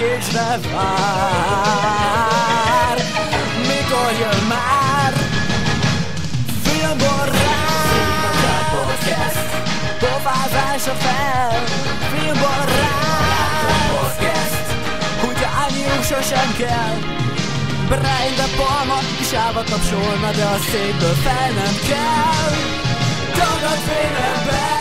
Cage-re vár. Mikor jön már? Filmborrát Podcast Pofázása fel. Filmborrát Podcast Hogyha annyiuk sosem kell. Brian de Palma is állva tapsolna De a székből fel nem kell. Dolgot félember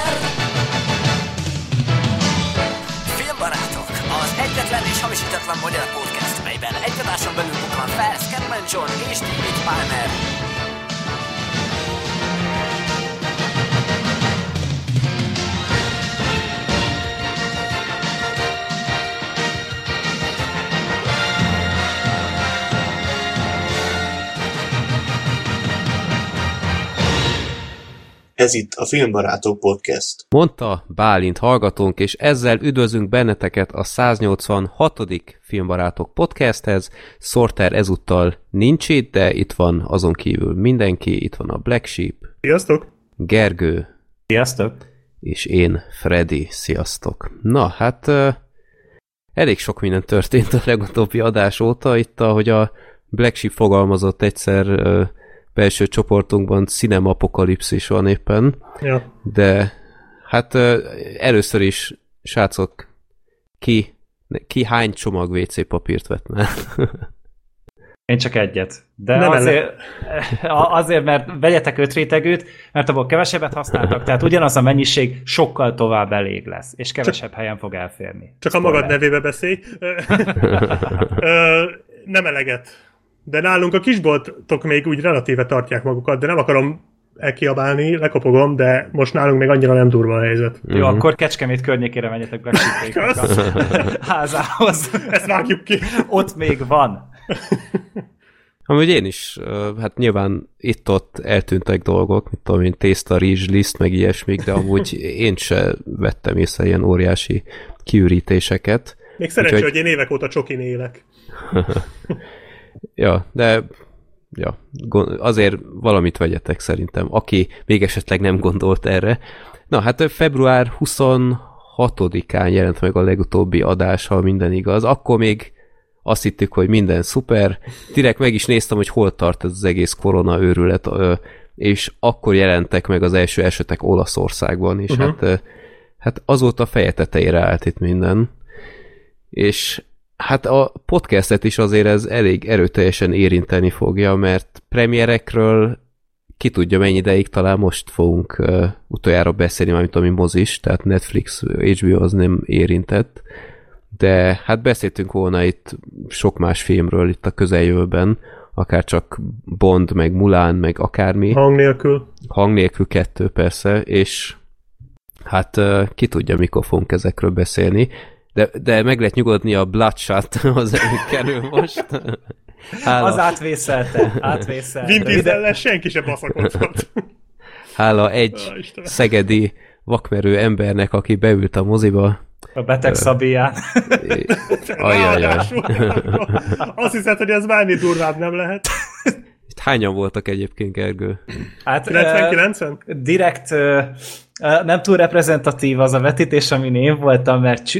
egyetlen és hamisítatlan magyar podcast, melyben egy adáson belül bukkan fel Scatman John és David Palmer. Ez itt a Filmbarátok Podcast. Mondta Bálint hallgatónk, és ezzel üdvözlünk benneteket a 186. Filmbarátok podcasthez. Sorter ezúttal nincs itt, de itt van azon kívül mindenki, itt van a Black Sheep, Sziasztok! Gergő, Sziasztok! és én, Freddy. Sziasztok! Na, hát elég sok minden történt a legutóbbi adás óta. Itt, ahogy a Black Sheep fogalmazott egyszer belső csoportunkban, cinema apokalipszis van éppen. Ja. De hát először is, srácok, ki, ki hány csomag WC papírt vetne? Én csak egyet. De Nem azért, azért, mert vegyetek öt rétegűt, mert abból kevesebbet használtak, tehát ugyanaz a mennyiség sokkal tovább elég lesz, és kevesebb helyen fog elférni. Csak a magad nevébe beszélj. Ö, nem eleget. De nálunk a kisboltok még úgy relatíve tartják magukat, de nem akarom elkiabálni, lekopogom, de most nálunk még annyira nem durva a helyzet. Jó, akkor Kecskemét környékére menjetek Black házához. Ezt vágjuk ki. Ott még van. Amúgy én is, hát nyilván itt-ott eltűntek dolgok, mint tudom én, tészta, rizs, liszt, meg ilyesmik, de amúgy én se vettem észre ilyen óriási kiürítéseket. Még szerencsé, Úgyhogy- hogy én évek óta csokin élek. Ja, de ja, azért valamit vegyetek szerintem, aki még esetleg nem gondolt erre. Na, hát február 26-án jelent meg a legutóbbi adás, ha minden igaz. Akkor még azt hittük, hogy minden szuper. Direkt meg is néztem, hogy hol tart ez az egész korona őrület, és akkor jelentek meg az első esetek Olaszországban, és uh-huh. hát, ö, hát azóta feje tetejére állt itt minden. És hát a podcastet is azért ez elég erőteljesen érinteni fogja, mert premierekről ki tudja mennyi ideig, talán most fogunk uh, utoljára beszélni, mármint ami mozis, tehát Netflix, HBO az nem érintett, de hát beszéltünk volna itt sok más filmről itt a közeljövőben, akár csak Bond, meg Mulán, meg akármi. Hang nélkül. hang nélkül kettő persze, és hát uh, ki tudja, mikor fogunk ezekről beszélni, de, de meg lehet nyugodni a Bloodshot az előkerül most. Hála, Az átvészelte, átvészelte. Vin Diesel senki se baszakodhat. hála egy Istenem. szegedi vakmerő embernek, aki beült a moziba. A beteg Szabián. Ajajaj. Azt hiszed, hogy ez bármi durvább nem lehet. Itt hányan voltak egyébként, Gergő? Hát, 90-90? direkt nem túl reprezentatív az a vetítés, amin én voltam, mert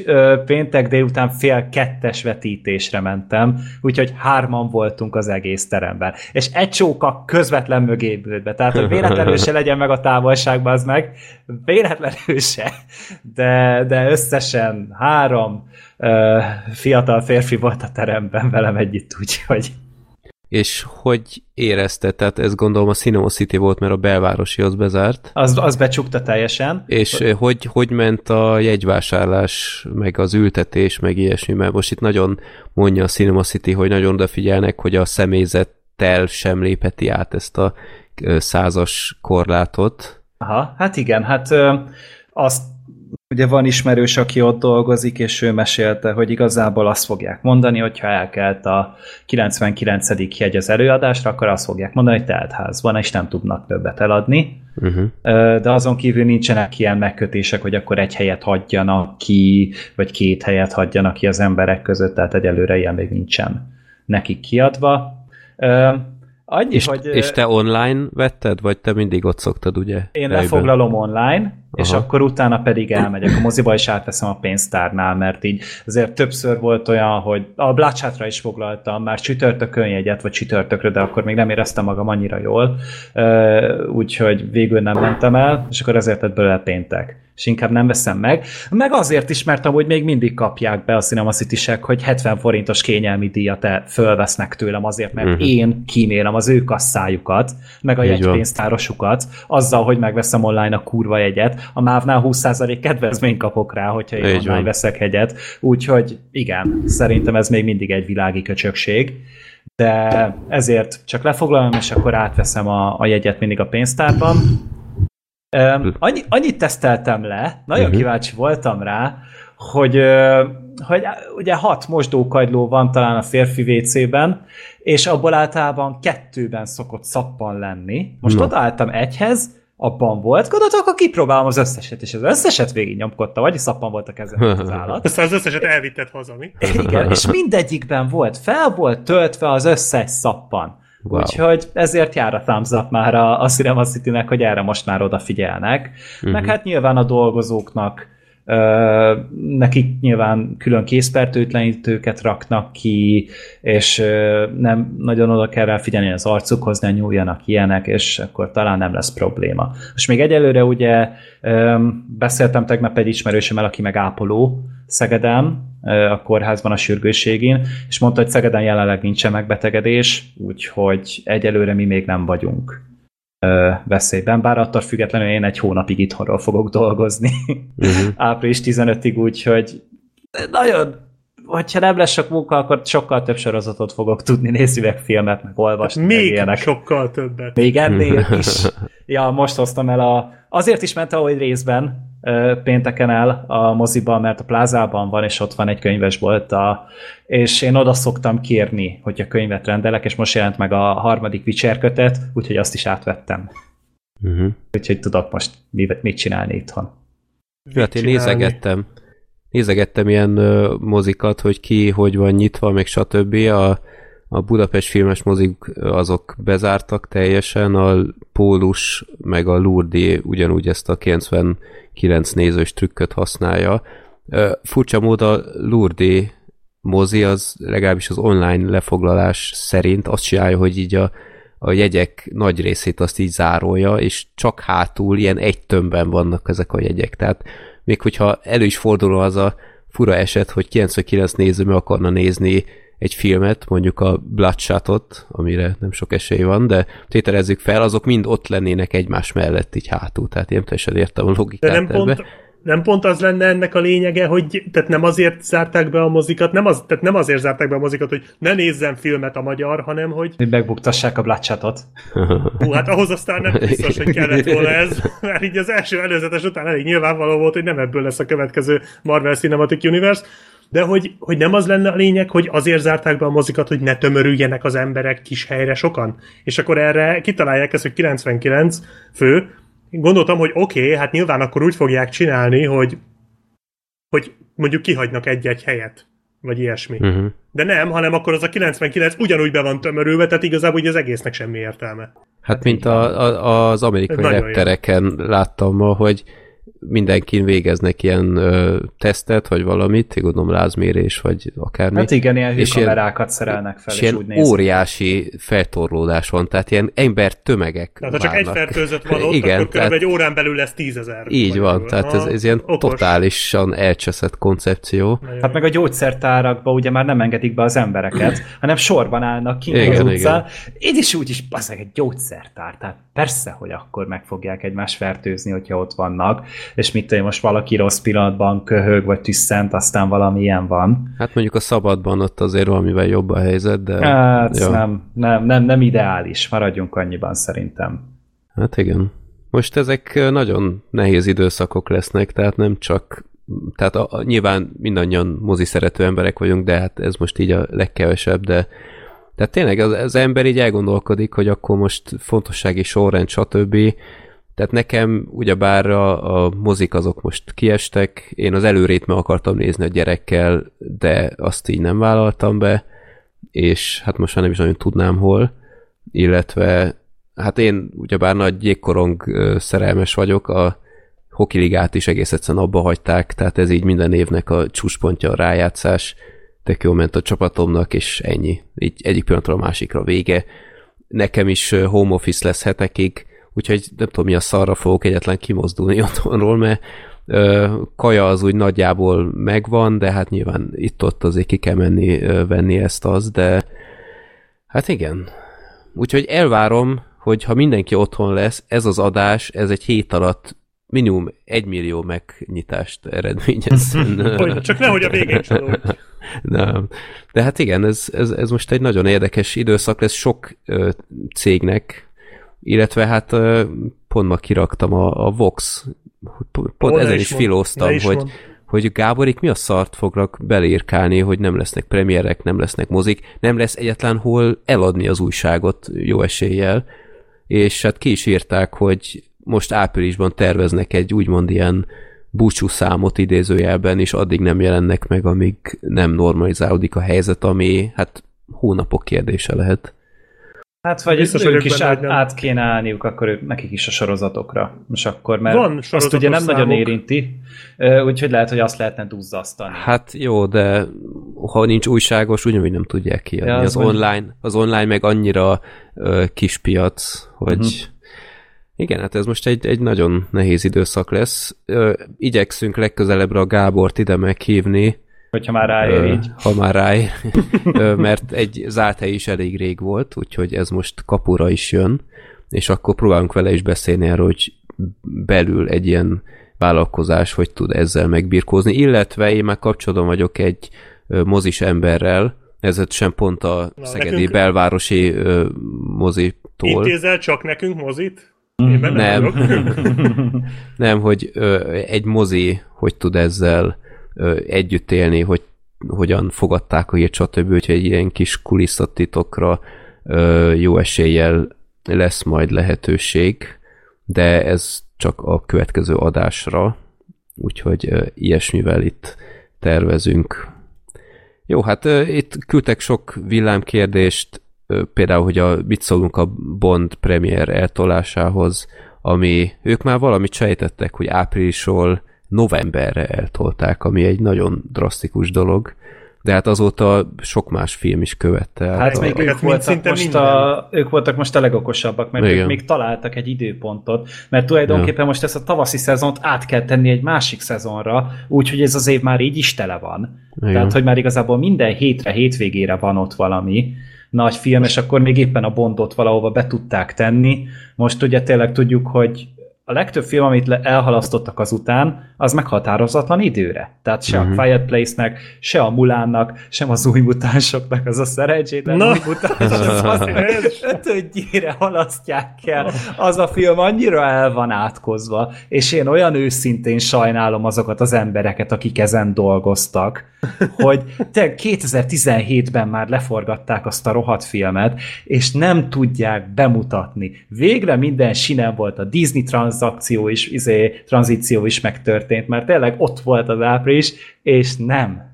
péntek délután fél kettes vetítésre mentem, úgyhogy hárman voltunk az egész teremben. És egy csóka közvetlen mögé ült be, tehát hogy véletlenül se legyen meg a távolságban, az meg véletlenül se, de, de összesen három ö, fiatal férfi volt a teremben velem együtt, úgyhogy És hogy érezte? Tehát ez gondolom a Cinema City volt, mert a belvárosi az bezárt. az, az becsukta teljesen. És hogy, hogy ment a jegyvásárlás, meg az ültetés, meg ilyesmi, mert most itt nagyon mondja a Cinema City, hogy nagyon odafigyelnek, hogy a személyzettel sem lépheti át ezt a százas korlátot. Aha, hát igen, hát ö, azt ugye van ismerős, aki ott dolgozik, és ő mesélte, hogy igazából azt fogják mondani, hogyha elkelt a 99. jegy az előadásra, akkor azt fogják mondani, hogy teltház van, és nem tudnak többet eladni. Uh-huh. De azon kívül nincsenek ilyen megkötések, hogy akkor egy helyet hagyjanak ki, vagy két helyet hagyjanak ki az emberek között, tehát egyelőre ilyen még nincsen. nekik kiadva. Annyi, És, hogy, és te online vetted, vagy te mindig ott szoktad, ugye? Én helyben? lefoglalom online, Aha. és akkor utána pedig elmegyek a moziba, és átveszem a pénztárnál, mert így azért többször volt olyan, hogy a Blácsátra is foglaltam már csütörtökön jegyet, vagy csütörtökre, de akkor még nem éreztem magam annyira jól, úgyhogy végül nem mentem el, és akkor ezért lett belőle péntek és inkább nem veszem meg. Meg azért is, mert amúgy még mindig kapják be a Cinema city hogy 70 forintos kényelmi díjat fölvesznek tőlem azért, mert uh-huh. én kímélem az ő kasszájukat, meg a jegypénztárosukat, azzal, hogy megveszem online a kurva jegyet. A MÁV-nál 20% kedvezményt kapok rá, hogyha én Így online veszek jegyet. Úgyhogy igen, szerintem ez még mindig egy világi köcsökség de ezért csak lefoglalom, és akkor átveszem a, a jegyet mindig a pénztárban. Um, annyi, annyit teszteltem le, nagyon uh-huh. kíváncsi voltam rá, hogy, hogy ugye hat mosdókagyló van talán a férfi WC-ben, és abból általában kettőben szokott szappan lenni. Most No. odaálltam egyhez, abban volt, gondoltam, akkor kipróbálom az összeset, és az összeset végig nyomkodta, vagy szappan volt a kezemben az állat. Aztán az összeset elvitted haza, mi? Igen, és mindegyikben volt, fel volt töltve az összes szappan. Wow. Úgyhogy ezért jár a thumbs up már a, a Cinema City-nek, hogy erre most már odafigyelnek. Mhm. Uh-huh. Meg hát nyilván a dolgozóknak nekik nyilván külön készfertőtlenítőket raknak ki, és nem nagyon oda kell rá figyelni az arcukhoz, ne nyúljanak ilyenek, és akkor talán nem lesz probléma. Most még egyelőre ugye beszéltem tegnap egy ismerősömmel, aki meg ápoló Szegeden, a kórházban a sürgőségén, és mondta, hogy Szegeden jelenleg nincsen megbetegedés, úgyhogy egyelőre mi még nem vagyunk veszélyben, bár attól függetlenül én egy hónapig itthonról fogok dolgozni, Mhm. április 15-ig, úgyhogy nagyon, hogyha nem lesz sok munka, akkor sokkal több sorozatot fogok tudni nézni, meg filmet, meg olvasni, meg Még ilyenek. sokkal többet. Még ennél is. Ja, most hoztam el a... Azért is ment ahogy részben pénteken el a moziba, mert a plázában van, és ott van egy könyvesbolt, a, és én oda szoktam kérni, hogyha könyvet rendelek, és most jelent meg a harmadik Witcher kötet, úgyhogy azt is átvettem. Mhm. Úgyhogy tudok most mit, mit csinálni itthon. Ja, hát én csinálni? nézegettem, nézegettem ilyen mozikat, hogy ki, hogy van nyitva, meg stb. A, a Budapest filmes mozik azok bezártak teljesen, a Pólus meg a Lurdi ugyanúgy ezt a 99 nézős trükköt használja. Furcsa mód a Lurdi mozi az legalábbis az online lefoglalás szerint azt csinálja, hogy így a, a jegyek nagy részét azt így zárolja, és csak hátul ilyen egy tömbben vannak ezek a jegyek. Tehát még hogyha elő is fordul az a fura eset, hogy 99 néző meg akarna nézni egy filmet, mondjuk a Bloodshotot, amire nem sok esély van, de tételezzük fel, azok mind ott lennének egymás mellett így hátul, tehát én teljesen értem a De logikát nem ebbe. pont, nem pont az lenne ennek a lényege, hogy tehát nem azért zárták be a mozikat, nem, az, tehát nem azért zárták be a mozikat, hogy ne nézzen filmet a magyar, hanem hogy Hogy megbuktassák a Blatchatot. hú, hát ahhoz aztán nem biztos, hogy kellett volna ez, mert így az első előzetes után elég nyilvánvaló volt, hogy nem ebből lesz a következő Marvel Cinematic Universe, de hogy, hogy nem az lenne a lényeg, hogy azért zárták be a mozikat, hogy ne tömörüljenek az emberek kis helyre sokan. És akkor erre kitalálják ezt, hogy 99 fő. Gondoltam, hogy oké, okay, hát nyilván akkor úgy fogják csinálni, hogy, hogy mondjuk kihagynak egy-egy helyet, vagy ilyesmi. Mhm. De nem, hanem akkor az a 99 ugyanúgy be van tömörülve, tehát igazából ugye az egésznek semmi értelme. Hát mint a, a, az amerikai reptereken láttam ma, hogy mindenkin végeznek ilyen ö, tesztet, vagy valamit, gondolom lázmérés, vagy akármi. Hát igen, ilyen És ilyen- hőkamerákat szerelnek fel, és és, ilyen úgy néz. óriási feltorlódás van, tehát ilyen ember tömegek Tehát ha csak egy fertőzött van ott, Igen, akkor tehát egy órán belül lesz tízezer. így van, tehát ez, ez ilyen totálisan elcseszett koncepció. Hát meg a gyógyszertárakba ugye már nem engedik be az embereket, hanem sorban állnak ki Igen, az utcán. Így is úgy is, egy gyógyszertár. Tehát persze, hogy akkor meg fogják egymást fertőzni, hogyha ott vannak, és mit tudom, most valaki rossz pillanatban köhög, vagy tüsszent, aztán valami ilyen van. Hát mondjuk a szabadban ott azért valamivel jobb a helyzet, de... Hát ja. nem, nem, nem, nem ideális, maradjunk annyiban szerintem. Hát igen. Most ezek nagyon nehéz időszakok lesznek, tehát nem csak tehát a, a, nyilván mindannyian mozi szerető emberek vagyunk, de hát ez most így a legkevesebb, de tehát tényleg az, az ember így elgondolkodik, hogy akkor most fontossági sorrend, stb. Tehát nekem ugyebár a, a mozik azok most kiestek, én az előrét meg akartam nézni a gyerekkel, de azt így nem vállaltam be, és hát most már nem is nagyon tudnám hol, illetve hát én ugyebár nagy jégkorong szerelmes vagyok, a hokiligát is egész egyszerűen abba hagyták, tehát ez így minden évnek a csúspontja a rájátszás, tök jó ment a csapatomnak, és ennyi. Így egyik pillanatra a másikra vége. Nekem is home office lesz hetekig, úgyhogy nem tudom, mi a szarra fogok egyetlen kimozdulni otthonról, mert kaja az úgy nagyjából megvan, de hát nyilván itt-ott azért ki kell menni, venni ezt az, de hát igen. Úgyhogy elvárom, hogy ha mindenki otthon lesz, ez az adás, ez egy hét alatt minimum egy millió megnyitást eredményez. Csak nehogy a végén csalódj. Nem. De hát igen, ez, ez, ez most egy nagyon érdekes időszak lesz sok ö, cégnek, illetve hát pont ma kiraktam a, a Vox, pont Ó, ezen is, is filóztam, is hogy, hogy Gáborik mi a szart fognak belírkálni, hogy nem lesznek premierek, nem lesznek mozik, nem lesz egyetlen hol eladni az újságot jó eséllyel, és hát ki is írták, hogy most áprilisban terveznek egy úgymond ilyen búcsú számot idézőjelben, és addig nem jelennek meg, amíg nem normalizálódik a helyzet, ami hát hónapok kérdése lehet. Hát vagy Biztos ők is át, át kéne állniuk akkor ők, nekik is a sorozatokra. Most akkor, mert Van azt ugye nem számok. nagyon érinti, úgyhogy lehet, hogy azt lehetne duzzasztani. Hát jó, de ha nincs újságos, ugyanúgy nem tudják kiadni. Ja, az, az, online, az online meg annyira uh, kis piac, hogy uh-huh igen, hát ez most egy, egy nagyon nehéz időszak lesz. Ö, igyekszünk legközelebbre a Gábort ide meghívni. Hogyha már ráér így. Ha már ráér. mert egy zárt hely is elég rég volt, úgyhogy ez most kapura is jön, és akkor próbálunk vele is beszélni erről, hogy belül egy ilyen vállalkozás, hogy tud ezzel megbirkózni, illetve én már kapcsolatban vagyok egy mozis emberrel, ez sem pont a Na, szegedi nekünk... belvárosi mozitól. Intézel csak nekünk mozit? Én nem. nem, hogy ö, egy mozi hogy tud ezzel ö, együtt élni, hogy hogyan fogadták a hírt, stb. Úgyhogy egy ilyen kis kulisszatitokra jó eséllyel lesz majd lehetőség, de ez csak a következő adásra, úgyhogy ilyesmivel itt tervezünk. Jó, hát itt küldtek sok villámkérdést, például, hogy a, mit szólunk a Bond premier eltolásához, ami ők már valamit sejtettek, hogy áprilisról novemberre eltolták, ami egy nagyon drasztikus dolog, de hát azóta sok más film is követte. Hát a, még a, ők, voltak most a, ők voltak most a legokosabbak, mert Igen. ők még találtak egy időpontot, mert tulajdonképpen ja. most ezt a tavaszi szezont át kell tenni egy másik szezonra, úgyhogy ez az év már így is tele van. Igen. Tehát, hogy már igazából minden hétre, hétvégére van ott valami, nagy film, és akkor még éppen a Bondot valahova be tudták tenni. Most ugye tényleg tudjuk, hogy a legtöbb film, amit elhalasztottak azután, az meghatározatlan időre. Tehát se uh-huh. a mhm. Quiet Place-nek, se a Mulánnak, sem az új mutánsoknak az a szerencsétlen no. új mutáns, az az ötödjére halasztják el. Az a film annyira el van átkozva, és én olyan őszintén sajnálom azokat az embereket, akik ezen dolgoztak, hogy te 2017-ben már leforgatták azt a rohadt filmet, és nem tudják bemutatni. Végre minden sinem volt, a Disney tranzakció is, izé, tranzíció is megtörtént, mert tényleg ott volt az április, és nem.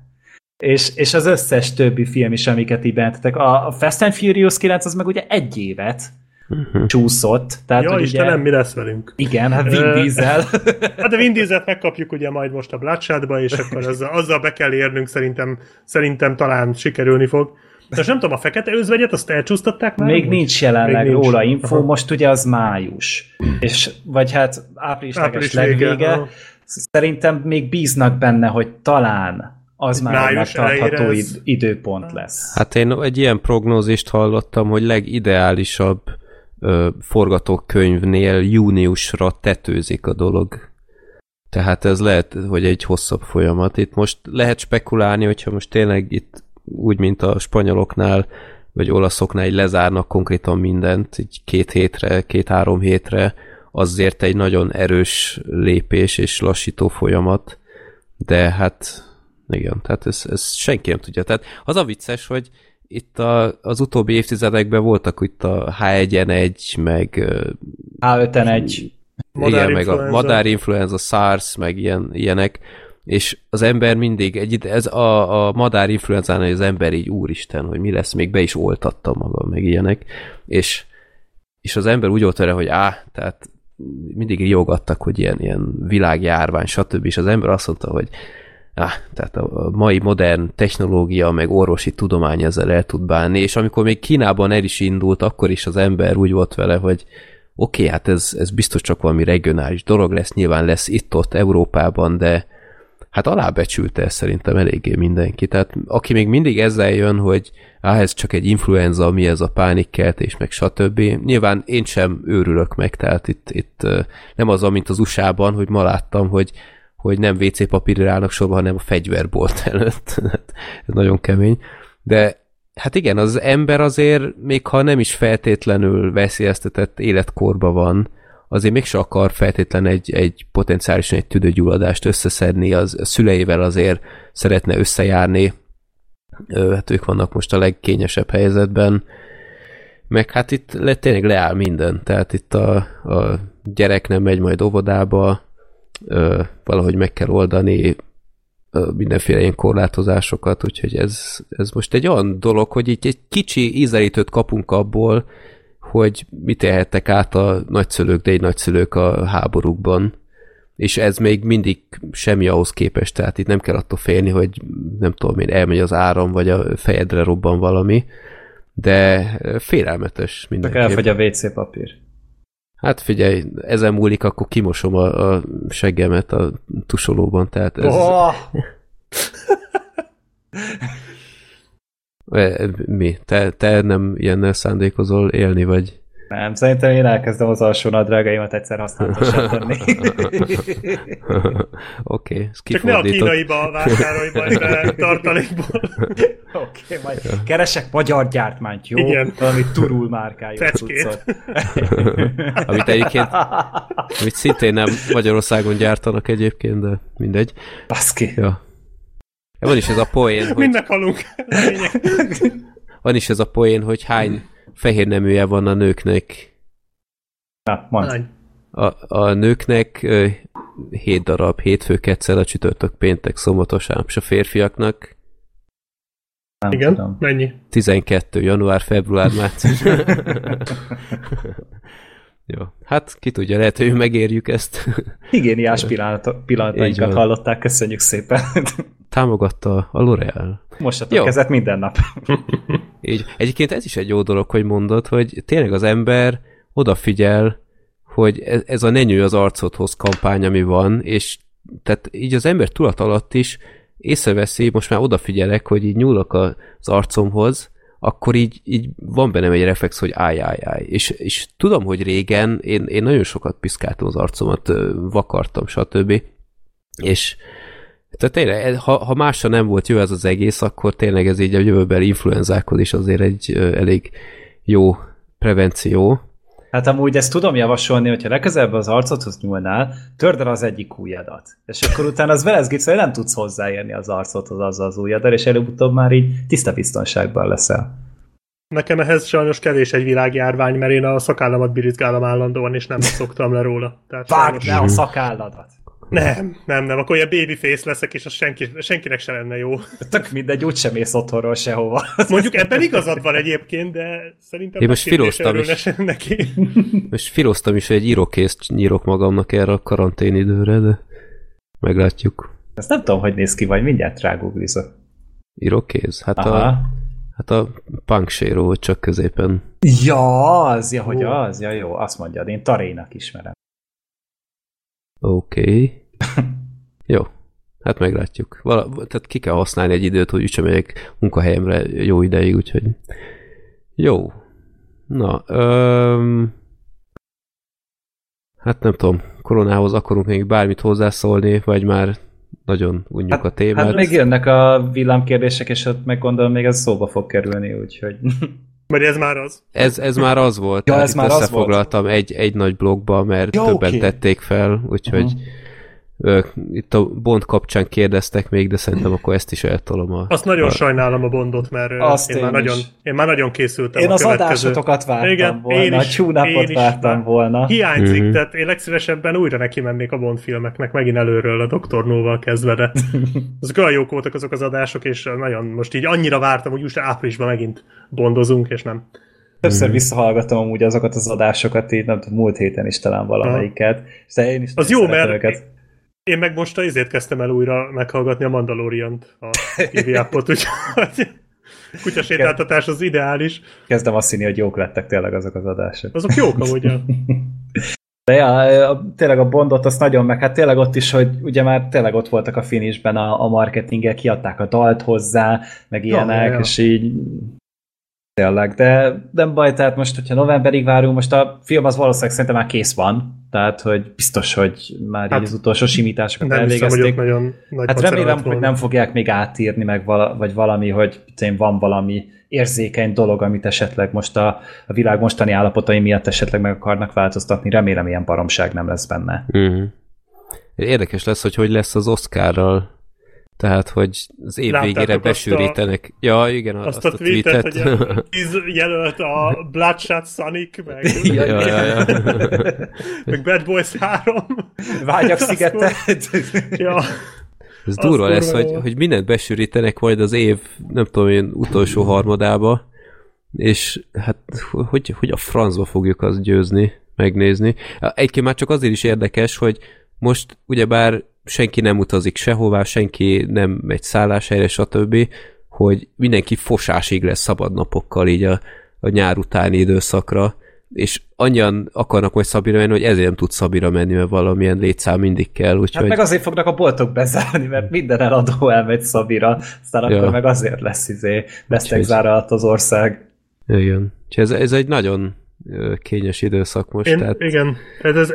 És, és az összes többi film is, amiket így A Fast and Furious 9 az meg ugye egy évet uh-huh. csúszott. Tehát, ja, Istenem, ugye, mi lesz velünk? Igen, hát Vin Diesel. hát a Vin Diesel-t megkapjuk ugye majd most a Bloodshot-ba, és akkor azzal, azzal be kell érnünk, szerintem, szerintem talán sikerülni fog. De most nem tudom, a fekete özvegyet, azt elcsúsztatták már? Még most? nincs jelenleg Még nincs. róla info, Aha. most ugye az május. És, vagy hát április, április legvége. vége. Szerintem még bíznak benne, hogy talán az már egy megtartható id- időpont lesz. Hát én egy ilyen prognózist hallottam, hogy legideálisabb ö, forgatókönyvnél júniusra tetőzik a dolog. Tehát ez lehet, hogy egy hosszabb folyamat. Itt most lehet spekulálni, hogyha most tényleg itt úgy, mint a spanyoloknál, vagy olaszoknál így lezárnak konkrétan mindent, így két hétre, két-három hétre, azért egy nagyon erős lépés és lassító folyamat, de hát igen, tehát ez, ez senki nem tudja. Tehát az a vicces, hogy itt a, az utóbbi évtizedekben voltak itt a H1N1, meg H5N1, igen, meg a madárinfluenza, SARS, meg ilyen, ilyenek, és az ember mindig, egy, ez a, a madár influenzánál az ember így úristen, hogy mi lesz, még be is oltatta magam, meg ilyenek, és, és az ember úgy volt vele, hogy á, tehát mindig riogattak, hogy ilyen, ilyen világjárvány, stb. És az ember azt mondta, hogy ah, tehát a mai modern technológia, meg orvosi tudomány ezzel el tud bánni, és amikor még Kínában el is indult, akkor is az ember úgy volt vele, hogy oké, okay, hát ez, ez biztos csak valami regionális dolog lesz, nyilván lesz itt-ott Európában, de hát alábecsülte ezt szerintem eléggé mindenki. Tehát aki még mindig ezzel jön, hogy á, ez csak egy influenza, mi ez a pánikkeltés, meg stb. Nyilván én sem őrülök meg, tehát itt, itt nem az, mint az USA-ban, hogy ma láttam, hogy hogy nem WC papírra állnak sorba, hanem a fegyverbolt előtt. Hát, ez nagyon kemény. De hát igen, az ember azért, még ha nem is feltétlenül veszélyeztetett életkorba van, azért mégse akar feltétlen egy, egy potenciálisan egy tüdőgyulladást összeszedni, az a szüleivel azért szeretne összejárni, hát ők vannak most a legkényesebb helyzetben, meg hát itt le, tényleg leáll minden, tehát itt a, a gyerek nem megy majd óvodába, ö, valahogy meg kell oldani ö, mindenféle ilyen korlátozásokat, úgyhogy ez, ez most egy olyan dolog, hogy itt egy kicsi ízelítőt kapunk abból, hogy mit élhettek át a nagyszülők, de egy nagyszülők a háborúkban. És ez még mindig semmi ahhoz képest, tehát itt nem kell attól félni, hogy nem tudom én, elmegy az áram, vagy a fejedre robban valami, de félelmetes Csak mindenképp. elfogy a WC papír. Hát figyelj, ezen múlik, akkor kimosom a, a seggemet a tusolóban, tehát ez... Oh! Mi? Te, te nem ilyennel szándékozol élni, vagy? Nem, szerintem én elkezdem az alsó nadrágaimat egyszer használatosan tenni. Oké, okay, Csak ne a kínaiba vásárolj majd be tartalékból. Oké, okay, majd keresek magyar gyártmányt, jó? Igen. Valami turul márkájú cuccot. Amit egyébként, amit szintén nem Magyarországon gyártanak egyébként, de mindegy. Baszki. Ja. Van is ez a poén, hogy, Mind meghalunk. Lényeg. van is ez a poén, hogy hány fehér neműje van a nőknek. Na, mondd. A, a nőknek ö, hét darab, hétfő, kedszer, a csütörtök, péntek, szombat, vasárnap, és a férfiaknak Nem Igen? tudom. Mennyi? 12. január, február, március. Jó, hát ki tudja, lehet, hogy megérjük ezt. Higiéniás pillanat, pillanatainkat hallották, köszönjük szépen. Támogatta a L'Oreal. Jó. kezet minden nap. Így. Egyébként ez is egy jó dolog, hogy mondod, hogy tényleg az ember odafigyel, hogy ez, ez a ne nyúj az arcodhoz kampány, ami van, és tehát így az ember tudat alatt is észreveszi, most már odafigyelek, hogy így nyúlok a- az arcomhoz, akkor így, így van bennem egy reflex, hogy állj, állj, állj. És, és tudom, hogy régen én, én nagyon sokat piszkáltam az arcomat, vakartam, stb. És tehát tényleg, ha, ha másra nem volt jó ez az egész, akkor tényleg ez így a jövőbeli influenzákhoz is azért egy elég jó prevenció. Hát amúgy ezt tudom javasolni, hogyha legközelebb az arcodhoz nyúlnál, törd el az egyik ujjadat. És akkor utána az velezgít, hogy nem tudsz hozzáérni az arcodhoz azzal az ujjaddal, és előbb-utóbb már így tiszta biztonságban leszel. Nekem ehhez sajnos kevés egy világjárvány, mert én a szakállamat birizgálom állandóan, és nem szoktam le róla. Tehát Vágd le a szakálladat! Nem, nem, nem, akkor ilyen babyface leszek, és az senki, senkinek se lenne jó. Tök mindegy, úgysem mész otthonról sehova. Mondjuk ebben igazad van egyébként, de szerintem Én most filóztam is. neki. Most filoztam is, hogy egy írókészt nyírok magamnak erre a karanténidőre, de meglátjuk. Ezt nem tudom, hogy néz ki, vagy mindjárt rágooglizok. Írókéz? Hát a, Aha. hát a punk séró, csak középen. Ja, az, ja, hogy az, ja, jó, azt mondjad, én Tarénak ismerem. Oké. Okay. Jó. Hát meglátjuk. Vala, tehát ki kell használni egy időt, hogy úgysem megyek munkahelyemre jó ideig, úgyhogy jó. Na, öm... hát nem tudom, koronához akarunk még bármit hozzászólni, vagy már nagyon unjuk a témát. Hát még jönnek a villámkérdések, és ott meg gondolom még ez szóba fog kerülni, úgyhogy... Mert ez már az. Ez, ez már az volt. Ja, tehát ez már az összefoglaltam egy, egy nagy blogba, mert Ja, többen oké. tették fel, úgyhogy Mhm. Itt a Bond kapcsán kérdeztek még, de szerintem akkor ezt is eltolom a... Azt nagyon a... sajnálom a Bondot, mert Azt én, én már is. nagyon, én már nagyon készültem Én a az következő. adásotokat vártam Igen, volna, én a is, csúnapot én is, vártam már volna. Hiányzik, Mhm. tehát én legszívesebben újra neki mennék a Bond filmeknek, megint előről a Dr. No-val kezdve, de azok olyan jók voltak azok az adások, és nagyon most így annyira vártam, hogy most áprilisban megint bondozunk, és nem. Többször visszahallgattam amúgy azokat az adásokat, így nem tudom, múlt héten is talán valamelyiket. És de én is Az jó, mert őket. Én meg most ezért kezdtem el újra meghallgatni a Mandalorian-t, a TV appot, úgyhogy kutyasétáltatás az ideális. Kezdem azt hinni, hogy jók lettek tényleg azok az adások. Azok jók amúgy. De ja, tényleg a Bondot azt nagyon meg, hát tényleg ott is, hogy ugye már tényleg ott voltak a finishben a, a marketingek, kiadták a dalt hozzá, meg ilyenek, ja, ja. és így tényleg, de nem baj, tehát most, hogyha novemberig várunk, most a film az valószínűleg szerintem már kész van, tehát, hogy biztos, hogy már Hát, így az utolsó simításokat Nem hiszem, hogy elvégezték. nagyon nagy Hát remélem, hogy nem fogják még átírni, meg vala, vagy valami, hogy én van valami érzékeny dolog, amit esetleg most a, a világ mostani állapotai miatt esetleg meg akarnak változtatni. Remélem, ilyen baromság nem lesz benne. Mhm. Érdekes lesz, hogy hogy lesz az Oscarral. Tehát, hogy az év Láttátok végére azt a- besűrítenek. Ja, igen, Azt a tweetet, hogy a jelölt a Bloodshot Sonic, meg, Ja, ja, ja, ja. meg Bad Boys 3. Vágyak Azt szigetet! Ja, Ez Az durva lesz, hogy, hogy mindent besűrítenek majd az év, nem tudom én, utolsó harmadába, és hát hogy, hogy a francba fogjuk azt győzni, megnézni. Egyébként már csak azért is érdekes, hogy most ugyebár senki nem utazik sehová, senki nem megy szálláshelyre, stb., hogy mindenki fosásig lesz szabadnapokkal így a, a nyár utáni időszakra, és annyian akarnak majd Szabira menni, hogy ezért nem tud Szabira menni, mert valamilyen létszám mindig kell, úgyhogy... Hát meg azért fognak a boltok bezárni, mert minden eladó elmegy Szabira, aztán Ja. akkor meg azért lesz izé, vesztek Úgyhogy- zárat az ország. Igen. Úgyhogy ez, ez egy nagyon kényes időszak most. Én, tehát, igen. Ez, ez,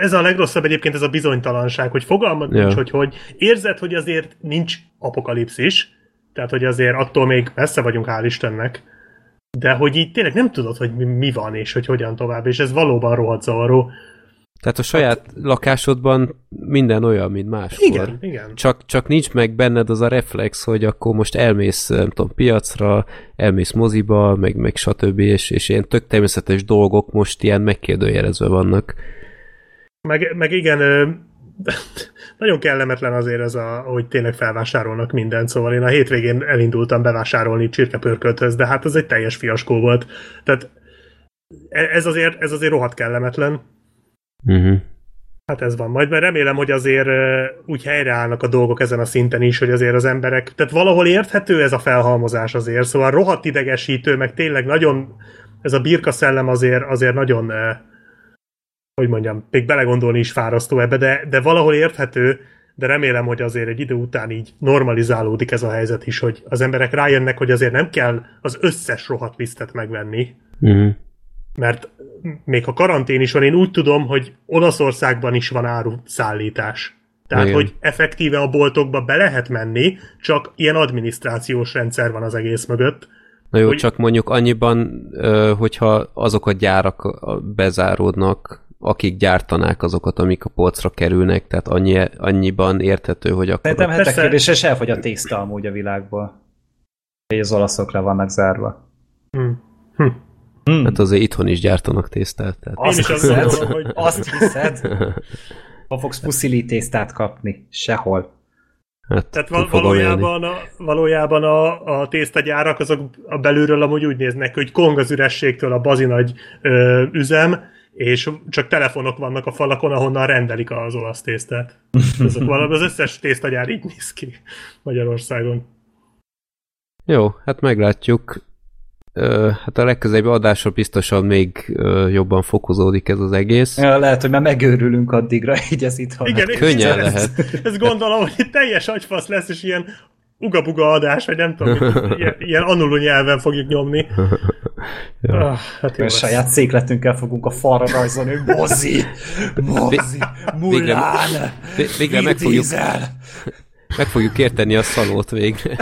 ez a legrosszabb egyébként ez a bizonytalanság, hogy fogalmad Ja. nincs, hogy hogy érzed, hogy azért nincs apokalipszis, tehát hogy azért attól még messze vagyunk, hál' Istennek, de hogy így tényleg nem tudod, hogy mi, mi van, és hogy hogyan tovább, és ez valóban rohadt zavaró. Tehát a saját lakásodban minden olyan, mint máskor. Igen, igen. Csak, csak nincs meg benned az a reflex, hogy akkor most elmész, nem tudom, piacra, elmész moziba, meg, meg stb. És, és ilyen tök természetes dolgok most ilyen megkérdőjelezve vannak. Meg, meg igen, ö, nagyon kellemetlen azért ez, a, hogy tényleg felvásárolnak mindent, szóval én a hétvégén elindultam bevásárolni csirkepörkölthöz, de hát ez egy teljes fiaskó volt. Tehát e- ez azért, ez azért rohadt kellemetlen. Uh-huh. Hát ez van. Majd mert remélem, hogy azért úgy helyreállnak a dolgok ezen a szinten is, hogy azért az emberek, tehát valahol érthető ez a felhalmozás azért, szóval rohadt idegesítő, meg tényleg nagyon, ez a birka szellem azért, azért nagyon, hogy mondjam, még belegondolni is fárasztó ebbe, de, de valahol érthető, de remélem, hogy azért egy idő után így normalizálódik ez a helyzet is, hogy az emberek rájönnek, hogy azért nem kell az összes rohadt lisztet megvenni, Uh-huh. mert még ha karantén is van, én úgy tudom, hogy Olaszországban is van áruszállítás. Tehát, Igen. hogy effektíve a boltokba be lehet menni, csak ilyen adminisztrációs rendszer van az egész mögött. Na jó, Hogy- csak mondjuk annyiban, hogyha azok a gyárak bezáródnak, akik gyártanák azokat, amik a polcra kerülnek, tehát annyi, annyiban érthető, hogy akkor... Szerintem hetek Persze. kérdés, és elfogy a tészta amúgy a világból. Hogy az olaszokra vannak zárva. Hm. Hm. Hmm. Hát azért itthon is gyártanak tésztát. Tehát... Én is Azt azt hiszed? hogy- Azt hiszed? Ha fogsz puszili tésztát kapni? Sehol. Hát, Tehát val- valójában, a, valójában a, a tésztagyárak azok a belülről amúgy úgy néznek, hogy kong az ürességtől a bazinagy ö, üzem, és csak telefonok vannak a falakon, ahonnan rendelik az olasz tésztát. Azok valami, az összes tésztagyár így néz ki Magyarországon. Jó, hát meglátjuk. Hát a legközelebbi adásra biztosan még jobban fokozódik ez az egész. Ja, lehet, hogy már megőrülünk addigra, így ez itthon. Igen, Hát, könnyen ezt, lehet. Ezt gondolom, hogy itt teljes agyfasz lesz, és ilyen ugabuga adás, vagy nem tudom, ilyen, ilyen anuló nyelven fogjuk nyomni. Ja. Ah, hát jó saját székletünkkel fogunk a falra rajzolni, mozi, mozi, Végre, Mulán, vé- végre Vin meg fogjuk. Meg fogjuk érteni a szalót végre.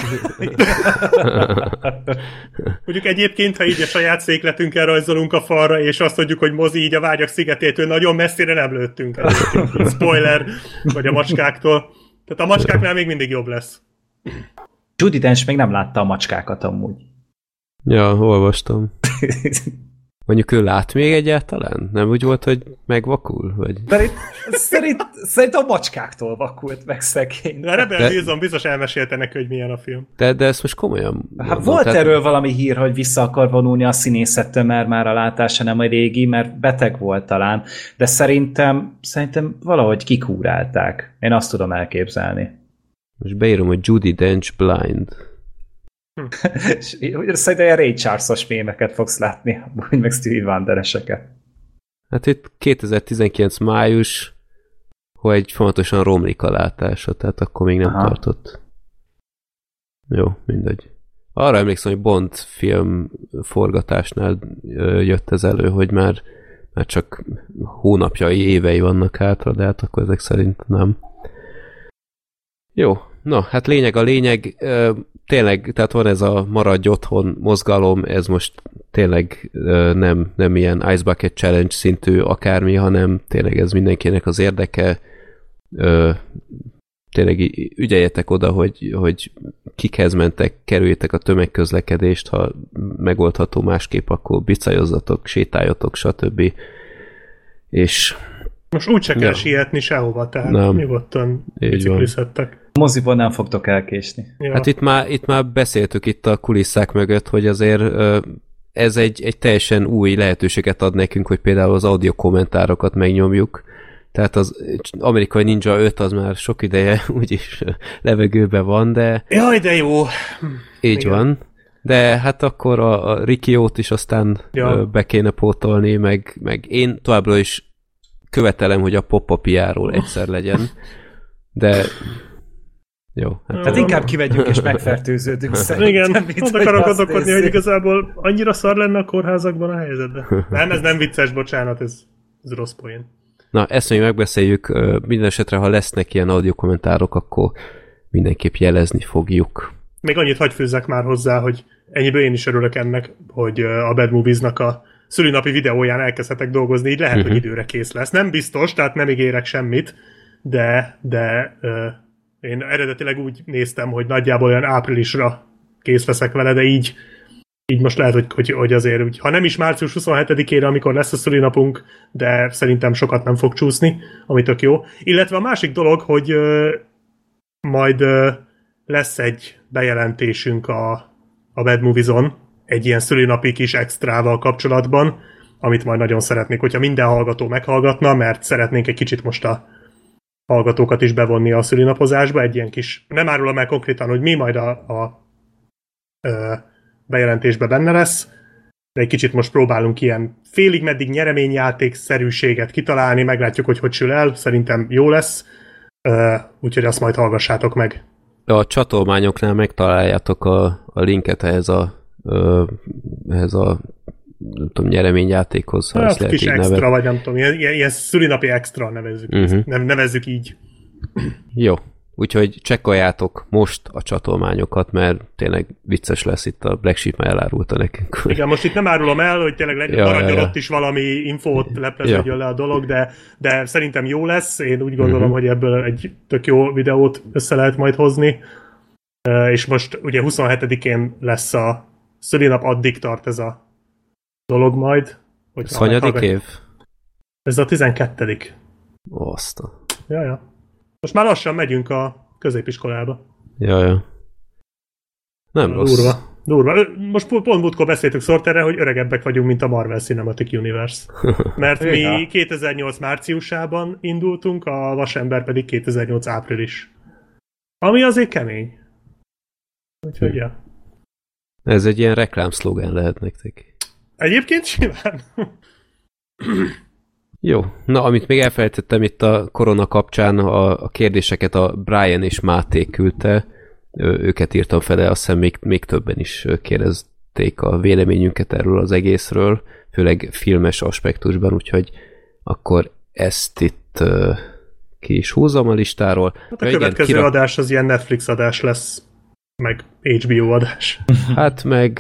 Mondjuk egyébként, ha így a saját székletünkkel rajzolunk a falra, és azt mondjuk, hogy mozi így a vágyak szigetétől nagyon messzire nem lőttünk. egyébként. Spoiler, vagy a macskáktól. Tehát a macskáknál még mindig jobb lesz. Judy Dench még nem látta a macskákat amúgy. Ja, olvastam. Mondjuk ő lát még egyáltalán? Nem úgy volt, hogy megvakul? Vagy... Szerint, szerint, szerint a macskáktól vakult meg szegény. De a Rebel De- Wilson biztos elmesélte neki, hogy milyen a film. De, de ezt most komolyan Hát mondom, volt tehát- erről valami hír, hogy vissza akar vonulni a színészettől, mert már a látása nem a régi, mert beteg volt talán, de szerintem, szerintem valahogy kikúrálták. Én azt tudom elképzelni. Most beírom, hogy Judy Dench blind. És Szerintem ilyen Ray Charles-os mémeket fogsz látni, úgy meg Stevie Wondereseket. Hát itt 2019 május, hogy folyamatosan romlik a látása, tehát akkor még nem Aha. Tartott. Jó, mindegy. Arra emlékszem, hogy Bond film forgatásnál jött ez elő, hogy már, már csak hónapjai, évei vannak hátra, de hát akkor ezek szerint nem. Jó, na, hát lényeg a lényeg, tényleg, tehát van ez a maradj otthon mozgalom, ez most tényleg nem, nem ilyen Ice Bucket Challenge szintű akármi, hanem tényleg ez mindenkinek az érdeke. Tényleg ügyeljetek oda, hogy, hogy kikhez mentek, kerüljétek a tömegközlekedést, ha megoldható másképp, akkor bicajozzatok, sétáljatok, stb. És Most úgy se kell Ja. sietni sehova, tehát Nem. nyugodtan biciklizhettek. Moziból nem fogtok elkésni. Ja. Hát itt már, itt már beszéltük itt a kulisszák mögött, hogy azért ez egy, egy teljesen új lehetőséget ad nekünk, hogy például az audio kommentárokat megnyomjuk. Tehát az amerikai Ninja 5 az már sok ideje úgyis levegőben van, de Jaj, de jó! így Igen. van. De hát akkor a, a Rikiót is aztán ja. be kéne pótolni, meg, meg én továbbra is követelem, hogy a pop egyszer legyen. De jó, hát Tehát inkább kivegyük és megfertőződünk szerintem. Igen, ott akarok gondolkodni, hogy igazából annyira szar lenne a kórházakban a helyzet, de nem, ez nem vicces, bocsánat, ez, ez rossz poén. Na, ezt még megbeszéljük. Minden esetre, ha lesznek ilyen audio kommentárok, akkor mindenképp jelezni fogjuk. Még annyit hagy fűzzek már hozzá, hogy ennyiből én is örülök ennek, hogy a Bad Movies-nak a szülinapi videóján elkezdhetek dolgozni, így lehet, Mhm. hogy időre kész lesz. Nem biztos, tehát nem ígérek semmit, de, de én eredetileg úgy néztem, hogy nagyjából olyan áprilisra kész leszek vele, de így így most lehet, hogy, hogy, hogy azért, úgy, ha nem is március 27-ére, amikor lesz a szülinapunk, de szerintem sokat nem fog csúszni, ami tök jó. Illetve a másik dolog, hogy ö, majd ö, lesz egy bejelentésünk a, a Bad Movies-on, egy ilyen szülinapi kis extrával kapcsolatban, amit majd nagyon szeretnék, hogyha minden hallgató meghallgatna, mert szeretnénk egy kicsit most a hallgatókat is bevonni a szülinapozásba, egy ilyen kis, nem árulom el konkrétan, hogy mi majd a, a ö, bejelentésben benne lesz, de egy kicsit most próbálunk ilyen félig meddig nyereményjáték szerűséget kitalálni, meglátjuk, hogy hogy sül el, szerintem jó lesz, ö, úgyhogy azt majd hallgassátok meg. A csatolmányoknál megtaláljátok a, a linket ehhez a, ehhez a nem tudom, nyereményjátékhoz, ha ezt Hát, lehet kis extra, nevezni. vagy nem tudom, ilyen, ilyen, ilyen szülinapi extra nevezzük, uh-huh. nem, nevezzük így. Jó. Úgyhogy csekkoljátok most a csatolmányokat, mert tényleg vicces lesz itt a Black Sheep már elárulta nekünk. Igen, most itt nem árulom el, hogy tényleg legyen, Ja, ja, maradjon ja, ja. ott is valami infót lepleződjön le a dolog, de, de szerintem jó lesz. Én úgy gondolom, Mhm. hogy ebből egy tök jó videót össze lehet majd hozni. És most ugye 27-én lesz a szülinap, addig tart ez a dolog majd. Hogy Ez hanyadik év? Ez a 12 Ó, Azt a... Ja, ja. Most már lassan megyünk a középiskolába. Ja, ja. Nem rossz. Durva. Durva. Most pont múltkor beszéltük Sorterre, hogy öregebbek vagyunk, mint a Marvel Cinematic Universe. Mert mi Ja. 2008 márciusában indultunk, a Vasember pedig 2008 április. Ami azért kemény. Úgyhogy, ja. Ez egy ilyen reklámszlogán lehet nektek. Egyébként simán. Jó, na amit még elfelejtettem itt a korona kapcsán, a, a kérdéseket a Brian és Máté küldte, Ö, őket írtam fel, de azt hiszem még, még többen is kérdezték a véleményünket erről az egészről, főleg filmes aspektusban, úgyhogy akkor ezt itt ö, ki is húzom a listáról. Hát a következő kirak... adás az ilyen Netflix adás lesz, meg HBO adás. Hát meg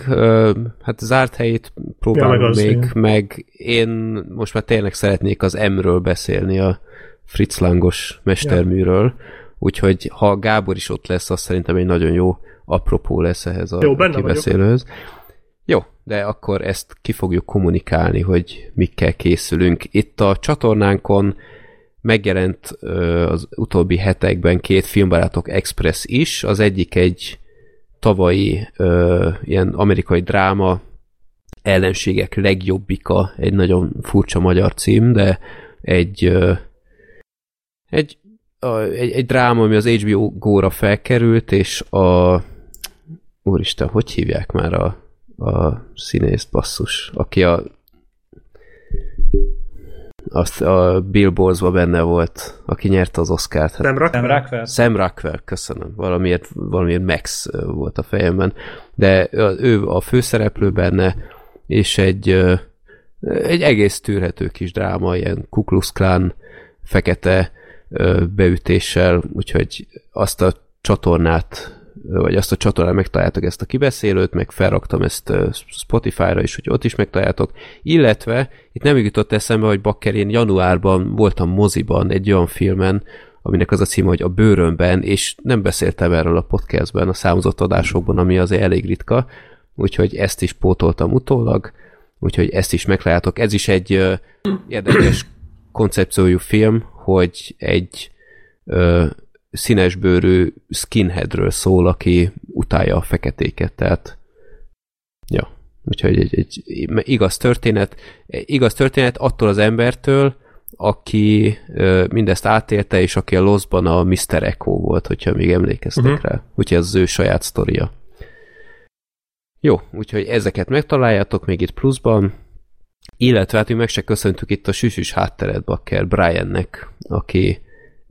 hát zárt helyét próbálom ja, meg még, az, meg én most már tényleg szeretnék az M-ről beszélni, a Fritz Langos mesterműről, ja. úgyhogy ha Gábor is ott lesz, az szerintem egy nagyon jó apropó lesz ehhez a jó, kibeszélőhöz. Vagyok. Jó, de akkor ezt ki fogjuk kommunikálni, hogy mikkel készülünk. Itt a csatornánkon megjelent az utóbbi hetekben két filmbarátok Express is, az egyik egy tavalyi ö, ilyen amerikai dráma ellenségek legjobbika, egy nagyon furcsa magyar cím, de egy ö, egy, a, egy, egy dráma, ami az HBO góra felkerült, és a úristen, hogy hívják már a, a színészt basszus, aki a azt a Billboards benne volt, aki nyerte az Oscar-t. Sam Rockwell? Sam Rockwell. Sam Rockwell, köszönöm. Valamiért, valamiért Max volt a fejemben. De ő a főszereplő benne, és egy, egy egész tűrhető kis dráma, ilyen Ku Klux Klan fekete beütéssel, úgyhogy azt a csatornát vagy azt a csatornán megtaláltok ezt a kibeszélőt, meg felraktam ezt Spotify-ra is, hogy ott is megtaláltok, illetve itt nem jutott eszembe, hogy bakker, én januárban voltam moziban egy olyan filmen, aminek az a címe, hogy a bőrömben, és nem beszéltem erről a podcastben, a számozott adásokban, ami azért elég ritka, úgyhogy ezt is pótoltam utólag, úgyhogy ezt is megtaláltok. Ez is egy ö, érdekes koncepciójú film, hogy egy ö, színesbőrű skinheadről szól, aki utálja a feketéket, tehát ja, úgyhogy egy, egy igaz történet, igaz történet attól az embertől, aki ö, mindezt átélte, és aki a Loszban a Mr. Echo volt, hogyha még emlékeztek uh-huh. rá. Úgyhogy ez az ő saját sztoria. Jó, úgyhogy ezeket megtaláljátok még itt pluszban, illetve hát mi meg se köszöntük itt a süsüs hátteret Bakker Briannek, aki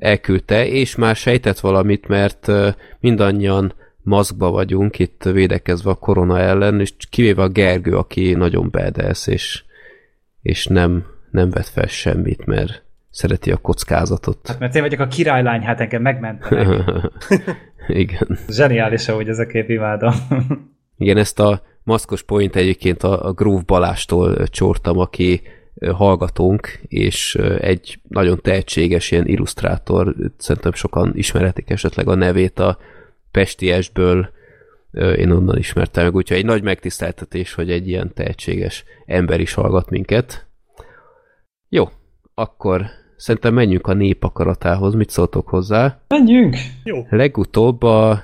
elküldte, és már sejtett valamit, mert mindannyian maszkba vagyunk itt védekezve a korona ellen, és kivéve a Gergő, aki nagyon bedesz, és, és nem, nem vett fel semmit, mert szereti a kockázatot. Hát mert én vagyok a királylány, hát engem megmentenek. Igen. Zseniális, ahogy ez a kép imádom. Igen, ezt a maszkos point egyébként a, a Groove Balástól csortam, aki hallgatónk, és egy nagyon tehetséges ilyen illusztrátor, szerintem sokan ismeretik esetleg a nevét a Pestiesből, én onnan ismertem meg, úgyhogy egy nagy megtiszteltetés, hogy egy ilyen tehetséges ember is hallgat minket. Jó, akkor szerintem menjünk a nép akaratához, mit szóltok hozzá? Menjünk! Jó. Legutóbb a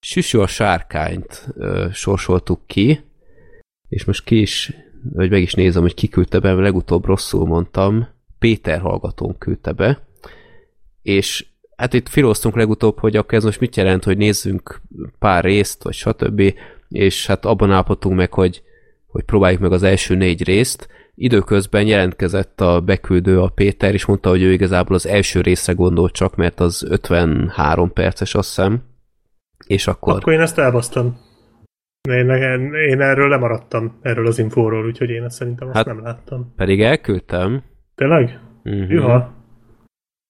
Süsű a sárkányt ö, sorsoltuk ki, és most ki is hogy meg is nézem, hogy ki küldte be, legutóbb rosszul mondtam, Péter hallgatón küldte be, és hát itt filóztunk legutóbb, hogy akkor ez most mit jelent, hogy nézzünk pár részt, vagy stb., és hát abban állapodtunk meg, hogy, hogy próbáljuk meg az első négy részt. Időközben jelentkezett a beküldő, a Péter, és mondta, hogy ő igazából az első részre gondolt csak, mert az 53 perces, azt hiszem. És akkor... Akkor én ezt elbasztam. Én, én erről lemaradtam, erről az infóról, úgyhogy én ezt szerintem azt hát, nem láttam. Pedig elküldtem. Tényleg? Uh-huh. Juha.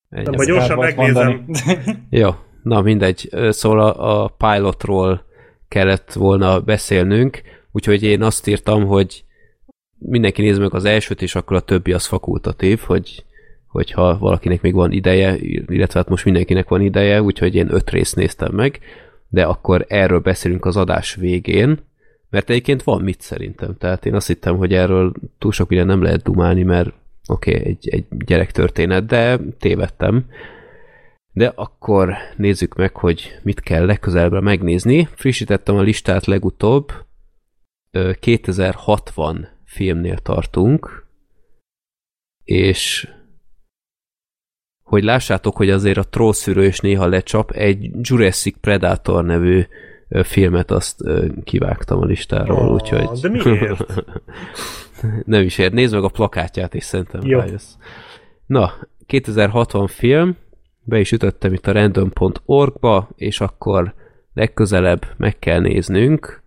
Nem, vagy gyorsan megnézem. Jó, na mindegy. Szóval a, a pilotról kellett volna beszélnünk, úgyhogy én azt írtam, hogy mindenki nézze meg az elsőt, és akkor a többi az fakultatív, hogy hogyha valakinek még van ideje, illetve hát most mindenkinek van ideje, úgyhogy én öt részt néztem meg, de akkor erről beszélünk az adás végén, mert egyébként van mit szerintem. Tehát én azt hittem, hogy erről túl sok minden nem lehet dumálni, mert oké, okay, egy, egy gyerektörténet, de tévedtem. De akkor nézzük meg, hogy mit kell legközelebbre megnézni. Frissítettem a listát legutóbb. 2060 filmnél tartunk, és hogy lássátok, hogy azért a trollszűrő is néha lecsap, egy Jurassic Predator nevű filmet azt kivágtam a listáról, oh, úgyhogy... De miért? Nem is ér. Nézd meg a plakátját, és szerintem Jó. rájössz. Na, 2060 film, be is ütöttem itt a random.org-ba, és akkor legközelebb meg kell néznünk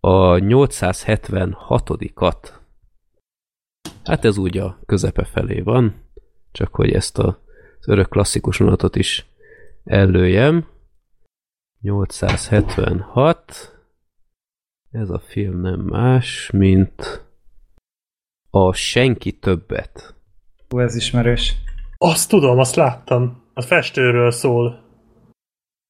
a 876-at. Hát ez úgy a közepe felé van csak hogy ezt a az örök klasszikus vonatot is előjem. 876. Ez a film nem más, mint a Senki többet. Hú, ez ismerős. Azt tudom, azt láttam. A festőről szól.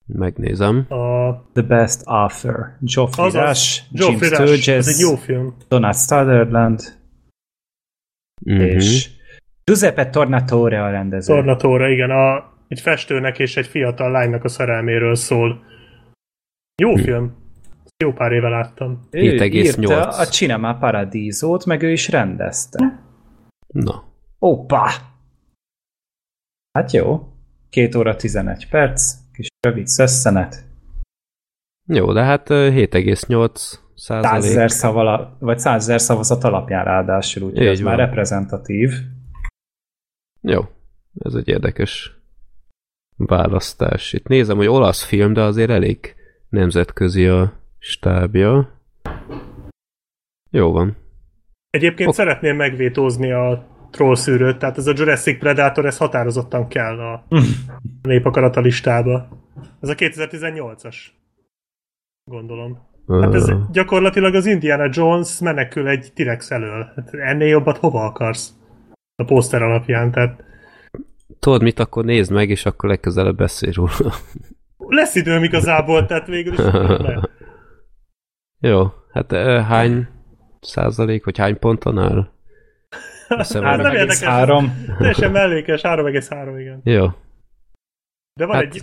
Megnézem. A... The Best Author. Geoffrey Azaz, Rush, Jim Rush. Ez Sturges, egy jó film. Donald Sutherland Mhm. és Giuseppe Tornatore a rendező. Tornatóra, igen. A, egy festőnek és egy fiatal lánynak a szerelméről szól. Jó Hm. film. Jó pár éve láttam. ő 7,8. írta a Cinema Paradiso-t, meg ő is rendezte. Na, Opa! Hát jó. 2 óra 11 perc, kis rövid szösszenet. jó, de hát ö, 7,8 százalék. 100 ezer szavala, vagy 100 ezer szavazat alapján ráadásul, úgyhogy ez már reprezentatív. Jó, ez egy érdekes választás. Itt nézem, hogy olasz film, de azért elég nemzetközi a stábja. Jó van. Egyébként Ok. szeretném megvétózni a trollszűrőt, tehát ez a Jurassic Predator, ez határozottan kell a népakarata listába. Ez a 2018-as. Gondolom. Hát ez Ö, gyakorlatilag az Indiana Jones menekül egy T-rex elől. Hát ennél jobbat hova akarsz? A poszter alapján, tehát Tudod mit, akkor nézd meg, és akkor legközelebb beszélj róla. lesz időm igazából, tehát végül is. Jó, hát hány százalék, vagy hány ponton áll? Hát nem érdekes. 3,3. Teljesen mellékes, 3,3 igen. Jó, De van Hát- egy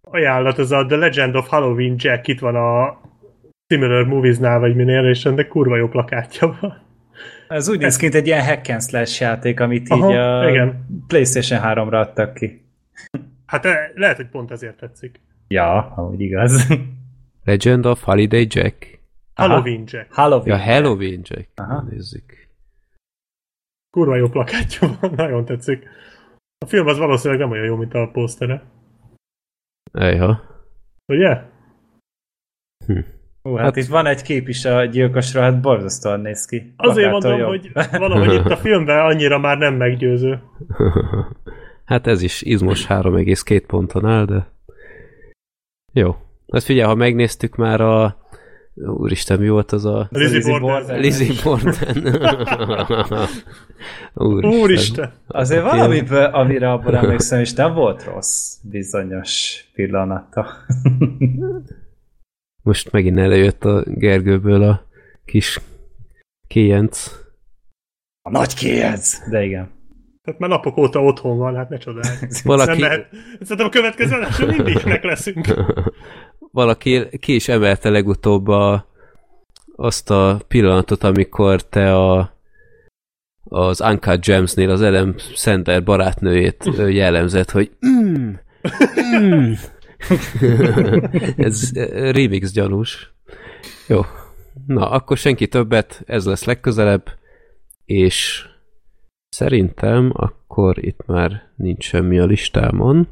ajánlat, ez a The Legend of Halloween Jack, itt van a Similar Movies-nál, vagy minél, és ennek kurva jó plakátja van. Ez úgy néz ki, mint egy ilyen hack and slash játék, amit Aha, így a igen. PlayStation 3-ra adtak ki. Hát eh, lehet, hogy pont ezért tetszik. Ja, amúgy igaz. Legend of Holiday Jack. Aha. Halloween Jack. Halloween. Ja, Halloween Jack. Aha. Nézzük. Kurva jó plakátja van, nagyon tetszik. A film az valószínűleg nem olyan jó, mint a posztere. Ejha. Ugye? Hú, hát, Hát- itt van egy kép is a gyilkosra, hát borzasztóan néz ki. Azért mondom, jobb. hogy valahogy itt a filmben annyira már nem meggyőző. hát ez is izmos 3,2 ponton áll, de jó. Hát figyelj, ha megnéztük már a Úristen, mi volt az a... Lizzie Borden. Lizzie Borden. Úristen. Úristen! Azért valamiből, amire abból emlékszem, és nem volt rossz bizonyos pillanata. Most megint előjött a Gergőből a kis kéjenc. A nagy kéz! De igen. Tehát már napok óta otthon van, hát ne csodálj. Valaki, Nem lehet. Szerintem a következő adáson mindig ilyenek leszünk. valaki ki is emelte legutóbb a, azt a pillanatot, amikor te a az Uncut Gems-nél az Adam Sandler barátnőjét jellemzett, hogy mm, mm. Ez ö, remix gyanús. Jó. Na, akkor senki többet, ez lesz legközelebb, és szerintem akkor itt már nincs semmi a listámon,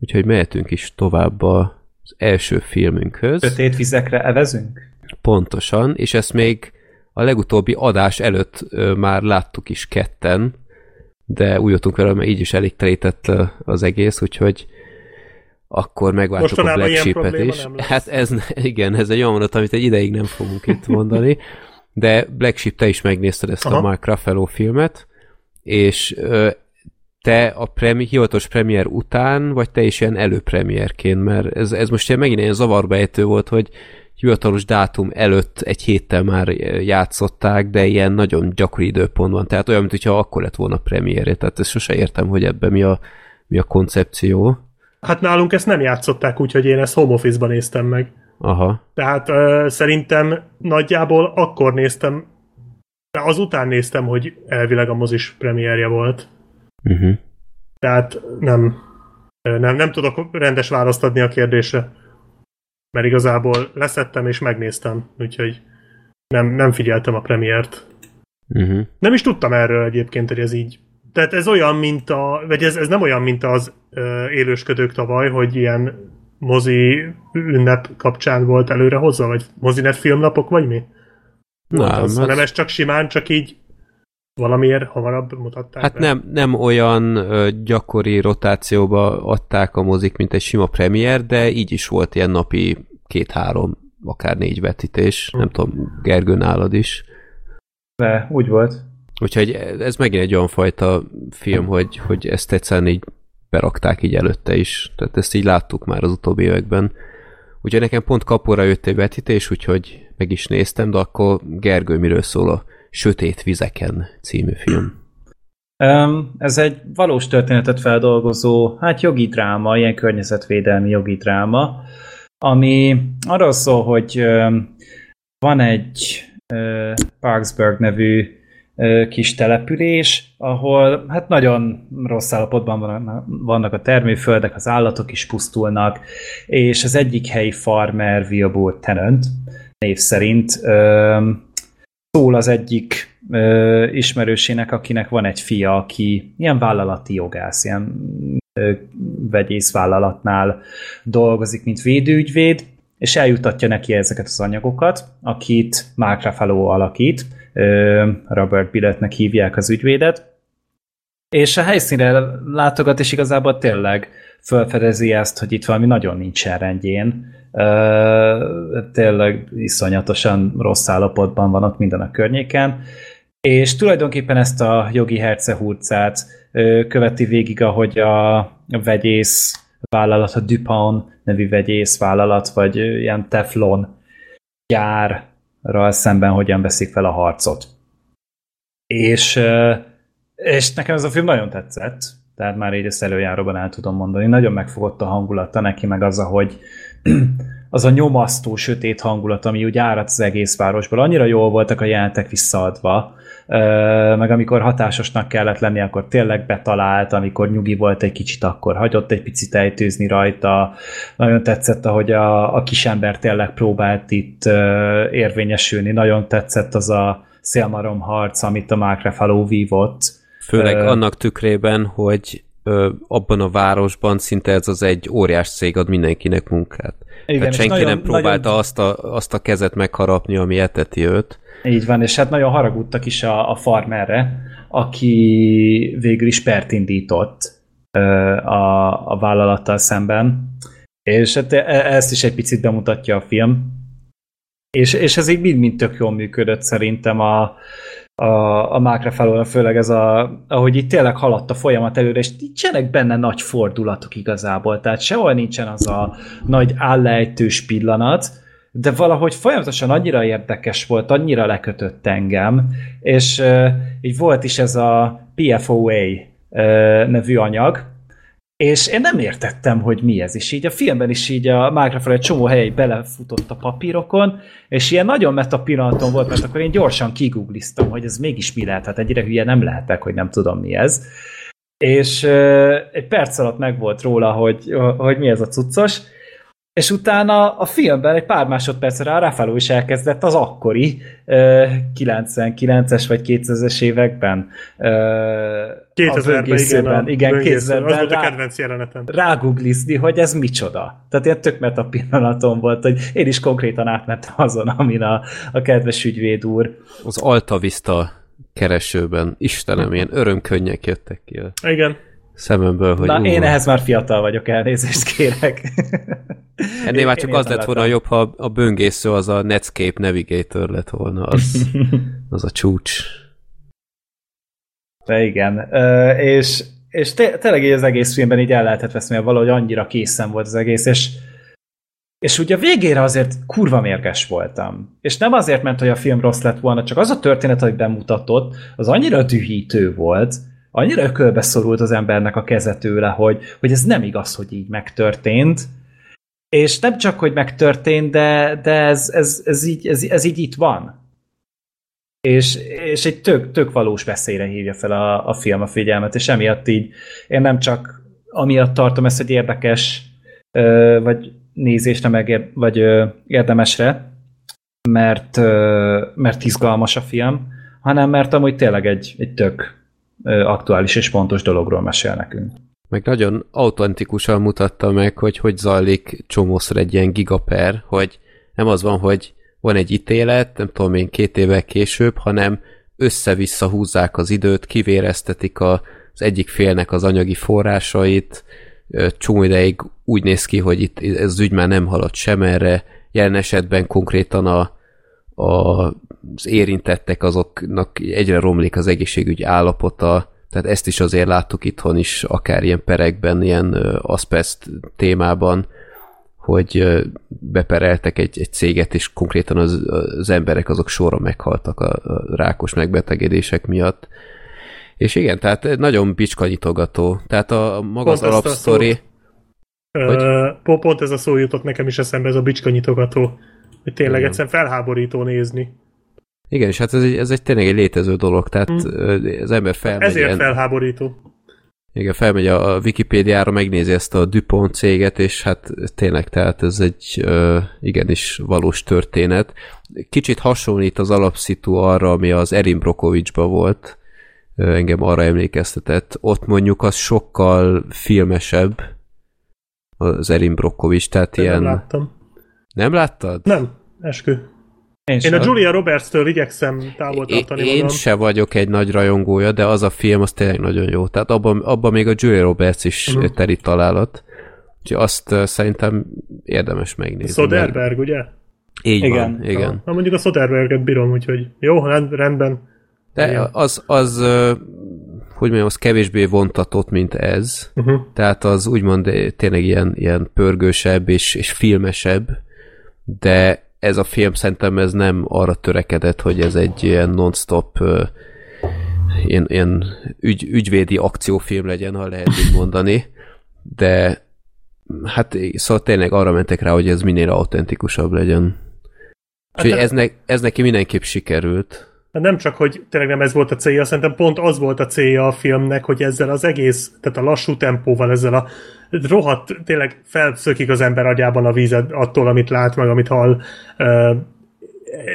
úgyhogy mehetünk is tovább az első filmünkhöz. Sötét vizekre evezünk? Pontosan, és ezt még a legutóbbi adás előtt már láttuk is ketten, de úgy jöttünk vele, mert így is elég telített ö, az egész, úgyhogy akkor megváltuk a Mostanában Black ilyen Sheep-et is. Hát ez, igen, ez egy olyan mondat, amit egy ideig nem fogunk itt mondani, de Black Sheep, te is megnézted ezt Aha. a. Mark Ruffalo filmet, és te a premi, hivatalos premier után, vagy te is ilyen előpremierként, mert ez, ez most ilyen megint ilyen zavarba ejtő volt, hogy hivatalos dátum előtt egy héttel már játszották, de ilyen nagyon gyakori időpontban, tehát olyan, mintha akkor lett volna premierje, tehát ezt sose értem, hogy ebben mi a, mi a koncepció. Hát nálunk ezt nem játszották, úgyhogy én ezt home office-ban néztem meg. Aha, Tehát ö, szerintem nagyjából akkor néztem, de azután néztem, hogy elvileg a mozis premierje volt. uh-huh. Tehát nem, nem, nem tudok rendes választ adni a kérdésre. Mert igazából leszettem és megnéztem, úgyhogy nem, nem figyeltem a premiért. Uh-huh. Nem is tudtam erről egyébként, hogy ez így. Tehát ez olyan, mint a, vagy ez, ez nem olyan, mint az ö, élősködők tavaly, hogy ilyen mozi ünnep kapcsán volt előre hozva, vagy mozinet filmnapok, vagy mi? Na, Volt az, hát- hanem ez csak simán, csak így Valamiért hamarabb mutatták Hát be? nem, nem olyan ö, gyakori rotációba adták a mozik, mint egy sima premier, de így is volt ilyen napi két-három, akár négy vetítés. Nem tudom, Gergő nálad is. De úgy volt. Úgyhogy ez megint egy olyan fajta film, hogy, hogy ezt egyszerűen így berakták így előtte is. Tehát ezt így láttuk már az utóbbi években. Úgyhogy nekem pont kapóra jött egy vetítés, úgyhogy meg is néztem, de akkor Gergő miről szól a Sötét Vizeken című film. Ez egy valós történetet feldolgozó, hát jogi dráma, ilyen környezetvédelmi jogi dráma, ami arról szól, hogy van egy Parksburg nevű kis település, ahol hát nagyon rossz állapotban vannak, a termőföldek, az állatok is pusztulnak, és az egyik helyi farmer, Wilbur Tennant, név szerint szól az egyik ismerősének, akinek van egy fia, aki ilyen vállalati jogász, ilyen ö, vegyészvállalatnál dolgozik, mint védőügyvéd, és eljutatja neki ezeket az anyagokat, akit Mark Ruffalo alakít, Robert Billettnek hívják az ügyvédet, és a helyszínre látogat, és igazából tényleg felfedezi ezt, hogy itt valami nagyon nincsen rendjén. Tényleg iszonyatosan rossz állapotban van ott minden a környéken, és tulajdonképpen ezt a jogi hercehurcát követi végig, ahogy a vegyész vállalat, a Dupont nevű vegyész vállalat, vagy ilyen Teflon gyárral szemben hogyan veszik fel a harcot. És, és nekem ez a film nagyon tetszett, tehát már így ezt előjáróban el tudom mondani. Nagyon megfogott a hangulata neki, meg az, hogy az a nyomasztó, sötét hangulat, ami úgy áradt az egész városból. Annyira jól voltak a jelentek visszaadva, meg amikor hatásosnak kellett lenni, akkor tényleg betalált, amikor nyugi volt egy kicsit, akkor hagyott egy picit ejtőzni rajta. Nagyon tetszett, ahogy a, a kisember tényleg próbált itt érvényesülni. Nagyon tetszett az a szélmarom harc, amit a Mark Ruffalo vívott. Főleg uh, annak tükrében, hogy ö, abban a városban szinte ez az egy óriás cég ad mindenkinek munkát. Igen, Tehát senki nagyon, nem próbálta nagyon... azt, a, azt a kezet megharapni, ami eteti őt. Így van, és hát nagyon haragudtak is a, a farmerre, aki végül is pert indított a, a vállalattal szemben. És hát e, ezt is egy picit bemutatja a film. És, és ez így mind-mind tök jól működött szerintem a, a, a Mákra felől, főleg ez a, ahogy itt tényleg haladt a folyamat előre, és nincsenek benne nagy fordulatok igazából, tehát sehol nincsen az a nagy állejtős pillanat, de valahogy folyamatosan annyira érdekes volt, annyira lekötött engem, és uh, így volt is ez a PFOA uh, nevű anyag, és én nem értettem, hogy mi ez, és így a filmben is így a Minecraft egy csomó hely belefutott a papírokon, és ilyen nagyon meta pillanatom volt, mert akkor én gyorsan kigoogliztam, hogy ez mégis mi lehet, hát egyre hülye nem lehetek, hogy nem tudom mi ez. És uh, egy perc alatt meg volt róla, hogy, hogy mi ez a cuccos, és utána a filmben egy pár másodpercre a Rafael is elkezdett az akkori uh, 99-es vagy 2000-es években. Uh, 2000-ben, igen. igen 2000 Az volt a kedvenc jelenetem. Ráguglizni, hogy ez micsoda. Tehát ilyen tök meta pillanatom volt, hogy én is konkrétan átmentem azon, amin a, a kedves ügyvéd úr. Az Alta Vista keresőben, Istenem, ilyen örömkönnyek jöttek ki. Igen szememből, hogy... Na, ú, én ehhez már fiatal vagyok, elnézést kérek. Ennél már csak az lett volna jobb, ha a böngésző az a Netscape Navigator lett volna, az, az a csúcs. De igen, és, és tényleg így az egész filmben így el lehetett veszni, mert valahogy annyira készen volt az egész, és és ugye a végére azért kurva mérges voltam. És nem azért, mert hogy a film rossz lett volna, csak az a történet, amit bemutatott, az annyira dühítő volt, annyira ökölbe szorult az embernek a keze tőle, hogy, hogy ez nem igaz, hogy így megtörtént, és nem csak, hogy megtörtént, de, de ez, ez, ez, így, ez, ez így itt van. És, és egy tök, tök valós veszélyre hívja fel a, a film a figyelmet, és emiatt így én nem csak amiatt tartom ezt egy érdekes, vagy nézésre, meg vagy érdemesre, mert, mert izgalmas a film, hanem mert amúgy tényleg egy, egy tök aktuális és fontos dologról mesél nekünk. Meg nagyon autentikusan mutatta meg, hogy hogy zajlik csomószor egy ilyen gigaper, hogy nem az van, hogy van egy ítélet, nem tudom én, két évvel később, hanem össze-vissza húzzák az időt, kivéreztetik a, az egyik félnek az anyagi forrásait, csomó ideig úgy néz ki, hogy itt ez ügy már nem halad sem erre, jelen esetben konkrétan a, a, az érintettek azoknak egyre romlik az egészségügy állapota, tehát ezt is azért láttuk itthon is, akár ilyen perekben, ilyen aszpest témában, hogy bepereltek egy, egy céget, és konkrétan az, az emberek azok sorra meghaltak a, a rákos megbetegedések miatt. És igen, tehát nagyon bicskanyitogató. Tehát a, a maga Pont az alapsztori... Hogy? Pont ez a szó jutott nekem is eszembe, ez a bicskanyitogató. Hogy tényleg Igen. egyszerűen felháborító nézni. Igen, és hát ez egy, ez egy tényleg egy létező dolog, tehát Mm. mm. az ember felmegy, Ezért ilyen, felháborító. igen, felmegy a Wikipédiára, megnézi ezt a Dupont céget, és hát tényleg, tehát ez egy ö, igenis valós történet. Kicsit hasonlít az alapszitu arra, ami az Erin Brokovicsban volt, engem arra emlékeztetett. Ott mondjuk az sokkal filmesebb, az Erin Brokovics, tehát Én ilyen... Nem láttam. Nem láttad? Nem, eskü. Én, Én a Julia Roberts-től igyekszem távol tartani Én magam. se vagyok egy nagy rajongója, de az a film az tényleg nagyon jó. Tehát abban, abban még a Julia Roberts is Mhm. uh-huh. teri találat. Úgyhogy azt szerintem érdemes megnézni. Soderberg, ugye? Így Igen. van, igen. Na mondjuk a Soderberget bírom, úgyhogy jó, rend, rendben. De Igen. az, az hogy mondjam, az kevésbé vontatott, mint ez. Uh-huh. Tehát az úgymond tényleg ilyen, ilyen pörgősebb és, és filmesebb, de ez a film szerintem ez nem arra törekedett, hogy ez egy ilyen non-stop ilyen, ilyen ügy, ügyvédi akciófilm legyen, ha lehet így mondani, de hát szóval tényleg arra mentek rá, hogy ez minél autentikusabb legyen. Úgyhogy Hát, ez, ne, ez neki mindenképp sikerült. Nem csak, hogy tényleg nem ez volt a célja, szerintem pont az volt a célja a filmnek, hogy ezzel az egész, tehát a lassú tempóval, ezzel a rohadt, tényleg felszökik az ember agyában a vízed attól, amit lát, meg amit hall.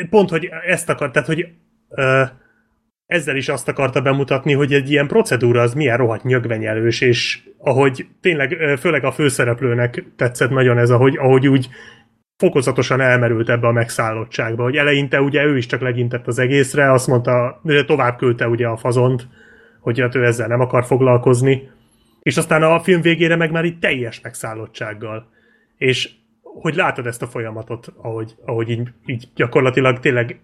Pont, hogy ezt akart, tehát, hogy ezzel is azt akarta bemutatni, hogy egy ilyen procedúra az milyen rohadt nyögvenyelős, és ahogy tényleg, főleg a főszereplőnek tetszett nagyon ez, ahogy, ahogy úgy fokozatosan elmerült ebbe a megszállottságba, hogy eleinte ugye ő is csak legyintett az egészre, azt mondta, tovább küldte ugye a fazont, hogy hát ő ezzel nem akar foglalkozni, és aztán a film végére meg már így teljes megszállottsággal. És hogy látod ezt a folyamatot, ahogy, ahogy így, így gyakorlatilag tényleg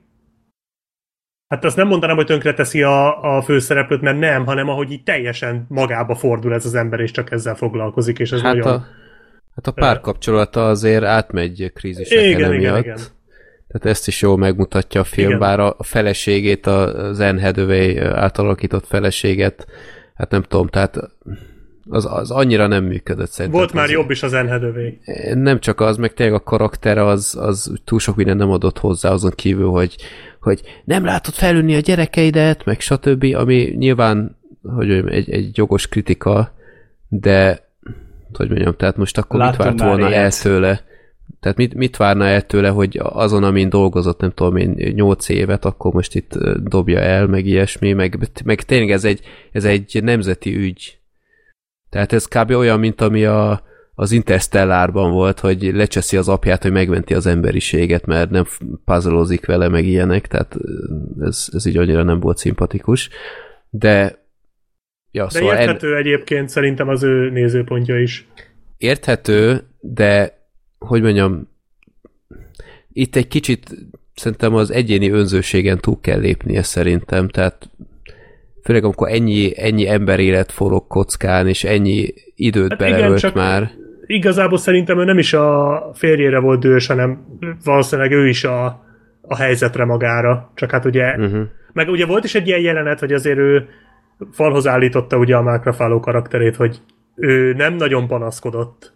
Hát azt nem mondanám, hogy tönkreteszi a, a főszereplőt, mert nem, hanem ahogy így teljesen magába fordul ez az ember, és csak ezzel foglalkozik, és ez Hát nagyon... a, hát a párkapcsolata azért átmegy kríziseken Igen, igen, emiatt. igen. Tehát ezt is jól megmutatja a film, Igen. bár a feleségét, az Anne Hathaway átalakított feleséget, hát nem tudom, tehát az, az annyira nem működött szerintem. Volt már az, jobb is az Anne Hathaway. Nem csak az, meg tényleg a karaktere az, az túl sok minden nem adott hozzá azon kívül, hogy, hogy nem látod felülni a gyerekeidet, meg stb., ami nyilván hogy egy, egy jogos kritika, de hogy mondjam, tehát most akkor mit Láttunk várt volna el ilyet. tőle? Tehát mit, mit várna el tőle, hogy azon, amin dolgozott, nem tudom én, 8 évet, akkor most itt dobja el, meg ilyesmi, meg, meg tényleg ez egy, ez egy nemzeti ügy. Tehát ez kb. olyan, mint ami a, az Interstellárban volt, hogy lecseszi az apját, hogy megmenti az emberiséget, mert nem puzzleozik vele, meg ilyenek, tehát ez, ez így annyira nem volt szimpatikus. De ja, De szóval en- érthető egyébként szerintem az ő nézőpontja is. érthető, de hogy mondjam, itt egy kicsit szerintem az egyéni önzőségen túl kell lépnie szerintem, tehát főleg amikor ennyi, ennyi emberélet forog kockán, és ennyi időt Hát hát igen, beleölt csak- már. Igazából szerintem ő nem is a férjére volt dühös, hanem valószínűleg ő is a, a helyzetre magára. Csak hát ugye, Uh-huh. meg ugye volt is egy ilyen jelenet, hogy azért ő falhoz állította ugye a Mark Ruffalo karakterét, hogy ő nem nagyon panaszkodott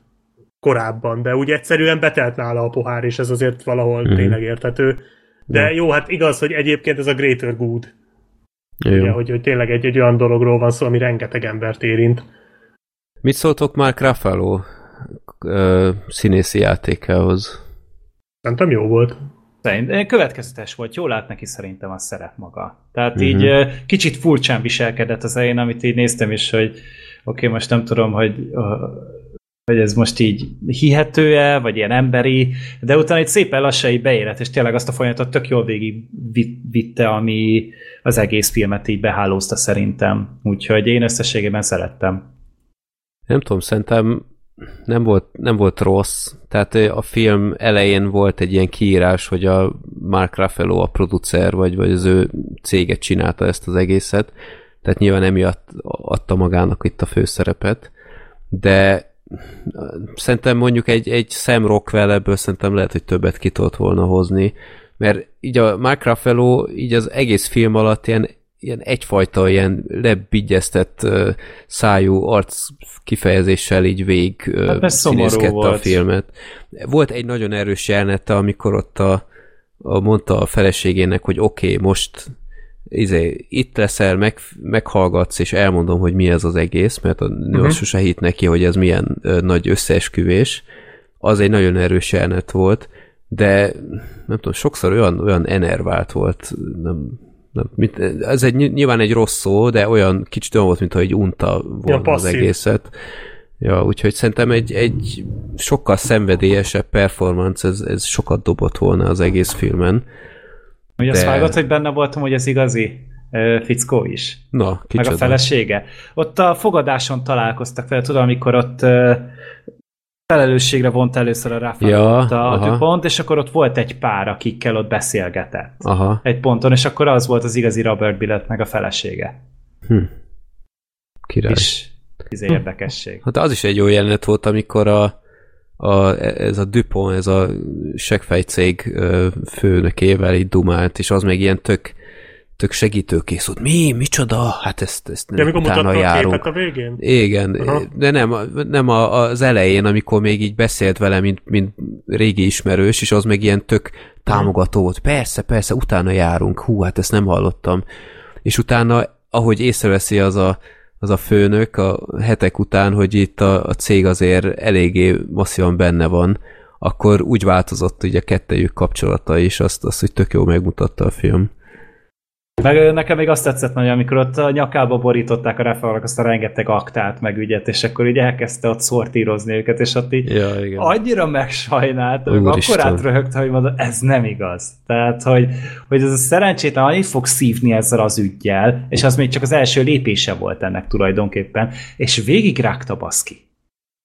korábban, de úgy egyszerűen betelt nála a pohár, és ez azért valahol mm. tényleg érthető. De jó, hát igaz, hogy egyébként ez a Greater Good, Jó. ugye, hogy, hogy tényleg egy, egy olyan dologról van szó, ami rengeteg embert érint. Mit szóltok Mark Ruffalo ö, színészi játékához? Szerintem jó volt. Szerint, következetes volt, jól lát neki szerintem a szerep maga. Tehát Mhm. így eh, kicsit furcsán viselkedett az elején, amit így néztem is, hogy oké, okay, most nem tudom, hogy hogy ez most így hihető-e, vagy ilyen emberi, de utána egy szépen lassan így beérett, és tényleg azt a folyamatot tök jól végig vitte, ami az egész filmet így behálózta szerintem. Úgyhogy én összességében szerettem. Nem tudom, szerintem nem volt, nem volt rossz. Tehát a film elején volt egy ilyen kiírás, hogy a Mark Ruffalo a producer, vagy, vagy az ő céget csinálta ezt az egészet. Tehát nyilván emiatt adta magának itt a főszerepet. De szerintem mondjuk egy, egy Sam Rockwell ebből szerintem lehet, hogy többet ki tudott volna hozni, mert így a Mark Ruffalo így az egész film alatt ilyen, ilyen egyfajta ilyen lebigyeztett uh, szájú arc kifejezéssel így vég uh, hát a filmet. Volt egy nagyon erős jelenete, amikor ott a, a mondta a feleségének, hogy oké, okay, most izé, itt leszel, meg, meghallgatsz, és elmondom, hogy mi ez az egész, mert a nő uh-huh. sose hitt neki, hogy ez milyen ö, nagy összeesküvés. Az egy nagyon erős jelenet volt, de nem tudom, sokszor olyan, olyan enervált volt, nem, nem, mit, ez egy, nyilván egy rossz szó, de olyan kicsit olyan volt, mintha egy unta volna ja, az egészet. Ja, úgyhogy szerintem egy, egy sokkal szenvedélyesebb performance, ez, ez sokat dobott volna az egész filmen. Ugye de... azt vágott, hogy benne voltam, hogy az igazi uh, fickó is. Na, kicsoda. Meg a felesége. Ott a fogadáson találkoztak vele, tudom, amikor ott felelősségre vont először a Rafa ja, a pont, és akkor ott volt egy pár, akikkel ott beszélgetett. Aha. Egy ponton, és akkor az volt az igazi Robert Billet meg a felesége. Hm. Király. És ez hm. érdekesség. Hát az is egy jó jelenet volt, amikor a a, ez a Dupont, ez a segfejcég főnökével így dumált, és az még ilyen tök, tök segítőkész volt. Mi? Micsoda? Hát ezt, ezt nem ja, utána járunk. A, a végén? Igen, Aha. de nem, nem a, az elején, amikor még így beszélt vele, mint, mint régi ismerős, és az meg ilyen tök támogató volt. Persze, persze, utána járunk. Hú, hát ezt nem hallottam. És utána, ahogy észreveszi az a az a főnök a hetek után, hogy itt a, a cég azért eléggé masszívan benne van, akkor úgy változott ugye a kettejük kapcsolata is, azt, azt hogy tök jó megmutatta a film. Meg nekem még azt tetszett nagyon, amikor ott a nyakába borították a Rafaelnak azt a rengeteg aktát, meg ügyet, és akkor így elkezdte ott szortírozni őket, és ott így ja, igen. annyira megsajnált, akkor átröhögte, hogy mondom, ez nem igaz. Tehát, hogy, hogy ez a szerencsétlen annyit fog szívni ezzel az ügyjel, és az még csak az első lépése volt ennek tulajdonképpen, és végig rágta baszki.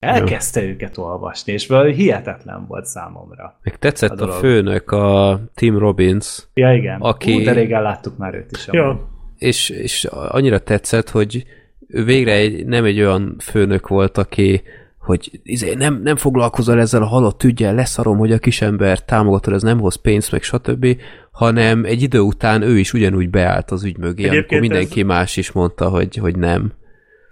Elkezdte Jó. őket olvasni, és hihetetlen volt számomra. Meg tetszett a, a főnök, a Tim Robbins. Ja, igen. Aki... Ú, de régen láttuk már őt is. Ja. És, és annyira tetszett, hogy ő végre egy, nem egy olyan főnök volt, aki hogy izé, nem, nem foglalkozol ezzel a halott ügyel, leszarom, hogy a kisember támogatod, ez nem hoz pénzt, meg stb., hanem egy idő után ő is ugyanúgy beállt az ügy mögé, Egyébként amikor mindenki ez... más is mondta, hogy, hogy nem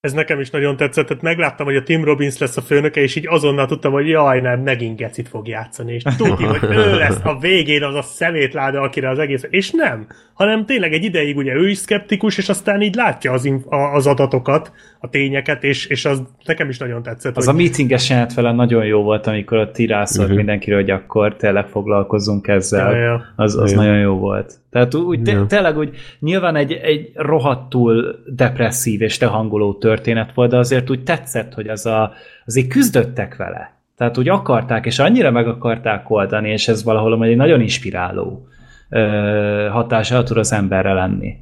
ez nekem is nagyon tetszett, tehát megláttam, hogy a Tim Robbins lesz a főnöke, és így azonnal tudtam, hogy jaj, nem, megint Gecit fog játszani, és tudni, hogy ő lesz a végén az a szemétláda, akire az egész, és nem, hanem tényleg egy ideig ugye ő is szkeptikus, és aztán így látja az, az adatokat, a tényeket, és, és az nekem is nagyon tetszett. Az hogy... a meetinges jelent vele nagyon jó volt, amikor a tirászolt uh-huh. mindenkiről, hogy akkor tényleg foglalkozunk ezzel. Ja, ja. Az, az ja. nagyon jó volt. Tehát úgy, ja. tényleg úgy nyilván egy, egy rohadtul depresszív és lehangoló történet volt, de azért úgy tetszett, hogy az a, azért küzdöttek vele. Tehát úgy akarták, és annyira meg akarták oldani, és ez valahol egy nagyon inspiráló ö, hatása tud az emberre lenni.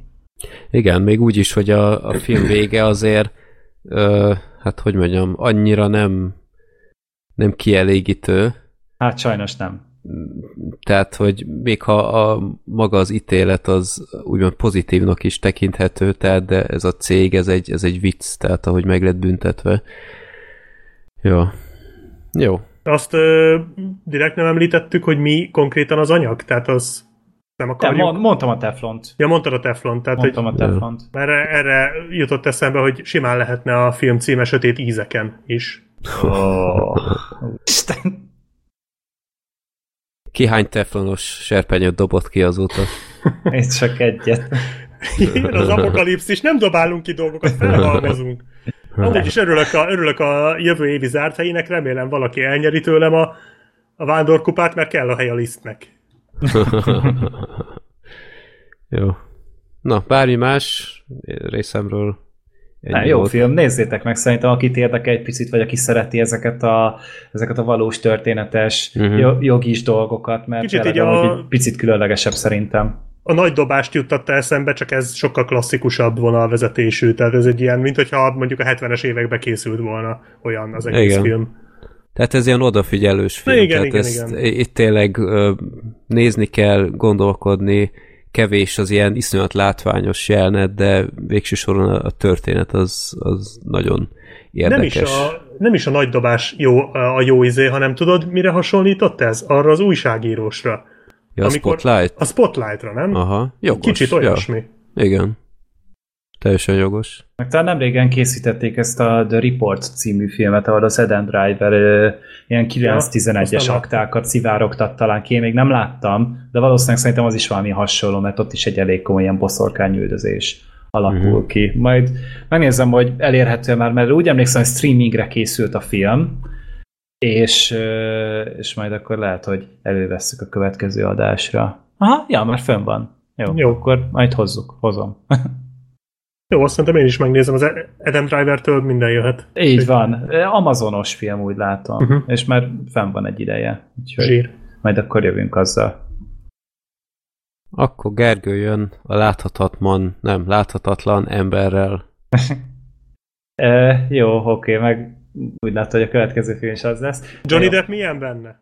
Igen, még úgy is, hogy a, a film vége azért ö, hát hogy mondjam, annyira nem nem kielégítő. Hát sajnos nem. Tehát, hogy még ha a maga az ítélet az úgymond pozitívnak is tekinthető, tehát de ez a cég, ez egy, ez egy vicc, tehát ahogy meg lett büntetve. Jó. Jó. Azt ö, direkt nem említettük, hogy mi konkrétan az anyag, tehát az nem akarjuk. Te, mondtam a teflont. Ja, mondtad a teflont. Tehát, mondtam hogy, a teflont. Mert erre jutott eszembe, hogy simán lehetne a film címe Sötét ízeken is. Oh, Isten. Ki hány teflonos serpenyőt dobott ki azóta? Én csak egyet. az apokalipszis, nem dobálunk ki dolgokat, felhalmozunk. Amúgy is örülök a, örülök a jövő évi zárt helyének, remélem valaki elnyeri tőlem a, a vándorkupát, mert kell a hely a lisztnek. Jó. Na, bármi más részemről Nem, jó volt. film, nézzétek meg, szerintem akit érdekel egy picit, vagy aki szereti ezeket a, ezeket a valós történetes uh-huh. jogis dolgokat, mert Kicsit így a... egy picit különlegesebb szerintem a nagy dobást juttatta eszembe, csak ez sokkal klasszikusabb vonalvezetésű, tehát ez egy ilyen, mint hogyha mondjuk a 70-es években készült volna olyan az egész igen. film. Tehát ez ilyen odafigyelős film. Igen, tehát igen, ezt igen. Itt tényleg nézni kell, gondolkodni, kevés az ilyen iszonyat látványos jelenet, de végső soron a, történet az, az nagyon érdekes. Nem is, a, nem is a nagy dobás jó, a jó izé, hanem tudod, mire hasonlított ez? Arra az újságírósra Ja, a Spotlight? A Spotlightra, nem? Aha, jogos. Kicsit olyasmi. Ja. Igen. Teljesen jogos. Meg talán nem régen készítették ezt a The Report című filmet, ahol az Eden Driver ilyen 9-11-es ja, aktákat szivárogtat talán ki. Én még nem láttam, de valószínűleg szerintem az is valami hasonló, mert ott is egy elég komoly ilyen boszorkányüldözés alakul uh-huh. ki. Majd megnézem, hogy elérhető már, mert úgy emlékszem, hogy streamingre készült a film, és, és majd akkor lehet, hogy elővesszük a következő adásra. Aha, ja, már fönn van. Jó, Jó. akkor majd hozzuk, hozom. Jó, azt szerintem én is megnézem, az Adam Driver-től minden jöhet. Így van. Amazonos film, úgy látom. Uh-huh. És már fenn van egy ideje. Úgyhogy Zsír. Majd akkor jövünk azzal. Akkor Gergő jön a láthatatlan, nem, láthatatlan emberrel. e, jó, oké, meg úgy látta, hogy a következő film is az lesz. Johnny Depp milyen benne?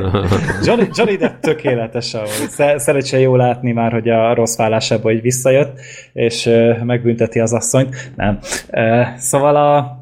Johnny, Johnny Depp tökéletes ahogy. Szeretse jó látni már, hogy a rossz vállásából így visszajött, és megbünteti az asszonyt. Nem. Szóval a,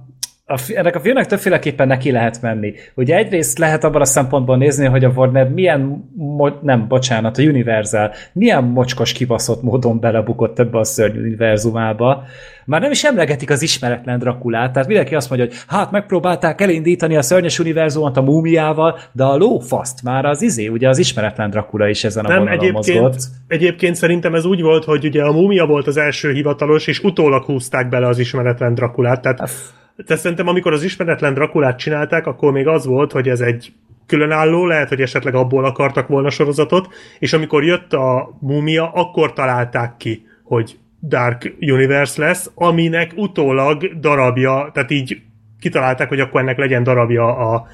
a, ennek a filmnek többféleképpen neki lehet menni. Ugye egyrészt lehet abban a szempontból nézni, hogy a Warner milyen, mo- nem, bocsánat, a Universal milyen mocskos kibaszott módon belebukott ebbe a szörny univerzumába. Már nem is emlegetik az ismeretlen Drakulát, tehát mindenki azt mondja, hogy hát megpróbálták elindítani a szörnyes univerzumot a múmiával, de a lófaszt már az izé, ugye az ismeretlen Drakula is ezen a nem, egyébként, mozgott. Egyébként szerintem ez úgy volt, hogy ugye a múmia volt az első hivatalos, és utólag húzták bele az ismeretlen Drakulát, tehát de szerintem amikor az ismeretlen Drakulát csinálták, akkor még az volt, hogy ez egy különálló, lehet, hogy esetleg abból akartak volna sorozatot, és amikor jött a múmia, akkor találták ki, hogy Dark Universe lesz, aminek utólag darabja, tehát így kitalálták, hogy akkor ennek legyen darabja a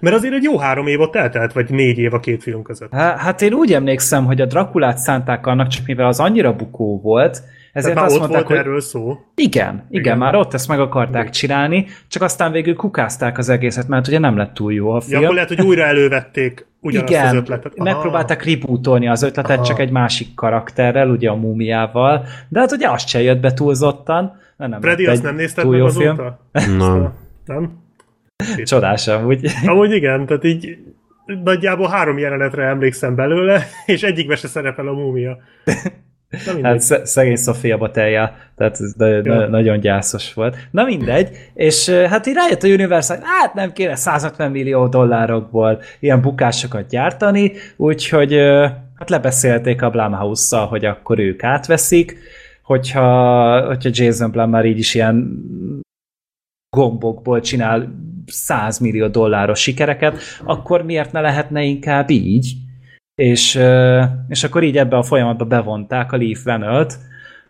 mert azért egy jó három év ott eltelt, vagy négy év a két film között. Hát én úgy emlékszem, hogy a Drakulát szánták annak, csak mivel az annyira bukó volt, ezért Tehát azt mondták, volt hogy erről szó. Igen, igen, igen, már ott ezt meg akarták igen. csinálni, csak aztán végül kukázták az egészet, mert ugye nem lett túl jó a film. Ja, akkor lehet, hogy újra elővették ugyanazt igen, az ötletet. Aha. megpróbálták rebootolni az ötletet, Aha. csak egy másik karakterrel, ugye a múmiával, de hát ugye azt se jött be túlzottan. Nem Freddy, azt nem nézted meg azóta? Nem. nem? Csodás amúgy. Amúgy igen, tehát így nagyjából három jelenetre emlékszem belőle, és egyikbe se szerepel a múmia. Hát szegény Sofia Batelja, tehát ez na- ja. nagyon gyászos volt. Na mindegy, és hát így rájött a Universal, hát nem kéne 150 millió dollárokból ilyen bukásokat gyártani, úgyhogy hát lebeszélték a Blumhouse-szal, hogy akkor ők átveszik, hogyha, hogyha Jason Blum már így is ilyen gombokból csinál 100 millió dolláros sikereket, akkor miért ne lehetne inkább így? És, és akkor így ebbe a folyamatba bevonták a Leaf Venölt.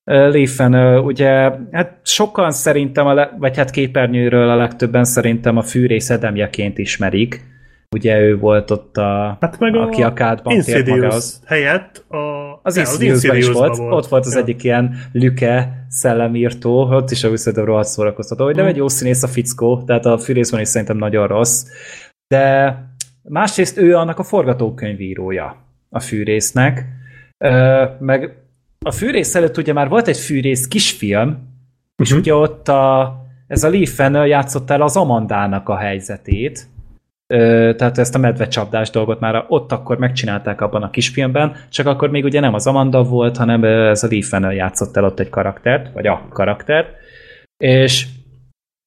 Leaf Venöl, ugye, hát sokan szerintem, a le, vagy hát képernyőről a legtöbben szerintem a fűrész edemjeként ismerik. Ugye ő volt ott a, hát meg aki a, a kádban tért magához. helyett a, az, az Insidious is volt. volt. Ott volt az ja. egyik ilyen lüke szellemírtó, ott is a visszatom rohadt szórakoztató, hogy nem hmm. egy jó színész a fickó, tehát a fűrészben is szerintem nagyon rossz. De Másrészt ő annak a forgatókönyvírója a fűrésznek, meg a fűrész előtt ugye már volt egy fűrész kisfilm, uh-huh. és ugye ott a, ez a Lee Fennel játszott el az Amandának a helyzetét, tehát ezt a medvecsapdás dolgot már ott akkor megcsinálták abban a kisfilmben, csak akkor még ugye nem az Amanda volt, hanem ez a Lee Fennel játszott el ott egy karaktert, vagy a karaktert, és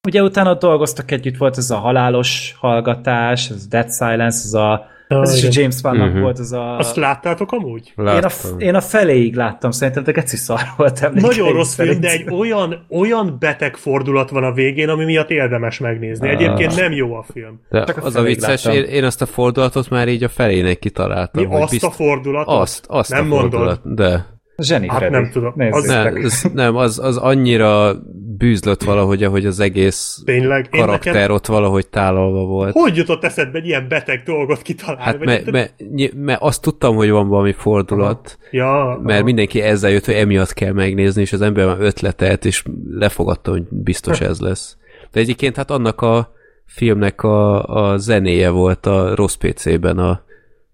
Ugye utána dolgoztak együtt, volt ez a halálos hallgatás, ez Dead Silence, ez a ez is a James Wan uh-huh. volt az a... Azt láttátok amúgy? Én a, én a feléig láttam, szerintem te geci szar volt Nagyon rossz film, de egy olyan, olyan beteg fordulat van a végén, ami miatt érdemes megnézni. Uh, Egyébként nem jó a film. De Csak a az a vicces, én, én, azt a fordulatot már így a felének kitaláltam. Mi azt bizt... a fordulatot? Azt, azt nem a fordulat, mondod. de... Zseni hát nem tudom. Az, nem, az, nem az, az annyira bűzlött valahogy, ahogy az egész Tényleg. Én karakter nekem, ott valahogy tálalva volt. hogy jutott eszedbe egy ilyen beteg dolgot kitalálni? Hát mert te- me, me, me, azt tudtam, hogy van valami fordulat, Ja, mert aha. mindenki ezzel jött, hogy emiatt kell megnézni, és az ember már ötletelt, és lefogadta, hogy biztos ez lesz. De egyébként hát annak a filmnek a, a zenéje volt a rossz PC-ben a,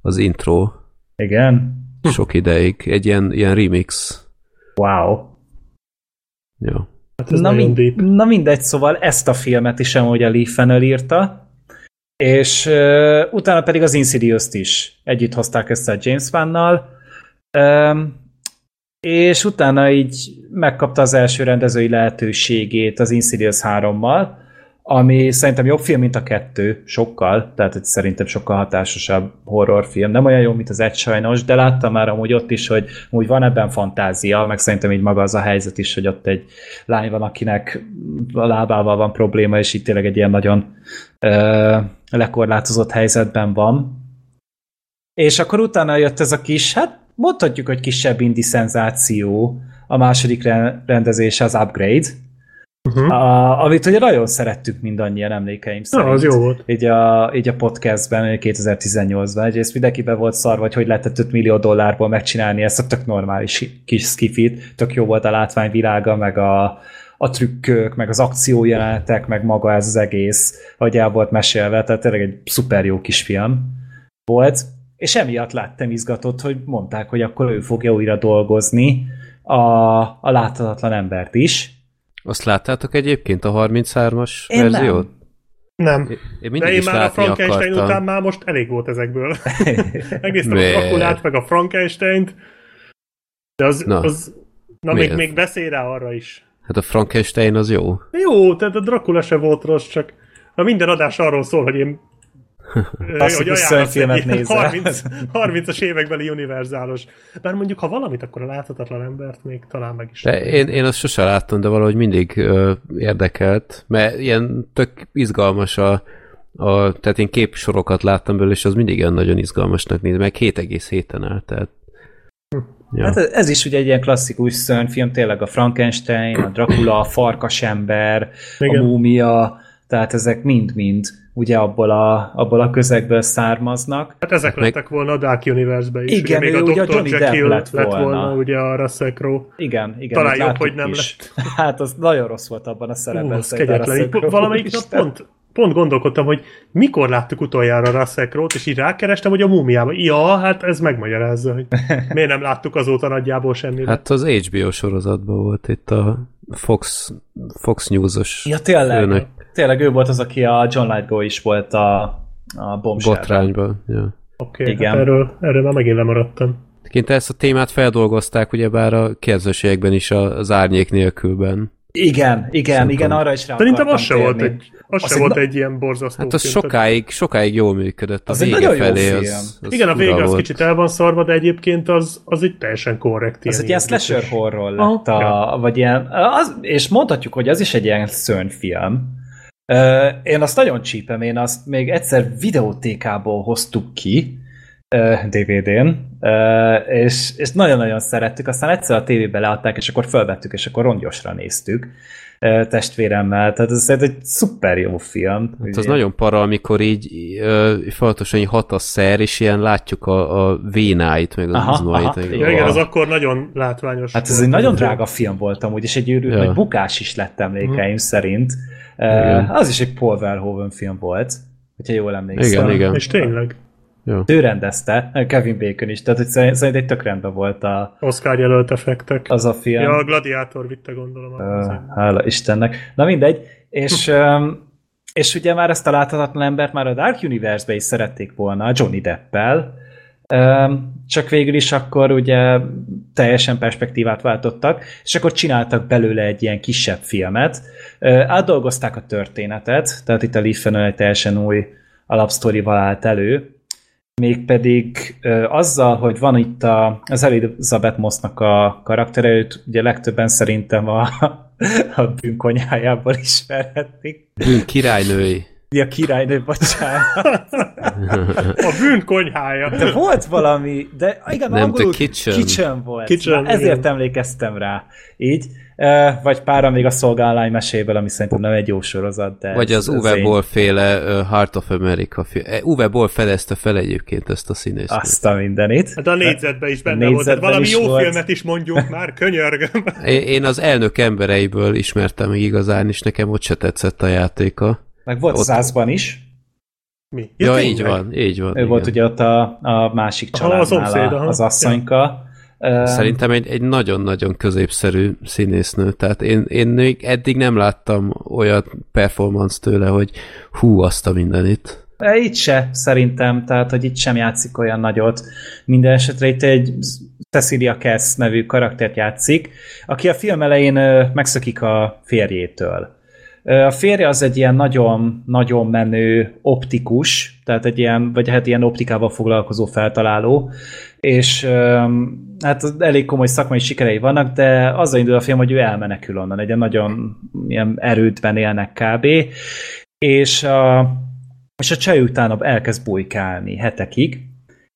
az intro Igen. Sok ideig. Egy ilyen, ilyen remix. Wow. Ja. Hát ez Na, nagyon min- deep. na mindegy, szóval ezt a filmet is amúgy a Lee Fennel írta, és uh, utána pedig az Insidious-t is együtt hozták össze a James Vannal, um, és utána így megkapta az első rendezői lehetőségét az Insidious 3-mal, ami szerintem jobb film, mint a kettő, sokkal, tehát hogy szerintem sokkal hatásosabb horrorfilm. Nem olyan jó, mint az egy sajnos, de láttam már amúgy ott is, hogy úgy van ebben fantázia, meg szerintem így maga az a helyzet is, hogy ott egy lány van, akinek a lábával van probléma, és itt tényleg egy ilyen nagyon ö, lekorlátozott helyzetben van. És akkor utána jött ez a kis, hát mondhatjuk, hogy kisebb indi szenzáció, a második re- rendezése az Upgrade, Uh-huh. a, amit ugye nagyon szerettük mindannyian emlékeim szerint. az jó volt. Így a, így a podcastben 2018-ban. Egyrészt mindenkibe volt szar, vagy hogy lehetett 5 millió dollárból megcsinálni ezt a tök normális kis skifit. Tök jó volt a látványvilága, meg a, a trükkök, meg az akciójelenetek, meg maga ez az egész, hogy el volt mesélve, tehát tényleg egy szuper jó kis film volt, és emiatt láttam izgatott, hogy mondták, hogy akkor ő fogja újra dolgozni a, a láthatatlan embert is. Azt láttátok egyébként a 33-as Én verziót? Nem. Én De én is már a Frankenstein akartam. után már most elég volt ezekből. Megnéztem a Drakulát, meg a Frankenstein-t, de az, Na. az na még, még beszél rá arra is. Hát a Frankenstein az jó. Jó, tehát a Dracula se volt rossz, csak na minden adás arról szól, hogy én Klasszikus szörnyfilmet nézel. 30, 30-as évekbeli univerzálos. Bár mondjuk, ha valamit, akkor a láthatatlan embert még talán meg is. De én, én azt sose láttam, de valahogy mindig ö, érdekelt, mert ilyen tök izgalmas a, a, tehát én képsorokat láttam belőle, és az mindig olyan nagyon izgalmasnak néz, meg 7,7-en áll, tehát ja. Hát ez- ez is ugye egy ilyen klasszikus szörnyfilm, tényleg a Frankenstein, a Dracula, a farkasember, Igen. a múmia, tehát ezek mind-mind ugye abból a, abból a közegből származnak. Hát ezek meg- lettek volna a Dark Universe-be is. Igen, ugye, még ő a ugye a Dr. Johnny Depp Jekyll lett lett volna. volna, ugye a Russell Crowe. Igen, igen. Talán jobb, hogy nem is. Hát az nagyon rossz volt abban a szerepben. szerintem kegyetlen. Valamelyik nap pont, pont gondolkodtam, hogy mikor láttuk utoljára Russell Crowe-t, és így rákerestem, hogy a múmiában. Ja, hát ez megmagyarázza, hogy miért nem láttuk azóta nagyjából semmit. Hát az HBO sorozatban volt itt a Fox, Fox News-os Ja, tényleg. főnök Tényleg ő volt az, aki a John Lightgo is volt a, a bombshell botrányban. Ja. Oké, okay, igen. hát erről, erről már megint lemaradtam. Egyébként ezt a témát feldolgozták ugyebár a kérdzőségekben is a- az árnyék nélkülben. Igen, igen, Szerintem. igen, arra is rá Szerintem az se volt egy, az Az se volt na- egy ilyen borzasztó Hát az film, sokáig, sokáig jól működött. A Az egy vége nagyon jó felé film. az, az Igen, a vége az volt. kicsit el van szarva, de egyébként az, az egy teljesen korrekt. Ez egy ilyen slasher horror lett, Aha, a, vagy ilyen, az, és mondhatjuk, hogy az is egy ilyen szörnyfilm. Én azt nagyon csípem, én azt még egyszer videótékából hoztuk ki, DVD-n, és, és nagyon-nagyon szerettük, aztán egyszer a tévébe leadták, és akkor felvettük, és akkor rongyosra néztük testvéremmel, tehát ez egy szuper jó film. Hát az nagyon para, amikor így ö, folyamatosan így hat a szer, és ilyen látjuk a, a vénáit, meg az Aha, izmait. aha, meg igen, igen, az akkor nagyon látványos. Hát ez egy nagyon az drága film volt amúgy, és egy őrült Ja. nagy bukás is lett emlékeim szerint. Igen. Az is egy Paul Verhoeven film volt, hogyha jól emlékszem. Igen, igen. És tényleg, Jó. Ő rendezte, Kevin Bacon is, tehát hogy szerint, szerint egy tök rendben volt a, Oscar jelölt effektek. az a film. Ja, a Gladiátor vitte gondolom. Uh, hála Istennek. Na mindegy. És, és ugye már ezt a láthatatlan embert már a Dark Universe-be is szerették volna, Johnny Deppel, csak végül is akkor ugye teljesen perspektívát váltottak, és akkor csináltak belőle egy ilyen kisebb filmet. Átdolgozták a történetet, tehát itt a Leaf egy teljesen új alapsztorival állt elő, mégpedig ö, azzal, hogy van itt a, az Elizabeth Mossnak a karaktere, őt ugye legtöbben szerintem a, a bűnkonyhájából ismerhetik. Bűn királynői. Ja, királynő, bocsánat. A bűn konyhája. De volt valami, de igen, Nem, angolul Kitchen. kitchen volt. Kitchen, Na, ezért igen. emlékeztem rá. Így. Vagy pára még a szolgálány meséből, ami szerintem nem egy jó sorozat, de... Vagy az Uwe Boll féle Heart of America. Eh, Uwe Boll fedezte fel egyébként ezt a színészt. Azt a mindenit. Hát a négyzetben is benne A volt. Négyzetben valami jó volt. filmet is mondjuk már, könyörgöm. Én az elnök embereiből ismertem meg igazán, és nekem ott se tetszett a játéka. Meg volt Ott- az Ászban is. Mi? Ja, tényleg? így van, így van. Ő igen. volt ugye ott a, a másik Aha, családnál, a szomszéd, a, aha. az asszonyka. Ö, Szerintem egy, egy nagyon-nagyon középszerű színésznő, tehát én, én még eddig nem láttam olyan performance tőle, hogy hú, azt a mindenit. E, Itt se, szerintem, tehát, hogy itt sem játszik olyan nagyot. Minden esetre itt egy Cecilia Cass nevű karaktert játszik, aki a film elején megszökik a férjétől. A férje az egy ilyen nagyon, nagyon menő optikus, tehát egy ilyen, vagy hát ilyen optikával foglalkozó feltaláló, és hát elég komoly szakmai sikerei vannak, de azzal indul a film, hogy ő elmenekül onnan, egy ilyen nagyon ilyen erődben élnek kb. És a, és a csaj utána elkezd bujkálni hetekig,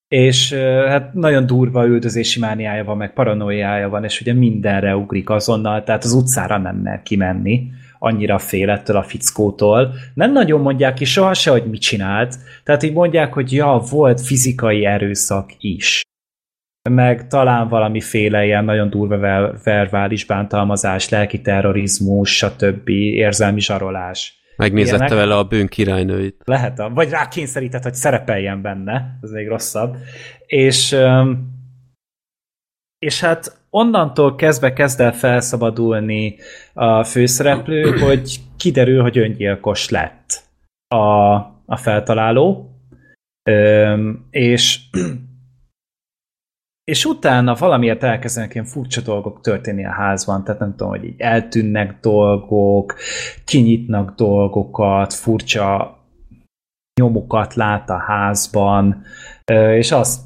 és hát nagyon durva üldözési mániája van, meg paranoiája van, és ugye mindenre ugrik azonnal, tehát az utcára nem mer kimenni, annyira fél ettől a fickótól. Nem nagyon mondják ki soha se, hogy mit csinált, tehát így mondják, hogy ja, volt fizikai erőszak is meg talán valamiféle ilyen nagyon durva ver- verbális bántalmazás, lelki terrorizmus, stb. érzelmi zsarolás. Megnézette Ilyenek. vele a bűn királynőit. Lehet, vagy rá kényszerített, hogy szerepeljen benne, ez még rosszabb. És, és hát onnantól kezdve kezd el felszabadulni a főszereplő, hogy kiderül, hogy öngyilkos lett a, a feltaláló, Öm, és és utána valamiért elkezdenek ilyen furcsa dolgok történni a házban, tehát nem tudom, hogy így eltűnnek dolgok, kinyitnak dolgokat, furcsa nyomokat lát a házban, és azt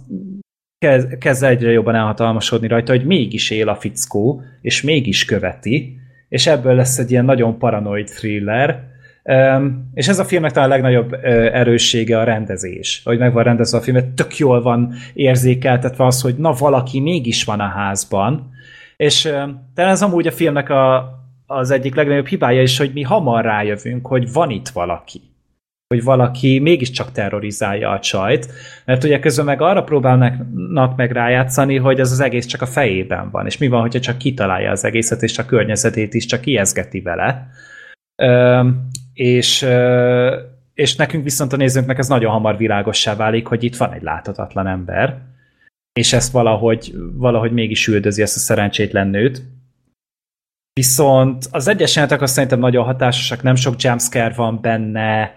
kezd, egyre jobban elhatalmasodni rajta, hogy mégis él a fickó, és mégis követi, és ebből lesz egy ilyen nagyon paranoid thriller, Um, és ez a filmnek talán a legnagyobb uh, erőssége a rendezés. Hogy meg van rendezve a film, mert tök jól van érzékeltetve az, hogy na valaki mégis van a házban. És uh, talán ez amúgy a filmnek a, az egyik legnagyobb hibája is, hogy mi hamar rájövünk, hogy van itt valaki. Hogy valaki mégiscsak terrorizálja a csajt, mert ugye közben meg arra próbálnak meg rájátszani, hogy ez az egész csak a fejében van, és mi van, hogyha csak kitalálja az egészet, és a környezetét is csak ijeszgeti vele. Ö, és, ö, és nekünk viszont a nézőnknek ez nagyon hamar világossá válik, hogy itt van egy láthatatlan ember, és ezt valahogy, valahogy mégis üldözi ezt a szerencsétlen nőt. Viszont az egyes jelenetek azt szerintem nagyon hatásosak, nem sok jumpscare van benne,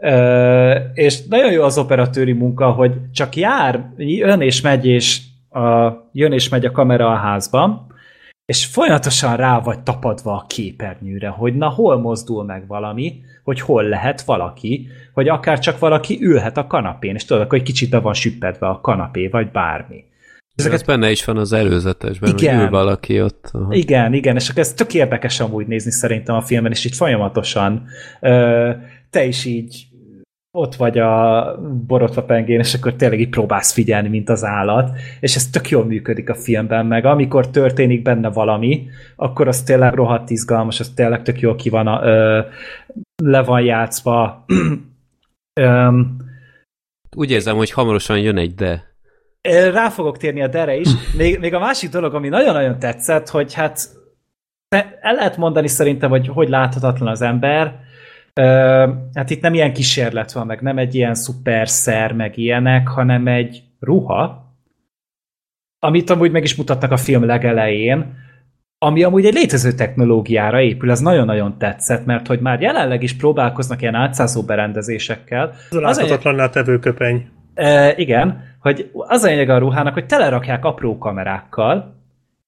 ö, és nagyon jó az operatőri munka, hogy csak jár, jön és megy, és a, jön és megy a kamera a házban, és folyamatosan rá vagy tapadva a képernyőre, hogy na hol mozdul meg valami, hogy hol lehet valaki, hogy akár csak valaki ülhet a kanapén, és tudod, egy kicsit be van süppedve a kanapé, vagy bármi. Ezeket... Ez benne is van az előzetesben, Igen. hogy ül valaki ott. Aha. Igen, igen, és akkor ez tök érdekes amúgy nézni szerintem a filmben, és itt folyamatosan ö, te is így ott vagy a borotva pengén, és akkor tényleg így próbálsz figyelni, mint az állat, és ez tök jól működik a filmben, meg amikor történik benne valami, akkor az tényleg rohadt izgalmas, az tényleg tök jól ki van, a, ö, le van játszva. Öm, Úgy érzem, hogy hamarosan jön egy de. rá fogok térni a dere is. Még, még a másik dolog, ami nagyon-nagyon tetszett, hogy hát el lehet mondani szerintem, hogy hogy láthatatlan az ember. Hát itt nem ilyen kísérlet van, meg nem egy ilyen szuperszer, meg ilyenek, hanem egy ruha, amit amúgy meg is mutatnak a film legelején, ami amúgy egy létező technológiára épül, ez nagyon-nagyon tetszett, mert hogy már jelenleg is próbálkoznak ilyen átszázó berendezésekkel. Ez a láthatatlanná tevő köpeny. E, igen, hogy az a lényeg a ruhának, hogy telerakják apró kamerákkal,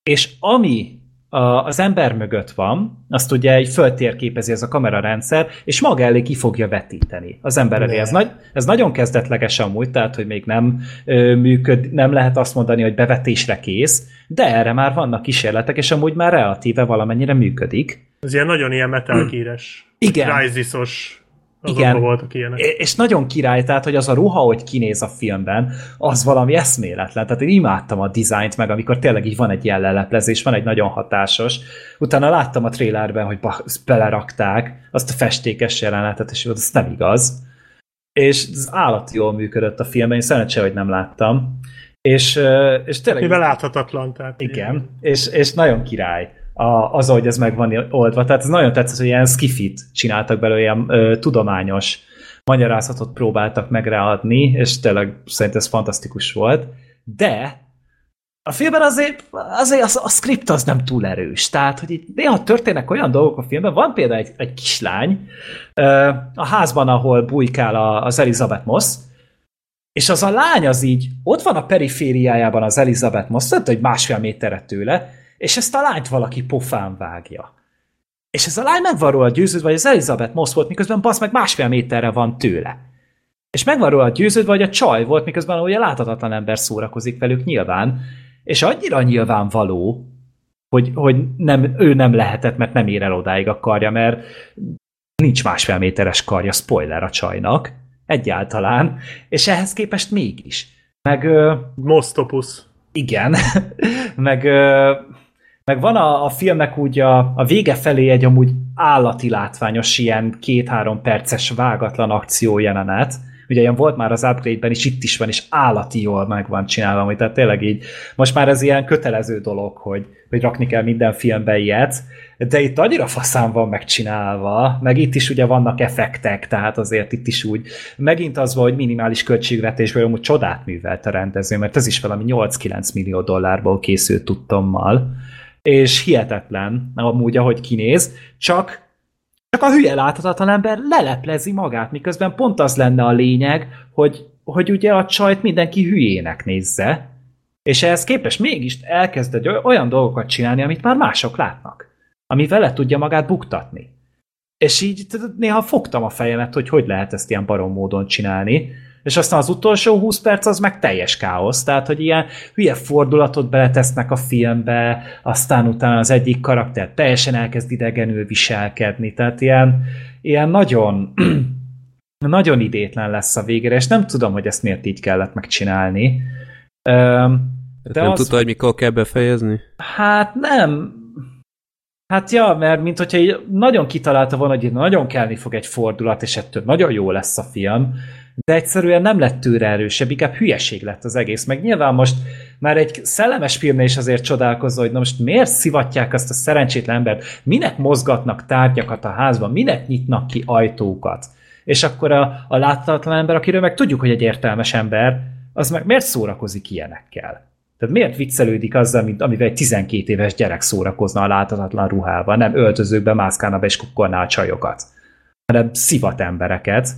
és ami a, az ember mögött van, azt ugye egy föltérképezi ez a kamerarendszer, és maga elé ki fogja vetíteni az ember elé. Ez, nagy, ez nagyon kezdetleges amúgy, tehát hogy még nem ö, működ, nem lehet azt mondani, hogy bevetésre kész, de erre már vannak kísérletek, és amúgy már relatíve valamennyire működik. Ez ilyen nagyon ilyen Metal Gear-es. Igen. Crysis-os Igen. voltak ilyenek. És nagyon király, tehát, hogy az a ruha, hogy kinéz a filmben, az valami eszméletlen. Tehát én imádtam a dizájnt meg, amikor tényleg így van egy ilyen leleplezés, van egy nagyon hatásos. Utána láttam a trailerben, hogy belerakták azt a festékes jelenetet, és az nem igaz. És ez állat jól működött a filmben, én szerencsé, hogy nem láttam. És, és tényleg... Mivel láthatatlan, tehát... Igen, és, és nagyon király a, az, ahogy ez meg van oldva. Tehát ez nagyon tetszett, hogy ilyen skifit csináltak belőle, ilyen ö, tudományos magyarázatot próbáltak meg és tényleg szerintem ez fantasztikus volt. De a filmben azért, azért az, a script az nem túl erős. Tehát, hogy itt néha történnek olyan dolgok a filmben, van például egy, egy kislány a házban, ahol bujkál az Elizabeth Moss, és az a lány az így, ott van a perifériájában az Elizabeth Moss, tehát egy másfél méterre tőle, és ezt a lányt valaki pofán vágja. És ez a lány meg van róla győződve, hogy az Elizabeth Moss volt, miközben basz meg másfél méterre van tőle. És meg van róla győződve, hogy a csaj volt, miközben ugye láthatatlan ember szórakozik velük nyilván, és annyira nyilvánvaló, hogy, hogy nem, ő nem lehetett, mert nem ér el odáig a karja, mert nincs másfél méteres karja, spoiler a csajnak, egyáltalán, és ehhez képest mégis. Meg ö, Mostopus. igen, meg, ö, meg van a, a filmnek úgy a, a vége felé egy amúgy állati látványos ilyen két-három perces vágatlan akció jelenet, ugye ilyen volt már az upgrade-ben is, itt is van, és állati jól meg van csinálva, hogy tehát tényleg így, most már ez ilyen kötelező dolog, hogy, hogy rakni kell minden filmbe ilyet, de itt annyira faszán van megcsinálva, meg itt is ugye vannak effektek, tehát azért itt is úgy, megint az van, hogy minimális költségvetésből amúgy csodát művelt a rendező, mert ez is valami 8-9 millió dollárból készült tudtommal, és hihetetlen amúgy, ahogy kinéz, csak csak a hülye láthatatlan ember leleplezi magát, miközben pont az lenne a lényeg, hogy, hogy ugye a csajt mindenki hülyének nézze, és ehhez képest mégis elkezd egy oly- olyan dolgokat csinálni, amit már mások látnak, ami vele tudja magát buktatni. És így néha fogtam a fejemet, hogy hogy lehet ezt ilyen barom módon csinálni, és aztán az utolsó 20 perc az meg teljes káosz, tehát hogy ilyen hülye fordulatot beletesznek a filmbe, aztán utána az egyik karakter teljesen elkezd idegenül viselkedni, tehát ilyen, ilyen nagyon nagyon idétlen lesz a végére, és nem tudom, hogy ezt miért így kellett megcsinálni. Öm, De nem az- tudta, hogy mikor kell befejezni? Hát nem. Hát ja, mert mint hogyha így nagyon kitalálta volna, hogy nagyon kelni fog egy fordulat, és ettől nagyon jó lesz a film, de egyszerűen nem lett tőle erősebb, inkább hülyeség lett az egész. Meg nyilván most már egy szellemes filmnél is azért csodálkozol, hogy na most miért szivatják azt a szerencsétlen embert, minek mozgatnak tárgyakat a házban, minek nyitnak ki ajtókat. És akkor a, a láthatatlan ember, akiről meg tudjuk, hogy egy értelmes ember, az meg miért szórakozik ilyenekkel? Tehát miért viccelődik azzal, mint amivel egy 12 éves gyerek szórakozna a láthatatlan ruhában, nem öltözőkbe mászkálna be és kukkolná a csajokat, hanem szivat embereket.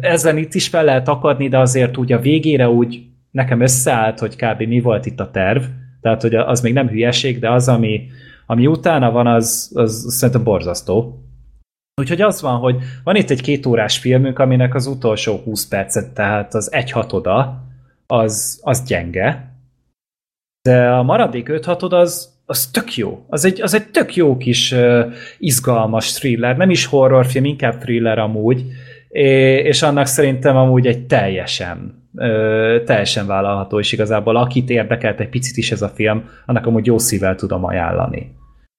Ezen itt is fel lehet akadni, de azért úgy a végére úgy nekem összeállt, hogy kb. mi volt itt a terv, tehát hogy az még nem hülyeség, de az, ami, ami utána van, az, az szerintem borzasztó. Úgyhogy az van, hogy van itt egy két órás filmünk, aminek az utolsó 20 percet, tehát az egy hatoda, az, az gyenge, de a maradék 5 hatod az, az tök jó. Az egy, az egy tök jó kis uh, izgalmas thriller, nem is horrorfilm, inkább thriller amúgy, és annak szerintem amúgy egy teljesen teljesen vállalható, és igazából akit érdekelt egy picit is ez a film, annak amúgy jó szívvel tudom ajánlani.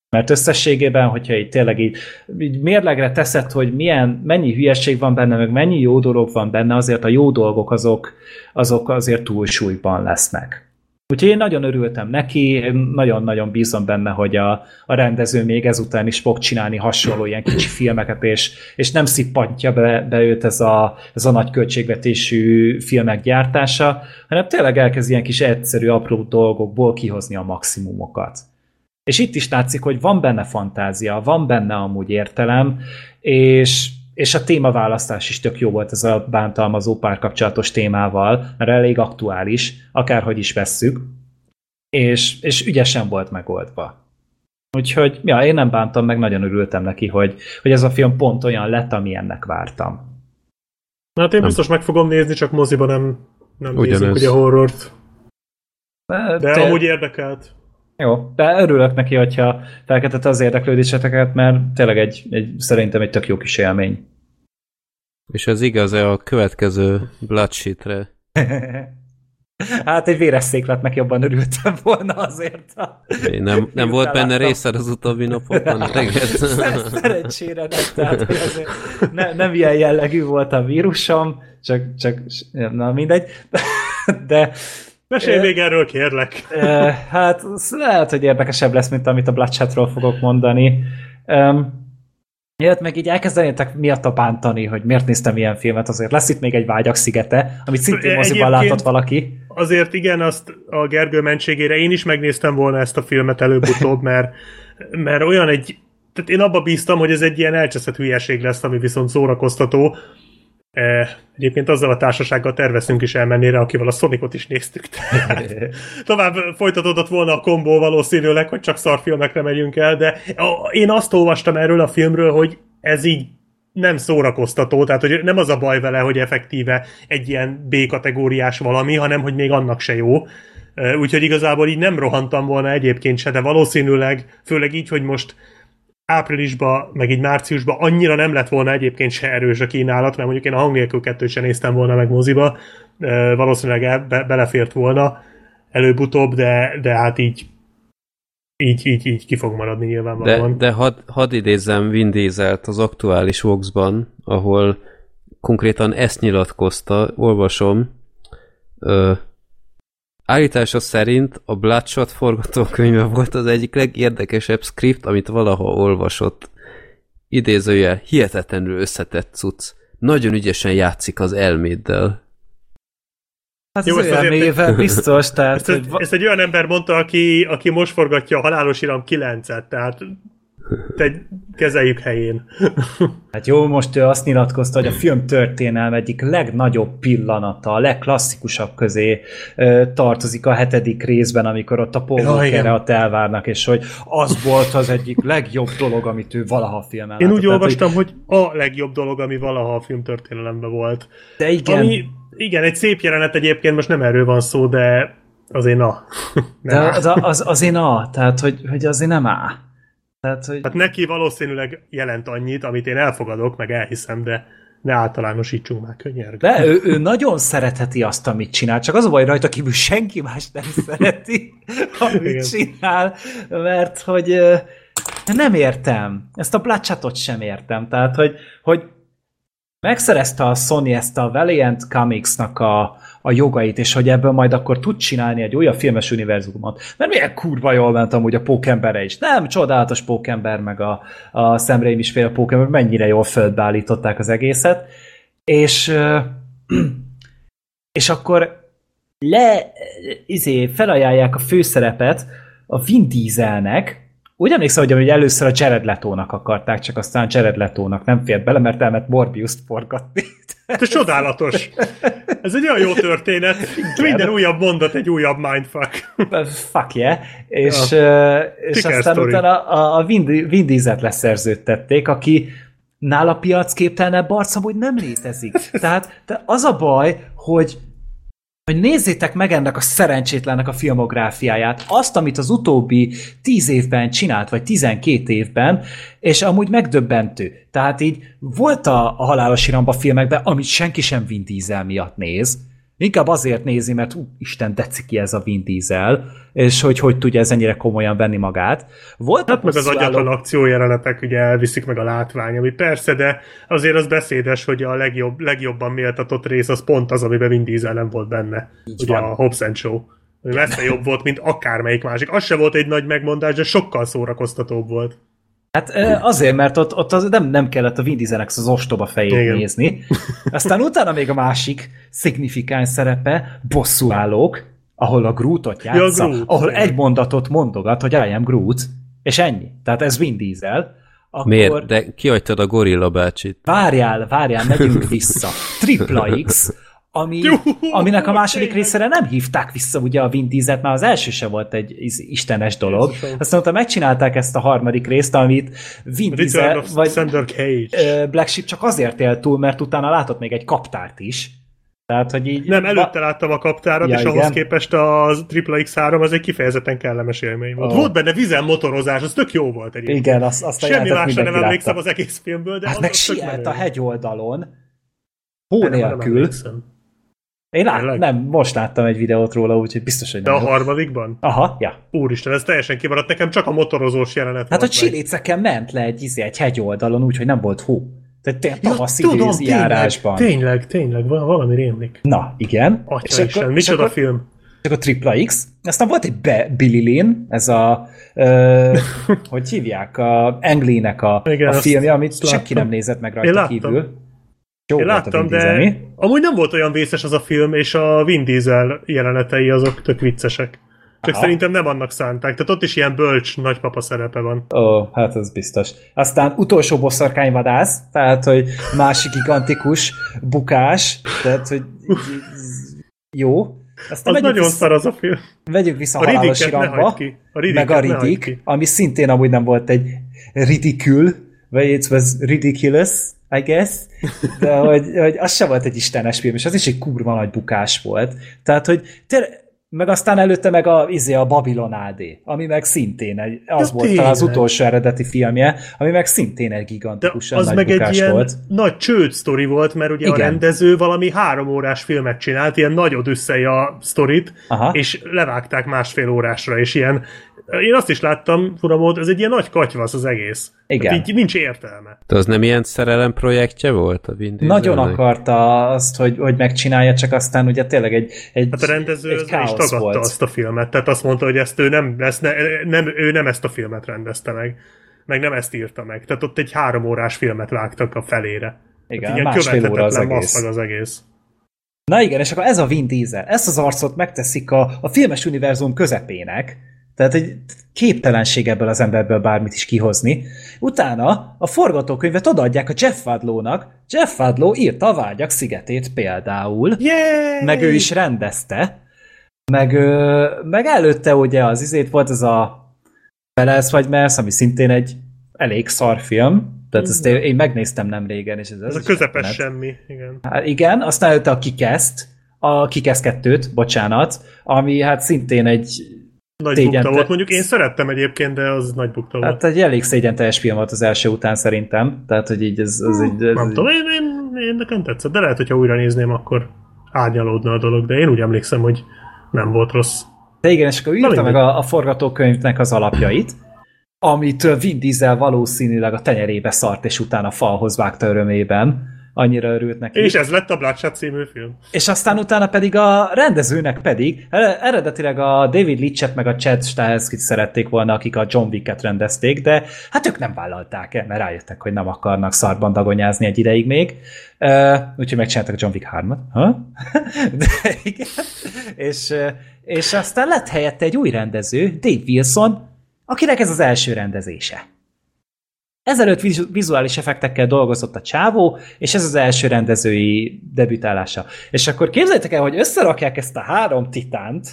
Mert összességében, hogyha így tényleg így, így mérlegre teszed, hogy milyen, mennyi hülyeség van benne, meg mennyi jó dolog van benne, azért a jó dolgok azok, azok azért túlsúlyban lesznek. Úgyhogy én nagyon örültem neki, nagyon-nagyon bízom benne, hogy a, a rendező még ezután is fog csinálni hasonló ilyen kicsi filmeket, és, és nem szippantja be, be őt ez a, ez a nagy költségvetésű filmek gyártása, hanem tényleg elkezd ilyen kis egyszerű, apró dolgokból kihozni a maximumokat. És itt is látszik, hogy van benne fantázia, van benne amúgy értelem, és, és a témaválasztás is tök jó volt ez a bántalmazó párkapcsolatos témával, mert elég aktuális, akárhogy is vesszük, és, és ügyesen volt megoldva. Úgyhogy, ja, én nem bántam, meg nagyon örültem neki, hogy, hogy ez a film pont olyan lett, amilyennek vártam. Na hát én biztos meg fogom nézni, csak moziba nem, nem Ugyanez. nézzük ugye horrort. De Te- amúgy érdekelt. Jó, de örülök neki, hogyha felkeltette az érdeklődéseteket, mert tényleg egy, egy, szerintem egy tök jó kis élmény. És ez igaz -e a következő Bloodsheetre? Hát egy véres székletnek jobban örültem volna azért. A... Én nem, nem volt benne részed az utóbbi napokban? Szerencsére nem, tehát hogy azért ne, nem ilyen jellegű volt a vírusom, csak, csak na mindegy. De Mesélj még erről, kérlek. Hát lehet, hogy érdekesebb lesz, mint amit a Bloodshotról fogok mondani. Um, Miért meg így elkezdenétek miatt bántani, hogy miért néztem ilyen filmet, azért lesz itt még egy vágyak szigete, amit szintén moziban látott valaki. Azért igen, azt a Gergő mentségére én is megnéztem volna ezt a filmet előbb-utóbb, mert, mert olyan egy, tehát én abba bíztam, hogy ez egy ilyen elcseszett hülyeség lesz, ami viszont szórakoztató, E, egyébként azzal a társasággal terveztünk is elmenni rá, akivel a Sonicot is néztük. Tehát tovább folytatódott volna a kombó valószínűleg, hogy csak szarfilmekre megyünk el, de én azt olvastam erről a filmről, hogy ez így nem szórakoztató, tehát hogy nem az a baj vele, hogy effektíve egy ilyen B-kategóriás valami, hanem hogy még annak se jó. Úgyhogy igazából így nem rohantam volna egyébként se, de valószínűleg, főleg így, hogy most áprilisban, meg így márciusban annyira nem lett volna egyébként se erős a kínálat, mert mondjuk én a hang nélkül kettőt sem néztem volna meg moziba, valószínűleg be, belefért volna előbb-utóbb, de, de hát így így, így, így ki fog maradni nyilvánvalóan. De, de had, hadd idézzem Vin Dieselt az aktuális Vox-ban, ahol konkrétan ezt nyilatkozta, olvasom, Állítása szerint a Bloodshot forgatókönyve volt az egyik legérdekesebb script, amit valaha olvasott. Idézője, hihetetlenül összetett cucc. Nagyon ügyesen játszik az elméddel. Hát Jó, az elmével biztos, tehát... Ezt, hogy... ezt egy olyan ember mondta, aki, aki most forgatja a Halálos Iram 9-et, tehát te kezeljük helyén. Hát jó, most ő azt nyilatkozta, hogy a film történelme egyik legnagyobb pillanata, a legklasszikusabb közé tartozik a hetedik részben, amikor ott a Paul Walkerre ott elvárnak, és hogy az volt az egyik legjobb dolog, amit ő valaha filmen Én úgy Tehát, olvastam, hogy... hogy a legjobb dolog, ami valaha a film történelemben volt. De igen. Ami, igen, egy szép jelenet egyébként, most nem erről van szó, de azért na. De az, az, azért na, tehát hogy, hogy azért nem áll. Tehát, hogy... Hát neki valószínűleg jelent annyit, amit én elfogadok, meg elhiszem, de ne általánosítsunk már könnyen. De ő, ő nagyon szeretheti azt, amit csinál, csak az a baj rajta kívül senki más nem szereti, amit Igen. csinál, mert hogy nem értem. Ezt a plácsátot sem értem. Tehát, hogy, hogy megszerezte a Sony ezt a Valiant Comics-nak a, a jogait, és hogy ebből majd akkor tud csinálni egy olyan filmes univerzumot. Mert milyen kurva jól ment amúgy a pókemberre is. Nem csodálatos pókember, meg a, a Sam Raimi is fél pókember, mennyire jól földbeállították az egészet. És, és akkor le, izé, felajánlják a főszerepet a Vin Dieselnek, úgy emlékszem, hogy, hogy először a Jared Letónak akarták, csak aztán Jared Letónak nem fért bele, mert elment Morbius-t forgatni. Ez csodálatos. Ez egy olyan jó történet. Igen. Minden újabb mondat egy újabb mindfuck. Fuck yeah. És, ja. és aztán story. utána a, a Vin, Vin Diesel-t leszerződtették, aki nála piacképtelenebb arc hogy nem létezik. Tehát de az a baj, hogy hogy nézzétek meg ennek a szerencsétlennek a filmográfiáját, azt, amit az utóbbi tíz évben csinált, vagy tizenkét évben, és amúgy megdöbbentő. Tehát így volt a, a halálos iramba filmekben, amit senki sem Vin Diesel miatt néz, Inkább azért nézi, mert ú, Isten tetszik ki ez a Vin Diesel, és hogy hogy tudja ez ennyire komolyan venni magát. Volt hát meg az agyatlan akciójelenetek ugye elviszik meg a látvány, ami persze, de azért az beszédes, hogy a legjobb, legjobban méltatott rész az pont az, amiben Vin Diesel nem volt benne. Így ugye van. a Hobbs Show. Messze jobb volt, mint akármelyik másik. Az se volt egy nagy megmondás, de sokkal szórakoztatóbb volt. Hát azért, mert ott, ott az nem, nem kellett a Vin Dieselnek az ostoba fejét Igen. nézni. Aztán utána még a másik szignifikáns szerepe, bosszúállók, ahol a Grootot játsza, ja, Groot, ahol egy mondatot mondogat, hogy I am Groot, és ennyi. Tehát ez Vin Diesel. Akkor... Miért? De kihagytad a gorilla bácsit. Várjál, várjál, megyünk vissza. Tripla X, ami, aminek a második részére nem hívták vissza ugye a Vin Dieselt, már az első se volt egy istenes dolog. Aztán utána megcsinálták ezt a harmadik részt, amit Vin Diesel, vagy Cage. Black Sheep csak azért élt túl, mert utána látott még egy kaptárt is. Tehát, hogy így... Nem, előtte láttam a kaptárat, ja, és igen. ahhoz képest a X3 az egy kifejezetten kellemes élmény volt. Oh. Volt benne vizen motorozás, az tök jó volt egyébként. Igen, azt, azt Semmi másra nem emlékszem az egész filmből, de hát az, meg az sielt a hegyoldalon, Hó nem nélkül. emlékszem. Én lát, nem, most láttam egy videót róla, úgyhogy biztos, hogy De nem. a harmadikban? Aha, ja. Úristen, ez teljesen kimaradt. Nekem csak a motorozós jelenet Hát a csiléceken ment le egy, izé, egy hegyoldalon, úgyhogy nem volt hó. Tehát tényleg Ja, tavaszi tudom, járásban. tényleg, tényleg, val- valami rémlik. Na, igen. Atya és micsoda akkor, film. és akkor Tripla X. Aztán volt egy Be- Billy Lynn, ez a, ö, hogy hívják, a Angli-nek a, Igen, a filmje, amit senki nem nézett meg rajta kívül. Jó Én láttam, de amúgy nem volt olyan vészes az a film, és a Vin Diesel jelenetei azok tök viccesek. Csak Aha. szerintem nem annak szánták. Tehát ott is ilyen bölcs nagypapa szerepe van. Ó, hát ez biztos. Aztán utolsó boszorkányvadász, tehát, hogy másik gigantikus bukás, tehát, hogy jó. Aztán Az nagyon szar az a film. vegyük vissza a, halálos iramba, ki. A meg a ki. ami szintén amúgy nem volt egy ridicule, vagy it was ridiculous, I guess, de hogy, hogy az sem volt egy istenes film, és az is egy kurva nagy bukás volt. Tehát, hogy tényleg, meg aztán előtte meg a, izé, a Babylon AD, ami meg szintén egy, az Ja, volt talán az tényleg. utolsó eredeti filmje, ami meg szintén egy De gigantikusan az nagy meg bukás egy ilyen volt. nagy csőd sztori volt, mert ugye Igen. a rendező valami három órás filmet csinált, ilyen nagy odüsszei a sztorit, Aha. és levágták másfél órásra, és ilyen én azt is láttam, furamód, ez egy ilyen nagy katyvasz az egész. Igen. Tehát így nincs értelme. De az nem ilyen szerelem projektje volt a Vin? Nagyon akarta azt, hogy, hogy megcsinálja, csak aztán ugye tényleg egy, egy, Hát a rendező egy az is tagadta volt. azt a filmet, tehát azt mondta, hogy ezt ő nem, ezt ne, nem, ő nem ezt a filmet rendezte meg, meg nem ezt írta meg. Tehát ott egy három órás filmet vágtak a felére. Igen, Tehát másfél óra az egész. az egész. Na igen, és akkor ez a Vin Diesel, ezt az arcot megteszik a, a filmes univerzum közepének, tehát egy képtelenség ebből az emberből bármit is kihozni. Utána a forgatókönyvet odaadják a Jeff Fadlónak. Jeff Fadló írta a Vágyak szigetét például, Yay! meg ő is rendezte, meg, meg előtte ugye az izét volt ez a Felelsz vagy Mersz, ami szintén egy elég szar film, tehát ezt én, én megnéztem nem régen, és ez, Ez a közepes rettenet. semmi, igen. Hát igen, aztán előtte a Kikeszt, a Kikesz 2-t, bocsánat, ami hát szintén egy, Nagy Tégyen bukta volt. Mondjuk én szerettem egyébként, de az nagy bukta volt. hát egy elég szégyen teljes film volt az első után szerintem, tehát hogy így ez, ez egy... Ez Nem tudom, én, én, én nekem tetszett, de lehet, hogyha újra nézném, akkor árnyalódna a dolog, de én úgy emlékszem, hogy nem volt rossz. de igen, és akkor írta meg a, a forgatókönyvnek az alapjait, amitől Vin Diesel valószínűleg a tenyerébe szart, és utána falhoz vágta örömében. Annyira örült neki. És ez lett a Bloodshot című film. És aztán utána pedig a rendezőnek pedig, eredetileg a David Leitchet meg a Chad Stahelskit szerették volna, akik a John Wick-et rendezték, de hát ők nem vállalták el, mert rájöttek, hogy nem akarnak szarban dagonyázni egy ideig még. Uh, úgyhogy megcsináltak a John Wick 3-at. Ha? De igen. És, és aztán lett helyette egy új rendező, Dave Wilson, akinek ez az első rendezése. Ezelőtt vizu- vizuális effektekkel dolgozott a csávó, és ez az első rendezői debütálása. És akkor képzeljétek el, hogy összerakják ezt a három titánt,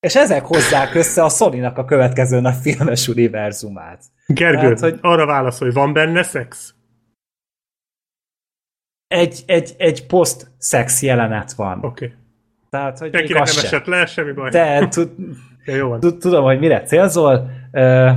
és ezek hozzák össze a Sony-nak a következő nap filmes univerzumát. Gergő, Hát, hogy- arra válaszolj, van benne szex? Egy, egy, egy post-szex jelenet van. Oké. Okay. Tehát, hogy Senkinek nem se. esett le, semmi baj. De tud, Ja, jó van. tud- tudom, hogy mire célzol. Ö,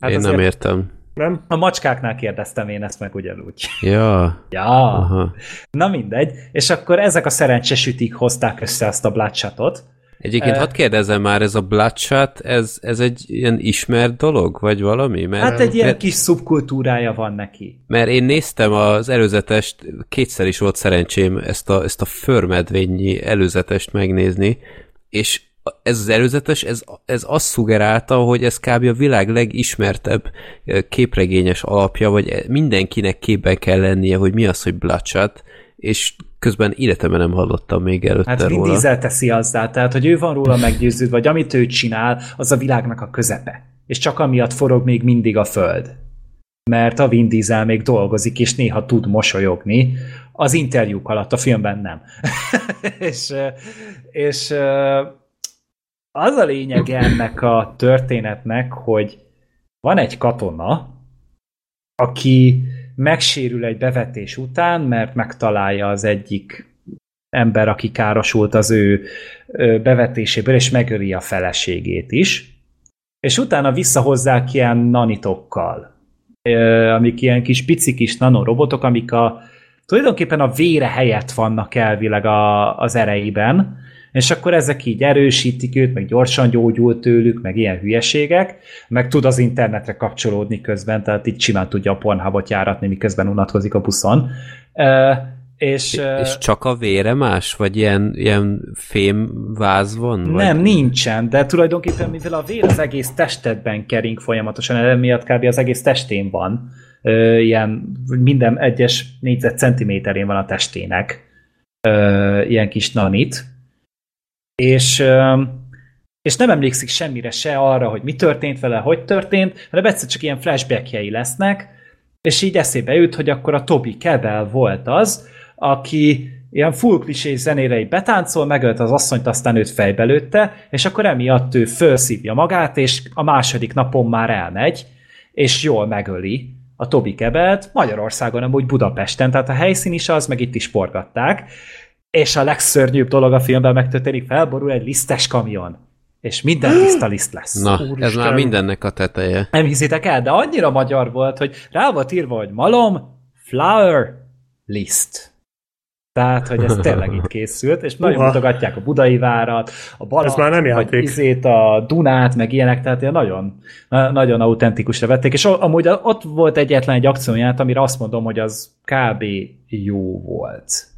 Hát Én nem értem. Nem? A macskáknál kérdeztem én ezt meg ugyanúgy. Ja, Ja. aha. Na mindegy. És akkor ezek a szerencsesütik hozták össze azt a Bloodshotot. Egyébként Eh. hadd kérdezem már, ez a Bloodshot, ez, ez egy ilyen ismert dolog, vagy valami? Mert, Hát egy ilyen mert, kis szubkultúrája van neki. mert én néztem az előzetest, kétszer is volt szerencsém ezt a, ezt a förmedvényi előzetest megnézni, és ez az előzetes, ez, ez azt szugerálta, hogy ez kb. a világ legismertebb képregényes alapja, vagy mindenkinek képben kell lennie, hogy mi az, hogy Bloodshot, és közben életemben nem hallottam még előtte Hát róla. Diesel teszi azzá, tehát hogy ő van róla meggyőződve, vagy amit ő csinál, az a világnak a közepe. És csak amiatt forog még mindig a föld. Mert a Vin Diesel még dolgozik, és néha tud mosolyogni. Az interjúk alatt, a filmben nem. és, és az a lényeg ennek a történetnek, hogy van egy katona, aki megsérül egy bevetés után, mert megtalálja az egyik ember, aki károsult az ő bevetéséből, és megöli a feleségét is. És utána visszahozzák ilyen nanitokkal, amik ilyen kis pici kis nanorobotok, amik a tulajdonképpen a vére helyett vannak elvileg a, az ereiben, és akkor ezek így erősítik őt, meg gyorsan gyógyul tőlük, meg ilyen hülyeségek, meg tud az internetre kapcsolódni közben, tehát itt simán tudja a Pornhubot járatni, miközben unatkozik a buszon. És, és csak a vére más? Vagy ilyen, ilyen fémváz van? Vagy? Nem, nincsen, de tulajdonképpen mivel a vér az egész testedben kering folyamatosan, emiatt kb. az egész testén van, ilyen minden egyes négyzet centiméterén van a testének ilyen kis nanit, és, és nem emlékszik semmire se arra, hogy mi történt vele, hogy történt, hanem egyszer csak ilyen flashbackjei lesznek, és így eszébe jut, hogy akkor a Toby Kebel volt az, aki ilyen full klisé zenére így betáncol, megölt az asszonyt, aztán őt fejbe lőtte, és akkor emiatt ő felszívja magát, és a második napon már elmegy, és jól megöli a Tobi Kebelt, Magyarországon amúgy Budapesten, tehát a helyszín is az, meg itt is forgatták, és a legszörnyűbb dolog a filmben megtörténik, felborul egy lisztes kamion, és minden tiszta liszt lesz. Na, Úristen. ez már mindennek a teteje. Nem hiszitek el, de annyira magyar volt, hogy rá volt írva, hogy malom, flower, list. Tehát, hogy ez tényleg itt készült, és nagyon uh-huh. mutogatják a Budai várat, a Balat, ez már nem vagy izét, a Dunát, meg ilyenek, tehát ilyen nagyon, nagyon autentikusra vették, és amúgy ott volt egyetlen egy akcióját, amire azt mondom, hogy az kb. jó volt.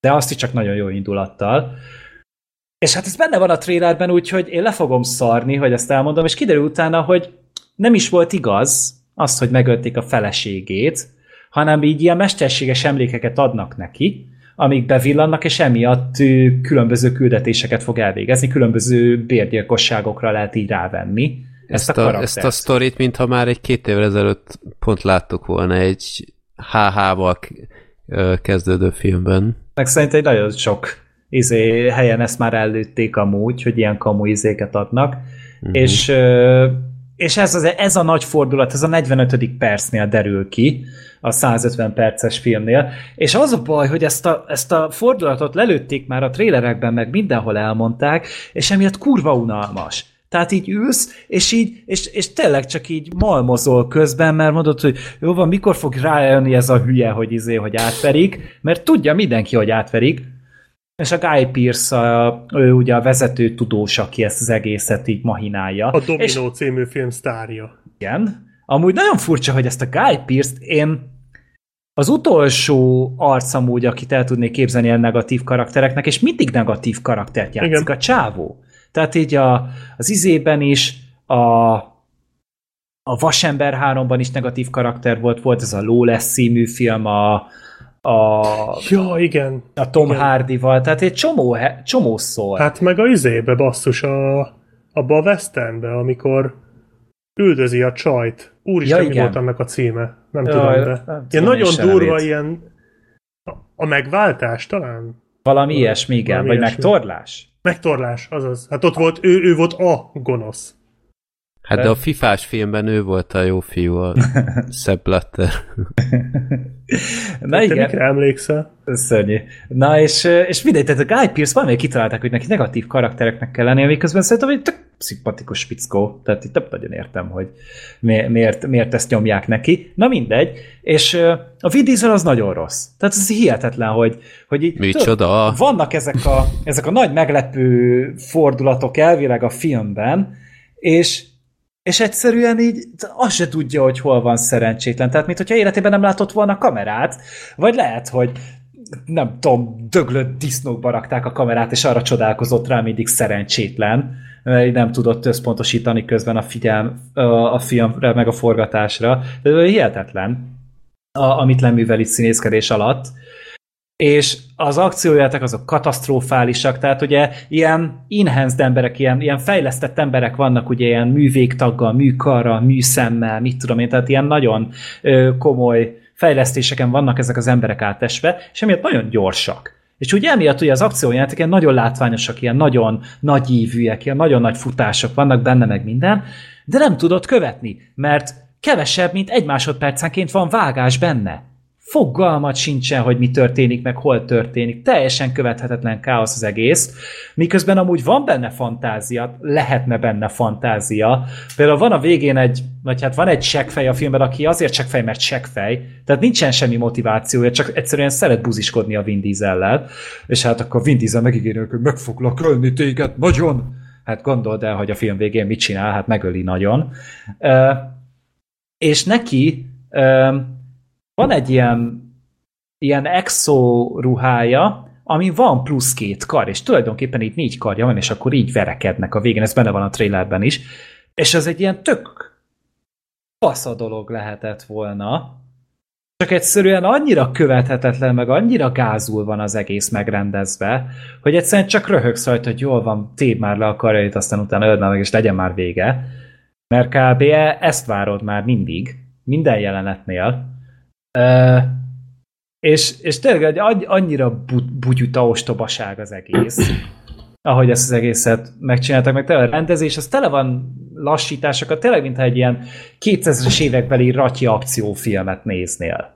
De azt is csak nagyon jó indulattal. És hát ez benne van a trailerben, úgyhogy én le fogom szarni, hogy ezt elmondom, és kiderül utána, hogy nem is volt igaz az, hogy megölték a feleségét, hanem így ilyen mesterséges emlékeket adnak neki, amik bevillannak, és emiatt különböző küldetéseket fog elvégezni, különböző bérgyilkosságokra lehet így rávenni. Ezt, ezt, a, a, ezt a sztorit, mintha már egy két évvel ezelőtt pont láttuk volna egy HH-val kezdődő filmben. Meg szerintem egy nagyon sok izé, helyen ezt már előtték amúgy, hogy ilyen kamu izéket adnak, uh-huh. és, és ez, az, ez a nagy fordulat, ez a 45. percnél derül ki, a 150 perces filmnél, és az a baj, hogy ezt a, ezt a fordulatot lelőtték már a trélerekben, meg mindenhol elmondták, és emiatt kurva unalmas. Tehát így ülsz, és így, és, és tényleg csak így malmozol közben, mert mondod, hogy jó van, mikor fog rájönni ez a hülye, hogy izé, hogy átverik, mert tudja mindenki, hogy átverik, és a Guy Pearce, a, ő ugye a vezető tudós, aki ezt az egészet így mahinálja. A Domino és, című film sztárja. Igen. Amúgy nagyon furcsa, hogy ezt a Guy Pearce-t én az utolsó arc amúgy, akit el tudnék képzelni a negatív karaktereknek, és mindig negatív karaktert játszik Igen. a csávó. Tehát így a, az izében is, a, a Vasember 3-ban is negatív karakter volt, volt ez a Lawless című film, a, a, ja, igen. a Tom igen. Hardy-val, tehát egy csomó, csomó szól. Hát meg a izébe basszus, a, abba a Westernbe, amikor üldözi a csajt. Úristen, ja, mi volt annak a címe? Nem ja, tudom, de... Nem ilyen nagyon durva, ilyen... A megváltás talán? Valami ilyesmi, igen. Valami vagy ilyesmi. megtorlás? Megtorlás, azaz. Hát ott volt, ő, ő volt a gonosz. Hát de a fifás filmben ő volt a jó fiú, a Sepp Blatter. Na Te igen. Te emlékszel? Szörnyű. Na és, és mindegy, tehát a Guy Pearce valamelyik kitalálták, hogy neki negatív karaktereknek kell lennie, miközben szerintem, hogy tök szimpatikus spickó, tehát itt nem nagyon értem, hogy miért, miért ezt nyomják neki. Na mindegy, és a Vin Diesel az nagyon rossz. Tehát ez hihetetlen, hogy, hogy így, Micsoda? vannak ezek a, ezek a nagy meglepő fordulatok elvileg a filmben, és és egyszerűen így azt se tudja, hogy hol van szerencsétlen. Tehát, mint hogyha életében nem látott volna kamerát, vagy lehet, hogy nem tudom, döglött disznókba rakták a kamerát, és arra csodálkozott rá mindig szerencsétlen, mert nem tudott összpontosítani közben a, figyelm, a filmre, meg a forgatásra. De hihetetlen, a, amit leművel itt színészkedés alatt és az akciójátok azok katasztrofálisak, tehát ugye ilyen enhanced emberek, ilyen, ilyen fejlesztett emberek vannak, ugye ilyen művégtaggal, műkarral, műszemmel, mit tudom én, tehát ilyen nagyon ö, komoly fejlesztéseken vannak ezek az emberek átesve, és emiatt nagyon gyorsak. És ugye emiatt ugye az akciójátok ilyen nagyon látványosak, ilyen nagyon nagy ívűek, ilyen nagyon nagy futások vannak benne, meg minden, de nem tudod követni, mert kevesebb, mint egy másodpercenként van vágás benne fogalmat sincsen, hogy mi történik, meg hol történik. Teljesen követhetetlen káosz az egész, miközben amúgy van benne fantázia, lehetne benne fantázia. Például van a végén egy, vagy hát van egy seggfej a filmben, aki azért seggfej, mert seggfej, tehát nincsen semmi motivációja, csak egyszerűen szeret buziskodni a Vin Diesel-lel, és hát akkor Vin Diesel megígérő, hogy meg foglak ölni téged nagyon. Hát gondold el, hogy a film végén mit csinál, hát megöli nagyon. Uh, és neki uh, van egy ilyen, ilyen exo ruhája, ami van plusz két kar, és tulajdonképpen itt négy karja van, és akkor így verekednek a végén, ez benne van a trailerben is, és az egy ilyen tök fasz a dolog lehetett volna, csak egyszerűen annyira követhetetlen, meg annyira gázul van az egész megrendezve, hogy egyszerűen csak röhögsz rajta, hogy jól van, téd már le a karjait, aztán utána öld meg, és legyen már vége. Mert kb. ezt várod már mindig, minden jelenetnél, És, és tényleg annyira bugyuta ostobaság az egész, ahogy ezt az egészet megcsináltak, meg tényleg a rendezés, az tele van lassításokat, tényleg mintha egy ilyen 2000-es évekbeli ratya akciófilmet néznél.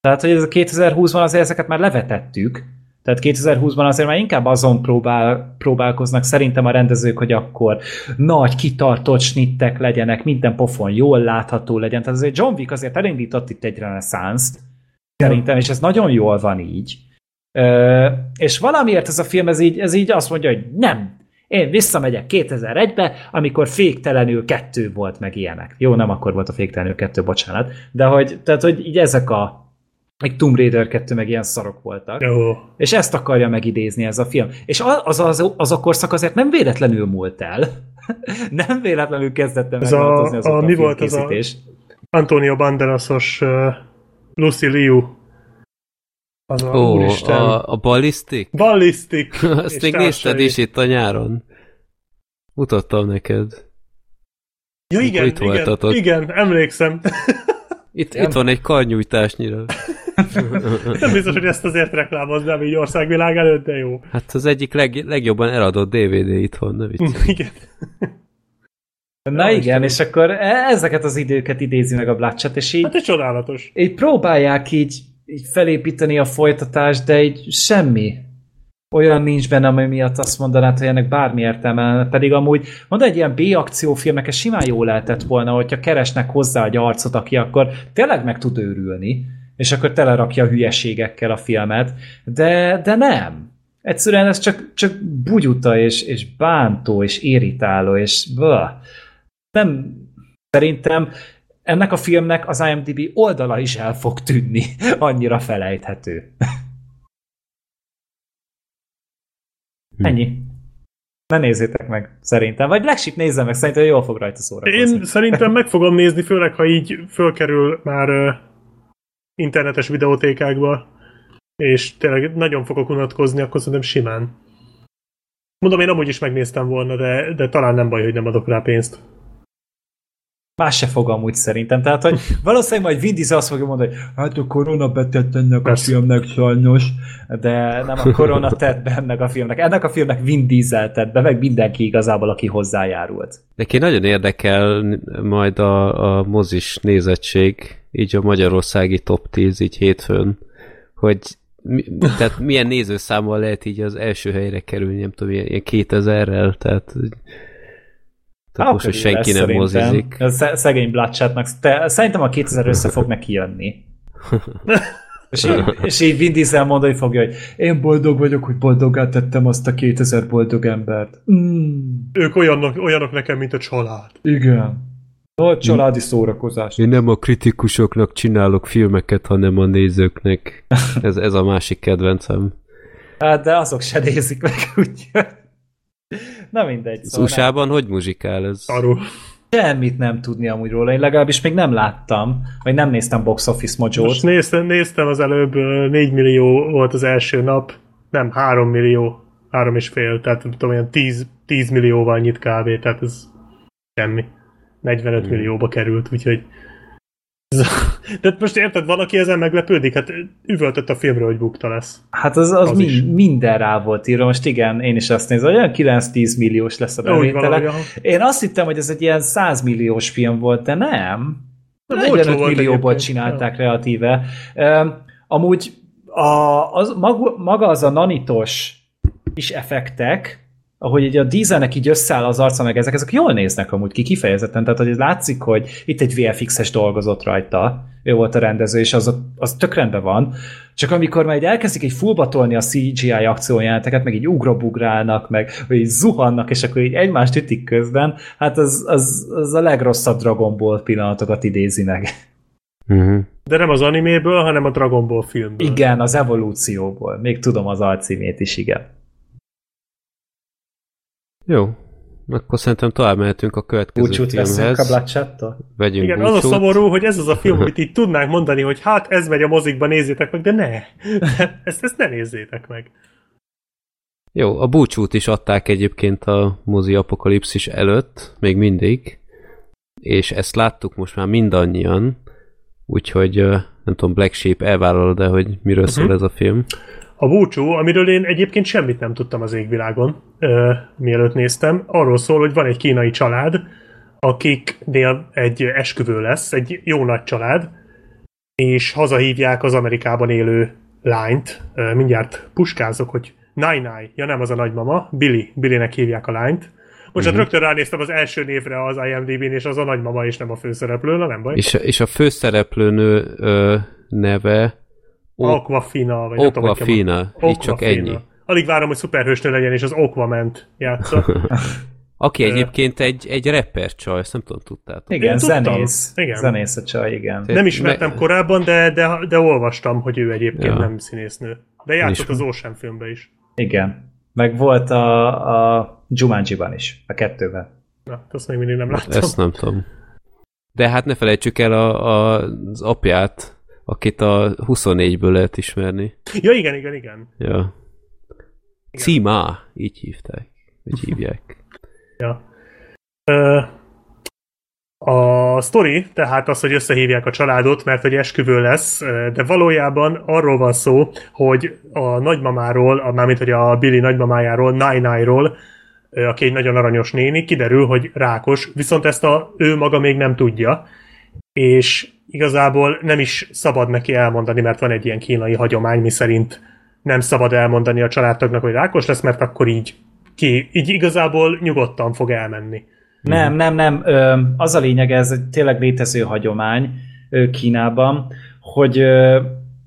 Tehát, hogy ez a 2020-ban azért ezeket már levetettük, tehát 2020-ban azért már inkább azon próbál, próbálkoznak szerintem a rendezők, hogy akkor nagy, kitartott snittek legyenek, minden pofon jól látható legyen. Tehát azért John Wick azért elindított itt egy reneszánszt, szerintem, és ez nagyon jól van így. Ö, és valamiért ez a film, ez így, ez így azt mondja, hogy nem, én visszamegyek 2001-be, amikor féktelenül kettő volt, meg ilyenek. Jó, nem akkor volt a féktelenül kettő, bocsánat. De hogy, tehát, hogy így ezek a meg Tomb Raider 2 meg ilyen szarok voltak. Jó. És ezt akarja megidézni ez a film. És az, az, az a korszak azért nem véletlenül múlt el. nem véletlenül kezdett el megváltozni az a, mi volt az a Antonio Banderasos uh, Lucy Liu az a, Ó, úristen. a, a ballisztik? Ballisztik! Azt még nézted is itt a nyáron. Mutattam neked. Ja igen, igen, igen, emlékszem. Itt, itt van egy karnyújtásnyira. Nem biztos, hogy ezt azért reklámoznám így országvilág előtt, de jó. Hát az egyik leg, legjobban eladott DVD itthon, ne Igen. Na igen, és akkor e- ezeket az időket idézi meg a Blatchet, és így... Hát ez csodálatos. Így próbálják így, így felépíteni a folytatást, de így semmi olyan nincs benne, ami miatt azt mondanád, hogy ennek bármi értelme pedig amúgy mondd egy ilyen B-akciófilmek, ez simán jó lehetett volna, hogyha keresnek hozzá egy arcot, aki akkor tényleg meg tud őrülni, és akkor telerakja a hülyeségekkel a filmet, de, de nem. Egyszerűen ez csak, csak bugyuta, és, és bántó, és irritáló, és blah. nem, szerintem ennek a filmnek az IMDb oldala is el fog tűnni, annyira felejthető. Hm. Ennyi. Ne nézzétek meg, szerintem. Vagy legsik nézzem meg, szerintem jól fog rajta szórakozni. Én szerintem meg fogom nézni, főleg ha így fölkerül már internetes videótékákba, és tényleg nagyon fogok unatkozni, akkor szerintem simán. Mondom, én amúgy is megnéztem volna, de, de talán nem baj, hogy nem adok rá pénzt más se fog amúgy szerintem. Tehát, hogy valószínűleg majd Vin Diesel azt fogja mondani, hogy hát a korona betett ennek a filmnek sajnos, de nem a korona tett be ennek a filmnek. Ennek a filmnek Vin Diesel tett be, meg mindenki igazából, aki hozzájárult. Neki nagyon érdekel majd a, a mozis nézettség, így a magyarországi top 10, így hétfőn, hogy mi, tehát milyen nézőszámmal lehet így az első helyre kerülni, nem tudom, ilyen, ilyen 2000-rel, tehát tehát most, hogy senki nem mozizik. Szegény Bloodshotnak. Szerintem a 2000 össze fog neki jönni. és, így, és így Vin Diesel mondani fogja, hogy én boldog vagyok, hogy boldogát tettem azt a 2000 boldog embert. Mm. Ők olyanok, olyanok nekem, mint a család. Igen. A családi szórakozás. Én nem a kritikusoknak csinálok filmeket, hanem a nézőknek. Ez, ez a másik kedvencem. Hát, de azok se nézik meg, úgyhogy... Na mindegy. Az szóval USA-ban hogy muzsikál ez? Arról. Semmit nem tudni amúgy róla, én legalábbis még nem láttam, vagy nem néztem Box Office Mojo-t. Most néztem, néztem az előbb, 4 millió volt az első nap, nem, 3 millió, 3 és fél, tehát nem tudom, olyan 10, 10 millióval nyit kb. Tehát ez semmi. 45 hmm. millióba került, úgyhogy de most érted, van, aki ezen meglepődik? Hát üvöltött a filmről, hogy bukta lesz. Hát az, az, az mind, minden rá volt írva. Most igen, én is azt nézem, hogy olyan 9-10 milliós lesz a bevétele. Én azt hittem, hogy ez egy ilyen 100 milliós film volt, de nem. Olcsó 45 volt millióból csinálták relatíve. Üm, Amúgy a, az, maga, maga az a nanitos is effektek, ahogy így a dízelnek így összeáll az arca, meg ezek, ezek jól néznek amúgy ki kifejezetten, tehát hogy látszik, hogy itt egy VFX-es dolgozott rajta, ő volt a rendező, és az, az tök rendben van, csak amikor már így elkezdik egy fullba tolni a CGI akciójelenteket, meg így ugrobugrálnak, meg hogy így zuhannak, és akkor így egymást ütik közben, hát az, az, az a legrosszabb Dragon Ball pillanatokat idézi meg. Uh-huh. De nem az animéből, hanem a Dragon Ball filmből. Igen, az evolúcióból. Még tudom az alcímét is, igen. Jó. Akkor szerintem tovább mehetünk a következő Búcsút filmhez. Vegyünk Igen, az a búcsút. szomorú, hogy ez az a film, amit így tudnánk mondani, hogy hát ez megy a mozikba, nézzétek meg, de ne. Ezt, ezt ne nézzétek meg. Jó, a búcsút is adták egyébként a mozi apokalipszis előtt, még mindig, és ezt láttuk most már mindannyian, úgyhogy nem tudom, Black Sheep elvállalod de hogy miről Mhm. szól ez a film. A búcsú, amiről én egyébként semmit nem tudtam az égvilágon, ö, mielőtt néztem, arról szól, hogy van egy kínai család, akiknél egy esküvő lesz, egy jó nagy család, és hazahívják az Amerikában élő lányt. Ö, mindjárt puskázok, hogy Nai Nai, ja nem az a nagymama, Billy, Billynek hívják a lányt. Most hát rögtön ránéztem az első névre az IMDb-n, és az a nagymama, és nem a főszereplő, na nem baj. És, és a főszereplőnő ö, neve Aquafina, vagy nem tudom, Aquafina, így csak Aquafina. ennyi. Alig várom, hogy szuperhősnő legyen, és az Aquament játsza. Aki egyébként egy, egy rapper csaj, ezt nem tudom, tudtátok. Igen, Én tudtam. zenész. Igen. Zenész a csaj, igen. Te- Nem ismertem Me- korábban, de, de, de olvastam, hogy ő egyébként Ja. nem színésznő. De játszott az Ocean filmben is. Igen. Meg volt a, a Jumanji-ban is, a kettőben. Na, azt még mindig nem láttam. Ezt nem tudom. De hát ne felejtsük el a, a, az apját, akit a 24-ből lehet ismerni. Ja, igen, igen, igen. Ja. Cima, így hívták. Így hívják. Ja. Ö, a sztori, tehát az, hogy összehívják a családot, mert hogy esküvő lesz, de valójában arról van szó, hogy a nagymamáról, mármint hogy a Billy nagymamájáról, Nai-Nai-ról, ö, aki egy nagyon aranyos néni, kiderül, hogy rákos, viszont ezt a, ő maga még nem tudja, és igazából nem is szabad neki elmondani, mert van egy ilyen kínai hagyomány, mi szerint nem szabad elmondani a családtagnak, hogy rákos lesz, mert akkor így ki, így igazából nyugodtan fog elmenni. Nem, nem, nem. Ö, az a lényeg, ez egy tényleg létező hagyomány Kínában, hogy,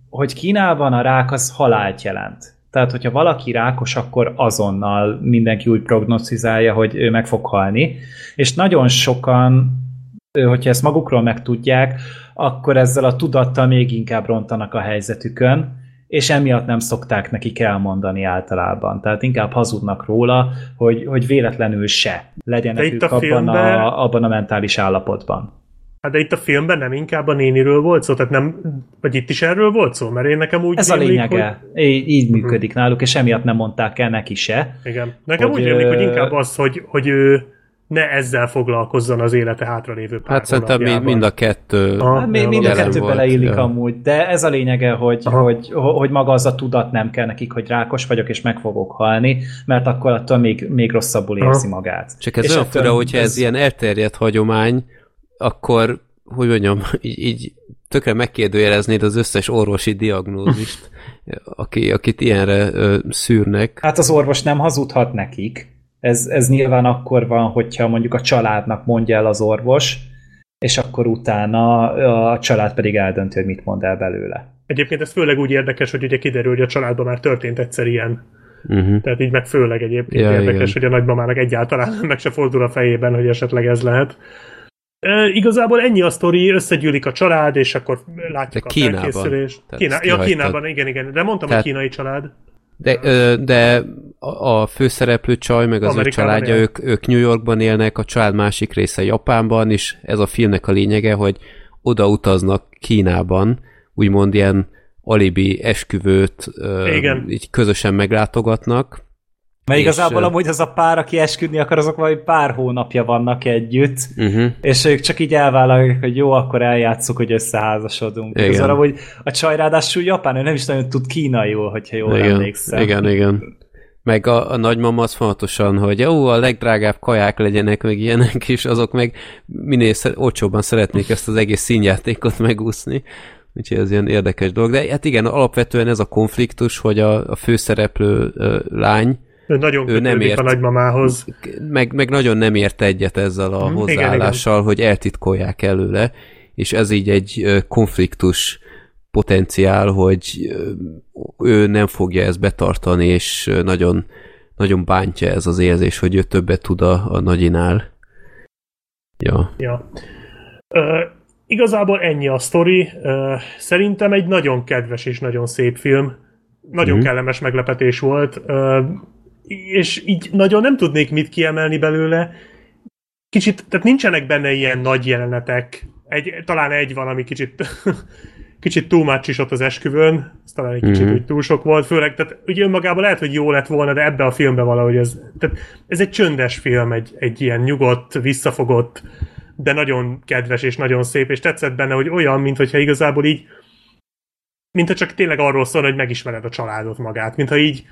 hogy Kínában a rák az halált jelent. Tehát, hogyha valaki rákos, akkor azonnal mindenki úgy prognosztizálja, hogy ő meg fog halni. És nagyon sokan, hogyha ezt magukról megtudják, akkor ezzel a tudattal még inkább rontanak a helyzetükön, és emiatt nem szokták nekik elmondani általában. Tehát inkább hazudnak róla, hogy, hogy véletlenül se legyenek ők a abban, filmben- a, abban a mentális állapotban. Hát de itt a filmben nem inkább a néniről volt szó, tehát nem, vagy itt is erről volt szó, mert én nekem úgy Ez a rémlik, lényege. Így, így működik náluk, és emiatt nem mondták el neki se. Hogy, igen. Nekem Hogy, úgy rémlik, hogy inkább az, hogy, hogy ő ne ezzel foglalkozzon az élete hátralévő pár Hát szerintem mind, mind a kettő Aha. Hát, mind, mind a kettő volt, beleillik ja. amúgy, de ez a lényege, hogy, Aha. hogy, hogy maga az a tudat nem kell nekik, hogy rákos vagyok, és meg fogok halni, mert akkor attól még, még rosszabbul érzi Aha. magát. Csak ez És olyan fura, hogyha ez ilyen elterjedt hagyomány, akkor, hogy mondjam, így, így tökre megkérdőjeleznéd az összes orvosi diagnózist, aki, akit ilyenre ö, szűrnek. Hát az orvos nem hazudhat nekik. Ez, ez nyilván akkor van, hogyha mondjuk a családnak mondja el az orvos, és akkor utána a család pedig eldönti, hogy mit mond el belőle. Egyébként ez főleg úgy érdekes, hogy ugye kiderül, hogy a családban már történt egyszer ilyen. Uh-huh. Tehát így meg főleg egyébként Ja, érdekes, igen. hogy a nagymamának egyáltalán meg se fordul a fejében, hogy esetleg ez lehet. E, igazából ennyi a sztori, összegyűlik a család, és akkor látjuk De a Kínában. felkészülést. Kína, ja. Kínában, igen, igen. De mondtam, Tehát- hogy kínai család. De, ö, de a főszereplő csaj, meg az ő Amerikában családja, él. ők, ők New Yorkban élnek, a család másik része Japánban, és ez a filmnek a lényege, hogy oda utaznak Kínában, úgymond ilyen alibi esküvőt ö, Igen. így közösen meglátogatnak. Mert És, igazából ö, amúgy az a pár, aki esküdni akar, azok valami pár hónapja vannak együtt, Uh-huh. és ők csak így elvállalják, hogy jó, akkor eljátszuk, hogy összeházasodunk. Igen. Igen. hogy a csaj ráadásul japán, ő nem is nagyon tud kínaiul, hogyha jól Igen, emlékszem. igen, igen. Meg a, a nagymama az fontosan, hogy ó, a legdrágább kaják legyenek, meg ilyenek, és azok meg minél olcsóbban szeretnék ezt az egész színjátékot megúszni. Úgyhogy ez ilyen érdekes dolog. De hát igen, alapvetően ez a konfliktus, hogy a, a főszereplő ö, lány, ő nagyon ő nem ért, a nagymamához. Meg, meg nagyon nem ért egyet ezzel a hmm, hozzáállással, igen, igen. hogy eltitkolják előle, és ez így egy konfliktus potenciál, hogy ő nem fogja ezt betartani, és nagyon, nagyon bántja ez az érzés, hogy ő többet tud a, a nagyinál. Ja. ja. Uh, igazából ennyi a sztori. Uh, szerintem egy nagyon kedves és nagyon szép film. Nagyon mm. kellemes meglepetés volt. Uh, és így nagyon nem tudnék mit kiemelni belőle. Kicsit, tehát nincsenek benne ilyen nagy jelenetek. Egy, talán egy van, ami kicsit kicsit túl much is ott az esküvőn, ez talán egy kicsit mm-hmm. túl sok volt, főleg, tehát ugye önmagában lehet, hogy jó lett volna, de ebbe a filmbe valahogy ez, tehát ez egy csöndes film, egy, egy ilyen nyugodt, visszafogott, de nagyon kedves és nagyon szép, és tetszett benne, hogy olyan, mintha igazából így, mintha csak tényleg arról szól, hogy megismered a családot magát, mintha így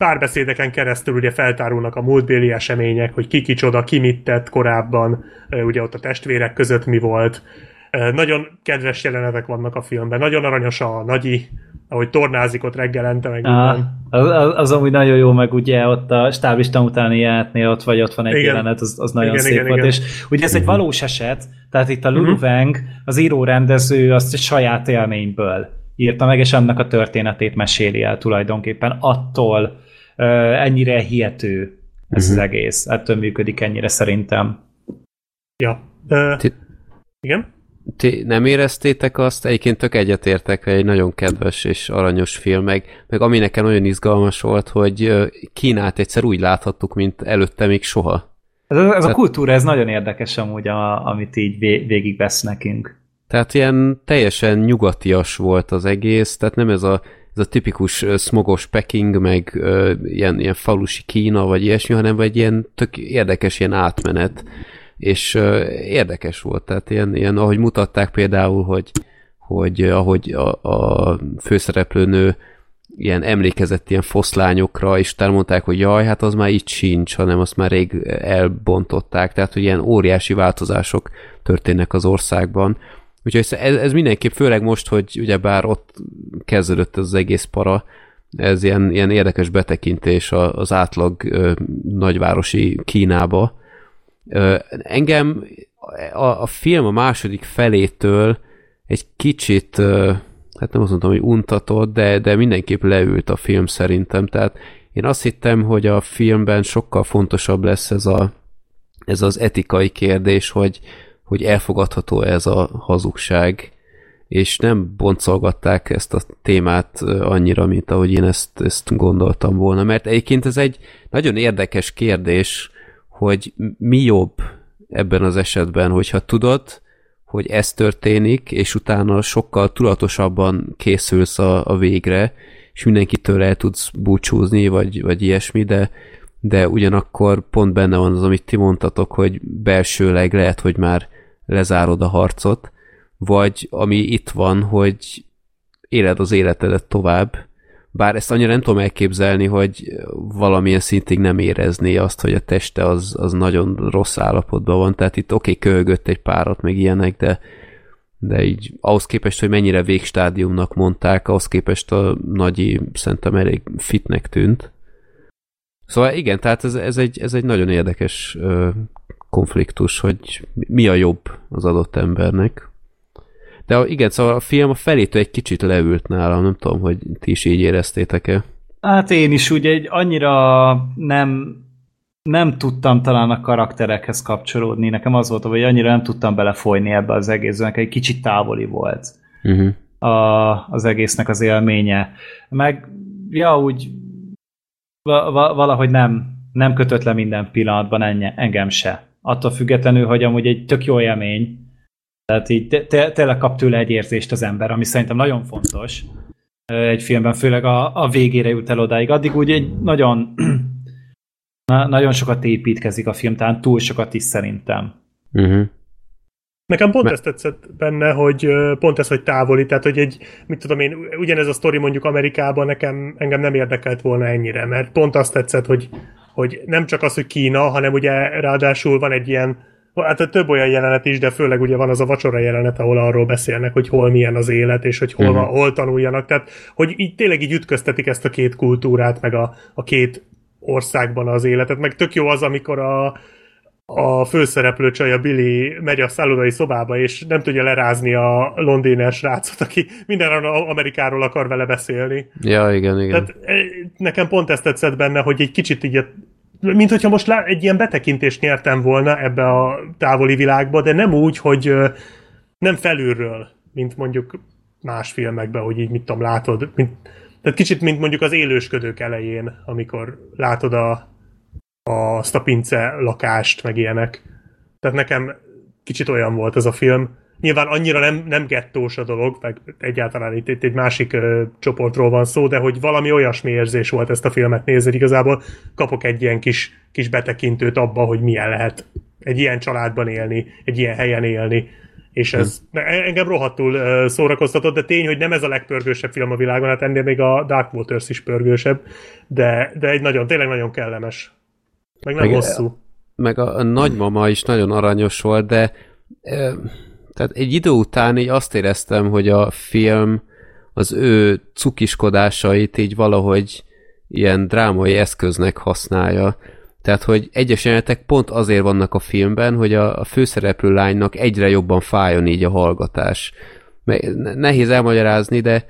párbeszédeken keresztül ugye feltárulnak a múltbéli események, hogy ki kicsoda, ki mit tett korábban, ugye ott a testvérek között mi volt, nagyon kedves jelenetek vannak a filmben, nagyon aranyos a nagyi, ahogy tornázik ott reggelente, meg ah, az, az, az amúgy nagyon jó, meg ugye ott a stábista utáni jelenetnél ott vagy, ott van egy igen. jelenet, az, az nagyon igen, szép igen, volt, igen. és ugye ez egy valós eset, tehát itt a Lulu uh-huh. Wang, az író-rendező, azt egy saját élményből írta meg, és annak a történetét meséli el tulajdonképpen, attól uh, ennyire hihető ez uh-huh. az egész, ettől működik ennyire szerintem. Ja. Uh, igen? ti nem éreztétek azt, egyébként tök egyetértek, egy nagyon kedves és aranyos film, meg, meg ami nekem nagyon izgalmas volt, hogy Kínát egyszer úgy láthattuk, mint előtte még soha. Ez, ez Tehát, a kultúra, ez nagyon érdekes amúgy, a, amit így végigvesz nekünk. Tehát ilyen teljesen nyugatias volt az egész, tehát nem ez a, ez a tipikus smogos Peking, meg ilyen, ilyen falusi Kína, vagy ilyesmi, hanem egy ilyen tök érdekes ilyen átmenet. És érdekes volt, tehát ilyen, ilyen, ahogy mutatták például, hogy, hogy ahogy a, a főszereplőnő ilyen emlékezett ilyen foszlányokra, és utána mondták, hogy jaj, hát az már itt sincs, hanem azt már rég elbontották, tehát hogy ilyen óriási változások történnek az országban. Úgyhogy ez, ez mindenképp, főleg most, hogy ugyebár ott kezdődött az egész para, ez ilyen, ilyen érdekes betekintés az átlag ö, nagyvárosi Kínába, Engem a, a film a második felétől egy kicsit, hát nem azt mondtam, hogy untatott, de, de mindenképp leült a film szerintem, tehát én azt hittem, hogy a filmben sokkal fontosabb lesz ez, a, ez az etikai kérdés, hogy, hogy elfogadható ez a hazugság, és nem boncolgatták ezt a témát annyira, mint ahogy én ezt, ezt gondoltam volna, mert egyébként ez egy nagyon érdekes kérdés, hogy mi jobb ebben az esetben, hogyha tudod, hogy ez történik, és utána sokkal tudatosabban készülsz a, a végre, és mindenkitől el tudsz búcsúzni, vagy, vagy ilyesmi, de, de ugyanakkor pont benne van az, amit ti mondtatok, hogy belsőleg lehet, hogy már lezárod a harcot, vagy ami itt van, hogy éled az életedet tovább, bár ezt annyira nem tudom elképzelni, hogy valamilyen szintig nem érezni azt, hogy a teste az, az nagyon rossz állapotban van, tehát itt oké, okay, kölgött egy párat, meg ilyenek, de, de így ahhoz képest, hogy mennyire végstádiumnak mondták, ahhoz képest a nagyi szerintem elég fitnek tűnt. Szóval igen, tehát ez, ez, egy, ez egy nagyon érdekes ö, konfliktus, hogy mi a jobb az adott embernek. De igen, szóval a film a felétől egy kicsit leült nálam, nem tudom, hogy ti is így éreztétek-e. Hát én is úgy egy annyira nem nem tudtam talán a karakterekhez kapcsolódni. Nekem az volt, hogy annyira nem tudtam belefolyni ebbe az egészbe, egy kicsit távoli volt uh-huh. a, az egésznek az élménye. Meg, ja, úgy va, va, valahogy nem, nem kötött le minden pillanatban ennyi, engem se. Attól függetlenül, hogy amúgy egy tök jó élmény, tehát így tényleg kap tőle egy érzést az ember, ami szerintem nagyon fontos egy filmben, főleg a, a végére jut el odáig. Addig úgy egy nagyon na, nagyon sokat építkezik a film, talán túl sokat is szerintem. Uh-huh. Nekem pont Me- ezt tetszett benne, hogy pont ez, hogy távoli, tehát hogy egy, mit tudom én, ugyanez a sztori mondjuk Amerikában nekem, engem nem érdekelt volna ennyire, mert pont azt tetszett, hogy, hogy nem csak az, hogy Kína, hanem ugye ráadásul van egy ilyen, hát több olyan jelenet is, de főleg ugye van az a vacsora jelenet, ahol arról beszélnek, hogy hol milyen az élet, és hogy hol, Mhm. uh hol tanuljanak, tehát hogy így tényleg így ütköztetik ezt a két kultúrát, meg a, a két országban az életet, meg tök jó az, amikor a, a főszereplő csaj, a Billy megy a szállodai szobába, és nem tudja lerázni a londénes srácot, aki mindenről Amerikáról akar vele beszélni. Ja, igen, igen. Tehát eh, nekem pont ezt tetszett benne, hogy egy kicsit így, mint hogyha most egy ilyen betekintést nyertem volna ebbe a távoli világba, de nem úgy, hogy nem felülről, mint mondjuk más filmekben, hogy így mit tudom, látod, mint, tehát kicsit, mint mondjuk az élősködők elején, amikor látod a, a, azt a pince lakást, meg ilyenek. Tehát nekem kicsit olyan volt ez a film. Nyilván annyira nem, nem gettós a dolog, meg egyáltalán itt, itt egy másik ö, csoportról van szó, de hogy valami olyasmi érzés volt ezt a filmet nézni, igazából kapok egy ilyen kis, kis betekintőt abba, hogy milyen lehet egy ilyen családban élni, egy ilyen helyen élni, és ez hm. engem rohadtul ö, szórakoztatott, de tény, hogy nem ez a legpörgősebb film a világon, hát ennél még a Dark Waters is pörgősebb, de, de egy nagyon, tényleg nagyon kellemes. Meg nem Meg- hosszú. meg a, a nagymama is nagyon aranyos volt, de e, tehát egy idő után így azt éreztem, hogy a film az ő cukiskodásait így valahogy ilyen drámai eszköznek használja. Tehát, hogy egyes jelenetek pont azért vannak a filmben, hogy a, a főszereplő lánynak egyre jobban fájjon így a hallgatás. Nehéz elmagyarázni, de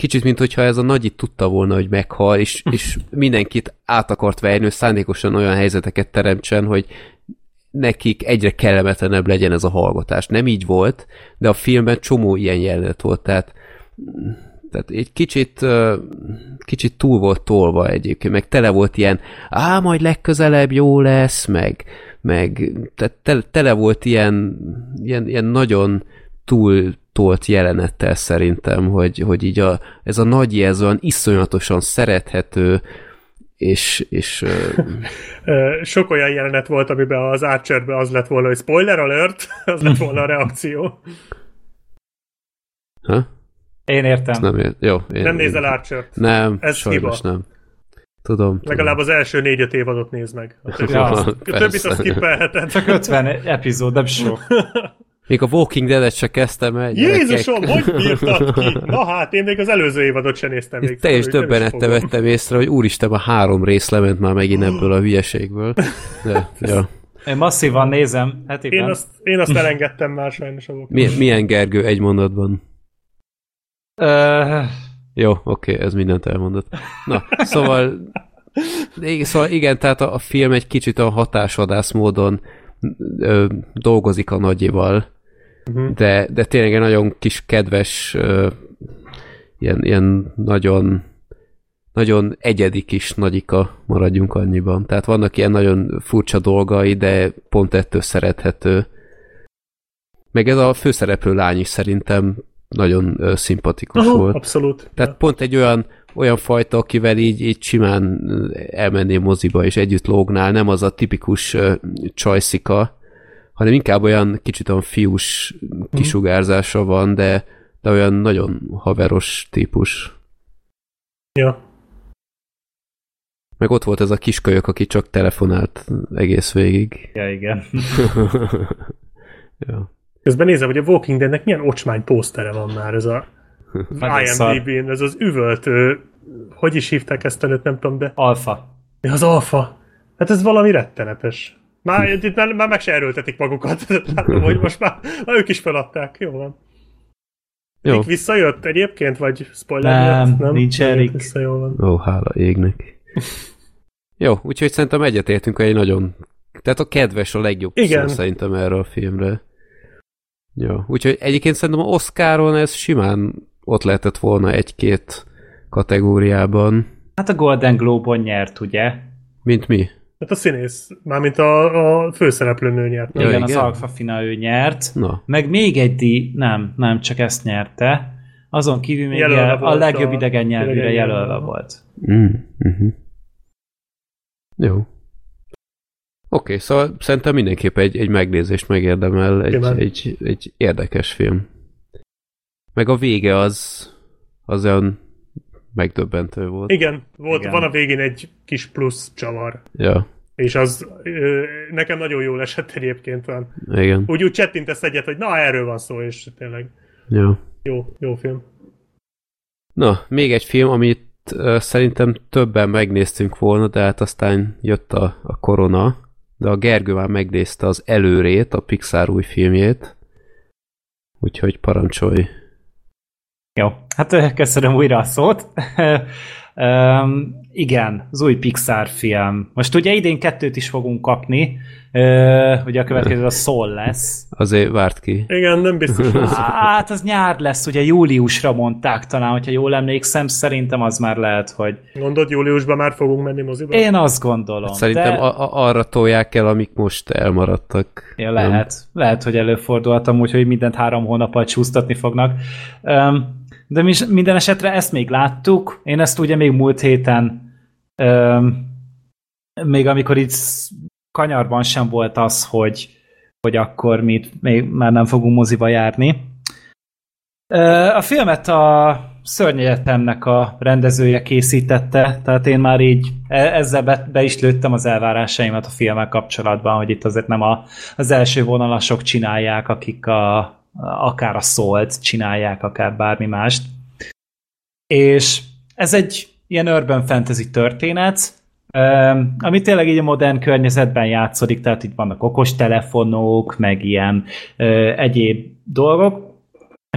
kicsit, mint hogyha ez a nagy itt tudta volna, hogy meghal, és, és mindenkit át akart verni, hogy szándékosan olyan helyzeteket teremtsen, hogy nekik egyre kellemetlenebb legyen ez a hallgatás. Nem így volt, de a filmben csomó ilyen jelenet volt, tehát tehát egy kicsit, kicsit túl volt tolva egyébként, meg tele volt ilyen, á, majd legközelebb jó lesz, meg, meg tehát tele, tele volt ilyen, ilyen, ilyen nagyon túl tolt jelenettel szerintem, hogy, hogy így a, ez a nagy ez olyan iszonyatosan szerethető, és, és Sok olyan jelenet volt, amiben az Archerben az lett volna, hogy spoiler alert, az lett volna a reakció. ha? Én értem. Nem, ér- jó. Én, Nem nézel Archert. Nem, Ez sajnos hiba. nem. Tudom. Legalább az első négy-öt évadot nézd meg. A többit, Ja, azt, a többit azt skippelheted. Csak 50 epizód, nem sok. Még a Walking Dead-et se kezdtem el. Jézusom, hogy bírtad ki? Na hát, én még az előző évadot sem néztem még. Teljes döbbenettel vettem észre, hogy úristen, a három rész lement már megint ebből a hülyeségből. De, ja. Én masszívan nézem hetiben. Én azt, én azt elengedtem már sajnos a Walking Mi, milyen Gergő egy mondatban? Ö, Jó, oké, ez mindent elmondott. Na, szóval, szóval igen, tehát a, a film egy kicsit a hatásvadász módon ö, dolgozik a nagyival, Mhm. de, de tényleg egy nagyon kis kedves, ö, ilyen, ilyen nagyon nagyon egyedi kis nagyika, maradjunk annyiban. Tehát vannak ilyen nagyon furcsa dolgai, de pont ettől szerethető. Meg ez a főszereplő lány is szerintem nagyon ö, szimpatikus Aha, volt. abszolút. Tehát pont egy olyan, olyan fajta, akivel így, így simán elmennél moziba és együtt lógnál, nem az a tipikus uh, csajszika, hanem inkább olyan kicsit olyan fiús kisugárzása van, de, de olyan nagyon haveros típus. Ja. Meg ott volt ez a kiskölyök, aki csak telefonált egész végig. ja, igen. ja. Közben nézem, hogy a Walking Deadnek milyen ocsmány pósztere van már, ez a. IMDb-n, ez az üvöltő, hogy is hívták ezt a nőt, nem tudom, de Alfa. Ja, az alfa. Hát ez valami rettenetes. Már, itt már, már meg se erőltetik magukat. Látom, hogy most már, már ők is feladták. Jó van. Jó. Rick visszajött egyébként, vagy spoiler Nem, miatt? nem? nincs Erik. Vissza, jó van. Ó, hála égnek. Jó, úgyhogy szerintem egyetértünk, egy nagyon... Tehát a kedves a legjobb Igen. szó szerintem erre a filmre. Jó, úgyhogy egyébként szerintem a Oscaron ez simán ott lehetett volna egy-két kategóriában. Hát a Golden Globe-on nyert, ugye? Mint mi? Hát a színész, mármint a, a főszereplőnő nyert. Ja, igen, igen. az Alfa Fina ő nyert. Na, Meg még egy díj, nem, nem, csak ezt nyerte. Azon kívül még Jelölve jel, a volt legjobb a- idegen nyelvűre idegen jelölve volt. mm, uh-huh. Jó. okay, szóval szerintem mindenképp egy, egy megnézést megérdemel, egy, egy, egy érdekes film. Meg a vége az, az olyan megdöbbentő volt. Igen, volt, Igen. van a végén egy kis plusz csavar. Ja, És az ö, nekem nagyon jól esett egyébként van. igen. Úgy, úgy csettintesz egyet, hogy na, erről van szó, és tényleg Ja. jó, jó film. Na, még egy film, amit uh, szerintem többen megnéztünk volna, de hát aztán jött a, a korona, de a Gergő már megnézte az előrét, a Pixar új filmjét, úgyhogy parancsolj. Jó, hát ö, köszönöm újra a szót. um, igen, az új Pixar film. Most ugye idén kettőt is fogunk kapni, uh, ugye a következő a Soul lesz. Azért várt ki. Igen, nem biztos, hogy Hát az nyár lesz, ugye júliusra mondták talán, hogyha jól emlékszem, szerintem az már lehet, hogy Mondod, júliusban már fogunk menni moziba? én azt gondolom. Szerintem de... a, a, arra tolják el, amik most elmaradtak. Ja, lehet. Lehet, hogy előfordulhatom úgy, hogy mindent három hónappal csúsztatni fognak. Um, de mi, minden esetre ezt még láttuk. Én ezt ugye még múlt héten, um, még amikor itt kanyarban sem volt az, hogy, hogy akkor mi még már nem fogunk moziba járni. A filmet a Szörnyegyetemnek a rendezője készítette, tehát én már így e- ezzel be, be is lőttem az elvárásaimat a filmmel kapcsolatban, hogy itt azért nem a, az első vonalasok csinálják, akik a, akár a szólt csinálják, akár bármi mást. És ez egy ilyen urban fantasy történet, Um, ami tényleg így a modern környezetben játszódik, tehát itt vannak okos telefonok, meg ilyen egyéb dolgok,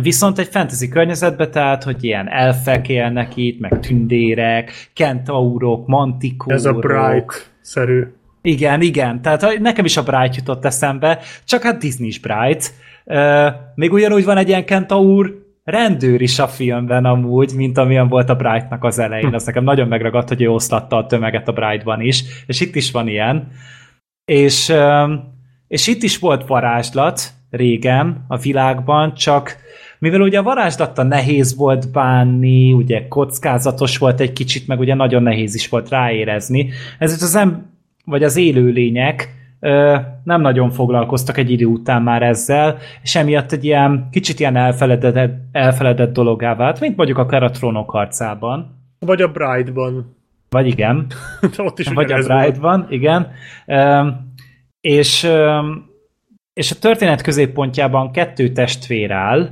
Viszont egy fantasy környezetben, tehát, hogy ilyen elfek élnek itt, meg tündérek, kentaurok, mantikórok. Ez a Bright-szerű. Igen, igen. Tehát nekem is a Bright jutott eszembe, csak hát Disney is Bright. Még ugyanúgy van egy ilyen kentaur rendőr is a filmben amúgy, mint amilyen volt a Brightnak az elején. Az nekem nagyon megragadt, hogy ő oszlatta a tömeget a Brightban is, és itt is van ilyen. És, és itt is volt varázslat régen a világban, csak mivel ugye a varázslattal nehéz volt bánni, ugye kockázatos volt egy kicsit, meg ugye nagyon nehéz is volt ráérezni, ezért az em- vagy az élőlények nem nagyon foglalkoztak egy idő után már ezzel, és emiatt egy ilyen kicsit ilyen elfeledett, elfeledett dologá vált, mint mondjuk akár a trónok harcában. Vagy a Bright-ban. Vagy igen. Ott is Vagy a. Bride-ban, igen. És, és a történet középpontjában kettő testvér áll,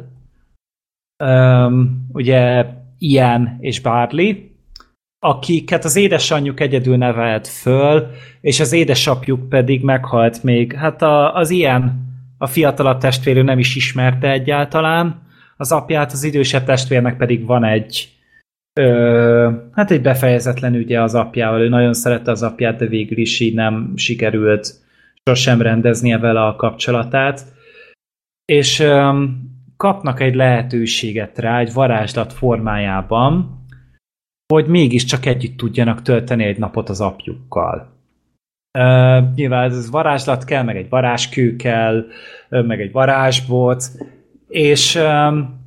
ugye Ian és Barley, akiket az édesanyjuk egyedül nevelt föl, és az édesapjuk pedig meghalt még. Hát a, az Ian, a fiatalabb testvérő nem is ismerte egyáltalán, az apját, az idősebb testvérnek pedig van egy Ö, hát egy befejezetlen ügye az apjával. Ő nagyon szerette az apját, de végül is így nem sikerült sosem rendeznie vele a kapcsolatát. És ö, kapnak egy lehetőséget rá, egy varázslat formájában, hogy mégiscsak együtt tudjanak tölteni egy napot az apjukkal. Uh, nyilván ez varázslat kell, meg egy varázskő kell, meg egy varázsbot, és um,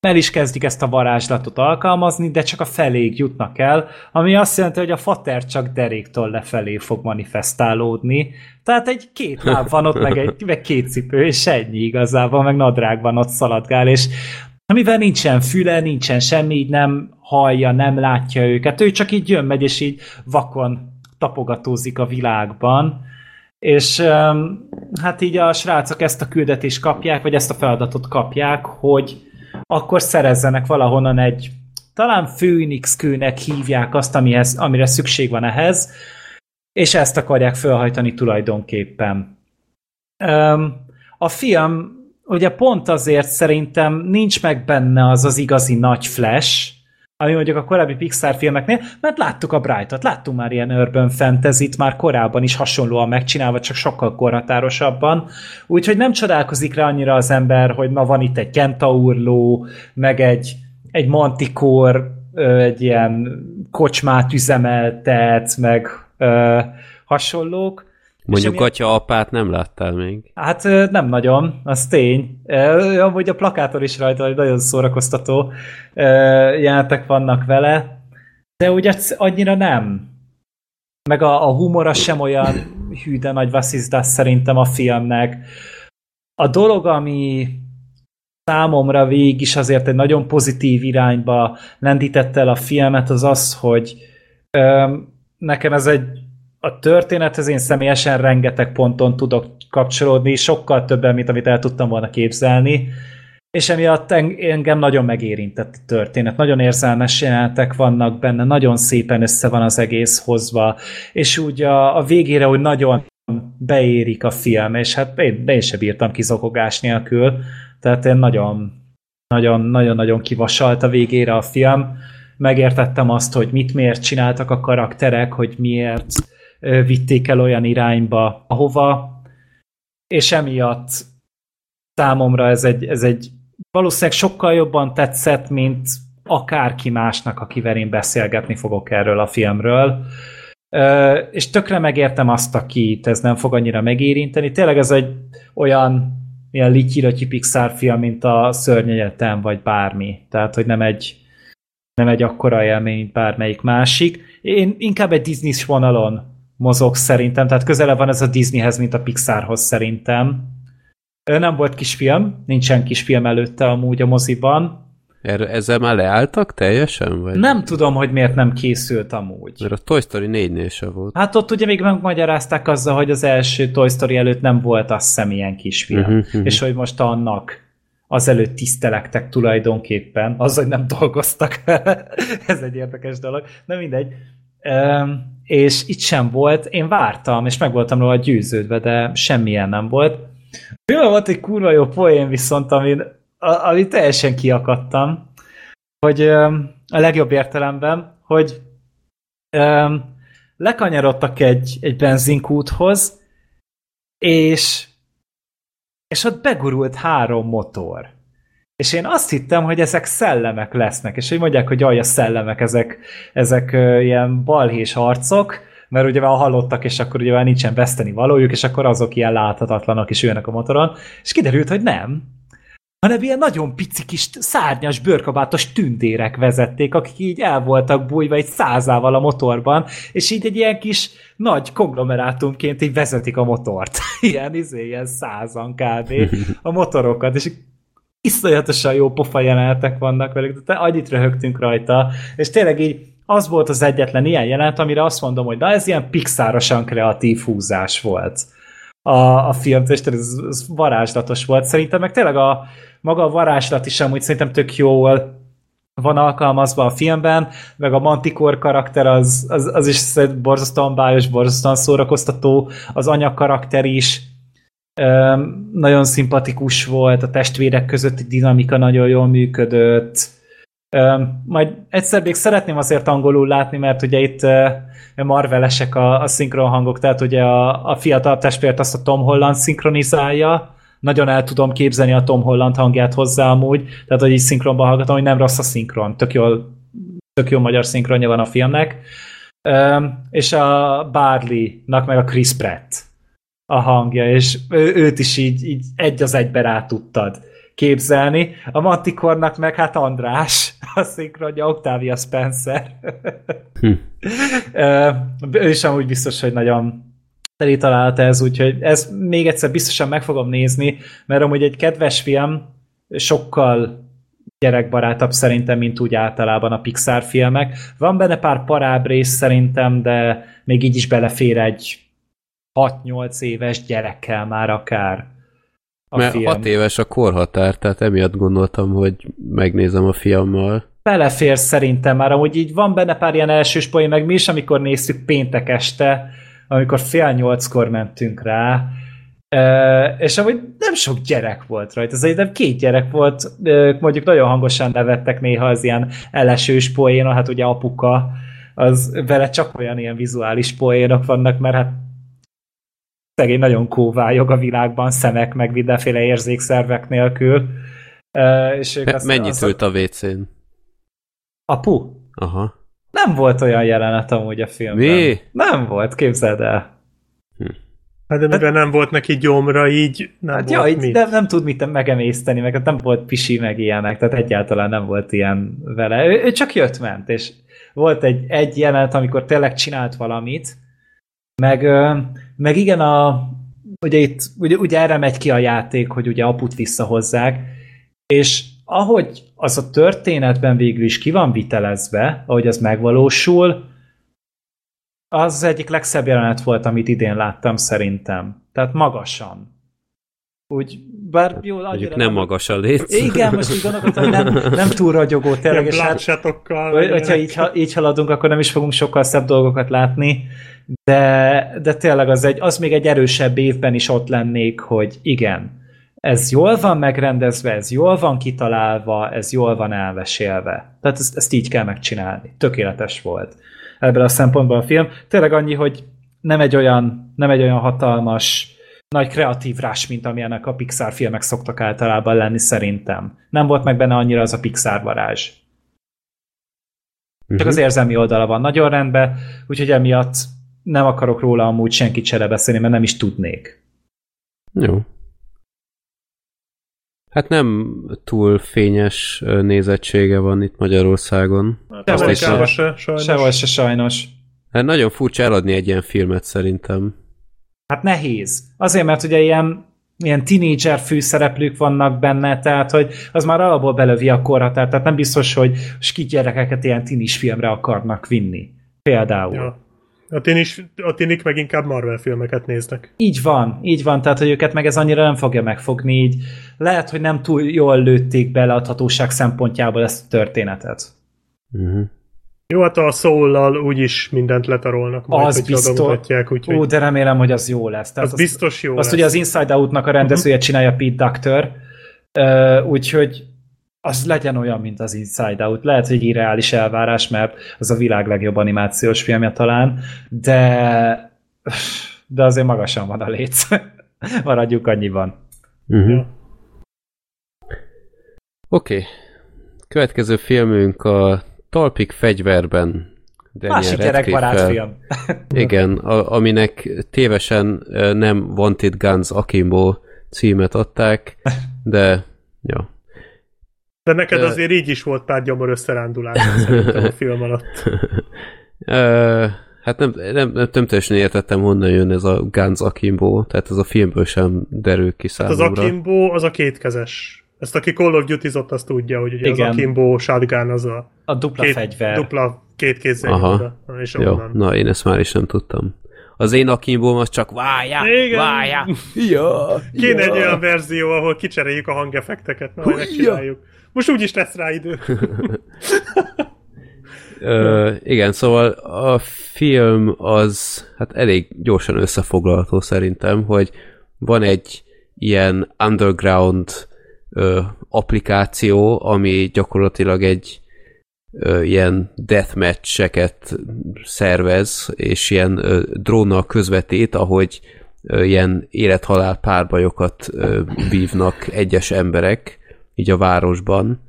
el is kezdik ezt a varázslatot alkalmazni, de csak a feléig jutnak el, ami azt jelenti, hogy a fater csak deréktől lefelé fog manifestálódni. Tehát egy két láb van ott, meg, egy, meg két cipő, és ennyi igazából, meg nadrágban ott szaladgál, és amivel nincsen füle, nincsen semmi, így nem hallja, nem látja őket, ő csak így jön, megy, és így vakon tapogatózik a világban, és hát így a srácok ezt a küldetést kapják, vagy ezt a feladatot kapják, hogy akkor szerezzenek valahonnan egy, talán Phoenix kőnek hívják azt, amihez, amire szükség van ehhez, és ezt akarják felhajtani tulajdonképpen. A film ugye pont azért szerintem nincs meg benne az az igazi nagy flash, ami mondjuk a korábbi Pixar filmeknél, mert láttuk a Bright-ot, láttunk már ilyen urban fantasy már korábban is hasonlóan megcsinálva, csak sokkal korhatárosabban, úgyhogy nem csodálkozik rá annyira az ember, hogy na van itt egy kentaurló, meg egy, egy mantikor, egy ilyen kocsmát üzemeltet, meg ö, hasonlók, Mondjuk emiatt- atya apát nem láttál még. Hát ö, nem nagyon, az tény. Ö, Amúgy a plakátor is rajta, hogy nagyon szórakoztató ö, jelenetek vannak vele, de úgy annyira nem. Meg a, a humora sem olyan hű, de nagy vasszizdás szerintem a filmnek. A dolog, ami számomra végig is azért egy nagyon pozitív irányba lendítette el a filmet, az az, hogy öm, nekem ez egy a történethez én személyesen rengeteg ponton tudok kapcsolódni, sokkal többen, mint amit el tudtam volna képzelni, és emiatt engem nagyon megérintett a történet. Nagyon érzelmes jelenetek vannak benne, nagyon szépen össze van az egész hozva, és úgy a, a végére úgy nagyon beérik a film, és hát én, én sem bírtam kizokogás nélkül, tehát én nagyon nagyon, nagyon, nagyon kivasalt a végére a film. Megértettem azt, hogy mit miért csináltak a karakterek, hogy miért vitték el olyan irányba, ahova, és emiatt számomra ez egy, ez egy valószínűleg sokkal jobban tetszett, mint akárki másnak, akivel én beszélgetni fogok erről a filmről. És tökre megértem azt, akit ez nem fog annyira megérinteni. Tényleg ez egy olyan ilyen lityi Pixar film, mint a Szörnyegyetem, vagy bármi. Tehát, hogy nem egy, nem egy akkora élmény, mint bármelyik másik. Én inkább egy disney vonalon mozog szerintem, tehát közelebb van ez a Disneyhez, mint a Pixarhoz szerintem. Nem volt kisfilm, nincsen kisfilm előtte amúgy a moziban. Erre, ezzel már leálltak teljesen? Vagy? Nem tudom, hogy miért nem készült amúgy. Mert a Toy Story 4-nél se volt. Hát ott ugye még megmagyarázták azzal, hogy az első Toy Story előtt nem volt azt hiszem ilyen kisfilm. Uh-huh, uh-huh. És hogy most annak azelőtt tisztelektek tulajdonképpen, az, hogy nem dolgoztak. Ez egy érdekes dolog. Na mindegy. Um, és itt sem volt. Én vártam, és meg voltam róla győződve, de semmilyen nem volt. Például volt egy kurva jó poén viszont, amin, ami teljesen kiakadtam, hogy a legjobb értelemben, hogy lekanyarodtak egy, egy benzinkúthoz, és és ott begurult három motor. És én azt hittem, hogy ezek szellemek lesznek, és hogy mondják, hogy jaj, a szellemek, ezek, ezek ilyen balhés harcok, mert ugye már hallottak, és akkor ugye már nincsen veszteni valójuk, és akkor azok ilyen láthatatlanak is ülnek a motoron, és kiderült, hogy nem, hanem ilyen nagyon pici kis szárnyas, bőrkabátos tündérek vezették, akik így el voltak bújva egy százával a motorban, és így egy ilyen kis nagy konglomerátumként így vezetik a motort. ilyen, izé, ilyen százan kb. a motorokat, és iszonyatosan jó pofa jelenetek vannak velük, de annyit röhögtünk rajta, és tényleg így az volt az egyetlen ilyen jelenet, amire azt mondom, hogy na ez ilyen pixárosan kreatív húzás volt a, a film, és ez, ez varázslatos volt. Szerintem meg tényleg a maga a varázslat is amúgy szerintem tök jól van alkalmazva a filmben, meg a Manticore karakter az, az, az is borzasztóan bájos, borzasztóan szórakoztató, az anya karakter is nagyon szimpatikus volt, a testvérek közötti dinamika nagyon jól működött, majd egyszer még szeretném azért angolul látni, mert ugye itt marvelesek a, a szinkron hangok, tehát ugye a, a fiatal testvért azt a Tom Holland szinkronizálja, nagyon el tudom képzelni a Tom Holland hangját hozzá amúgy, tehát hogy így szinkronban hallgatom, hogy nem rossz a szinkron, tök jól, tök jó magyar szinkronja van a filmnek. És a Barley-nak meg a Chris Pratt a hangja, és ő, őt is így, így egy az egybe rá tudtad képzelni. A Mantikornak meg hát András, a szinkronja Octavia Spencer. hm. ő is amúgy biztos, hogy nagyon teli találta ez, úgyhogy ez még egyszer biztosan meg fogom nézni, mert amúgy egy kedves film, sokkal gyerekbarátabb szerintem, mint úgy általában a Pixar filmek. Van benne pár parább rész szerintem, de még így is belefér egy 6-8 éves gyerekkel már akár. A Mert film. 6 éves a korhatár, tehát emiatt gondoltam, hogy megnézem a fiammal. Belefér szerintem már, amúgy így van benne pár ilyen elsős poén, meg mi is, amikor néztük péntek este, amikor fél nyolckor mentünk rá, és amúgy nem sok gyerek volt rajta, nem két gyerek volt, mondjuk nagyon hangosan nevettek néha az ilyen elesős poénon, hát ugye apuka, az vele csak olyan ilyen vizuális poénok vannak, mert hát szegény nagyon kóvályog a világban, szemek, meg mindenféle érzékszervek nélkül. És ők azt, Mennyit ült a WC-n? Apu? Aha. Nem volt olyan jelenet amúgy a filmben. Mi? Nem volt, képzeld el. Hm. Hát de mivel nem volt neki gyomra, így nem hát volt ja, mit. Nem, nem tud mit megemészteni, meg nem volt pisi, meg ilyenek, tehát egyáltalán nem volt ilyen vele. Ő, ő csak jött-ment, és volt egy, egy jelenet, amikor tényleg csinált valamit, meg Meg igen, a, ugye itt ugye, ugye erre megy ki a játék, hogy ugye aput visszahozzák, és ahogy az a történetben végül is ki van vitelezve, ahogy az megvalósul, az, egyik legszebb jelenet volt, amit idén láttam szerintem. Tehát magasan. Úgy, bár jó, Mondjuk nem magas a léc. Igen, most úgy gondolkodtam, nem, nem túl ragyogó tényleg. Ilyen hát- hogy- hogyha így, ha, így haladunk, akkor nem is fogunk sokkal szebb dolgokat látni, de, de tényleg az, egy, az még egy erősebb évben is ott lennék, hogy igen, ez jól van megrendezve, ez jól van kitalálva, ez jól van elmesélve. Tehát ezt, ezt így kell megcsinálni. Tökéletes volt ebből a szempontból a film. Tényleg annyi, hogy nem egy olyan, nem egy olyan hatalmas, nagy kreatív rás, mint amilyenek a Pixar filmek szoktak általában lenni szerintem. Nem volt meg benne annyira az a Pixar varázs. Csak az érzelmi oldala van nagyon rendben, úgyhogy emiatt nem akarok róla amúgy senkit se beszélni, mert nem is tudnék. Jó. Hát nem túl fényes nézettsége van itt Magyarországon. Nem Sehol se. se, sajnos. Sehol se sajnos. Hát nagyon furcsa eladni egy ilyen filmet szerintem. Hát nehéz. Azért, mert ugye ilyen, ilyen tínédzser főszereplők vannak benne, tehát hogy az már alapból belövi a korhatárt, tehát nem biztos, hogy gyerekeket ilyen tinis filmre akarnak vinni. Például. Ja. A, tinis, a tinik meg inkább Marvel filmeket néznek. Így van, így van, tehát hogy őket meg ez annyira nem fogja megfogni, így lehet, hogy nem túl jól lőtték bele a hatóság szempontjából ezt a történetet. Uh-huh. Jó, hát a Soul-lal úgyis mindent letarolnak majd, Az biztos. úgyhogy Ó, de remélem, hogy az jó lesz. Tehát az biztos jó Azt lesz. Ugye az Inside Out-nak a rendezője csinálja Pete Doctor, uh, úgyhogy az legyen olyan, mint az Inside Out. Lehet, hogy egy irreális elvárás, mert az a világ legjobb animációs filmje talán, de de azért magasan van a léc. Maradjuk annyiban. Uh-huh. Ja. Oké. Okay. Következő filmünk a Talpik fegyverben. Daniel Másik gyerekbarát film. Igen, a, aminek tévesen nem Wanted Guns Akimbo címet adták, de ja. De neked Ö- azért így is volt pár gyomor összerándulás a film alatt. Hát nem, nem, nem, nem teljesen értettem, honnan jön ez a Guns Akimbo, tehát ez a filmből sem derül ki Hát az számomra. Akimbo az a kétkezes. Ezt aki Call of duty azt tudja, hogy ugye Igen. az Akimbo shotgun az a A dupla két, fegyver. dupla két kézzel Aha. és Jó, onnan. na én ezt már is nem tudtam. Az én Akimbóm az csak vájá, Igen. vájá. Ja, Kéne ja. egy olyan verzió, ahol kicseréljük a hangeffekteket, na megcsináljuk. Most úgyis lesz rá idő. Ö, igen, szóval a film az hát elég gyorsan összefoglalható szerintem, hogy van egy ilyen underground ö, applikáció, ami gyakorlatilag egy ö, ilyen deathmatch-eket szervez, és ilyen ö, drónnal közvetít, ahogy ö, ilyen élethalál párbajokat ö, vívnak egyes emberek, így a városban,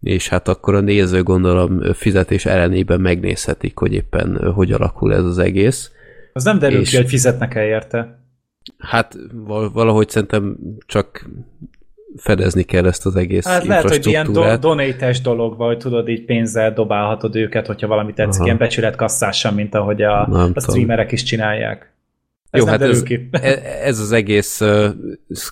és hát akkor a néző gondolom fizetés ellenében megnézhetik, hogy éppen hogy alakul ez az egész. Az nem derül És- ki, hogy fizetnek el érte. Hát val- valahogy szerintem csak fedezni kell ezt az egész Hát lehet, hogy ilyen do- donates dolog, vagy tudod, így pénzzel dobálhatod őket, hogyha valami tetszik, Aha. ilyen becsületkasszással, mint ahogy a, Nem a tudom. streamerek is csinálják. Ez Jó, nem hát derül ez, ki. e- ez az egész uh,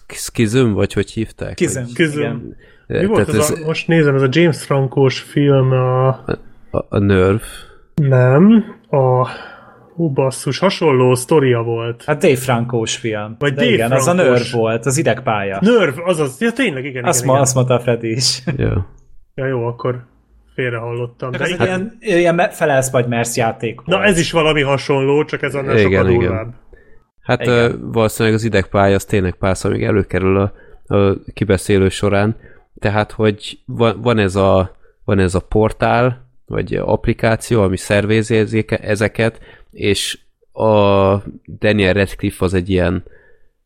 skizm, vagy hogy hívták? Kizem. Kizem. Igen. Mi volt ez ez a, most nézem, ez a James Frankós film, a, a, a Nerve. nem, a, hú basszus, hasonló sztoria volt. Hát Dave Frankós film. Vagy De Dave igen, az a. Nerve volt, az idegpálya. Nerve, azaz, ja tényleg, igen, azt, igen, ma, igen. azt mondta Freddy is. Ja. Ja, jó, akkor félre hallottam. Csak De egy igen, ilyen, ilyen me- felelsz vagy mersz játék volt. na ez is valami hasonló, csak ez annál Igen, sokkal igen. durvább. Hát Igen. uh, valószínűleg az idegpálya az tényleg párszor még előkerül a, a kibeszélő során. Tehát, hogy van, van, ez a, van ez a portál, vagy applikáció, ami szervézi ezeket, és a Daniel Radcliffe az egy ilyen,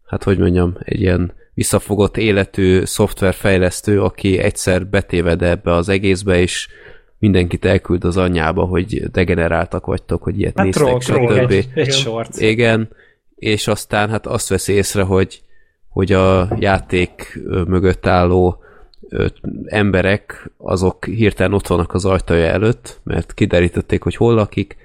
hát hogy mondjam, egy ilyen visszafogott életű szoftverfejlesztő, aki egyszer betéved ebbe az egészbe, és mindenkit elküld az anyjába, hogy degeneráltak vagytok, hogy ilyet Hát néztek, troll, stb. egy, egy Igen. short. Igen, és aztán hát azt veszi észre, hogy, hogy a játék mögött álló emberek, azok hirtelen ott vannak az ajtaja előtt, mert kiderítették, hogy hol lakik,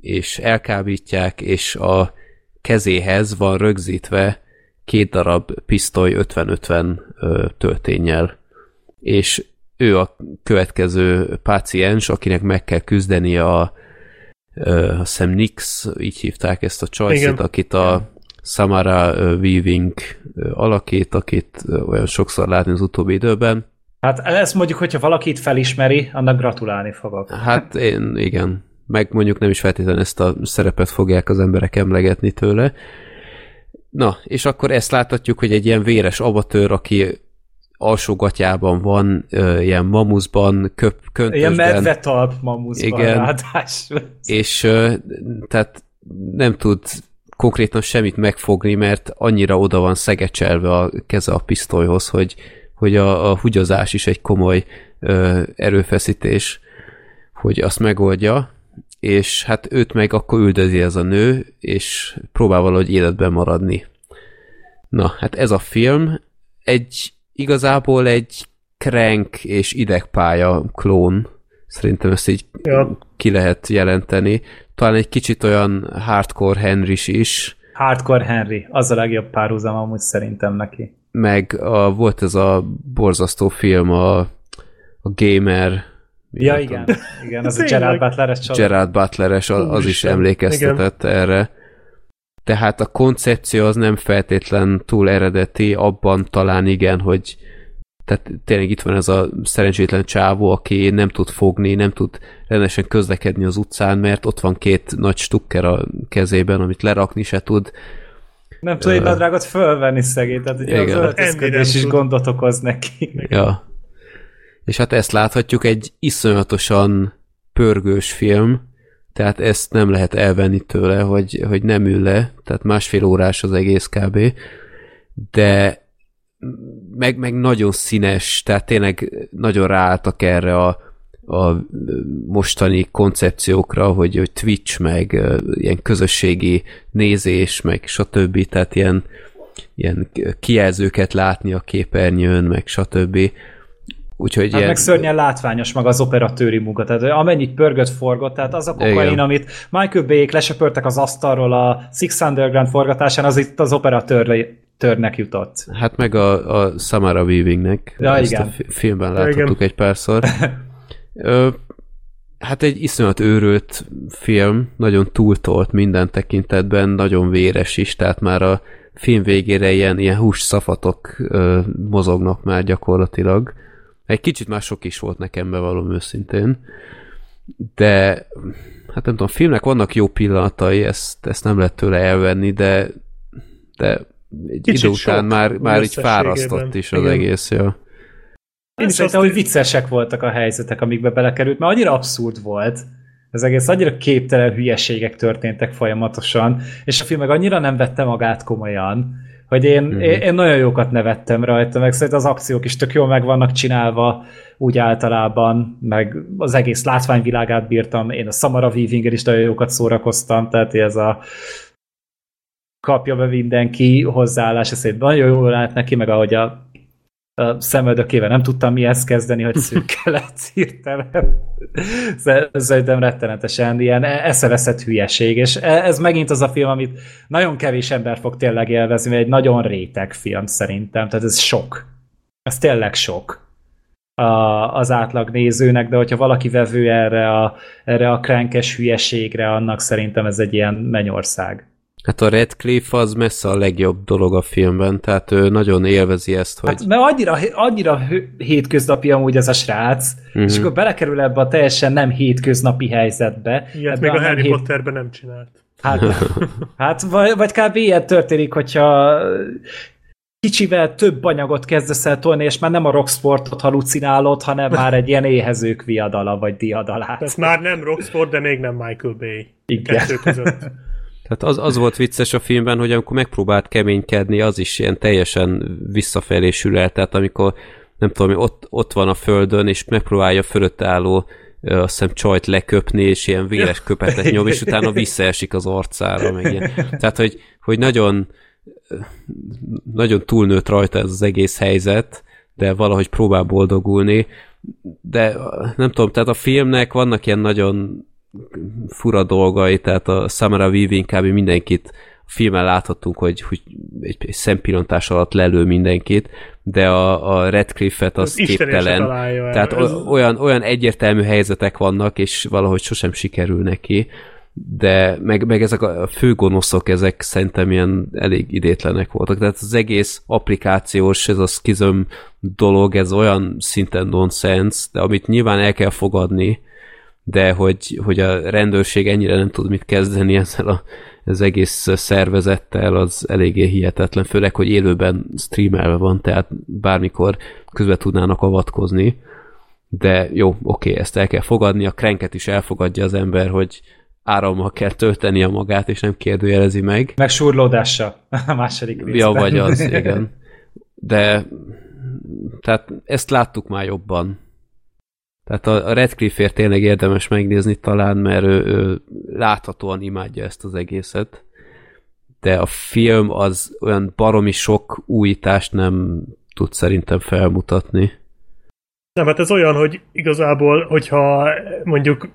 és elkábítják, és a kezéhez van rögzítve két darab pisztoly 50-50 töltényel. És ő a következő páciens, akinek meg kell küzdeni a azt hiszem Nix, így hívták ezt a csajszit, akit a Samara Weaving alakít, akit olyan sokszor látni az utóbbi időben. Hát ezt mondjuk, hogyha valakit felismeri, annak gratulálni fogok. Hát én, igen. Meg mondjuk nem is feltétlenül ezt a szerepet fogják az emberek emlegetni tőle. Na, és akkor ezt láthatjuk, hogy egy ilyen véres abatőr, aki alsógatjában van, ilyen mamuszban, köp, köntösben. Ilyen medvetalp mamuszban Igen. ráadásul. És tehát nem tud konkrétan semmit megfogni, mert annyira oda van szegecselve a keze a pisztolyhoz, hogy, hogy a, a húgyozás is egy komoly ö, erőfeszítés, hogy azt megoldja, és hát őt meg akkor üldözi ez a nő, és próbál valahogy életben maradni. Na, hát ez a film egy igazából egy crank és idegpálya klón. Szerintem ezt így Ja. ki lehet jelenteni. Talán egy kicsit olyan hardcore Henry is, Hardcore Henry, az a legjobb párhuzam amúgy szerintem neki. meg a, volt ez a borzasztó film, a, a Gamer, mi Ja, igen, igen, az a. Gerard Butler-es család. Gerard Butler-es, az, az is emlékeztetett erre. Tehát a koncepció az nem feltétlen túl eredeti, abban talán igen, hogy tehát tényleg itt van ez a szerencsétlen csávó, aki nem tud fogni, nem tud rendesen közlekedni az utcán, mert ott van két nagy stukker a kezében, amit lerakni se tud. Nem tud egy nadrágot fölvenni szegény, tehát ugye az Igen. Öltözködés is tud. gondot okoz neki. Ja. És hát ezt láthatjuk, egy iszonyatosan pörgős film, tehát ezt nem lehet elvenni tőle, hogy, hogy nem ül le, tehát másfél órás az egész kb. De meg, meg nagyon színes, tehát tényleg nagyon ráálltak erre a, a mostani koncepciókra, hogy, hogy Twitch, meg ilyen közösségi nézés, meg stb. Tehát ilyen, ilyen kijelzőket látni a képernyőn, meg stb. Úgyhogy Hát ilyen, meg szörnyen látványos maga az operatőri munka, tehát amennyit pörgött, forgott, tehát az a kokain, amit Michael Bay-ék lesöpörtek az asztalról a Six Underground forgatásán, az itt az operatőrnek jutott. Hát meg a, a Samara Weavingnek. Ja, ezt igen. a fi- filmben láthattuk igen. egy párszor. Ö, hát egy iszonyat őrült film, nagyon túltolt minden tekintetben, nagyon véres is, tehát már a film végére ilyen, ilyen hússzafatok ö, mozognak már gyakorlatilag. Egy kicsit már sok is volt nekem, bevallom őszintén. De hát nem tudom, a filmnek vannak jó pillanatai, ezt, ezt nem lehet tőle elvenni, de, de egy Kicsit idő után sok már, már így fárasztott is az Igen. egész, ja. Én is szerintem, hogy viccesek voltak a helyzetek, amikbe belekerült, mert annyira abszurd volt. Ez egész annyira képtelen hülyeségek történtek folyamatosan, és a film meg annyira nem vette magát komolyan, hogy én, mm-hmm. én, én nagyon jókat nevettem rajta, meg szerintem az akciók is tök jól meg vannak csinálva, úgy általában, meg az egész látványvilágát bírtam, én a Samara Weaving-el is nagyon jókat szórakoztam, tehát ez a kapja be mindenki hozzáállás, ez szerintem nagyon jól állt neki, meg ahogy a a szemöldökével nem tudtam mihez kezdeni, hogy szűkkel lett hirtelen. Sze- Szerintem rettenetesen ilyen e- eszeveszett hülyeség, és e- ez megint az a film, amit nagyon kevés ember fog tényleg élvezni, mert egy nagyon réteg film szerintem, tehát ez sok. Ez tényleg sok az átlag nézőnek, de hogyha valaki vevő erre a, erre a kránkes hülyeségre, annak szerintem ez egy ilyen mennyország. Hát a Redcliffe az messze a legjobb dolog a filmben, tehát ő nagyon élvezi ezt, hogy... Hát, mert annyira, annyira hétköznapi amúgy ez a srác, Mhm. uh-huh. és akkor belekerül ebbe a teljesen nem hétköznapi helyzetbe. Ilyet Ebbe még a nem Harry hét- Potterben nem csinált. Hát, hát vagy, vagy kb. ilyen történik, hogyha kicsivel több anyagot kezdesz el tolni, és már nem a rocksportot halucinálod, hanem már egy ilyen éhezők viadala, vagy diadalát. Ez már nem Roxford, de még nem Michael Bay. Igen. Kettő között. Tehát az, az volt vicces a filmben, hogy amikor megpróbált keménykedni, az is ilyen teljesen visszafelé sül el, tehát amikor nem tudom, ott, ott van a földön, és megpróbálja fölött álló azt hiszem csajt leköpni, és ilyen véres köpetet nyom, és utána visszaesik az arcára, meg ilyen. Tehát, hogy, hogy nagyon nagyon túlnőtt rajta ez az egész helyzet, de valahogy próbál boldogulni, de nem tudom, tehát a filmnek vannak ilyen nagyon fura dolgai, tehát a Samara Weaving kb. mindenkit filmen láthattunk, hogy, hogy egy, egy szempillantás alatt lelő mindenkit, de a, a Redcliffe-et az, Az képtelen. el. Tehát o- olyan, olyan egyértelmű helyzetek vannak, és valahogy sosem sikerül neki, de meg, meg ezek a főgonoszok, ezek szerintem ilyen elég idétlenek voltak. Tehát az egész applikációs, ez a skizm dolog, ez olyan szinten nonsense, de amit nyilván el kell fogadni, de hogy, hogy a rendőrség ennyire nem tud mit kezdeni ezzel a, az egész szervezettel, az eléggé hihetetlen, főleg, hogy élőben streamelve van, tehát bármikor közbe tudnának avatkozni, de jó, oké, ezt el kell fogadni, a krenket is elfogadja az ember, hogy árammal kell töltenie magát, és nem kérdőjelezi meg. Meg surlódással a második részben. Ja, vagy az, igen. De tehát ezt láttuk már jobban. Tehát a a Redcliffe-ért tényleg érdemes megnézni talán, mert ő, ő láthatóan imádja ezt az egészet. De a film az olyan baromi sok újítást nem tud szerintem felmutatni. Nem, hát ez olyan, hogy igazából, hogyha mondjuk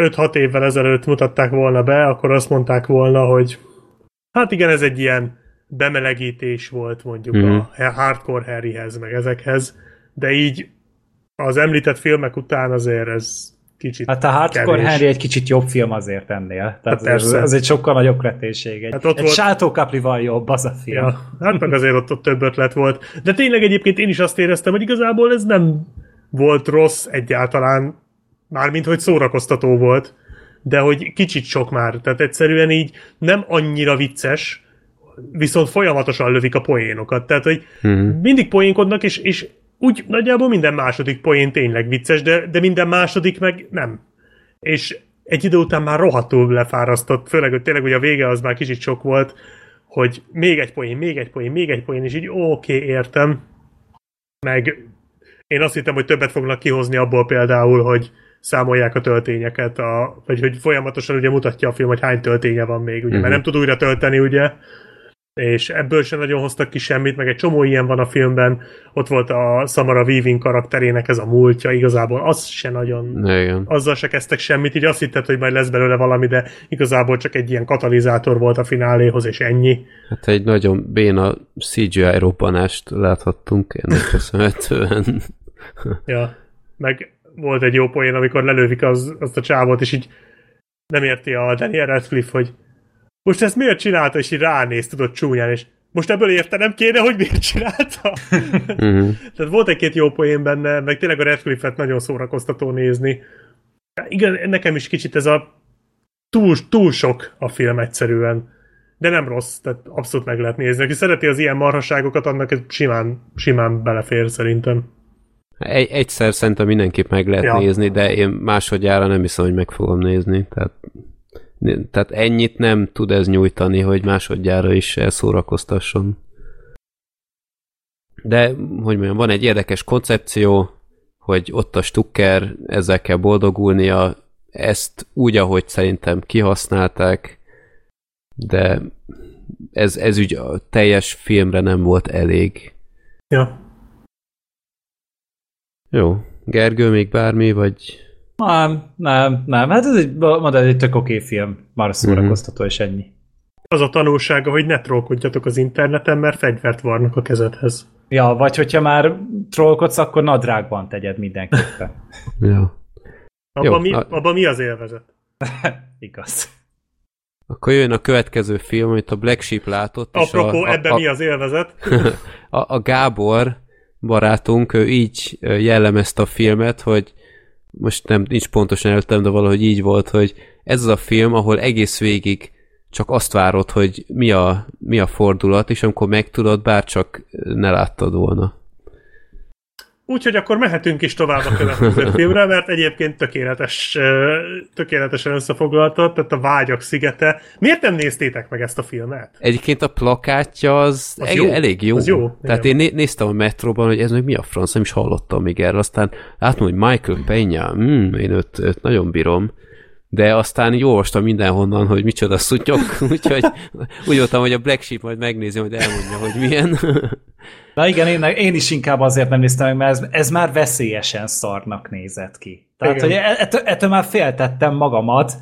5-6 évvel ezelőtt mutatták volna be, akkor azt mondták volna, hogy hát igen, ez egy ilyen bemelegítés volt mondjuk mm. a hardcore Harryhez, meg ezekhez, de így az említett filmek után azért ez kicsit Hát a Hardcore kevés. Henry egy kicsit jobb film azért ennél. Tehát ez, persze. ez egy sokkal nagyobb kreténség. Egy, Hát hát ott egy volt- sátókaplival jobb az a film. Ja, hát meg azért ott, ott több ötlet volt. De tényleg egyébként én is azt éreztem, hogy igazából ez nem volt rossz egyáltalán, mármint hogy szórakoztató volt, de hogy kicsit sok már. Tehát egyszerűen így nem annyira vicces, viszont folyamatosan lövik a poénokat. Tehát, hogy Mhm. mindig poénkodnak, és, és úgy nagyjából minden második poén tényleg vicces, de, de minden második meg nem. És egy idő után már rohadtul lefárasztott, főleg, hogy tényleg hogy a vége az már kicsit sok volt, hogy még egy poén, még egy poén, még egy poén, és így oké, okay, értem. Meg én azt hittem, hogy többet fognak kihozni abból például, hogy számolják a töltényeket, a, vagy hogy folyamatosan ugye mutatja a film, hogy hány tölténye van még, ugye, Mhm. mert nem tud újra tölteni, ugye, és ebből sem nagyon hoztak ki semmit, meg egy csomó ilyen van a filmben, ott volt a Samara Weaving karakterének ez a múltja, igazából az se nagyon Igen. azzal se kezdtek semmit, így azt hitted, hogy majd lesz belőle valami, de igazából csak egy ilyen katalizátor volt a fináléhoz, és ennyi. Hát egy nagyon béna CGI robbanást láthattunk ennek köszönhetően. Ja. Meg volt egy jó poén, amikor lelővik az, azt a csávot, és így nem érti a Daniel Radcliffe, hogy most ezt miért csinálta, és így ránéz, tudod, csúnyán, és most ebből értenem kéne, hogy miért csinálta. Mhm. Tehát volt egy-két jó poén benne, meg tényleg a Radcliffe-et nagyon szórakoztató nézni. Igen, nekem is kicsit ez a túl, túl sok a film egyszerűen. De nem rossz, tehát abszolút meg lehet nézni. Aki szereti az ilyen marhaságokat, annak ez simán, simán belefér szerintem. Egy, egyszer szerintem mindenképp meg lehet ja. nézni, de én másodjára nem hiszem, hogy meg fogom nézni. Tehát, tehát ennyit nem tud ez nyújtani, hogy másodjára is elszórakoztasson. De, hogy mondjam, van egy érdekes koncepció, hogy ott a Stucker, ezzel kell boldogulnia, ezt úgy, ahogy szerintem kihasználták, de ez, ez ügy a teljes filmre nem volt elég. Ja. Jó. Gergő, még bármi, vagy... Nem, nem, nem. Hát ez egy, mondod, ez egy tök oké film. Már szórakoztató, és ennyi. Az a tanulsága, hogy ne trollkodjatok az interneten, mert fegyvert varnak a kezedhez. Ja, vagy hogyha már trollkodsz, akkor nadrágban tegyed mindenképpen. Ja. Abban, Jó, mi, na- abban mi az élvezet? Igaz. Akkor jön a következő film, amit a Black Sheep látott. és Apropó, a, a, ebben a, mi az élvezet? a, a Gábor barátunk, ő így jellemezte a filmet, hogy most nem nincs pontosan előttem, de valahogy így volt, hogy ez az a film, ahol egész végig csak azt várod, hogy mi a, mi a fordulat, és amikor megtudod, bár csak ne láttad volna. Úgyhogy akkor mehetünk is tovább a következő filmre, mert egyébként tökéletes, tökéletesen összefoglaltad, tehát a Vágyak szigete. Miért nem néztétek meg ezt a filmet? Egyébként a plakátja az, Az az jó. elég jó. Az jó, Tehát igen. én né- néztem a metróban, hogy ez meg mi a franc, nem is hallottam még erről. Aztán láttam, hogy Michael Peña, mm, én őt, őt nagyon bírom. De aztán így olvastam mindenhonnan, hogy micsoda szutyok, úgyhogy úgy voltam, hogy a Black Sheep majd megnézi, hogy elmondja, hogy milyen. Na igen, én, én is inkább azért nem néztem meg, mert ez, ez már veszélyesen szarnak nézett ki. Tehát, Igen. hogy e- ettől, ettől már féltettem magamat,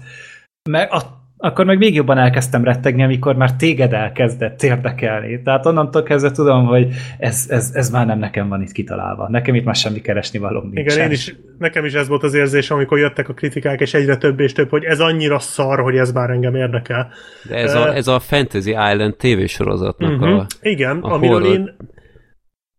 mert a, akkor meg még jobban elkezdtem rettegni, amikor már téged elkezdett érdekelni. Tehát onnantól kezdve tudom, hogy ez, ez, ez már nem nekem van itt kitalálva. Nekem itt már semmi keresni valóm nincs. Igen, én is, nekem is ez volt az érzés, amikor jöttek a kritikák, és egyre több és több, hogy ez annyira szar, hogy ez már engem érdekel. De ez, a, ez a Fantasy Island tévésorozatnak uh-huh. a... Igen, a amiről horror... én...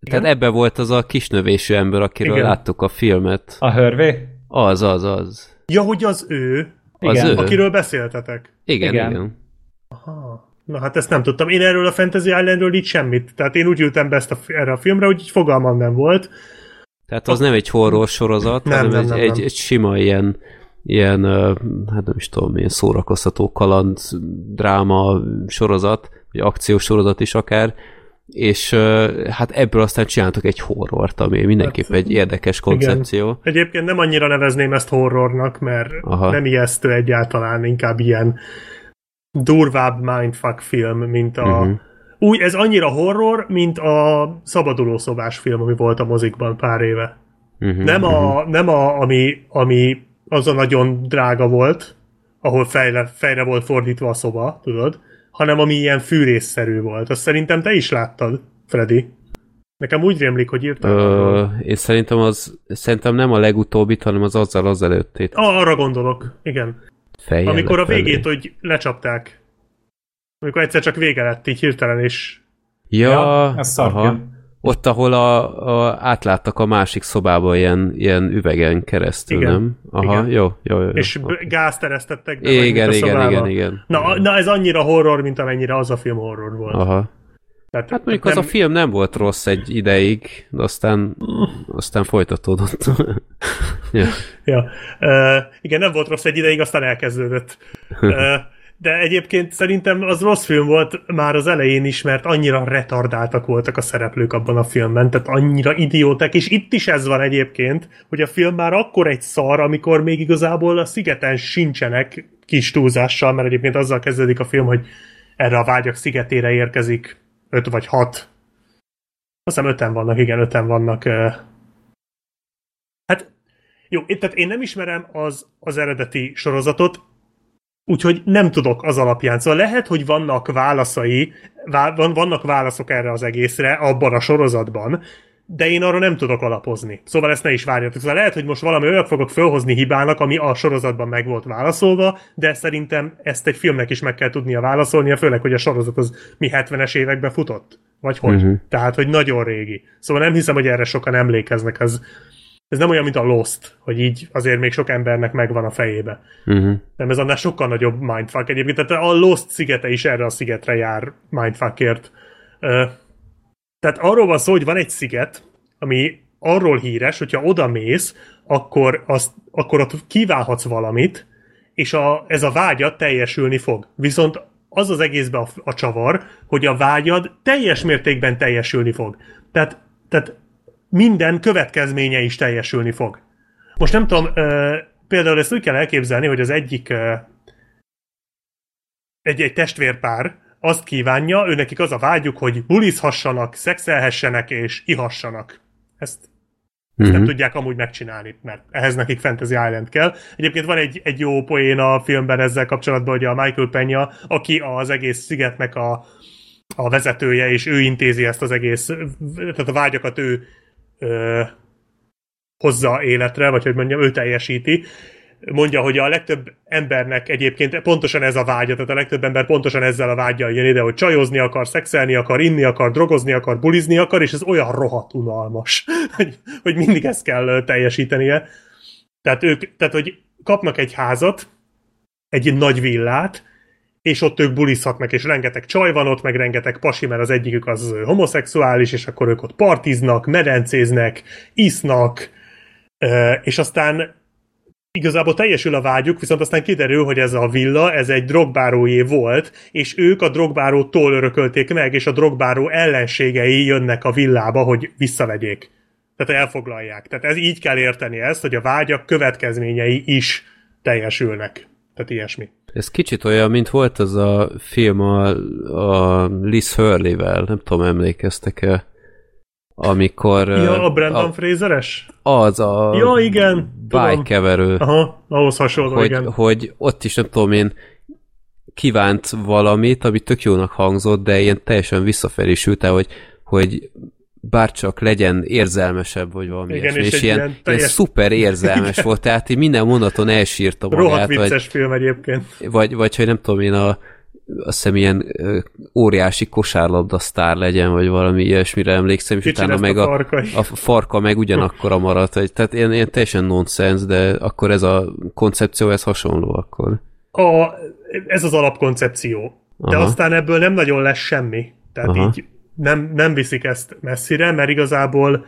Tehát ebbe volt az a kisnövésű ember, akiről Igen. láttuk a filmet. A Hörvé? Az, az, az. Ja, hogy az ő. Az ő. Akiről beszéltetek. Igen, igen. igen. Aha. Na hát ezt nem tudtam. Én erről a Fantasy Islandről így semmit. Tehát én úgy ültem be ezt a, erre a filmre, hogy így fogalmam nem volt. Tehát az a... nem egy horror sorozat, nem, hanem nem, egy, nem, egy, nem. egy sima ilyen, ilyen, hát nem is tudom, ilyen szórakoztató kaland, dráma sorozat, vagy akciós sorozat is akár, és hát ebből aztán csináltak egy horrort, ami mindenképp hát, egy érdekes koncepció. Igen. Egyébként nem annyira nevezném ezt horrornak, mert Aha. nem ijesztő egyáltalán, inkább ilyen durvább mindfuck film, mint a... Uh-huh. Úgy, ez annyira horror, mint a szabadulószobás film, ami volt a mozikban pár éve. Uh-huh, nem, a, uh-huh. nem a, ami, ami az a nagyon drága volt, ahol fejre, fejre volt fordítva a szoba, tudod, hanem ami ilyen fűrészszerű volt. Azt szerintem te is láttad, Freddy. Nekem úgy rémlik, hogy írtál. Ö, és szerintem az, szerintem nem a legutóbbit, hanem az azzal az előttét. Ah, arra gondolok, igen. Fejjel Amikor a végét, hogy lecsapták. Amikor egyszer csak vége lett, így hirtelen, és... Ja, ja ez aha. Ott, ahol a, a, átláttak a másik szobába ilyen, ilyen üvegen keresztül, igen. nem? Aha, igen. Jó, jó, jó. És jó. gázt eresztettek be igen, a igen, igen, igen. Na, na, ez annyira horror, mint amennyire az a film horror volt. Aha. Tehát, hát mondjuk nem... az a film nem volt rossz egy ideig, de aztán, aztán folytatódott. ja. ja. Uh, igen, nem volt rossz egy ideig, aztán elkezdődött. Uh, de egyébként szerintem az rossz film volt már az elején is, mert annyira retardáltak voltak a szereplők abban a filmben, tehát annyira idióták, és itt is ez van egyébként, hogy a film már akkor egy szar, amikor még igazából a szigeten sincsenek kis túlzással, mert egyébként azzal kezdődik a film, hogy erre a vágyak szigetére érkezik öt vagy hat. Azt hiszem öten vannak, igen, öten vannak. Hát jó, tehát én nem ismerem az, az eredeti sorozatot, Úgyhogy nem tudok az alapján. Szóval lehet, hogy vannak válaszai, vannak válaszok erre az egészre abban a sorozatban, de én arra nem tudok alapozni. Szóval ezt ne is várjatok. Szóval lehet, hogy most valami olyat fogok fölhozni hibának, ami a sorozatban meg volt válaszolva, de szerintem ezt egy filmnek is meg kell tudnia válaszolnia, főleg, hogy a sorozat az mi 70-es években futott. Vagy hogy? Uh-huh. Tehát, hogy nagyon régi. Szóval nem hiszem, hogy erre sokan emlékeznek. Ez, ez nem olyan, mint a Lost, hogy így azért még sok embernek megvan a fejébe. Uh-huh. Nem, ez annál sokkal nagyobb mindfuck egyébként. Tehát a Lost szigete is erre a szigetre jár mindfuckért. Uh, tehát arról van szó, hogy van egy sziget, ami arról híres, hogyha oda mész, akkor, azt, akkor ott kívánhatsz valamit, és a, ez a vágyat teljesülni fog. Viszont az az egészben a, a csavar, hogy a vágyad teljes mértékben teljesülni fog. Tehát, tehát minden következménye is teljesülni fog. Most nem tudom, például ezt úgy kell elképzelni, hogy az egyik egy, egy testvérpár azt kívánja, őnekik az a vágyuk, hogy bulizhassanak, szexelhessenek és ihassanak. Ezt, ezt uh-huh. nem mhm. tudják amúgy megcsinálni, mert ehhez nekik Fantasy Island kell. Egyébként van egy, egy jó poén a filmben ezzel kapcsolatban, hogy a Michael Penya, aki az egész szigetnek a, a vezetője, és ő intézi ezt az egész, tehát a vágyakat ő ö, hozza életre, vagy hogy mondjam, ő teljesíti. Mondja, hogy a legtöbb embernek egyébként pontosan ez a vágya, tehát a legtöbb ember pontosan ezzel a vágyal jön ide, hogy csajozni akar, szexelni akar, inni akar, drogozni akar, bulizni akar, és ez olyan rohadt unalmas, hogy, hogy mindig ezt kell teljesítenie. Tehát ők, tehát hogy kapnak egy házat, egy nagy villát, és ott ők bulizhatnak, és rengeteg csaj van ott, meg rengeteg pasi, mert az egyikük az homoszexuális, és akkor ők ott partiznak, medencéznek, isznak, és aztán igazából teljesül a vágyuk, viszont aztán kiderül, hogy ez a villa, ez egy drogbárójé volt, és ők a drogbárótól örökölték meg, és a drogbáró ellenségei jönnek a villába, hogy visszavegyék. Tehát elfoglalják. Tehát ez így kell érteni ezt, hogy a vágyak következményei is teljesülnek. Tehát ilyesmi. Ez kicsit olyan, mint volt az a film a, a Liz Hurley-vel, nem tudom, emlékeztek-e? Amikor... Ja, a Brandon a, Fraseres? Az a... Ja, igen. Bájkeverő. Aha, ahhoz hasonló, hogy, igen. Hogy ott is, nem tudom én, kívánt valamit, ami tök jónak hangzott, de ilyen teljesen visszafelé sült el, hogy, hogy bárcsak legyen érzelmesebb, vagy valami Igen, ilyesmi, és és, ilyen, ilyen ilyen teljes- szuper érzelmes volt, tehát így minden mondaton elsírta Rohadt magát, vagy, vicces film egyébként. vagy, vagy hogy nem tudom én a azt hiszem ilyen ö, óriási kosárlabda sztár legyen, vagy valami ilyesmire emlékszem, és Kicsi utána meg a a, farkai. a farka meg ugyanakkora maradt, vagy, tehát ilyen, ilyen teljesen nonsens, de akkor ez a koncepció, ez hasonló akkor. A, ez az alapkoncepció. De Aha. aztán ebből nem nagyon lesz semmi. Tehát Aha. így nem, nem viszik ezt messzire, mert igazából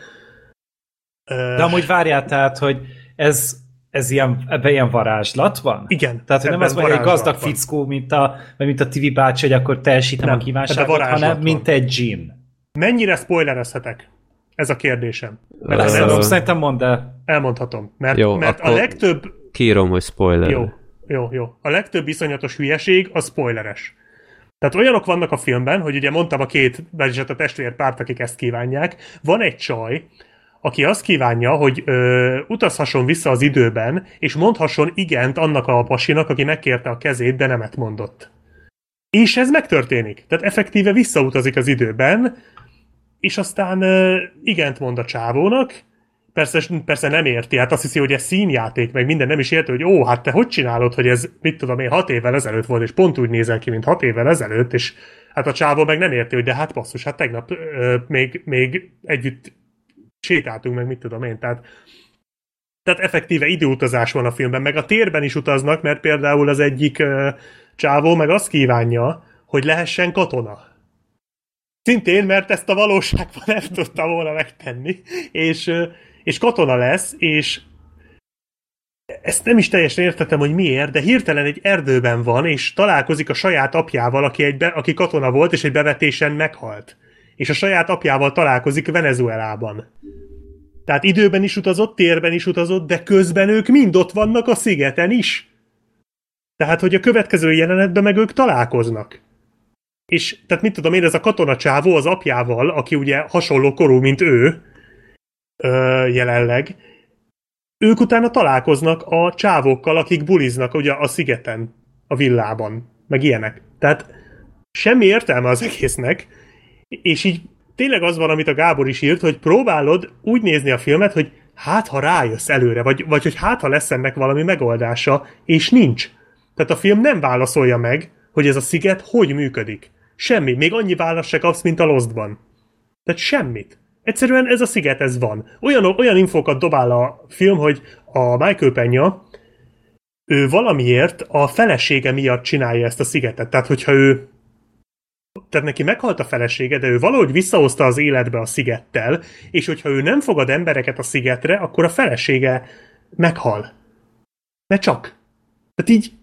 De amúgy várjál, tehát, hogy ez, ez ilyen, ebben ilyen varázslat van? Igen, Tehát, hogy nem van, hogy egy gazdag van. fickó, mint a, vagy mint a TV bácsi, hogy akkor teljesítem Nem, a kívánságot, hanem van. mint egy gin. mennyire spoilerezhetek? Ez a kérdésem. Mert nem, Szerintem, mondd el. elmondhatom. Mert, Jó, mert a legtöbb Kírom, hogy spoiler. Jó, jó, jó. A legtöbb iszonyatos hülyeség az spoileres. Tehát olyanok vannak a filmben, hogy ugye mondtam a két, vagyis hát a testvérpárt, akik ezt kívánják, van egy csaj, aki azt kívánja, hogy ö, utazhasson vissza az időben, és mondhasson igent annak a pasinak, aki megkérte a kezét, de nemet mondott. És ez megtörténik. Tehát effektíve visszautazik az időben, és aztán ö, igent mond a csávónak, persze, persze nem érti, hát azt hiszi, hogy ez színjáték, meg minden nem is érti, hogy ó, hát te hogy csinálod, hogy ez, mit tudom én, hat évvel ezelőtt volt, és pont úgy nézel ki, mint hat évvel ezelőtt, és hát a csávó meg nem érti, hogy de hát basszus, hát tegnap ö, még, még együtt sétáltunk, meg mit tudom én, tehát tehát effektíve időutazás van a filmben, meg a térben is utaznak, mert például az egyik ö, csávó meg azt kívánja, hogy lehessen katona. Szintén, mert ezt a valóságban nem tudta volna megtenni, és, és katona lesz, és ezt nem is teljesen értettem, hogy miért, de hirtelen egy erdőben van, és találkozik a saját apjával, aki, egy be, aki katona volt, és egy bevetésen meghalt. És a saját apjával találkozik Venezuelában. Tehát időben is utazott, térben is utazott, de közben ők mind ott vannak a szigeten is. Tehát, hogy a következő jelenetben meg ők találkoznak. És, tehát mit tudom én, ez a katona csávó az apjával, aki ugye hasonló korú, mint ő, ö, jelenleg, ők utána találkoznak a csávókkal, akik buliznak ugye a szigeten, a villában, meg ilyenek. Tehát semmi értelme az egésznek, és így tényleg az van, amit a Gábor is írt, hogy próbálod úgy nézni a filmet, hogy hát ha rájössz előre, vagy, vagy hogy hát ha lesz ennek valami megoldása, és nincs. Tehát a film nem válaszolja meg, hogy ez a sziget hogy működik. Semmi, még annyi válasz se kapsz, mint a Lostban. Tehát semmit. Egyszerűen ez a sziget, ez van. Olyan, olyan infókat dobál a film, hogy a Michael Penya, ő valamiért a felesége miatt csinálja ezt a szigetet. Tehát, hogyha ő tehát neki meghalt a felesége, de ő valahogy visszahozta az életbe a szigettel, és hogyha ő nem fogad embereket a szigetre, akkor a felesége meghal. De csak. Tehát így,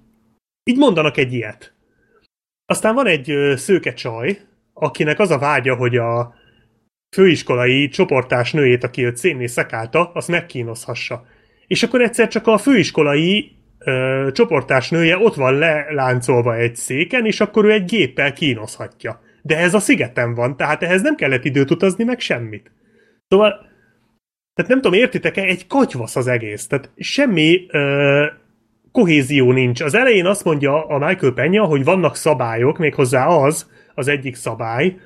így mondanak egy ilyet. Aztán van egy szőke csaj, akinek az a vágya, hogy a főiskolai csoportás nőjét, aki őt szénné szekálta, azt megkínozhassa. És akkor egyszer csak a főiskolai ö, csoportás nője ott van leláncolva egy széken, és akkor ő egy géppel kínozhatja. De ez a szigeten van, tehát ehhez nem kellett időt utazni, meg semmit. Szóval, tehát nem tudom, értitek-e, egy katyvasz az egész. Tehát semmi ö, kohézió nincs. Az elején azt mondja a Michael Penya, hogy vannak szabályok, méghozzá az, az egyik szabály,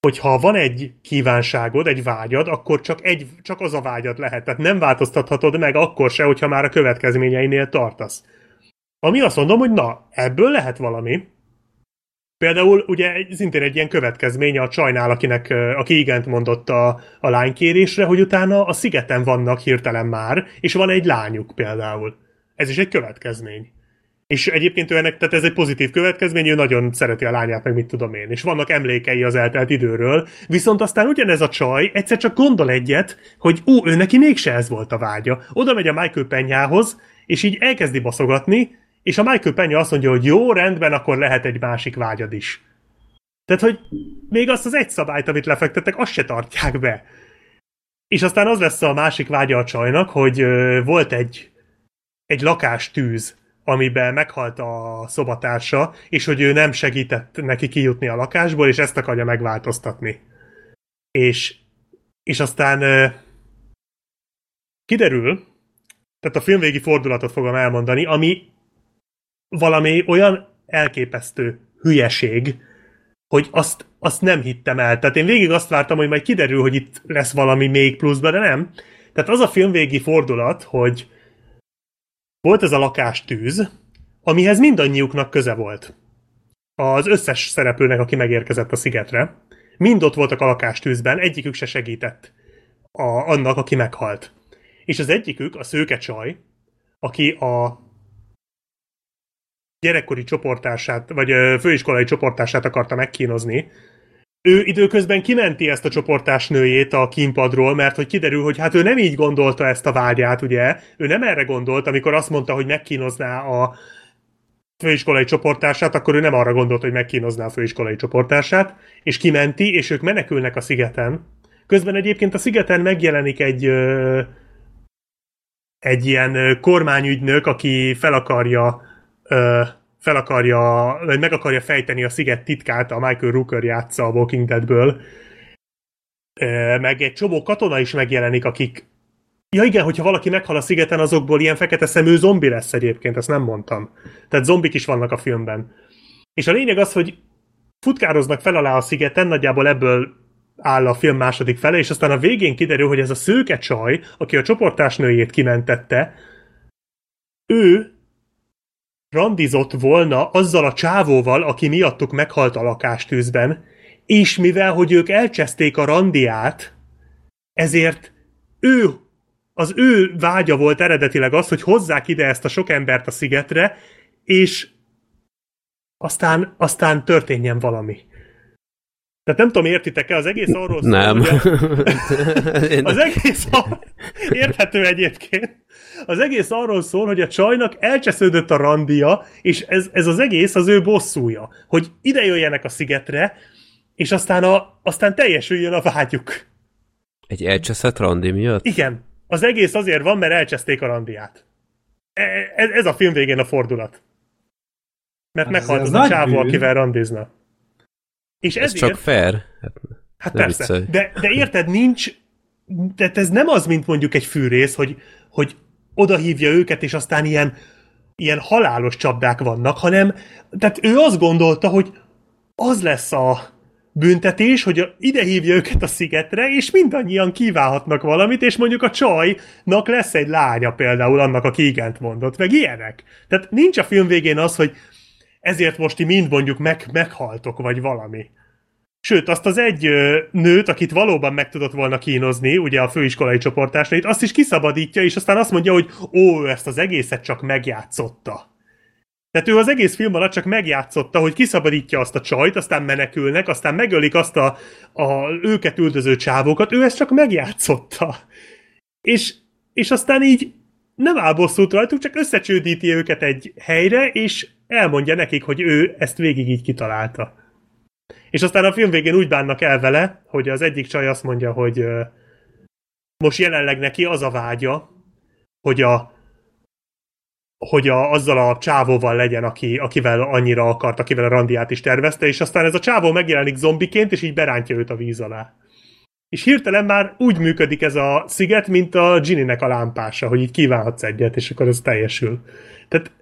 hogy ha van egy kívánságod, egy vágyad, akkor csak, egy, csak az a vágyad lehet. Tehát nem változtathatod meg akkor se, hogyha már a következményeinél tartasz. Ami azt mondom, hogy na, ebből lehet valami. Például ugye szintén egy ilyen következménye a csajnál, akinek, aki igent mondott a, a lánykérésre, hogy utána a szigeten vannak hirtelen már, és van egy lányuk például. Ez is egy következmény. És egyébként ő ennek, tehát ez egy pozitív következmény, ő nagyon szereti a lányát, meg mit tudom én, és vannak emlékei az eltelt időről, viszont aztán ugyanez a csaj egyszer csak gondol egyet, hogy ú, ő neki mégse ez volt a vágya. Oda megy a Michael Penyához, és így elkezdi baszogatni, és a Michael Penya azt mondja, hogy jó, rendben, akkor lehet egy másik vágyad is. Tehát, hogy még azt az egy szabályt, amit lefektettek, azt se tartják be. És aztán az lesz a másik vágya a csajnak, hogy ö, volt egy, egy lakástűz, amiben meghalt a szobatársa, és hogy ő nem segített neki kijutni a lakásból, és ezt akarja megváltoztatni. És, és aztán kiderül, tehát a filmvégi fordulatot fogom elmondani, ami valami olyan elképesztő hülyeség, hogy azt, azt nem hittem el. Tehát én végig azt vártam, hogy majd kiderül, hogy itt lesz valami még pluszba, de nem. Tehát az a filmvégi fordulat, hogy volt ez a lakástűz, amihez mindannyiuknak köze volt. Az összes szereplőnek, aki megérkezett a szigetre, mind ott voltak a lakástűzben, egyikük se segített a, annak, aki meghalt. És az egyikük, a szőke csaj, aki a gyerekkori csoportását, vagy főiskolai csoportását akarta megkínozni, ő időközben kimenti ezt a csoportás nőjét a kínpadról, mert hogy kiderül, hogy hát ő nem így gondolta ezt a vágyát, ugye? Ő nem erre gondolt, amikor azt mondta, hogy megkínozná a főiskolai csoportását, akkor ő nem arra gondolt, hogy megkínozná a főiskolai csoportását, és kimenti, és ők menekülnek a szigeten. Közben egyébként a szigeten megjelenik egy egy ilyen kormányügynök, aki fel akarja fel akarja, vagy meg akarja fejteni a sziget titkát, a Michael Rooker játsza a Walking Deadből. Meg egy csomó katona is megjelenik, akik Ja igen, hogyha valaki meghal a szigeten, azokból ilyen fekete szemű zombi lesz egyébként, ezt nem mondtam. Tehát zombik is vannak a filmben. És a lényeg az, hogy futkároznak fel alá a szigeten, nagyjából ebből áll a film második fele, és aztán a végén kiderül, hogy ez a szőke csaj, aki a csoportásnőjét kimentette, ő randizott volna azzal a csávóval, aki miattuk meghalt a lakástűzben, és mivel, hogy ők elcseszték a randiát, ezért ő, az ő vágya volt eredetileg az, hogy hozzák ide ezt a sok embert a szigetre, és aztán, aztán történjen valami. Tehát nem tudom, értitek-e, az egész arról szól, Nem. hogy a, az egész, a, érthető egyébként, az egész arról szól, hogy a csajnak elcsesződött a randia, és ez, ez az egész az ő bosszúja, hogy ide jöjjenek a szigetre, és aztán, a, aztán teljesüljön a vágyuk. Egy elcseszett randi miatt? Igen, az egész azért van, mert elcseszték a randiát. E- Ez, ez a film végén a fordulat. Mert Hát ez- meghalt ez az a csávó, akivel randizna. És Ez ezért... csak fair. Hát, Hát persze, viccelj. de, de érted, nincs, tehát ez nem az, mint mondjuk egy fűrész, hogy, hogy odahívja őket, és aztán ilyen, ilyen halálos csapdák vannak, hanem tehát ő azt gondolta, hogy az lesz a büntetés, hogy ide hívja őket a szigetre, és mindannyian kívánhatnak valamit, és mondjuk a csajnak lesz egy lánya például annak, aki igent mondott, meg ilyenek. Tehát nincs a film végén az, hogy ezért most ti mind mondjuk meg, meghaltok, vagy valami. Sőt, azt az egy nőt, akit valóban meg tudott volna kínozni, ugye a főiskolai csoportásnőt, azt is kiszabadítja, és aztán azt mondja, hogy ó, ezt az egészet csak megjátszotta. Tehát ő az egész film alatt csak megjátszotta, hogy kiszabadítja azt a csajt, aztán menekülnek, aztán megölik azt a, a őket üldöző csávókat, ő ezt csak megjátszotta. És, és aztán így nem áll bosszút rajtuk, csak összecsődíti őket egy helyre, és elmondja nekik, hogy ő ezt végig így kitalálta. És aztán a film végén úgy bánnak el vele, hogy az egyik csaj azt mondja, hogy most jelenleg neki az a vágya, hogy a hogy a, azzal a csávóval legyen, aki, akivel annyira akart, akivel a randiát is tervezte, és aztán ez a csávó megjelenik zombiként, és így berántja őt a víz alá. És hirtelen már úgy működik ez a sziget, mint a Ginny-nek a lámpása, hogy így kívánhatsz egyet, és akkor ez teljesül. Tehát,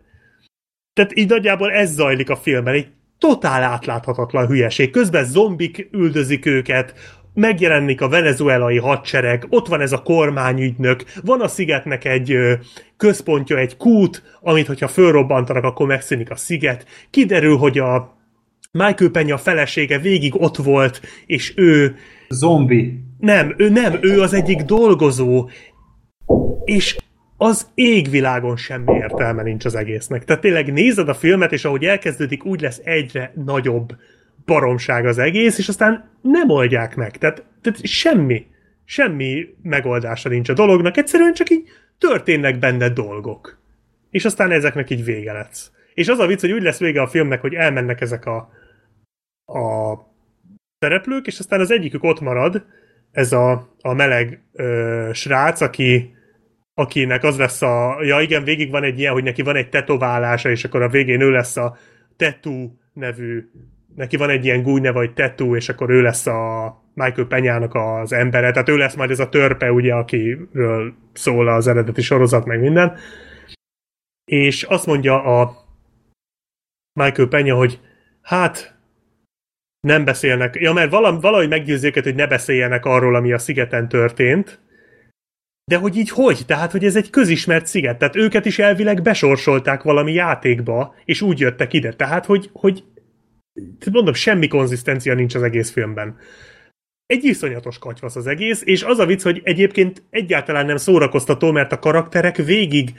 tehát így nagyjából ez zajlik a filmben, egy totál átláthatatlan hülyeség. Közben zombik üldözik őket, megjelenik a venezuelai hadsereg, ott van ez a kormányügynök, van a szigetnek egy ö, központja, egy kút, amit hogyha fölrobbantanak, akkor megszűnik a sziget. Kiderül, hogy a Michael Penya felesége végig ott volt, és ő Zombi. nem, ő nem, ő az egyik dolgozó, és az égvilágon semmi értelme nincs az egésznek. Tehát tényleg nézed a filmet, és ahogy elkezdődik, úgy lesz egyre nagyobb baromság az egész, és aztán nem oldják meg. Tehát, tehát semmi, semmi megoldása nincs a dolognak, egyszerűen csak így történnek benne dolgok. És aztán ezeknek így vége lesz. És az a vicc, hogy úgy lesz vége a filmnek, hogy elmennek ezek a, a szereplők, és aztán az egyikük ott marad, ez a, a meleg ö, srác, aki, akinek az lesz a... Ja igen, végig van egy ilyen, hogy neki van egy tetoválása, és akkor a végén ő lesz a Tetu nevű neki van egy ilyen gúny neve, hogy Tetu, és akkor ő lesz a Michael Penyának az embere, tehát ő lesz majd ez a törpe, ugye, akiről szól az eredeti sorozat, meg minden. És azt mondja a Michael Penya, hogy hát nem beszélnek, ja, mert valahogy meggyőzi őket, hogy ne beszéljenek arról, ami a szigeten történt, de hogy így hogy? Tehát, hogy ez egy közismert sziget, tehát őket is elvileg besorsolták valami játékba, és úgy jöttek ide. Tehát, hogy, hogy mondom, semmi konzisztencia nincs az egész filmben. Egy iszonyatos katyvasz az egész, és az a vicc, hogy egyébként egyáltalán nem szórakoztató, mert a karakterek végig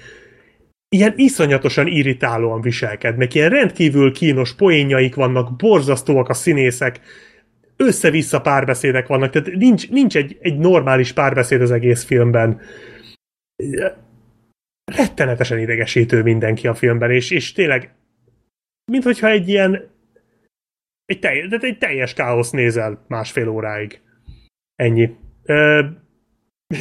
ilyen iszonyatosan irritálóan viselkednek, ilyen rendkívül kínos poénjaik vannak, borzasztóak a színészek, össze-vissza párbeszédek vannak, tehát nincs, nincs egy, egy normális párbeszéd az egész filmben. Rettenetesen idegesítő mindenki a filmben, és, és tényleg, mint hogyha egy ilyen egy, telj, de egy teljes káosz nézel másfél óráig. Ennyi. Ö,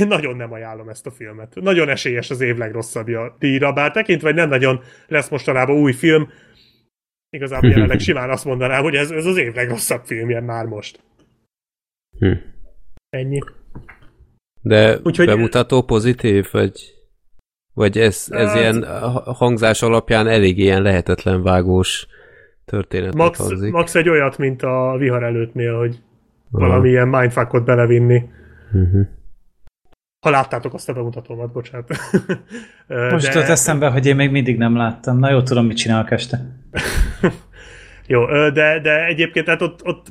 nagyon nem ajánlom ezt a filmet. Nagyon esélyes az év legrosszabbja díjra, bár tekintve, hogy nem nagyon lesz mostanában új film, igazából jelenleg simán azt mondanám, hogy ez, ez az év legrosszabb filmje már most. Hm. Ennyi. De Úgyhogy bemutató pozitív, vagy, vagy ez, ez hát, ilyen hangzás alapján elég ilyen lehetetlen vágós történet. Max, max egy olyat, mint a vihar előttnél, hogy Aha. valamilyen mindfuckot belevinni. Uh-huh. Ha láttátok azt a bemutatómat, bocsánat. Most de... eszembe, hogy én még mindig nem láttam. Na jó, tudom, mit csinálok este. jó, de, de egyébként tehát ott, ott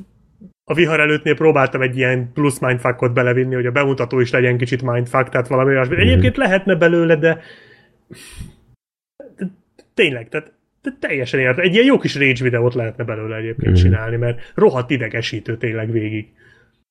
a vihar előttnél próbáltam egy ilyen plusz mindfuckot belevinni, hogy a bemutató is legyen kicsit mindfuck, tehát valami olyasmi. Mhm. Egyébként lehetne belőle, de, de tényleg, tehát de teljesen ért. Egy ilyen jó kis rage videót lehetne belőle egyébként mm. csinálni, mert rohadt idegesítő tényleg végig.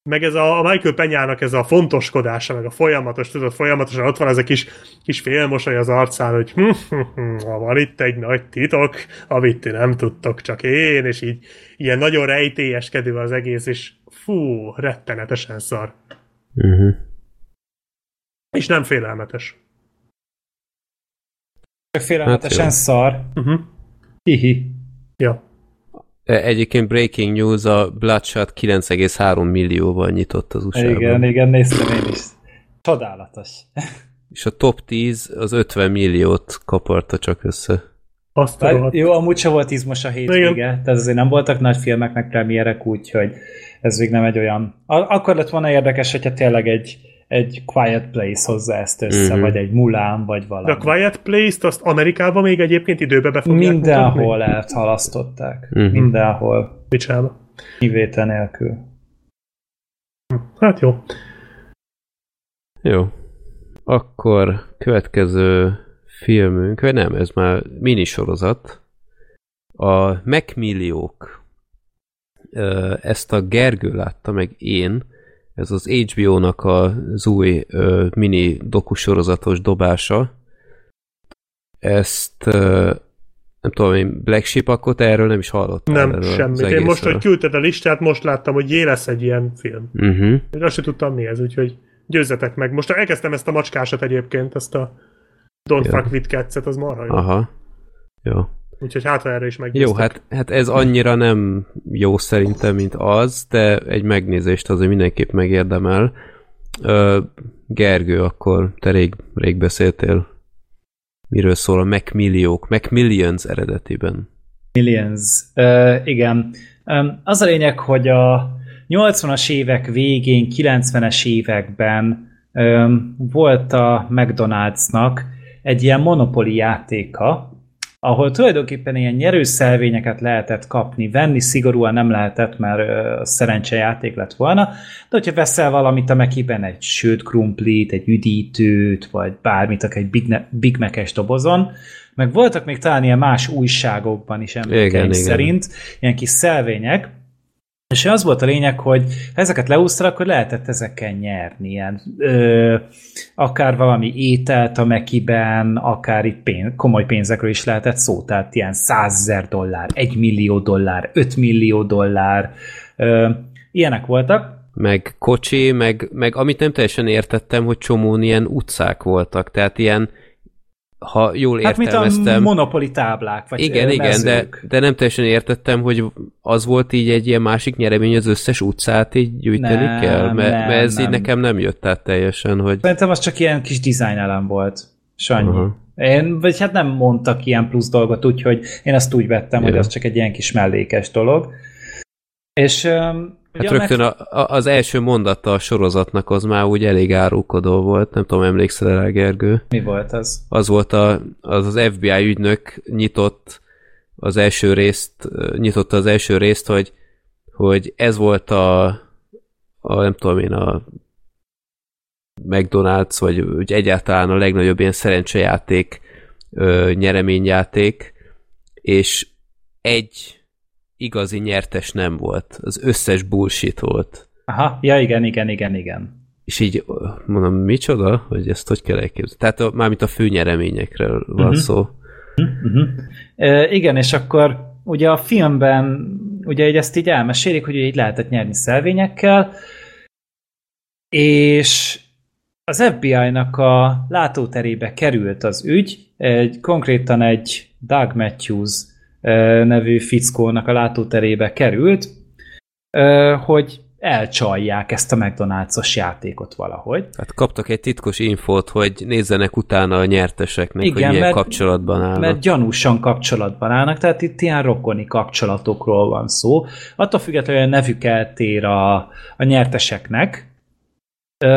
Meg ez a, a Michael Penyának ez a fontoskodása, meg a folyamatos, tudod, folyamatosan ott van ez a kis, kis félmosoly az arcán, hogy hm, hm, hm, van itt egy nagy titok, amit ti nem tudtok, csak én, és így ilyen nagyon rejtélyeskedő az egész, és fú, rettenetesen szar. Uh-huh. És nem félelmetes. Félelmetesen hát szar. Uh-huh. Hihi. Ja. Egyébként Breaking News a Bloodshot 9,3 millióval nyitott az usa -ban. Igen, igen, néztem én is. Csodálatos. És a top 10 az 50 milliót kaparta csak össze. Azt jó, amúgy se volt izmos a hétvége, tehát azért nem voltak nagy filmeknek premierek, úgyhogy ez még nem egy olyan... Akkor lett volna érdekes, hogyha tényleg egy egy Quiet Place hozza ezt össze, mm-hmm. vagy egy Mulán, vagy valami. De a Quiet Place-t azt Amerikában még egyébként időbe be fogják Mindenhol elhalasztották. Mm-hmm. Mindenhol. Micsába? Kivétel nélkül. Hát jó. Jó. Akkor következő filmünk, vagy nem, ez már minisorozat. A Macmilliók. Ezt a Gergő látta, meg én ez az HBO-nak az új ö, mini dokusorozatos dobása. Ezt ö, nem tudom, én Black Sheep akkor erről nem is hallottam. Nem, semmit. Én most, hogy küldted a listát, most láttam, hogy jé lesz egy ilyen film. Uh-huh. Én azt sem tudtam mi ez, úgyhogy győzzetek meg. Most elkezdtem ezt a macskásat egyébként, ezt a Don't ja. Fuck With Cats-et, az marha jó. Aha. Jó. Úgyhogy hát erre is megnéztek. Jó, hát, hát ez annyira nem jó szerintem, mint az, de egy megnézést azért mindenképp megérdemel. Uh, Gergő, akkor te rég, rég beszéltél. Miről szól a Macmilliók? Macmillions eredetiben. Millions, uh, igen. Az a lényeg, hogy a 80-as évek végén, 90-es években um, volt a McDonald'snak egy ilyen monopoli játéka, ahol tulajdonképpen ilyen nyerőszelvényeket lehetett kapni, venni szigorúan nem lehetett, mert szerencsejáték lett volna, de hogyha veszel valamit a mekiben, egy sőt krumplit, egy üdítőt, vagy bármit, egy Big, Big Mac-es dobozon, meg voltak még talán ilyen más újságokban is emlékeim szerint, igen. ilyen kis szelvények, és az volt a lényeg, hogy ha ezeket leúszta, akkor lehetett ezekkel nyerni. Ilyen, ö, akár valami ételt a Mekiben, akár itt pénz, komoly pénzekről is lehetett szó, tehát ilyen 100 dollár, 1 millió dollár, 5 millió dollár, ö, ilyenek voltak. Meg kocsi, meg, meg amit nem teljesen értettem, hogy csomó ilyen utcák voltak, tehát ilyen ha jól hát értelmeztem... mint a monopoli táblák, vagy Igen, igen, de, de nem teljesen értettem, hogy az volt így egy ilyen másik nyeremény, az összes utcát így gyűjteni nem, kell, mert, nem, mert ez nem. így nekem nem jött át teljesen, hogy... Szerintem az csak ilyen kis design elem volt, Sanyi. Uh-huh. Én, vagy hát nem mondtak ilyen plusz dolgot, úgyhogy én ezt úgy vettem, Ja. hogy ez csak egy ilyen kis mellékes dolog. És Hát rögtön a, a, az első mondata a sorozatnak az már úgy elég árulkodó volt, nem tudom, emlékszel rá, Gergő? mi volt az? Az volt a, az, az FBI ügynök nyitott az első részt, nyitotta az első részt, hogy, hogy ez volt a, a nem tudom én, a McDonald's, vagy úgy egyáltalán a legnagyobb ilyen szerencsejáték, ö, nyereményjáték, és egy igazi nyertes nem volt. Az összes bullshit volt. Aha, ja igen, igen, igen, igen. És így mondom, micsoda? Hogy ezt hogy kell elképzelni? Tehát a, mármint a fő nyereményekről van Mhm. szó. Uh-huh. E, igen, és akkor ugye a filmben ugye így ezt így elmesélik, hogy így lehetett nyerni szelvényekkel, és az FBI-nak a látóterébe került az ügy, egy, konkrétan egy Doug Matthews nevű fickónak a látóterébe került, hogy elcsalják ezt a McDonald's-os játékot valahogy. Hát kaptak egy titkos infót, hogy nézzenek utána a nyerteseknek, Igen, hogy milyen mert- kapcsolatban állnak. Mert gyanúsan kapcsolatban állnak, tehát itt ilyen rokoni kapcsolatokról van szó. Attól függetlenül a nevük eltér a, a nyerteseknek, Ö,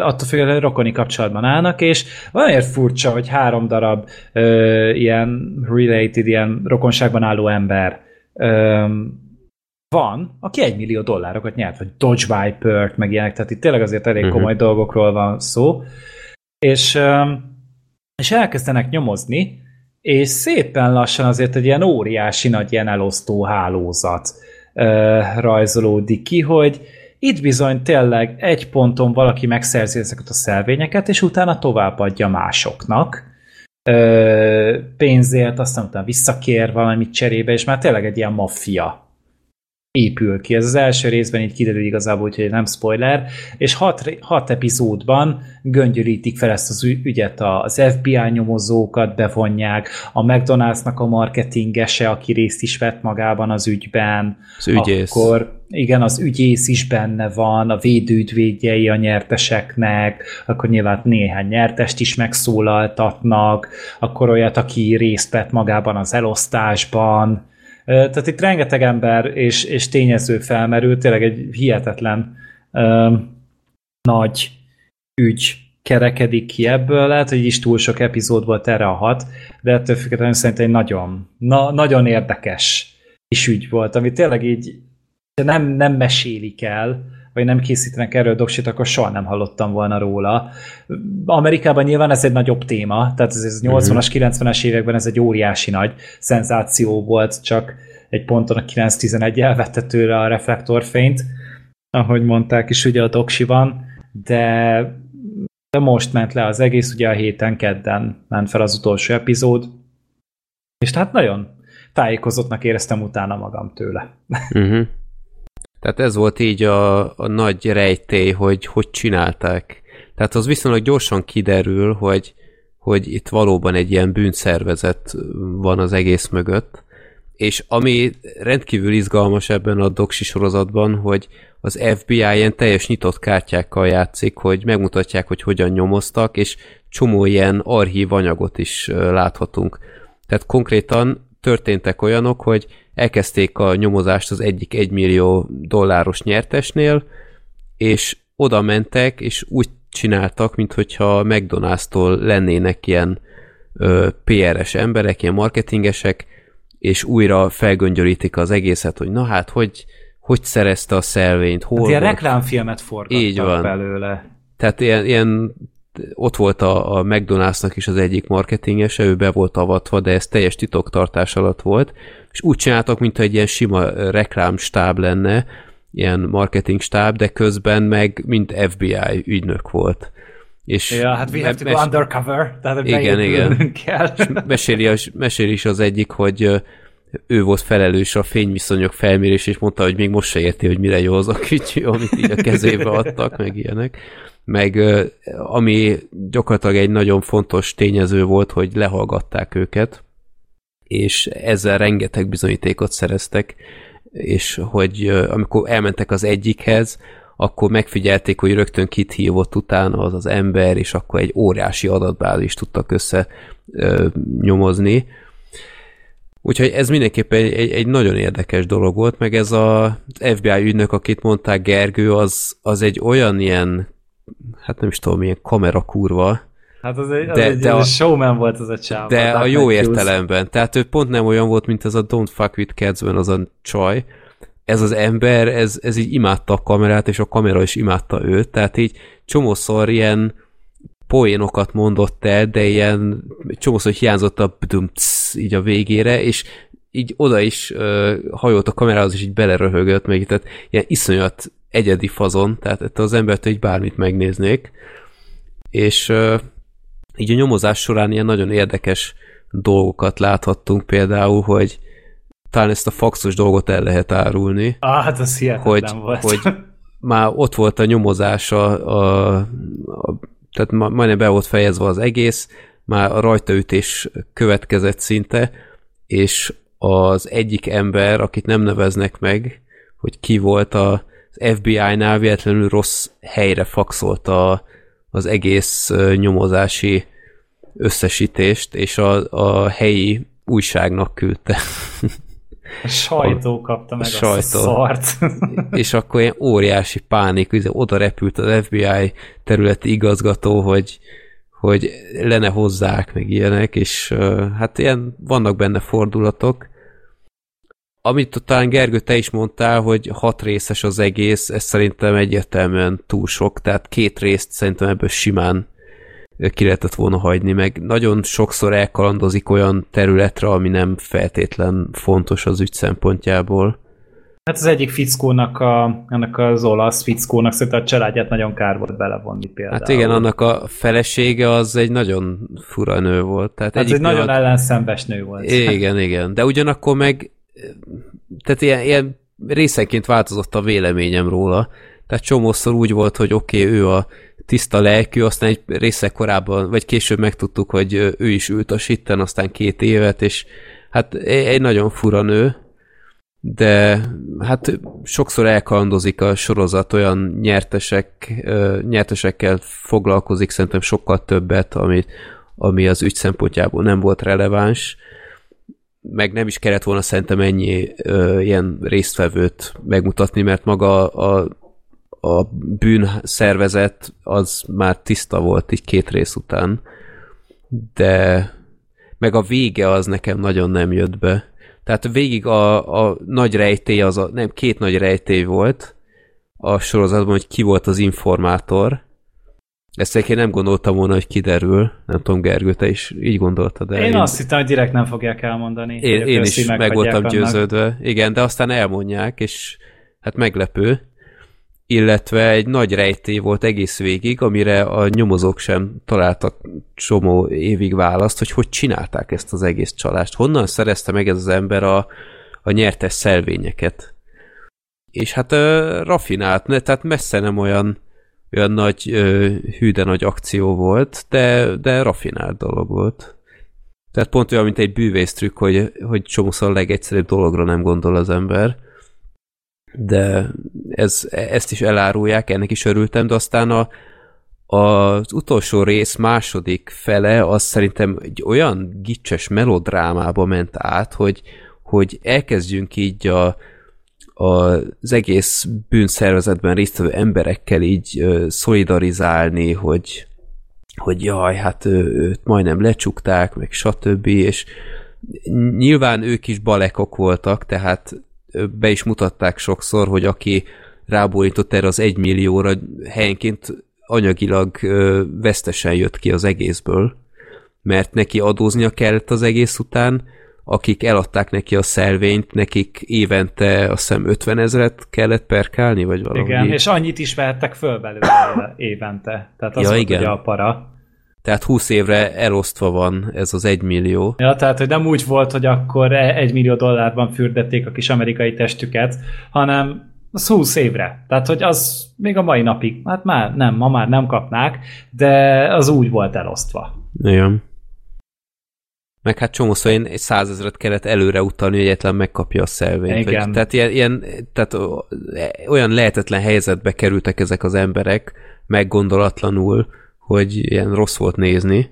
attól függetlenül rokoni kapcsolatban állnak, és valamiért furcsa, hogy három darab ö, ilyen related, ilyen rokonságban álló ember ö, van, aki egy millió dollárokat nyert, vagy Dodge Viper-t, meg ilyenek, tehát itt tényleg azért elég Mhm. komoly dolgokról van szó. És, ö, és elkezdenek nyomozni, és szépen lassan azért egy ilyen óriási nagy ilyen elosztó hálózat ö, rajzolódik ki, hogy itt bizony tényleg egy ponton valaki megszerzi ezeket a szelvényeket, és utána továbbadja másoknak. Pénzért, aztán utána visszakér valamit cserébe, és már tényleg egy ilyen maffia épül ki. Ez az első részben így kiderül igazából, hogy nem spoiler, és hat, hat epizódban göngyölítik fel ezt az ügyet, az FBI nyomozókat bevonják, a McDonald'snak a marketingese, aki részt is vett magában az ügyben, Az ügyész. akkor igen, az ügyész is benne van, a védődvédjei a nyerteseknek, akkor nyilván néhány nyertest is megszólaltatnak, akkor olyat, aki részt vett magában az elosztásban. Tehát itt rengeteg ember és, és tényező felmerül, tényleg egy hihetetlen ö, nagy ügy kerekedik ki ebből. Lehet, hogy is túl sok epizód volt erre a hat, de ettől függetlenül szerintem egy nagyon, na, nagyon érdekes is ügy volt, ami tényleg így nem, nem mesélik el, vagy nem készítenek erről doksit, akkor soha nem hallottam volna róla. Amerikában nyilván ez egy nagyobb téma, tehát ez, ez 80-as, 90-es években ez egy óriási nagy szenzáció volt, csak egy ponton a 911 elvette tőle a reflektorfényt, ahogy mondták is ugye a doksiban, de, de most ment le az egész, ugye a héten kedden ment fel az utolsó epizód, és hát nagyon tájékozottnak éreztem utána magam tőle. Uh-huh. Tehát ez volt így a, a nagy rejtély, hogy hogy csinálták. Tehát az viszonylag gyorsan kiderül, hogy, hogy itt valóban egy ilyen bűnszervezet van az egész mögött, és ami rendkívül izgalmas ebben a doksi sorozatban, hogy az FBI ilyen teljes nyitott kártyákkal játszik, hogy megmutatják, hogy hogyan nyomoztak, és csomó ilyen archív anyagot is láthatunk. Tehát konkrétan történtek olyanok, hogy elkezdték a nyomozást az egyik egymillió dolláros nyertesnél, és oda mentek, és úgy csináltak, mintha McDonald's-tól lennének ilyen PR-es emberek, ilyen marketingesek, és újra felgöngyölítik az egészet, hogy na hát, hogy, hogy szerezte a szelvényt, hol Hát ilyen reklámfilmet forgattak Így van. belőle. Tehát ilyen, ilyen ott volt a, a McDonald'snak is az egyik marketingese, ő be volt avatva, de ez teljes titoktartás alatt volt, és úgy csináltak, mintha egy ilyen sima reklámstáb lenne, ilyen marketing stáb, de közben meg mind FBI ügynök volt. És Ja, hát we have to go undercover, tehát Igen, igen. kell. meséli, az- meséli is az egyik, hogy ő volt felelős a fényviszonyok felmérés, és mondta, hogy még most se érti, hogy mire jó az a kütyű, amit így a kezébe adtak, meg ilyenek. Meg ami gyakorlatilag egy nagyon fontos tényező volt, hogy lehallgatták őket, és ezzel rengeteg bizonyítékot szereztek, és hogy amikor elmentek az egyikhez, akkor megfigyelték, hogy rögtön kit hívott utána az az ember, és akkor egy óriási adatbázist tudtak össze ö, nyomozni. Úgyhogy ez mindenképpen egy, egy, egy nagyon érdekes dolog volt, meg ez a, FBI ügynök, akit mondták Gergő, az, az egy olyan ilyen, hát nem is tudom, milyen kamerakurva, Hát az egy, az De- egy de a- showman volt az a csáv. de a jó Matthews. értelemben. Tehát ő pont nem olyan volt, mint az a Don't Fuck With Cats-ben az a csaj. Ez az ember, ez, ez így imádta a kamerát, és a kamera is imádta őt, tehát így csomószor ilyen poénokat mondott el, de ilyen csomószor hiányzott a bdumc így a végére, és így oda is uh, hajolt a kamerához, és így beleröhögött meg, tehát ilyen iszonyat egyedi fazon, tehát ettől az embertől így bármit megnéznék. És uh, így a nyomozás során ilyen nagyon érdekes dolgokat láthattunk, például, hogy talán ezt a faxos dolgot el lehet árulni, Ah, hát az hogy, volt. hogy már ott volt a nyomozás, a, a, a, tehát ma, majdnem be volt fejezve az egész, már a rajtaütés következett szinte, és az egyik ember, akit nem neveznek meg, hogy ki volt a, az FBI-nál véletlenül rossz helyre faxolta az egész nyomozási összesítést, és a, a helyi újságnak küldte. A sajtó kapta meg A azt sajtó. a szart. és akkor ilyen óriási pánik, oda repült az FBI területi igazgató, hogy, hogy le ne hozzák, meg ilyenek, és hát ilyen vannak benne fordulatok. Amit talán Gergő, te is mondtál, hogy hat részes az egész, ez szerintem egyértelműen túl sok, tehát két részt szerintem ebből simán ki lehetett volna hagyni, meg nagyon sokszor elkalandozik olyan területre, ami nem feltétlen fontos az ügy szempontjából. Hát az egyik fickónak, a, annak az olasz fickónak szerintem a családját nagyon kár volt belevonni például. Hát igen, annak a felesége az egy nagyon fura nő volt. Tehát Tehát egy nagyon pillanat- ellenszenves nő volt. Igen, igen. De ugyanakkor meg tehát ilyen, ilyen részenként változott a véleményem róla. Tehát csomószor úgy volt, hogy oké, okay, ő a tiszta lelkű, aztán egy része korábban, vagy később megtudtuk, hogy ő is ült a sitten, aztán két évet, és hát egy nagyon fura nő, de hát sokszor elkalandozik a sorozat, olyan nyertesek, nyertesekkel foglalkozik, szerintem sokkal többet, ami, ami az ügy szempontjából nem volt releváns, meg nem is kellett volna szerintem ennyi ö, ilyen résztvevőt megmutatni, mert maga a, a bűnszervezet az már tiszta volt így két rész után, de meg a vége az nekem nagyon nem jött be. Tehát végig a, a nagy rejtély, az a, nem, két nagy rejtély volt a sorozatban, hogy ki volt az informátor. Ezt egyébként nem gondoltam volna, hogy kiderül. Nem tudom, Gergő, te is így gondoltad. De Én azt hittem, hogy direkt nem fogják elmondani. én, én is meg voltam annak. győződve. Igen, de aztán elmondják, és hát meglepő. Illetve egy nagy rejtély volt egész végig, amire a nyomozók sem találtak csomó évig választ, hogy hogy csinálták ezt az egész csalást. Honnan szerezte meg ez az ember a, a nyertes szelvényeket? És hát ö, rafinált, ne, tehát messze nem olyan olyan nagy, hű, nagy akció volt, de, de rafinált dolog volt. Tehát pont olyan, mint egy bűvésztrükk, hogy, hogy csomószor a legegyszerűbb dologra nem gondol az ember. De ez, ezt is elárulják, ennek is örültem, de aztán a, az utolsó rész második fele az szerintem egy olyan gicses melodrámába ment át, hogy, hogy elkezdjünk így a, az egész bűnszervezetben résztvevő emberekkel így ö, szolidarizálni, hogy, hogy jaj, hát ő, őt majdnem lecsukták, meg stb. És nyilván ők is balekok voltak, tehát be is mutatták sokszor, hogy aki rábólított erre az egymillióra, helyenként anyagilag ö, vesztesen jött ki az egészből, mert neki adóznia kellett az egész után, akik eladták neki a szelvényt, nekik évente azt hiszem 50 ezeret kellett perkálni, vagy valami. Igen, és annyit is vehettek föl belőle évente. Tehát az Ja, volt igen. ugye a para. Tehát 20 évre elosztva van ez az 1 millió. Ja, tehát, hogy nem úgy volt, hogy akkor e- egy millió dollárban fürdették a kis amerikai testüket, hanem az 20 évre. Tehát, hogy az még a mai napig, hát már nem, ma már nem kapnák, de az úgy volt elosztva. Igen. Meg hát csomószor én egy százezret kellett előre utalni, hogy egyetlen megkapja a szelvényt. Igen. Vagy, tehát, ilyen, ilyen, tehát olyan lehetetlen helyzetbe kerültek ezek az emberek, meggondolatlanul, hogy ilyen rossz volt nézni,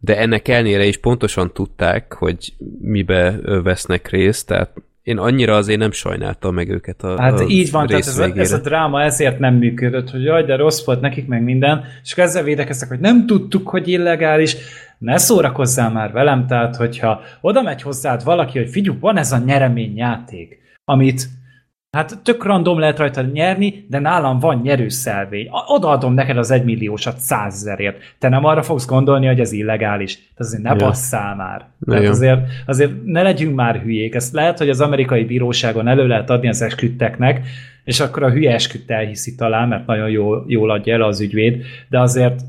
de ennek ellenére is pontosan tudták, hogy mibe vesznek részt, tehát én annyira azért nem sajnáltam meg őket a Hát a így van, tehát ez a, ez a dráma ezért nem működött, hogy jaj, de rossz volt nekik, meg minden, és ezzel védekeztek, hogy nem tudtuk, hogy illegális, ne szórakozzál már velem, tehát hogyha oda megy hozzád valaki, hogy figyelj, van ez a nyereményjáték, amit hát tök random lehet rajta nyerni, de nálam van nyerőszelvény. Odaadom neked az egymilliósat százezerért. Te nem arra fogsz gondolni, hogy ez illegális. Tehát azért ne Ja. basszál már. Tehát Ja. azért, azért ne legyünk már hülyék. Ezt lehet, hogy az amerikai bíróságon elő lehet adni az esküdteknek, és akkor a hülye esküdt elhiszi talán, mert nagyon jól, jól adja el az ügyvéd, de azért,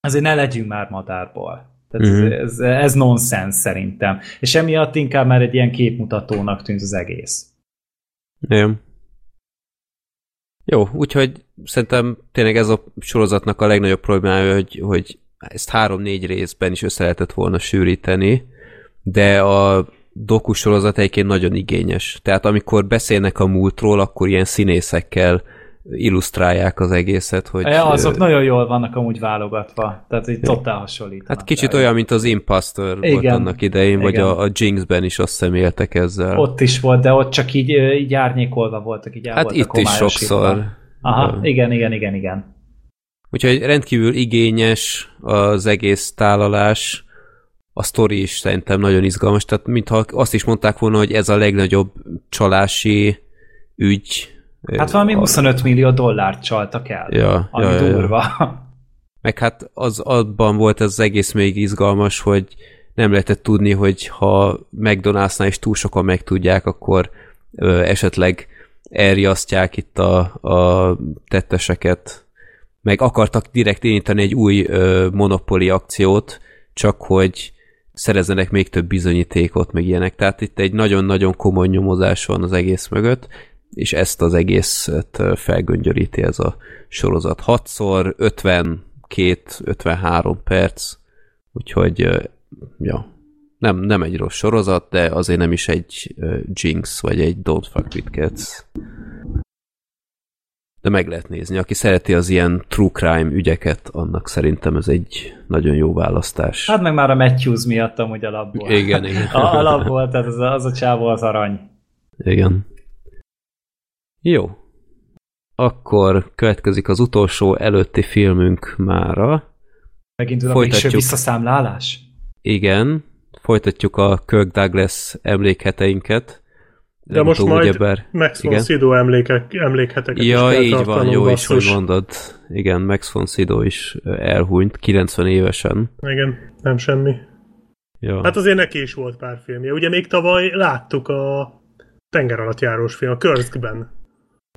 azért ne legyünk már madárból. Tehát Mhm. ez, ez, ez nonsens szerintem. És emiatt inkább már egy ilyen képmutatónak tűnt az egész. Igen. Jó, úgyhogy szerintem tényleg ez a sorozatnak a legnagyobb problémája, hogy, hogy ezt három-négy részben is össze lehetett volna sűríteni, de a dokusorozat egyébként nagyon igényes. Tehát amikor beszélnek a múltról, akkor ilyen színészekkel illusztrálják az egészet, hogy... Ja, azok ö, nagyon jól vannak amúgy válogatva. Tehát így totál hasonlítanak. Hát kicsit rá. olyan, mint az Imposter volt Igen. annak idején, vagy Igen. a, a Jinxben is azt hiszem éltek ezzel. Ott is volt, de ott csak így, így árnyékolva voltak, így el hát itt is sokszor. Aha, Ö, igen, igen, igen, igen. Úgyhogy rendkívül igényes az egész tálalás, a sztori is szerintem nagyon izgalmas, tehát mintha azt is mondták volna, hogy ez a legnagyobb csalási ügy. Hát valami A- 25 millió dollárt csaltak el. Ja, ami ja, ja, ja. durva. Meg hát az abban volt az egész még izgalmas, hogy nem lehetett tudni, hogy ha McDonald'snál is túl sokan megtudják, akkor ö, esetleg elriasztják itt a, a tetteseket. Meg akartak direkt indítani egy új ö, monopoli akciót, csak hogy szerezzenek még több bizonyítékot, meg ilyenek. Tehát itt egy nagyon-nagyon komoly nyomozás van az egész mögött, és ezt az egészet felgöngyöríti ez a sorozat. 6-szor 52-53 perc, úgyhogy ja, nem, nem egy rossz sorozat, de azért nem is egy Jinx, vagy egy Don't Fuck With Cats. De meg lehet nézni. Aki szereti az ilyen true crime ügyeket, annak szerintem ez egy nagyon jó választás. Hát meg már a Matthews miatt amúgy alapból. Igen, igen. A, alapból, tehát az a, az a csávó az arany. Igen. Jó. Akkor következik az utolsó előtti filmünk mára. Megint a Folytatjuk. visszaszámlálás. Igen, folytatjuk a Kirk Douglas emlékheteinket. De most Legutóbb majd ugyebár- Max von. Sydow emlékek, emlékheteket Ja, is így van, jó is, hogy mondod. Igen, Max von Sydow is ö, elhunyt, 90 évesen. Igen, nem semmi. Ja. Hát azért neki is volt pár filmje. Ugye még tavaly láttuk a tenger alatt járós film, a Kurskben.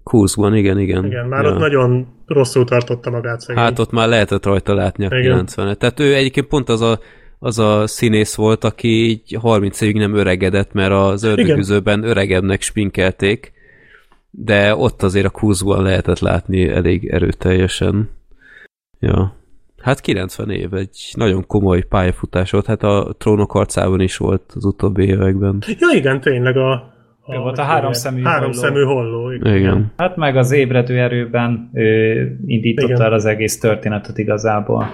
Kurszban, igen, igen. Igen, már ja. ott nagyon rosszul tartotta magát szegény. Hát ott már lehetett rajta látni a Igen. 90-et. Tehát ő egyébként pont az a, az a színész volt, aki így 30 évig nem öregedett, mert az ördögüzőben öregebbnek spinkelték, de ott azért a kurzban lehetett látni elég erőteljesen. Ja. Hát 90 év, egy nagyon komoly pályafutás volt, hát a trónok harcában is volt az utóbbi években. Ja igen, tényleg a... a Ő volt a háromszemű Három holló. szemű holló. Igen. Igen. Hát meg az ébredő erőben ő indította Igen. el az egész történetet igazából.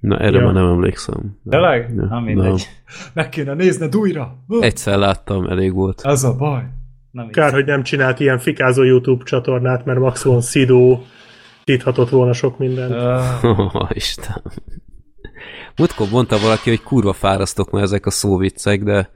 Na, erre Ja. már nem emlékszem. De- Tényleg? Ja, Na mindegy. Meg kéne nézned újra. Egyszer láttam, elég volt. Az a baj. Na, Kár, hogy nem csinált ilyen fikázó YouTube csatornát, mert Max von Sydow títhatott volna sok mindent. Uh, Oh, Isten. Múltkor mondta valaki, hogy kurva fárasztok már ezek a szóviccek, de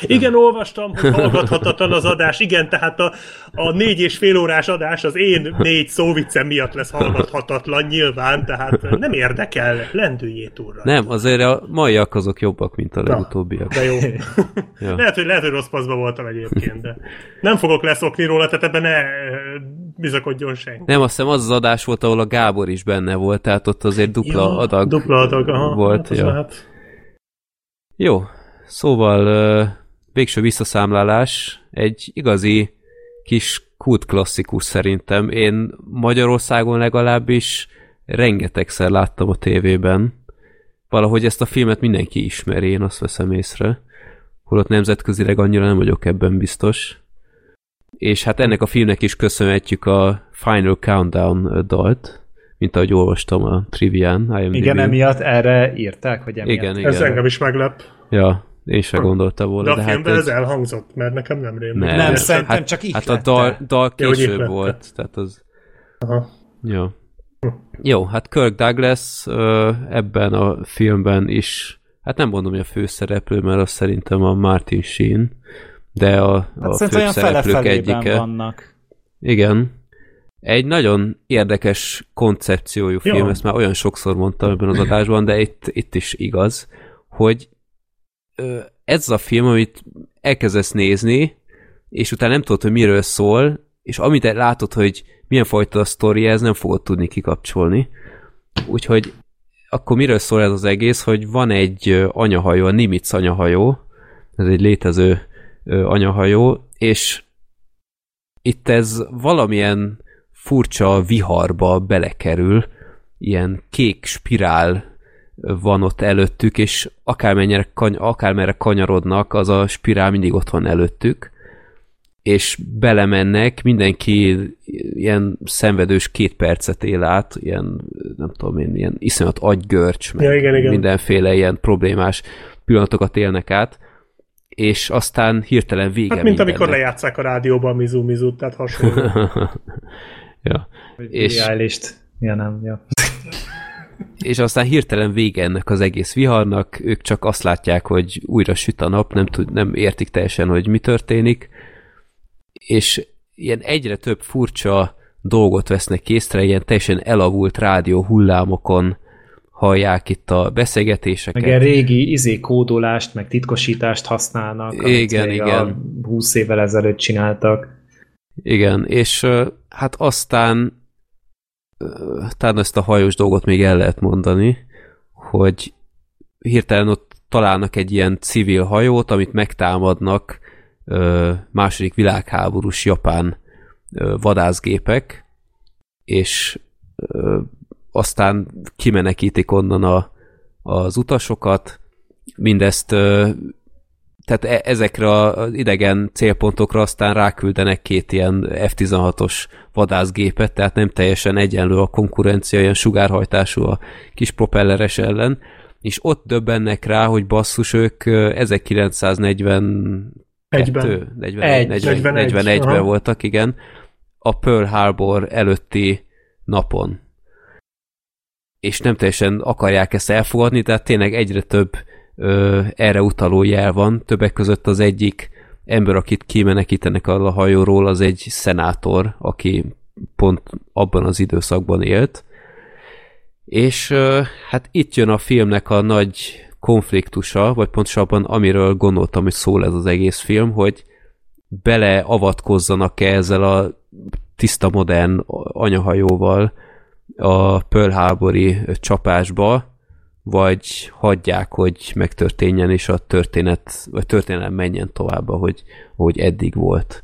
Igen, olvastam, hogy hallgathatatlan az adás. Igen, tehát a, a négy és fél órás adás az én négy szóviccem miatt lesz hallgathatatlan nyilván, tehát nem érdekel, lendüljé túlra. nem, azért a maiak azok jobbak, mint a legutóbbiak. De jó. Ja. Lehet, hogy, lehet, hogy rossz paszba voltam egyébként, de nem fogok leszokni róla, tehát ebben ne bizakodjon senki. Nem, azt hiszem az az adás volt, ahol a Gábor is benne volt, tehát ott azért dupla adag Dupla adag, aha. volt. Hát ja. lehet. Jó, szóval végső visszaszámlálás egy igazi kis kult klasszikus szerintem. Én Magyarországon legalábbis rengetegszer láttam a tévében. valahogy ezt a filmet mindenki ismeri, én azt veszem észre. Holott nemzetközileg annyira nem vagyok ebben biztos. És hát ennek a filmnek is köszönhetjük a Final Countdown dalt, mint ahogy olvastam a trivián. IMDb-n. Igen, emiatt erre írták, hogy emiatt. Igen, Ez igen. engem is meglep. Ja, én sem gondoltam De volna. a De, hát filmben egy- ez elhangzott, mert nekem nem rémlik. Nem, Nem, Érted? szerintem hát, csak Hát a ihlette. dal, dal később volt, tehát az... Aha. Jó. Jó, hát Kirk Douglas ebben a filmben is, hát nem mondom, hogy a főszereplő, mert az szerintem a Martin Sheen, de a, a Hát olyan főszereplők egyike. vannak. Igen. Egy nagyon érdekes koncepciójú film, Ja. ezt már olyan sokszor mondtam ebben az adásban, de itt, itt is igaz, hogy ez a film, amit elkezdesz nézni, és utána nem tudod, hogy miről szól, és amit látod, hogy milyen fajta a sztori, ez nem fogod tudni kikapcsolni. Úgyhogy akkor miről szól ez az egész, hogy van egy anyahajó, a Nimitz anyahajó, ez egy létező anyahajó, és itt ez valamilyen furcsa viharba belekerül, ilyen kék spirál van ott előttük, és akármennyire, kany- akármerre kanyarodnak, az a spirál mindig ott van előttük, és belemennek, mindenki ilyen szenvedős két percet él át, ilyen, nem tudom én, ilyen iszonyat agygörcs, meg Ja, igen, igen. mindenféle ilyen problémás pillanatokat élnek át, és aztán hirtelen vége Hát mint amikor mindennek. lejátszák a rádióban a Mizu Mizu, tehát hasonló. ja. És... És-. Ja, nem, ja. És aztán hirtelen vége ennek az egész viharnak, ők csak azt látják, hogy újra süt a nap, nem, tud, nem értik teljesen, hogy mi történik, és ilyen egyre több furcsa dolgot vesznek észre, ilyen teljesen elavult rádió hullámokon hallják itt a beszélgetéseket. Meg régi izé kódolást, meg titkosítást használnak. amit Igen, még igen. A 20 évvel ezelőtt csináltak. Igen, és hát aztán talán ezt a hajós dolgot még el lehet mondani, hogy hirtelen ott találnak egy ilyen civil hajót, amit megtámadnak második világháborús japán ö, vadászgépek, és aztán kimenekítik onnan a, az utasokat, mindezt tehát e- ezekre az idegen célpontokra aztán ráküldenek két ilyen F-16-os vadászgépet, tehát nem teljesen egyenlő a konkurencia, ilyen sugárhajtású a kis propelleres ellen, és ott döbbennek rá, hogy basszus, ők ö, 1940 Egyben. 41, Egy. 40, 41, 41-ben aha. voltak, igen, a Pearl Harbor előtti napon. És nem teljesen akarják ezt elfogadni, tehát tényleg egyre több ö, erre utaló jel van. Többek között az egyik ember, akit kimenekítenek a hajóról, az egy szenátor, aki pont abban az időszakban élt. És ö, hát itt jön a filmnek a nagy konfliktusa, vagy pontosabban amiről gondoltam, hogy szól ez az egész film, hogy beleavatkozzanak-e ezzel a tiszta modern anyahajóval a Pearl Harbori csapásba, vagy hagyják, hogy megtörténjen, és a történet, vagy történelem menjen tovább, ahogy, ahogy eddig volt.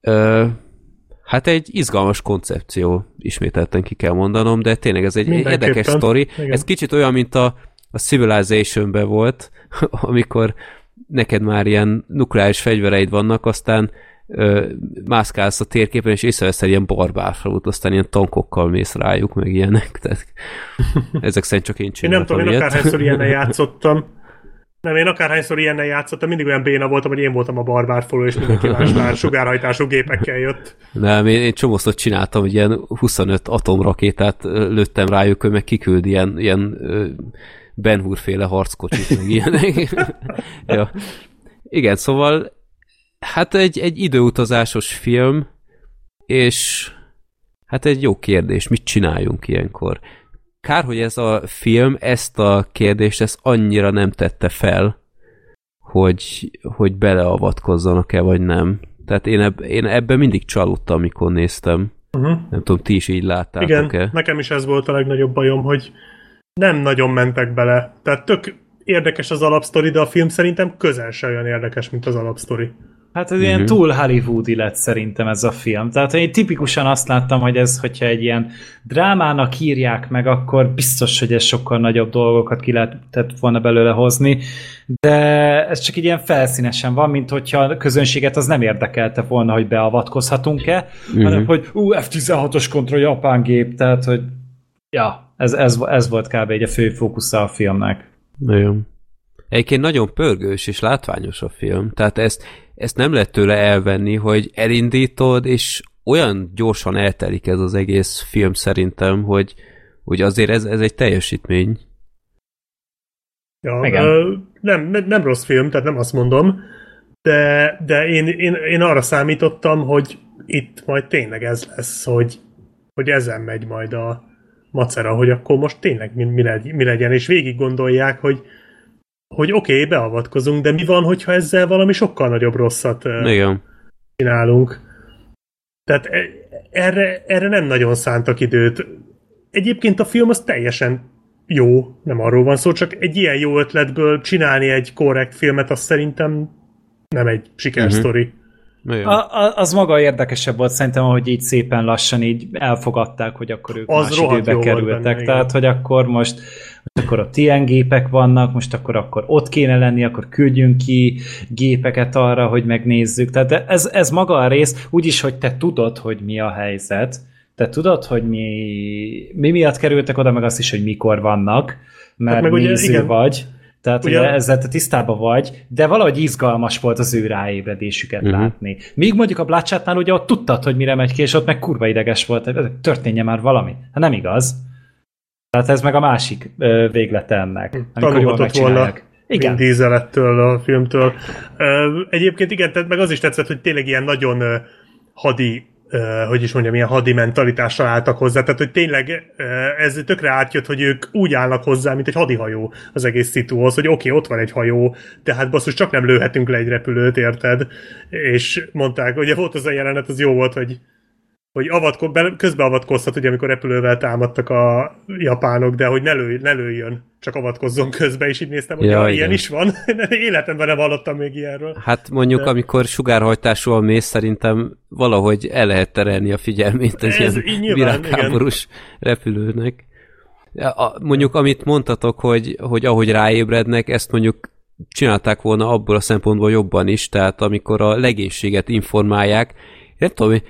Ö, hát egy izgalmas koncepció, ismételten ki kell mondanom, de tényleg ez egy érdekes sztori. Ez kicsit olyan, mint a, a Civilization-ben volt, amikor neked már ilyen nukleáris fegyvereid vannak, aztán ö, mászkálsz a térképen, és észreveszel ilyen barbárfalut, aztán ilyen tankokkal mész rájuk, meg ilyenek. Tehát ezek szerint csak én Én csináltam nem tudom, én ilyet. akárhányszor ilyennel játszottam. Nem, én akárhányszor ilyennel játszottam, mindig olyan béna voltam, hogy én voltam a barbárfoló, és mindenki más már sugárhajtású gépekkel jött. Nem, én, én csomószor csináltam, hogy ilyen 25 atomrakétát lőttem rájuk, ő meg geküld ilyen, ilyen Ben Hur féle harckocsit, meg ilyenek. ja. Igen, szóval hát egy, egy időutazásos film, és hát egy jó kérdés, mit csináljunk ilyenkor? Kár, hogy ez a film ezt a kérdést ezt annyira nem tette fel, hogy, hogy beleavatkozzanak-e, vagy nem. Tehát én, eb, én ebben mindig csalódtam, amikor néztem. Uh-huh. Nem tudom, ti is így láttátok-e? Igen, nekem is ez volt a legnagyobb bajom, hogy nem nagyon mentek bele. Tehát tök érdekes az alapsztori, de a film szerintem közel se olyan érdekes, mint az alapsztori. Hát ez ilyen túl Hollywoodi lett szerintem ez a film. Tehát én tipikusan azt láttam, hogy ez, hogyha egy ilyen drámának írják meg, akkor biztos, hogy ez sokkal nagyobb dolgokat ki lehetett volna belőle hozni, de ez csak egy ilyen felszínesen van, mint hogyha a közönséget az nem érdekelte volna, hogy beavatkozhatunk-e, uh-huh. hanem hogy ú, F-16-os kontra japán gép, tehát hogy ja, ez, ez, ez volt kb. egy a fő fókusza a filmnek. Nagyon. Egyébként nagyon pörgős és látványos a film, tehát ezt, ezt nem lehet tőle elvenni, hogy elindítod, és olyan gyorsan eltelik ez az egész film szerintem, hogy, hogy azért ez, ez egy teljesítmény. Ja, Igen. Ö, nem, nem, nem rossz film, tehát nem azt mondom, de, de én, én, én arra számítottam, hogy itt majd tényleg ez lesz, hogy, hogy ezen megy majd a macera, hogy akkor most tényleg mi, mi, legy, mi legyen, és végig gondolják, hogy hogy oké, okay, beavatkozunk, de mi van, hogyha ezzel valami sokkal nagyobb rosszat Igen. csinálunk? Tehát e, erre, erre nem nagyon szántak időt. Egyébként a film az teljesen jó, nem arról van szó, csak egy ilyen jó ötletből csinálni egy korrekt filmet, az szerintem nem egy sikersztori. Uh-huh. A, a, az maga érdekesebb volt szerintem, hogy így szépen lassan így elfogadták, hogy akkor ők az más időbe kerültek. Benne, Tehát, hogy akkor most, most akkor a ilyen gépek vannak, most akkor akkor ott kéne lenni, akkor küldjünk ki gépeket arra, hogy megnézzük. Tehát ez, ez maga a rész, úgyis, hogy te tudod, hogy mi a helyzet, te tudod, hogy mi, mi miatt kerültek oda, meg azt is, hogy mikor vannak, mert hát meg néző ugye, igen. vagy. Tehát ugye, ugye ezzel te tisztában vagy, de valahogy izgalmas volt az ő ráébredésüket uh-huh. látni. Míg mondjuk a Blácsátnál ugye ott tudtad, hogy mire megy ki, és ott meg kurva ideges volt, hogy történje már valami. Hát nem igaz. Tehát ez meg a másik ö, véglete ennek. Tanulhatott volna igen. Vin Dieselettől a filmtől. Egyébként igen, tehát meg az is tetszett, hogy tényleg ilyen nagyon hadi hogy is mondjam, ilyen hadi mentalitással álltak hozzá, tehát hogy tényleg ez tökre átjött, hogy ők úgy állnak hozzá, mint egy hadihajó az egész szituhoz, hogy oké, okay, ott van egy hajó, tehát basszus, csak nem lőhetünk le egy repülőt, érted? És mondták, ugye volt az a jelenet, az jó volt, hogy hogy avatko, közbeavatkozhat, ugye, amikor repülővel támadtak a japánok, de hogy ne, lőj, ne lőjön, csak avatkozzon közbe, és így néztem, hogy ja, ja, ilyen is van. Életemben nem hallottam még ilyenről. Hát mondjuk, de... amikor sugárhajtásról mész, szerintem valahogy el lehet terelni a figyelmét egy Ez ilyen világháborús repülőnek. A, mondjuk, amit mondtatok, hogy, hogy ahogy ráébrednek, ezt mondjuk csinálták volna abból a szempontból jobban is, tehát amikor a legénységet informálják, nem tudom,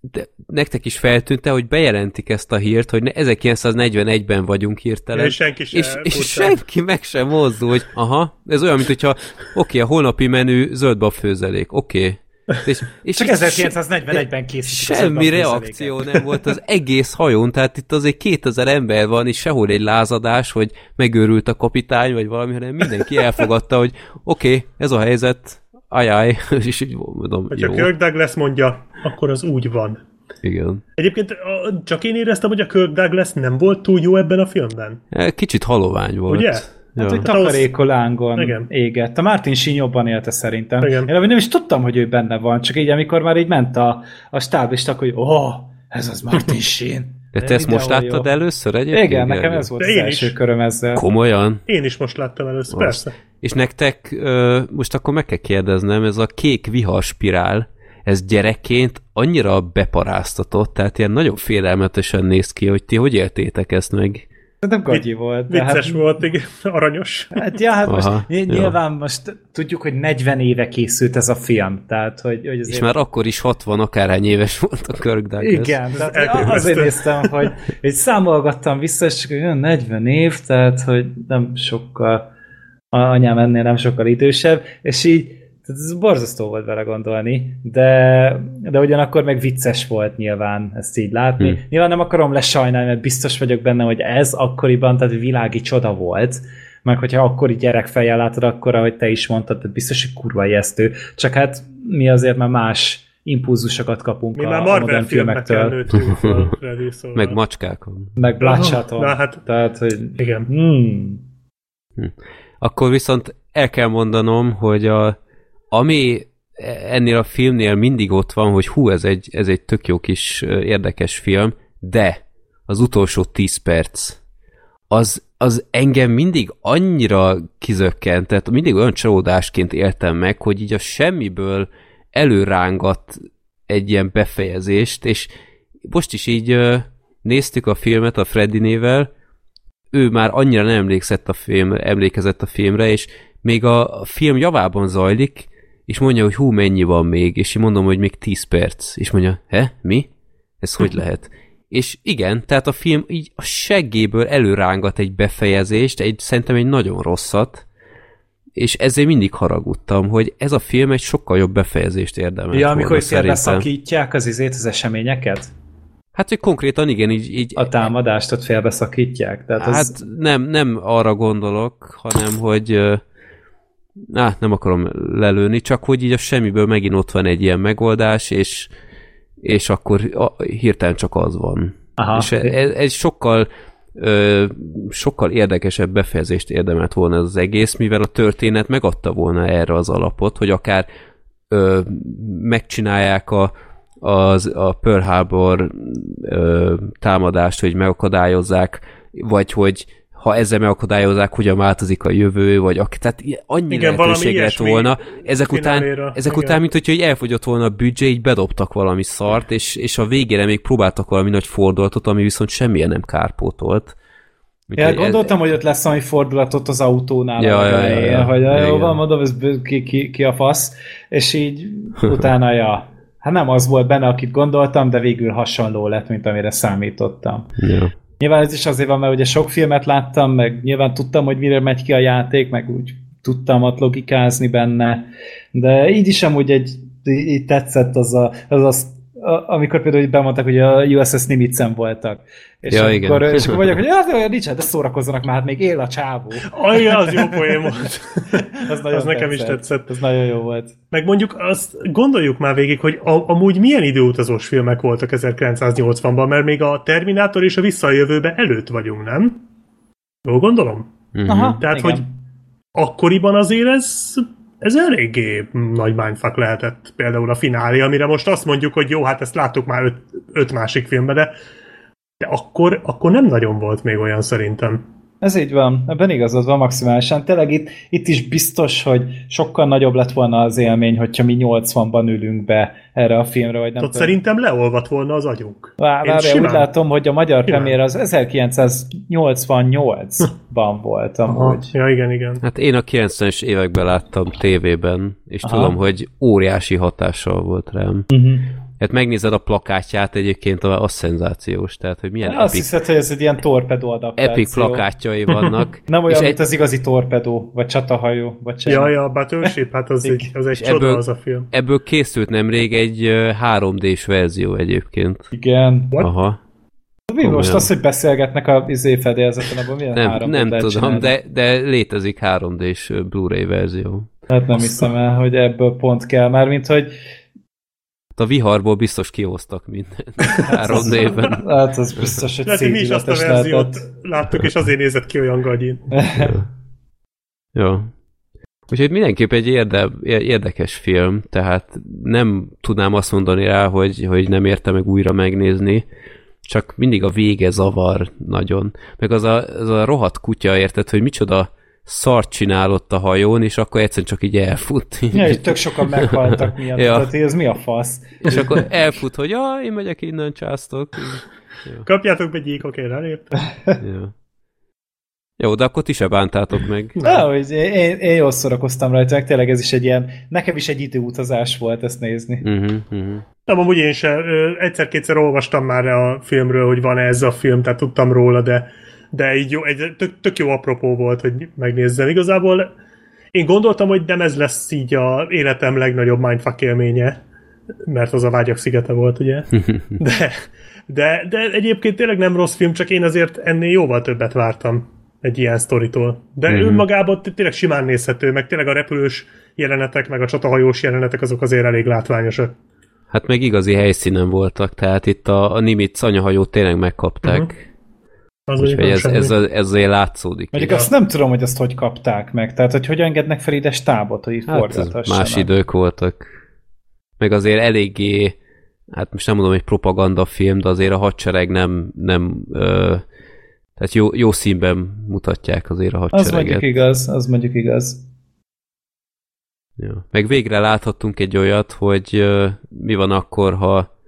de nektek is feltűnte, hogy bejelentik ezt a hírt, hogy 1941-ben vagyunk hirtelen. És senki sem és, és senki meg sem mozdul, hogy aha, ez olyan, mint hogyha oké, okay, a holnapi menü zöldbab főzelék, oké. Okay. És, és Csak 1941-ben készítik. Semmi reakció nem volt az egész hajón, tehát itt azért 2000 ember van, és sehol egy lázadás, hogy megőrült a kapitány, vagy valami, hanem mindenki elfogadta, hogy oké, okay, ez a helyzet, ajaj, és így mondom, Hogyha jó. Kirk Douglas mondja, akkor az úgy van. Igen. Egyébként csak én éreztem, hogy a Kirk Douglas nem volt túl jó ebben a filmben. Kicsit halovány volt. Ugye? Hát, hogy takarékolángon Igen. égett. A Martin Sheen jobban élte szerintem. Igen. Én nem is tudtam, hogy ő benne van, csak így amikor már így ment a, a stáb, és akkor, hogy oh, ez az Martin Sheen. De te ezt most láttad jó. először egyébként? Igen, nekem ez volt De az első is. köröm ezzel. Komolyan? Én is most láttam először, most. persze. És nektek, most akkor meg kell kérdeznem, ez a kék viharspirál, ez gyerekként annyira beparáztatott, tehát ilyen nagyon félelmetesen néz ki, hogy ti hogy éltétek ezt meg? Nem gagyi volt. De Vicces hát, volt, igen, aranyos. Hát, ja, hát Aha, most nyilván ja. most tudjuk, hogy 40 éve készült ez a film, tehát hogy, hogy azért... És már akkor is 60 akárhány éves volt a Kirk Douglas. Igen, tehát azért néztem, hogy, hogy számolgattam vissza, és csak 40 év, tehát hogy nem sokkal anyám ennél nem sokkal idősebb, és így ez borzasztó volt vele gondolni, de, de ugyanakkor meg vicces volt nyilván ezt így látni. Hmm. Nyilván nem akarom lesajnálni, mert biztos vagyok benne, hogy ez akkoriban, tehát világi csoda volt, meg hogyha akkori gyerekfejjel látod, akkor, ahogy te is mondtad, tehát biztos, hogy kurva ijesztő. Csak hát mi azért már más impulzusokat kapunk mi a, már a modern filmektől. Fel, szóval. Meg macskákon. Meg Blatchaton. Na, hát, Tehát, hogy... Igen. Hmm. Hm. Akkor viszont el kell mondanom, hogy a, ami ennél a filmnél mindig ott van, hogy hú, ez egy, ez egy tök jó kis érdekes film, de az utolsó 10 perc, az, az engem mindig annyira kizökkent, tehát mindig olyan csalódásként éltem meg, hogy így a semmiből előrángat egy ilyen befejezést, és most is így néztük a filmet a Freddinével, ő már annyira nem emlékszett a film, emlékezett a filmre, és még a film javában zajlik, és mondja, hogy hú, mennyi van még, és én mondom, hogy még 10 perc, és mondja, he, mi? Ez hogy lehet? És igen, tehát a film így a seggéből előrángat egy befejezést, egy, szerintem egy nagyon rosszat, és ezért mindig haragudtam, hogy ez a film egy sokkal jobb befejezést érdemel. Ja, amikor félbeszakítják az izét, az eseményeket? Hát, hogy konkrétan igen, így... így A támadást ott félbeszakítják? Tehát hát az... nem, nem arra gondolok, hanem, hogy Á, nem akarom lelőni, csak hogy így a semmiből megint ott van egy ilyen megoldás, és, és akkor a, hirtelen csak az van. Aha. És ez, ez sokkal ö, sokkal érdekesebb befejezést érdemelt volna ez az egész, mivel a történet megadta volna erre az alapot, hogy akár ö, megcsinálják a, az, a Pearl Harbor ö, támadást, hogy megakadályozzák, vagy hogy ha ezzel megakadályozzák, hogyan változik a jövő, vagy ak- tehát annyi Igen, valami lehetőség lett volna. Ezek után, ezek igen. után, mint hogyha így elfogyott volna a büdzsé, így bedobtak valami szart, és, és a végére még próbáltak valami nagy fordulatot, ami viszont semmilyen nem kárpótolt. Ja, Úgyhogy ez- gondoltam, hogy ott lesz valami fordulatot az autónál, Ja, ja, ja, ja. hogy Igen. jó van, mondom, ez ki, ki, ki a fasz, és így utána, ja, hát nem az volt benne, akit gondoltam, de végül hasonló lett, mint amire számítottam. Ja. Nyilván ez is azért van, mert ugye sok filmet láttam, meg nyilván tudtam, hogy mire megy ki a játék, meg úgy tudtam ott logikázni benne, de így is amúgy egy, így tetszett az a, az a amikor például bemondták, hogy a USS Nimitz-en voltak. És, Ja, akkor, igen. és akkor vagyok, hogy ja, de nincs, de szórakozzanak már, hát még él a csávó. Aj, az jó poén volt. Az, nagyon Az nekem is tetszett. Ez nagyon jó volt. Meg mondjuk azt gondoljuk már végig, hogy a, amúgy milyen időutazós filmek voltak 1980-ban, mert még a Terminátor és a Vissza a jövőbe előtt vagyunk, nem? Jól gondolom? Mhm. Aha, Tehát, igen. hogy akkoriban azért ez, ez eléggé nagy mindfuck lehetett például a finálé, amire most azt mondjuk, hogy jó, hát ezt láttuk már öt, öt másik filmben, de, de akkor, akkor nem nagyon volt még olyan szerintem. Ez így van, ebben igazad van maximálisan. Tényleg itt, itt is biztos, hogy sokkal nagyobb lett volna az élmény, hogyha mi 80-ban ülünk be erre a filmre, vagy nem Ott tudom. szerintem leolvadt volna az agyunk. Vá- Én úgy látom, hogy a magyar Simán. premier az 1988-ban volt Aha. amúgy. Ja, igen, igen. Hát én a 90-es években láttam tévében, és Aha. tudom, hogy óriási hatással volt rám. Uh-huh. Hát megnézed a plakátját egyébként, az szenzációs, tehát hogy milyen Azt epic, hiszed, hogy ez egy ilyen torpedó adaptáció. epic plakátjai vannak. Nem olyan, és mint az igazi torpedó, vagy csatahajó, vagy semmi. Ja, ja, a Battleship, hát az egy, az egy És csoda ebből- az a film. Ebből készült nemrég egy ö, 3D-s verzió egyébként. Igen. What? Aha. Mi most Komolyan. az, hogy beszélgetnek a izé fedélzeten, abban milyen Nem, három nem lehet tudom, csinálni? de, de létezik 3D-s ö, Blu-ray verzió. Hát nem hiszem el, hogy ebből pont kell. Mármint, hogy Hát a viharból biztos kihoztak mindent 3D-ben. hát az biztos, hogy Lehet, mi is azt a verziót lehetett. láttuk, és azért nézett ki olyan gagyin. Jó. Úgyhogy mindenképp egy érde, érdekes film, tehát nem tudnám azt mondani rá, hogy, hogy nem érte meg újra megnézni, csak mindig a vége zavar nagyon. Meg az a, az a rohadt kutya, érted, hogy micsoda szart csinálott a hajón, és akkor egyszerűen csak így elfut. Ja, és tök sokan meghaltak miatt, Ja. ja. tehát hogy ez mi a fasz? és akkor elfut, hogy ja, én megyek innen, császtok. Kapjátok be gyíkok, én elértem. Ja. Jó, de akkor ti se bántátok meg. Na, hogy én, én jól szórakoztam rajta, meg tényleg ez is egy ilyen, nekem is egy időutazás volt ezt nézni. Uh-huh, uh-huh. Nem, amúgy én se. Ö, Egyszer-kétszer olvastam már a filmről, hogy van ez a film, tehát tudtam róla, de, de így jó, egy tök, tök jó apropó volt, hogy megnézzem. Igazából én gondoltam, hogy nem ez lesz így a életem legnagyobb mindfuck élménye, mert az a vágyak szigete volt, ugye? De, de, de egyébként tényleg nem rossz film, csak én azért ennél jóval többet vártam egy ilyen sztoritól. De Mhm. mm-hmm. önmagában tényleg simán nézhető, meg tényleg a repülős jelenetek, meg a csatahajós jelenetek, azok azért elég látványosak. Hát meg igazi helyszínen voltak, tehát itt a, a Nimitz anyahajót tényleg megkapták. Mhm. Az Úgyhogy ez, ez, ez azért látszódik. Mondjuk Igen. azt nem tudom, hogy azt hogy kapták meg. Tehát, hogy hogy engednek fel ide stábot, hogy itt Hát ez forgathassanak. más idők voltak. Meg azért eléggé, hát most nem mondom, hogy propagandafilm, de azért a hadsereg nem, nem ö, tehát jó, jó színben mutatják azért a Az hadsereget. mondjuk igaz, az mondjuk igaz. Ja. Meg végre láthattunk egy olyat, hogy uh, mi van akkor, ha,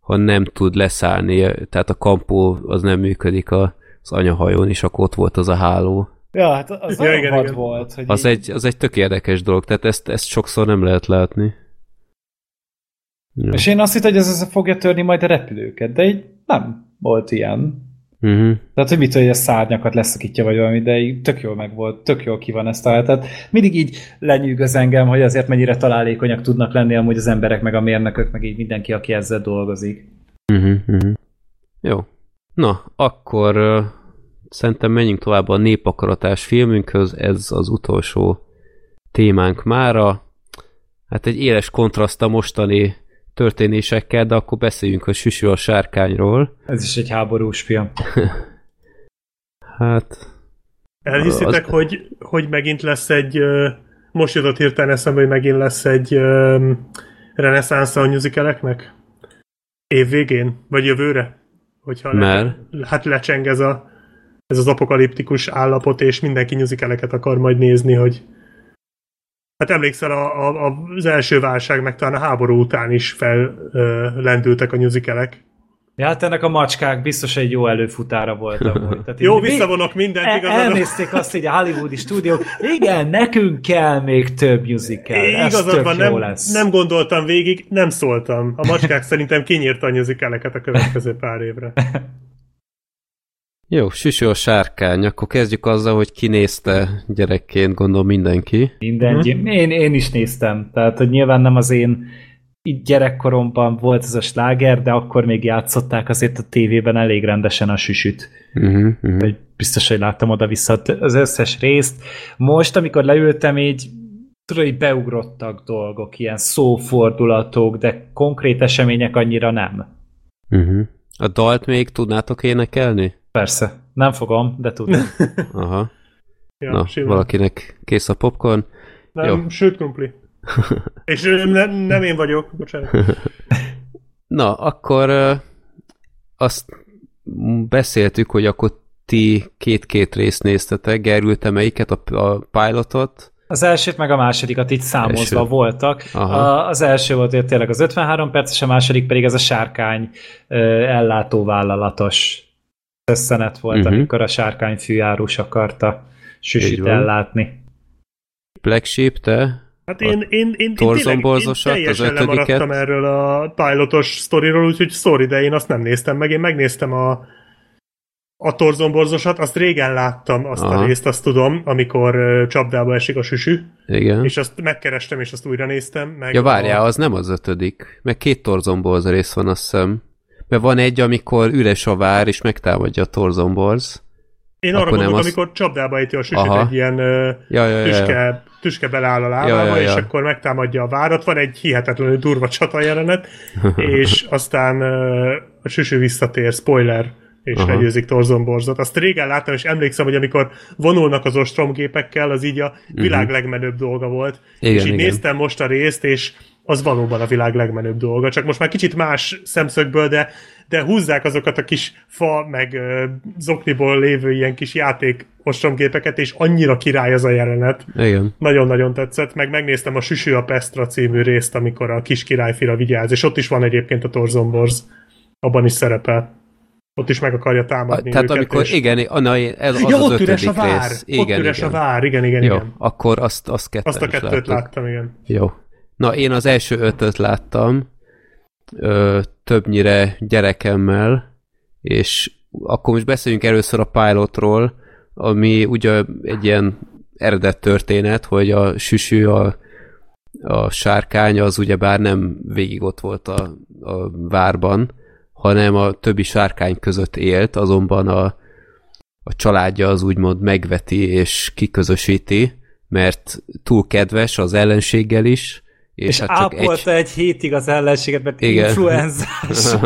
ha nem tud leszállni, tehát a kampó az nem működik a, az anyahajón, és akkor ott volt az a háló. Ja, hát az Ja, igen, igen, volt. Hogy Az így- egy, az egy tök érdekes dolog, tehát ezt, ezt sokszor nem lehet látni. Ja. És én azt hittem, hogy ez, ez fogja törni majd a repülőket, de így nem volt ilyen. Uh-huh. Tehát, hogy mit hogy a szárnyakat leszakítja, vagy valami, de így tök jól meg volt, tök jól ki van ezt találta. Tehát mindig így lenyűgöz engem, hogy azért mennyire találékonyak tudnak lenni amúgy az emberek, meg a mérnökök, meg így mindenki, aki ezzel dolgozik. Uh-huh, uh-huh. Jó. Na, akkor uh, szerintem menjünk tovább a népakaratás filmünkhöz, ez az utolsó témánk mára. Hát egy éles kontraszt a mostani történésekkel, de akkor beszéljünk a Süsű a sárkányról. Ez is egy háborús film. Hát, Elhiszitek, Az- hogy, hogy megint lesz egy, most jutott hirtelen eszembe, hogy megint lesz egy ö, reneszánsz a musicaleknek? Év végén? Vagy jövőre? Hogyha Mert? Le, hát lecseng ez, a, ez az apokaliptikus állapot, és mindenki musicaleket akar majd nézni, hogy Hát emlékszel, a, a, az első válság, meg talán a háború után is fellendültek a musicalek. Ja, hát ennek a macskák biztos egy jó előfutára volt amúgy. Tehát így Jó, visszavonok mindent, El, igazad van. elnézték azt, hogy a hollywoodi stúdiók, igen, nekünk kell még több musical, ez Igazad tök van, jó nem, lesz. nem gondoltam végig, nem szóltam. A macskák szerintem kinyírta a musicaleket a következő pár évre. jó, Süsű a sárkány, akkor kezdjük azzal, hogy kinézte gyerekként, gondolom mindenki. Minden, Mhm. én, én is néztem, tehát hogy nyilván nem az én így gyerekkoromban volt ez a sláger, de akkor még játszották azért a tévében elég rendesen a süsüt. Uh-huh, uh-huh. Biztos, hogy láttam oda-vissza az összes részt. Most, amikor leültem, így tudod, hogy beugrottak dolgok, ilyen szófordulatok, de konkrét események annyira nem. Uh-huh. A dalt még tudnátok énekelni? Persze, nem fogom, de tudom. Aha. Ja, Na, simán. valakinek kész a popcorn. Nem, Jó. sőt, krumpli. És nem, nem én vagyok, bocsánat. Na, akkor azt beszéltük, hogy akkor ti két-két részt néztetek. Gerül, te melyiket? A, a pilotot? Az elsőt meg a másodikat így számozva Első. Voltak. Aha. A, az első volt ugye tényleg az 53 perces, a második pedig ez a sárkány ö, ellátóvállalatos összenet volt, uh-huh. amikor a sárkány fűjárus akarta van. ellátni. Black Sheep, te? Hát én, én, én, én, tényleg, én az teljesen ötödiket? lemaradtam erről a pilotos sztoriról, úgyhogy sorry, de én azt nem néztem meg. Én megnéztem a, a torzomborzosat, azt régen láttam, azt Aha. a részt, azt tudom, amikor csapdába esik a süsű, Igen. és azt megkerestem, és azt újra néztem. Meg Ja, várjál, a, az nem az ötödik. Meg két torzomborz rész van, azt hiszem. Mert van egy, amikor üres a vár, és megtámadja a torzomborz. Én arra gondolok, az- amikor csapdába ejti a süsűt Aha. egy ilyen Ja, ja, ja. ja. tüske, tüske beleáll a lábába, Ja, ja, ja. és akkor megtámadja a várat. Van egy hihetetlenül durva csata jelenet, és aztán a süsű visszatér, spoiler, és Aha. legyőzik Torzomborzot. Azt régen láttam, és emlékszem, hogy amikor vonulnak az ostromgépekkel, az így a világ legmenőbb dolga volt. Mhm. Igen, és így igen. néztem most a részt, és az valóban a világ legmenőbb dolga. Csak most már kicsit más szemszögből, de, de húzzák azokat a kis fa, meg ö, zokniból lévő ilyen kis játék ostromgépeket, és annyira király az a jelenet. Igen. Nagyon-nagyon tetszett, meg megnéztem a Süsű a Pestra című részt, amikor a kis királyfira vigyáz, és ott is van egyébként a Torzomborz, abban is szerepel. Ott is meg akarja A, támadni tehát őket, amikor, és... igen, na, ez az ja, az ott ötödik üres a vár! rész. ott Igen, üres igen. a vár, igen, igen, Jó, igen. akkor azt, azt ketten Azt a kettőt láttuk. láttam, igen. Jó. Na, én az első ötöt láttam, ö, többnyire gyerekemmel, és akkor most beszéljünk először a pilotról, ami ugye egy ilyen eredet történet, hogy a süsű, a, a sárkány az ugye bár nem végig ott volt a, a várban, hanem a többi sárkány között élt, azonban a, a családja az úgymond megveti és kiközösíti, mert túl kedves az ellenséggel is, és, És hát csak egy, ápolta egy hétig az ellenséget, mert Igen. influenzás.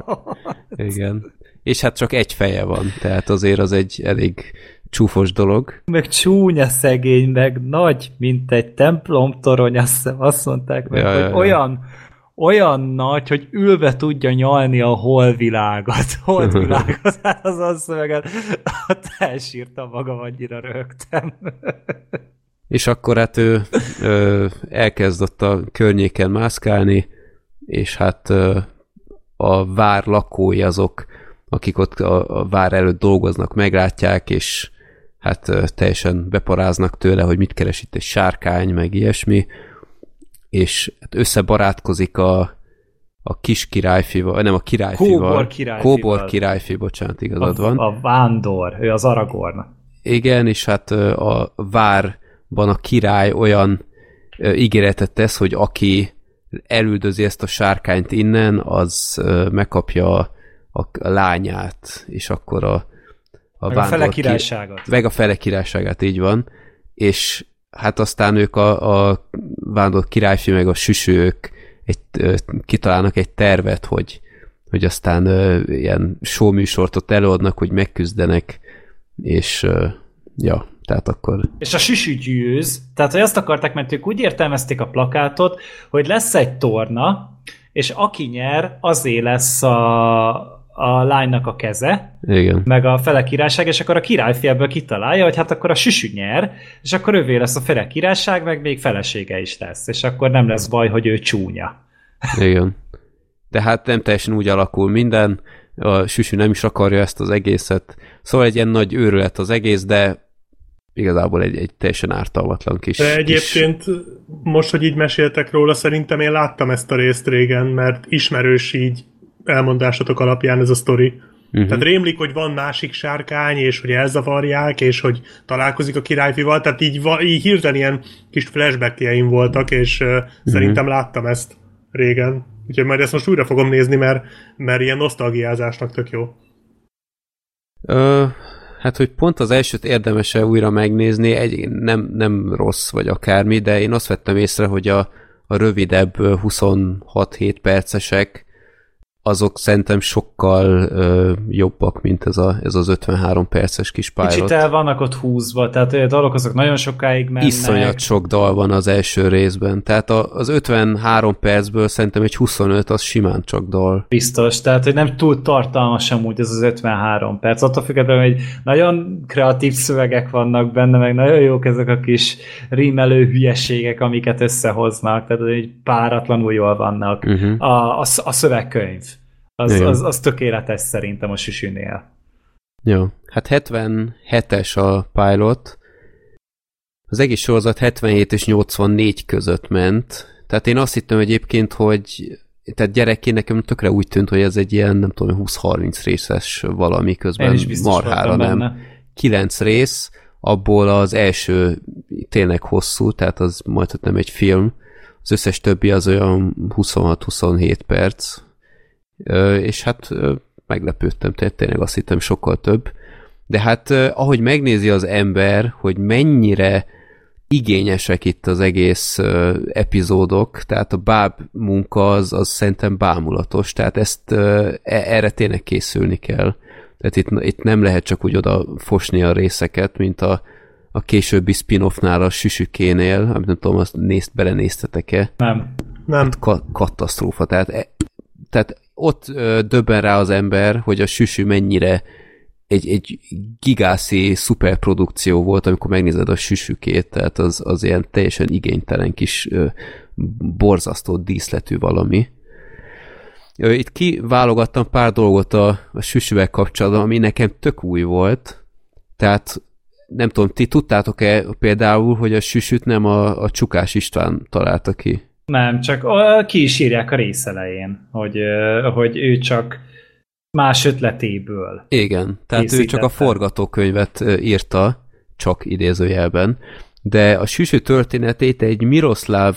igen. És hát csak egy feje van, tehát azért az egy elég csúfos dolog. meg csúnya szegény, meg nagy, mint egy templom torony, azt, hiszem, azt mondták meg, Ja, hogy ja, ja. olyan, olyan nagy, hogy ülve tudja nyalni a holvilágot. Holdvilágot, hát az azt szöveget, ott elsírtam magam, annyira rögtem. És akkor hát ő ö, elkezdett a környéken mászkálni, és hát ö, a vár lakói azok, akik ott a, a vár előtt dolgoznak, meglátják, és hát ö, teljesen beparáznak tőle, hogy mit keres itt egy sárkány, meg ilyesmi, és hát összebarátkozik a, a kis királyfival, nem a királyfival. Kóbor királyfival. Kóbor királyfi, bocsánat, igazad van. A, a vándor, ő az Aragorn. Igen, és hát a várban a király olyan ö, ígéretet tesz, hogy aki elüldözi ezt a sárkányt innen, az ö, megkapja a, a lányát, és akkor a, a Meg a fele vándor ki- királyságot. meg a fele királyságát, így van. És hát aztán ők a, a vándor királyfi, meg a süsők egy, ö, kitalálnak egy tervet, hogy, hogy aztán ö, ilyen show műsort ott előadnak, hogy megküzdenek, és ö, ja, tehát akkor És a süsű győz, tehát hogy azt akarták, mert ők úgy értelmezték a plakátot, hogy lesz egy torna, és aki nyer, azé lesz a, a lánynak a keze, igen. meg a fele királyság, és akkor a királyfi ebből kitalálja, hogy hát akkor a süsű nyer, és akkor ővé lesz a fele királyság, meg még felesége is lesz, és akkor nem lesz baj, hogy ő csúnya. Igen. De hát nem teljesen úgy alakul minden, a süsű nem is akarja ezt az egészet. Szóval egy ilyen nagy őrület az egész, de igazából egy, egy teljesen ártalmatlan kis... De kis... egyébként most, hogy így meséltek róla, szerintem én láttam ezt a részt régen, mert ismerős így elmondásatok alapján ez a sztori. Uh-huh. Tehát rémlik, hogy van másik sárkány, és hogy elzavarják, és hogy találkozik a királyfival, tehát így, így hirtelen ilyen kis flashbackjeim voltak, és uh, szerintem láttam ezt régen. Úgyhogy majd ezt most újra fogom nézni, mert, mert ilyen nosztalgiázásnak tök jó. Ö, hát, hogy pont az elsőt érdemes-e újra megnézni, egy, nem, nem rossz vagy akármi, de én azt vettem észre, hogy a, a rövidebb ö, 26-7 percesek azok szerintem sokkal ö, jobbak, mint ez, a, ez az 53 perces kis pilot. Kicsit el vannak ott húzva, tehát a dolgok azok nagyon sokáig mennek. Iszonyat sok dal van az első részben. Tehát a, az 53 percből szerintem egy 25 az simán csak dal. Biztos, tehát hogy nem túl tartalmas amúgy ez az 53 perc. Attól függetlenül, hogy nagyon kreatív szövegek vannak benne, meg nagyon jók ezek a kis rímelő hülyeségek, amiket összehoznak, tehát hogy páratlanul jól vannak. Uh-huh. A, a, a szövegkönyv. Az, az, az tökéletes szerintem a süsűnél. Jó. Hát 77-es a pilot. Az egész sorozat 77 és 84 között ment. Tehát én azt hittem egyébként, hogy tehát gyerekként nekem tökre úgy tűnt, hogy ez egy ilyen, nem tudom, 20-30 részes valami Én közben is biztos marhára nem. benne. 9 rész, abból az első tényleg hosszú, tehát az majd hogy nem egy film. Az összes többi az olyan 26-27 perc. És hát meglepődtem, tehát tényleg azt hittem sokkal több. De hát ahogy megnézi az ember, hogy mennyire igényesek itt az egész epizódok, tehát a báb munka az, az szerintem bámulatos, tehát ezt e- erre tényleg készülni kell. Tehát itt, itt nem lehet csak úgy oda fosni a részeket, mint a, a későbbi spin-offnál a süsükénél, amit nem tudom, azt nézt, belenéztetek-e, Nem. Nem. ka- katasztrófa. Tehát, e, tehát ott döbben rá az ember, hogy a süsű mennyire egy, egy gigászi szuperprodukció volt, amikor megnézed a süsükét, tehát az, az ilyen teljesen igénytelen kis borzasztó díszletű valami. Itt kiválogattam pár dolgot a, a süsűvel kapcsolatban, ami nekem tök új volt. Tehát nem tudom, ti tudtátok-e például, hogy a süsüt nem a, a Csukás István találta ki? Nem, csak ö, ki is írják a rész elején, hogy, hogy ő csak más ötletéből. Igen, tehát ő csak a forgatókönyvet írta, csak idézőjelben, de a süsű történetét egy Miroslav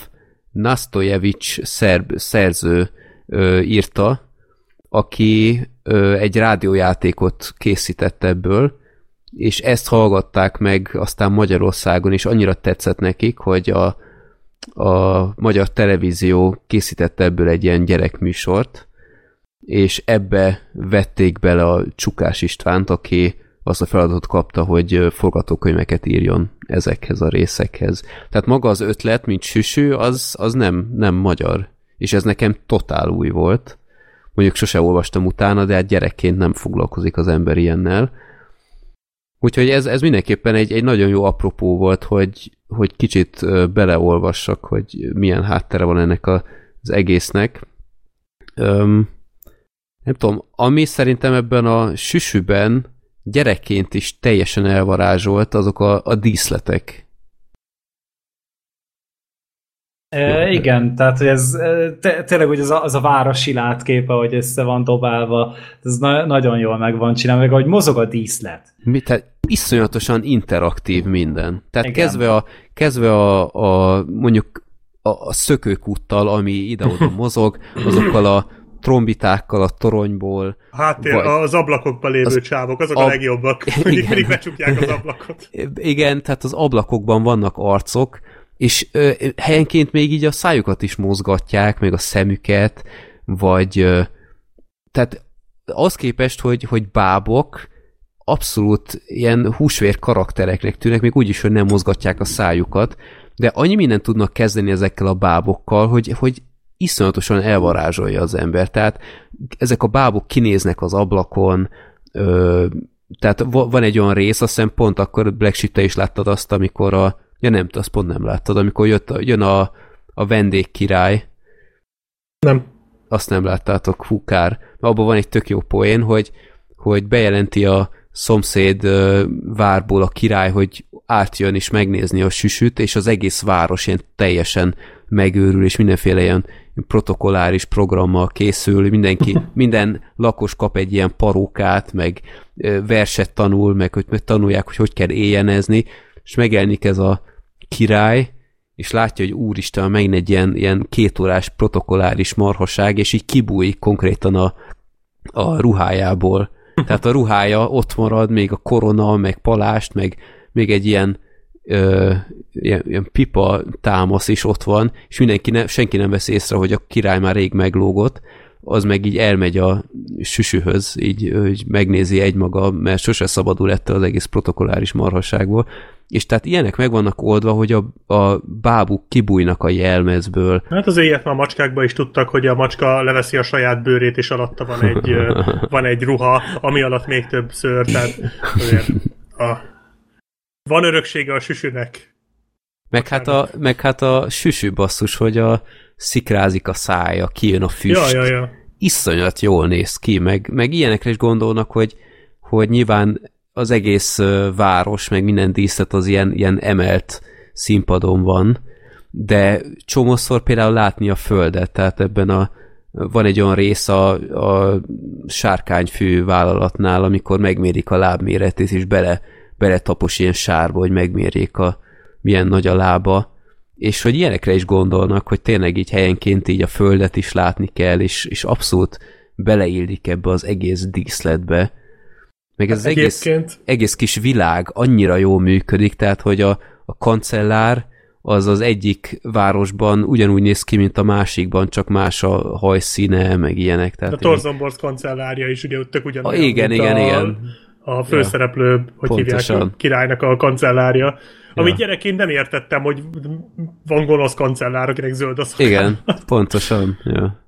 Nastojevics szerb szerző ö, írta, aki ö, egy rádiójátékot készített ebből, és ezt hallgatták meg aztán Magyarországon, és annyira tetszett nekik, hogy a, a magyar televízió készítette ebből egy ilyen gyerekműsort, és ebbe vették bele a Csukás Istvánt, aki azt a feladatot kapta, hogy forgatókönyveket írjon ezekhez a részekhez. Tehát maga az ötlet, mint süsű, az, az nem, nem magyar. És ez nekem totál új volt. Mondjuk sose olvastam utána, de hát gyerekként nem foglalkozik az ember ilyennel. Úgyhogy ez, ez mindenképpen egy, egy nagyon jó apropó volt, hogy, hogy kicsit beleolvassak, hogy milyen háttere van ennek az egésznek. Öm, nem tudom, ami szerintem ebben a süsüben gyerekként is teljesen elvarázsolt azok a, a díszletek. E, igen, tehát hogy ez te, tényleg hogy az a, az a városi látképe, hogy össze van dobálva, ez na, nagyon jól meg van csinálva, meg ahogy mozog a díszlet. Mi, tehát iszonyatosan interaktív minden. Tehát igen. kezdve a, kezdve a, a mondjuk a, a szökőkúttal, ami ide-oda mozog, azokkal a trombitákkal a toronyból. Háttér, vagy, az ablakokban lévő az, csávok, azok a, a legjobbak. Mindig, mindig becsukják az ablakot. Igen, tehát az ablakokban vannak arcok, és ö, helyenként még így a szájukat is mozgatják, meg a szemüket, vagy ö, tehát az képest, hogy, hogy bábok abszolút ilyen húsvér karaktereknek tűnnek, még úgy is, hogy nem mozgatják a szájukat, de annyi mindent tudnak kezdeni ezekkel a bábokkal, hogy, hogy iszonyatosan elvarázsolja az ember. Tehát ezek a bábok kinéznek az ablakon, ö, tehát van egy olyan rész, azt hiszem pont akkor Black Sheep, te is láttad azt, amikor a Ja nem, azt pont nem láttad, amikor jött jön a, a vendégkirály. Nem. Azt nem láttátok, hú, kár. Abban van egy tök jó poén, hogy, hogy bejelenti a szomszéd várból a király, hogy átjön és megnézni a süsüt, és az egész város ilyen teljesen megőrül, és mindenféle ilyen protokolláris programmal készül, mindenki, minden lakos kap egy ilyen parókát, meg verset tanul, meg hogy tanulják, hogy hogy kell éjjenezni, és megjelenik ez a király, és látja, hogy úristen, megint egy ilyen, ilyen kétórás protokolláris marhaság, és így kibújik konkrétan a, a ruhájából. Tehát a ruhája ott marad, még a korona, meg palást, meg még egy ilyen, ö, ilyen, ilyen pipa támasz is ott van, és mindenki ne, senki nem vesz észre, hogy a király már rég meglógott, az meg így elmegy a süsühöz, így, így megnézi egymaga, mert sose szabadul ettől az egész protokolláris marhasságból, és tehát ilyenek meg vannak oldva, hogy a, a bábuk kibújnak a jelmezből. Hát az ilyet már a macskákban is tudtak, hogy a macska leveszi a saját bőrét, és alatta van egy, van egy ruha, ami alatt még több szőr, tehát azért a, van öröksége a süsűnek. Meg hát, a, meg hát a süsű basszus, hogy a szikrázik a szája, kijön a füst. Ja, ja, ja. Iszonyat jól néz ki, meg, meg ilyenekre is gondolnak, hogy, hogy nyilván az egész város, meg minden díszlet az ilyen, ilyen emelt színpadon van, de csomószor például látni a földet, tehát ebben a van egy olyan rész a, a sárkányfű vállalatnál, amikor megmérik a lábméretét, és bele, bele tapos ilyen sárba, hogy megmérjék a, milyen nagy a lába, és hogy ilyenekre is gondolnak, hogy tényleg így helyenként így a földet is látni kell, és, és abszolút beleillik ebbe az egész díszletbe, meg ez az egész, egész kis világ annyira jól működik, tehát hogy a, a kancellár az az egyik városban ugyanúgy néz ki, mint a másikban, csak más a hajszíne, meg ilyenek. Tehát a Torzonborz kancellárja is ugye tök ugyanolyan, a, igen, igen, a, igen. A főszereplő, ja, hogy pontosan. hívják, a királynak a kancellárja. Amit ja. gyerekként nem értettem, hogy van gonosz kancellár, akinek zöld a szakán. Igen, pontosan. Ja.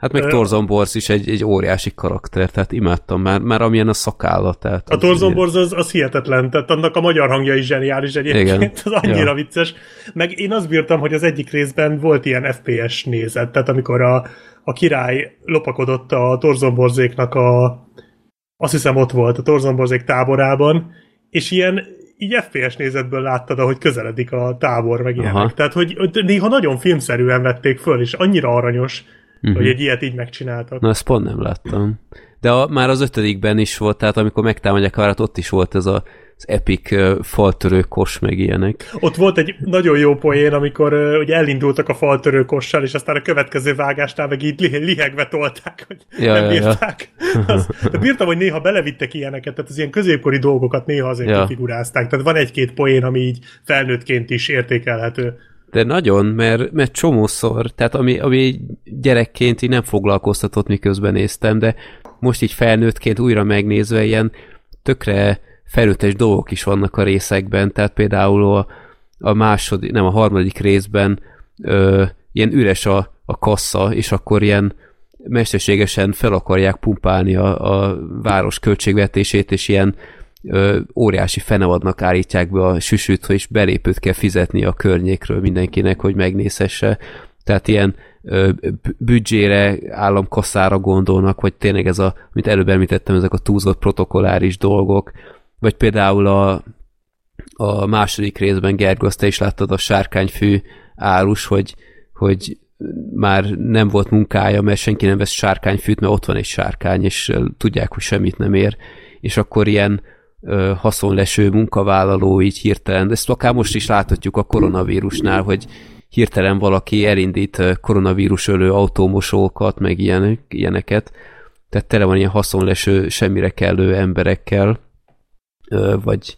Hát meg Torzon Borz is egy, egy óriási karakter, tehát imádtam már, már amilyen a szakállat. Tehát a Torzon Borz az, az hihetetlen, tehát annak a magyar hangja is zseniális egyébként, Igen. az annyira ja. vicces. Meg én azt bírtam, hogy az egyik részben volt ilyen FPS nézet, tehát amikor a, a király lopakodott a Torzon Borzéknak a azt hiszem ott volt a Torzon Borzék táborában, és ilyen így FPS nézetből láttad, ahogy közeledik a tábor, meg ilyenek. Aha. Tehát, hogy néha nagyon filmszerűen vették föl, és annyira aranyos, uh-huh. hogy egy ilyet így megcsináltak. Na, ezt pont nem láttam. De a, már az ötödikben is volt, tehát amikor megtámadják a várat, ott is volt ez a, az epic uh, faltörő kos, meg ilyenek. Ott volt egy nagyon jó poén, amikor ugye elindultak a faltörő kossal, és aztán a következő vágásnál meg így lihegve tolták, hogy ja, nem ja, bírták. Ja. Az, de bírtam, hogy néha belevittek ilyeneket, tehát az ilyen középkori dolgokat néha azért ja. figurázták. Tehát van egy-két poén, ami így felnőttként is értékelhető. De nagyon, mert, mert csomószor, tehát ami, ami gyerekként így nem foglalkoztatott, miközben néztem, de most így felnőttként újra megnézve ilyen tökre felnőttes dolgok is vannak a részekben, tehát például a, a második, nem a harmadik részben ö, ilyen üres a, a kassa, és akkor ilyen mesterségesen fel akarják pumpálni a, a város költségvetését, és ilyen ö, óriási fenevadnak állítják be a süsűt, és belépőt kell fizetni a környékről mindenkinek, hogy megnézhesse. Tehát ilyen ö, büdzsére, államkasszára gondolnak, vagy tényleg ez a, amit előbb említettem, ezek a túlzott protokolláris dolgok, vagy például a, a második részben, Gergő, azt te is láttad a sárkányfű árus, hogy, hogy már nem volt munkája, mert senki nem vesz sárkányfűt, mert ott van egy sárkány, és tudják, hogy semmit nem ér, és akkor ilyen ö, haszonleső munkavállaló így hirtelen, ezt akár most is láthatjuk a koronavírusnál, hogy hirtelen valaki elindít koronavírus ölő autómosókat, meg ilyenek, ilyeneket, tehát tele van ilyen haszonleső, semmire kellő emberekkel, vagy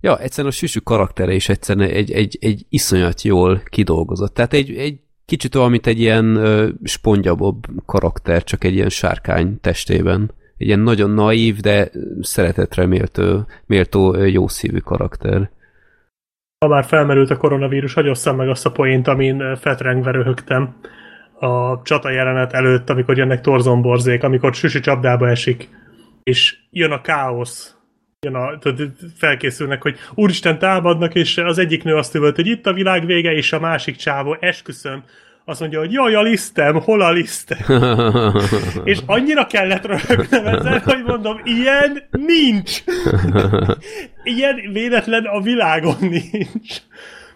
ja, egyszerűen a süsű karaktere is egyszerűen egy, egy, egy iszonyat jól kidolgozott. Tehát egy, egy kicsit olyan, mint egy ilyen ö, spongyabobb karakter, csak egy ilyen sárkány testében. Egy ilyen nagyon naív, de szeretetre méltó, méltó ö, jó szívű karakter. Ha már felmerült a koronavírus, hagyosszam meg azt a poént, amin fetrengve röhögtem a csata jelenet előtt, amikor jönnek torzomborzék, amikor Süsi csapdába esik, és jön a káosz, jön a, felkészülnek, hogy úristen támadnak, és az egyik nő azt üvölt, hogy itt a világ vége, és a másik csávó, esküszöm, azt mondja, hogy jaj, a lisztem, hol a lisztem? és annyira kellett röhögnem ezen, hogy mondom, ilyen nincs. ilyen véletlen a világon nincs.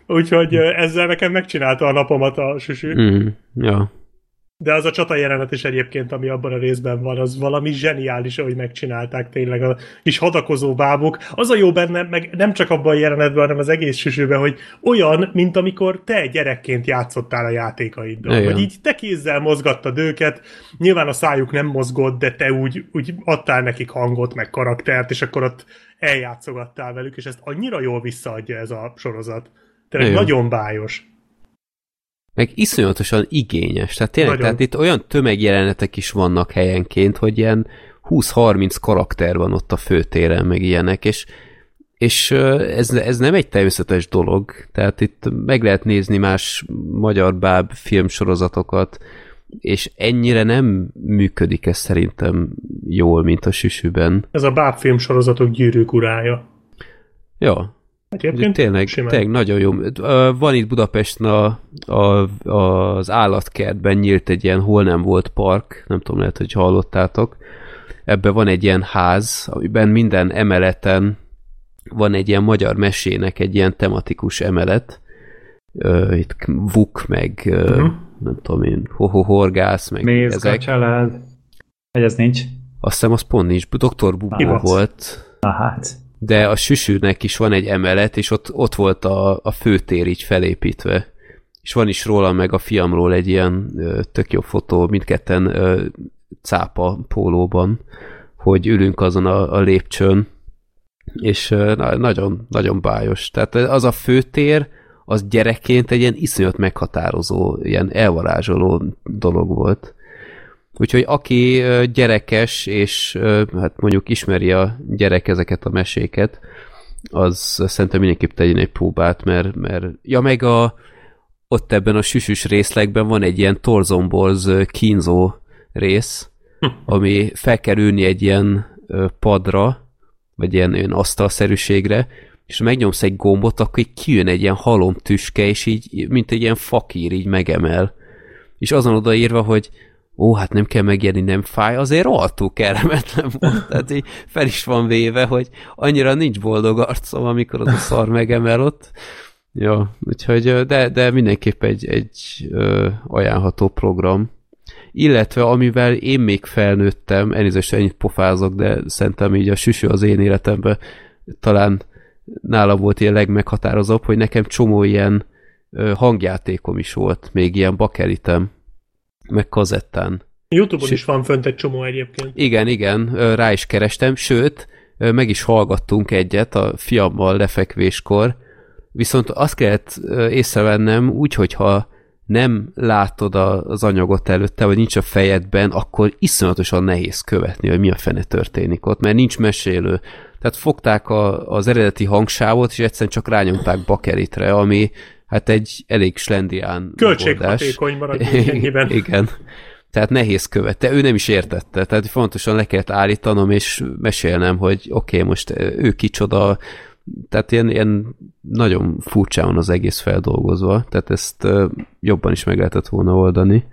Úgyhogy ezzel nekem megcsinálta a napomat a süsű. Mm, ja. De az a csata jelenet is egyébként, ami abban a részben van, az valami zseniális, ahogy megcsinálták tényleg a kis hadakozó bábuk. Az a jó benne, meg nem csak abban a jelenetben, hanem az egész süsőben, hogy olyan, mint amikor te gyerekként játszottál a játékaiddal. Igen. Hogy így te kézzel mozgattad őket, nyilván a szájuk nem mozgott, de te úgy, úgy adtál nekik hangot, meg karaktert, és akkor ott eljátszogattál velük, és ezt annyira jól visszaadja ez a sorozat. Tényleg Igen. nagyon bájos. Meg iszonyatosan igényes. Tehát tényleg, Nagyon. tehát itt olyan tömegjelenetek is vannak helyenként, hogy ilyen 20-30 karakter van ott a főtéren, meg ilyenek, és, és ez, ez nem egy természetes dolog. Tehát itt meg lehet nézni más magyar báb filmsorozatokat, és ennyire nem működik ez szerintem jól, mint a süsűben. Ez a bábfilm sorozatok gyűrűk urája. Ja, Egyébként tényleg, simán. tényleg nagyon jó. Van itt Budapesten a, a, az állatkertben nyílt egy ilyen hol nem volt park, nem tudom, lehet, hogy hallottátok. Ebben van egy ilyen ház, amiben minden emeleten van egy ilyen magyar mesének egy ilyen tematikus emelet. Itt Vuk, meg uh Mhm. nem tudom én, Hoho Horgász, meg Mézga ezek. család. Hogy ez nincs? Azt hiszem az pont nincs, Dr. Bubó volt. Na hát. De a süsűnek is van egy emelet, és ott, ott volt a, a főtér így felépítve. És van is róla meg a fiamról egy ilyen ö, tök jó fotó, mindketten ö, cápa pólóban, hogy ülünk azon a, a lépcsőn, és na, nagyon, nagyon bájos. Tehát az a főtér, az gyerekként egy ilyen iszonyat meghatározó, ilyen elvarázsoló dolog volt. Úgyhogy aki gyerekes, és hát mondjuk ismeri a gyerek ezeket a meséket, az szerintem mindenképp tegyen egy próbát, mert, mert ja meg a ott ebben a süsüs részlegben van egy ilyen torzomborz kínzó rész, ami fel kell ülni egy ilyen padra, vagy ilyen, ilyen asztalszerűségre, és megnyomsz egy gombot, akkor így kijön egy ilyen halomtüske, és így, mint egy ilyen fakír, így megemel. És azon odaírva, hogy ó, hát nem kell megérni, nem fáj, azért rohadtul kellemetlen volt. Tehát így fel is van véve, hogy annyira nincs boldog arcom, amikor az a szar megemel ott. Ja, úgyhogy, de, de mindenképp egy, egy ö, ajánlható program. Illetve amivel én még felnőttem, elnézést ennyit pofázok, de szerintem így a süsű az én életemben talán nála volt ilyen legmeghatározóbb, hogy nekem csomó ilyen ö, hangjátékom is volt, még ilyen bakelitem, meg kazettán. Youtube-on Si- is van fönt egy csomó egyébként. Igen, igen, rá is kerestem, sőt, meg is hallgattunk egyet a fiammal lefekvéskor, viszont azt kellett észrevennem úgy, hogyha nem látod az anyagot előtte, vagy nincs a fejedben, akkor iszonyatosan nehéz követni, hogy mi a fene történik ott, mert nincs mesélő. Tehát fogták a, az eredeti hangsávot, és egyszerűen csak rányomták bakeritre, ami hát egy elég slendián megoldás. Költséghatékony maradjunk ennyiben. Igen. tehát nehéz követte, ő nem is értette, tehát fontosan le kellett állítanom, és mesélnem, hogy oké, okay, most ő kicsoda, tehát ilyen, ilyen nagyon furcsán van az egész feldolgozva, tehát ezt jobban is meg lehetett volna oldani.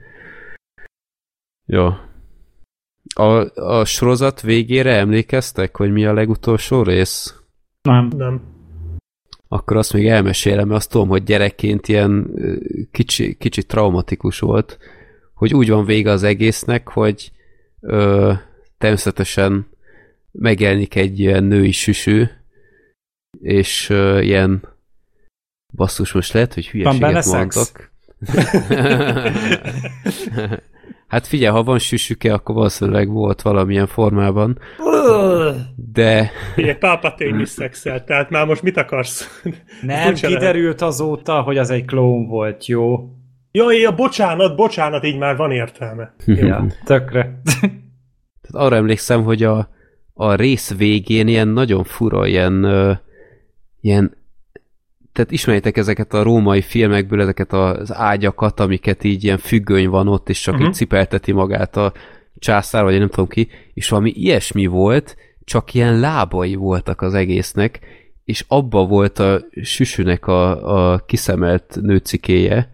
Jó. A, a sorozat végére emlékeztek, hogy mi a legutolsó rész? Nem. Nem. Akkor azt még elmesélem, mert azt tudom, hogy gyerekként ilyen kicsi, kicsi traumatikus volt, hogy úgy van vége az egésznek, hogy ö, természetesen megjelenik egy ilyen női süsű, és ö, ilyen basszus, most lehet, hogy hülyeséget mondok. hát figyelj, ha van süsüke, akkor valószínűleg volt valamilyen formában. De... Figyelj, Palpatine is szexel, tehát már most mit akarsz? Nem, kiderült azóta, hogy az egy klón volt, jó? Jaj, ja, bocsánat, bocsánat, így már van értelme. ja, tökre. Tehát arra emlékszem, hogy a, a rész végén ilyen nagyon fura, ilyen, uh, ilyen tehát ismerjétek ezeket a római filmekből, ezeket az ágyakat, amiket így ilyen függöny van ott, és csak uh-huh. így cipelteti magát a császár, vagy én nem tudom ki, és valami ilyesmi volt, csak ilyen lábai voltak az egésznek, és abba volt a süsűnek a, a kiszemelt nőcikéje,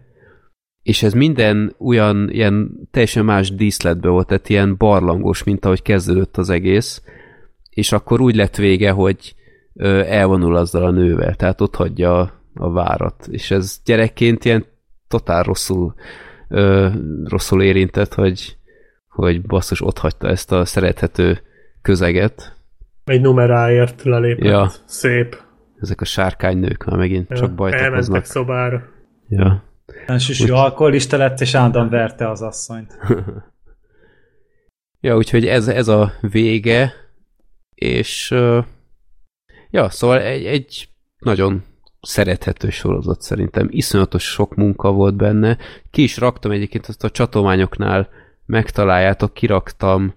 és ez minden olyan ilyen teljesen más díszletbe volt, tehát ilyen barlangos, mint ahogy kezdődött az egész, és akkor úgy lett vége, hogy elvonul azzal a nővel, tehát ott hagyja a, a várat, és ez gyerekként ilyen totál rosszul, ö, rosszul érintett, hogy, hogy basszus ott hagyta ezt a szerethető közeget. Egy numeráért lelépett. Ja. Szép. Ezek a sárkánynők már megint Ja. csak bajt Elmentek okoznak. szobára. Ja. Süsű alkoholista lett, és állandóan verte az asszonyt. Ja, úgyhogy ez, ez a vége, és uh, ja, szóval egy, egy nagyon szerethető sorozat szerintem. Iszonyatos sok munka volt benne. Ki is raktam egyébként azt a csatolmányoknál, megtaláljátok, kiraktam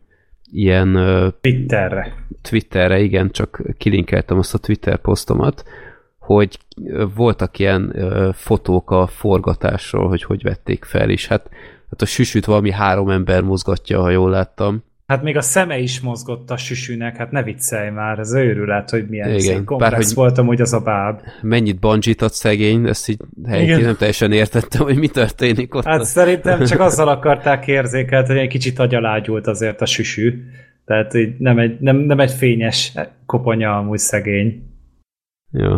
ilyen Twitterre. Twitterre, igen, csak kilinkeltem azt a Twitter posztomat, hogy voltak ilyen fotók a forgatásról, hogy hogy vették fel, és hát, hát a süsüt valami három ember mozgatja, ha jól láttam. Hát még a szeme is mozgott a süsűnek, hát ne viccelj már, ez őrület, hogy milyen Igen, komplex bár, hogy- voltam, hogy az a báb. Mennyit ad szegény, ezt így Igen. nem teljesen értettem, hogy mi történik ott. Hát szerintem csak azzal akarták érzékelt, hogy egy kicsit agyalágyult azért a süsű. Tehát így nem egy, nem, nem egy fényes koponya amúgy szegény. Jó.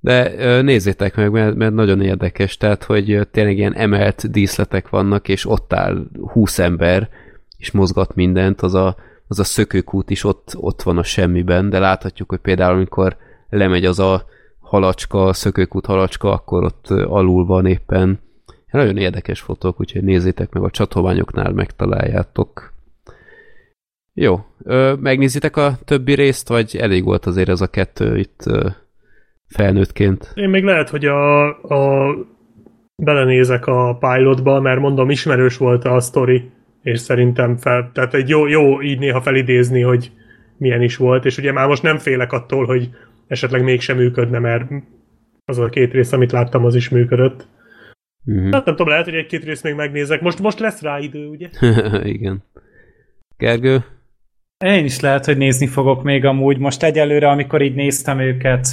De nézzétek meg, mert, mert nagyon érdekes, tehát, hogy tényleg ilyen emelt díszletek vannak, és ott áll 20 ember, és mozgat mindent, az a, az a szökőkút is ott, ott van a semmiben, de láthatjuk, hogy például amikor lemegy az a halacska, a szökőkút halacska, akkor ott alul van éppen. Nagyon érdekes fotók, úgyhogy nézzétek meg a csatolványoknál, megtaláljátok. Jó, ö, megnézitek a többi részt, vagy elég volt azért ez a kettő itt ö, felnőttként? Én még lehet, hogy a, a belenézek a pilotba, mert mondom, ismerős volt a sztori, és szerintem fel, tehát egy jó, jó így néha felidézni, hogy milyen is volt, és ugye már most nem félek attól, hogy esetleg mégsem működne, mert az a két rész, amit láttam, az is működött. Uh-huh. Hát nem tudom, lehet, hogy egy-két részt még megnézek. Most, most lesz rá idő, ugye? Igen. Gergő? Én is lehet, hogy nézni fogok még amúgy. Most egyelőre, amikor így néztem őket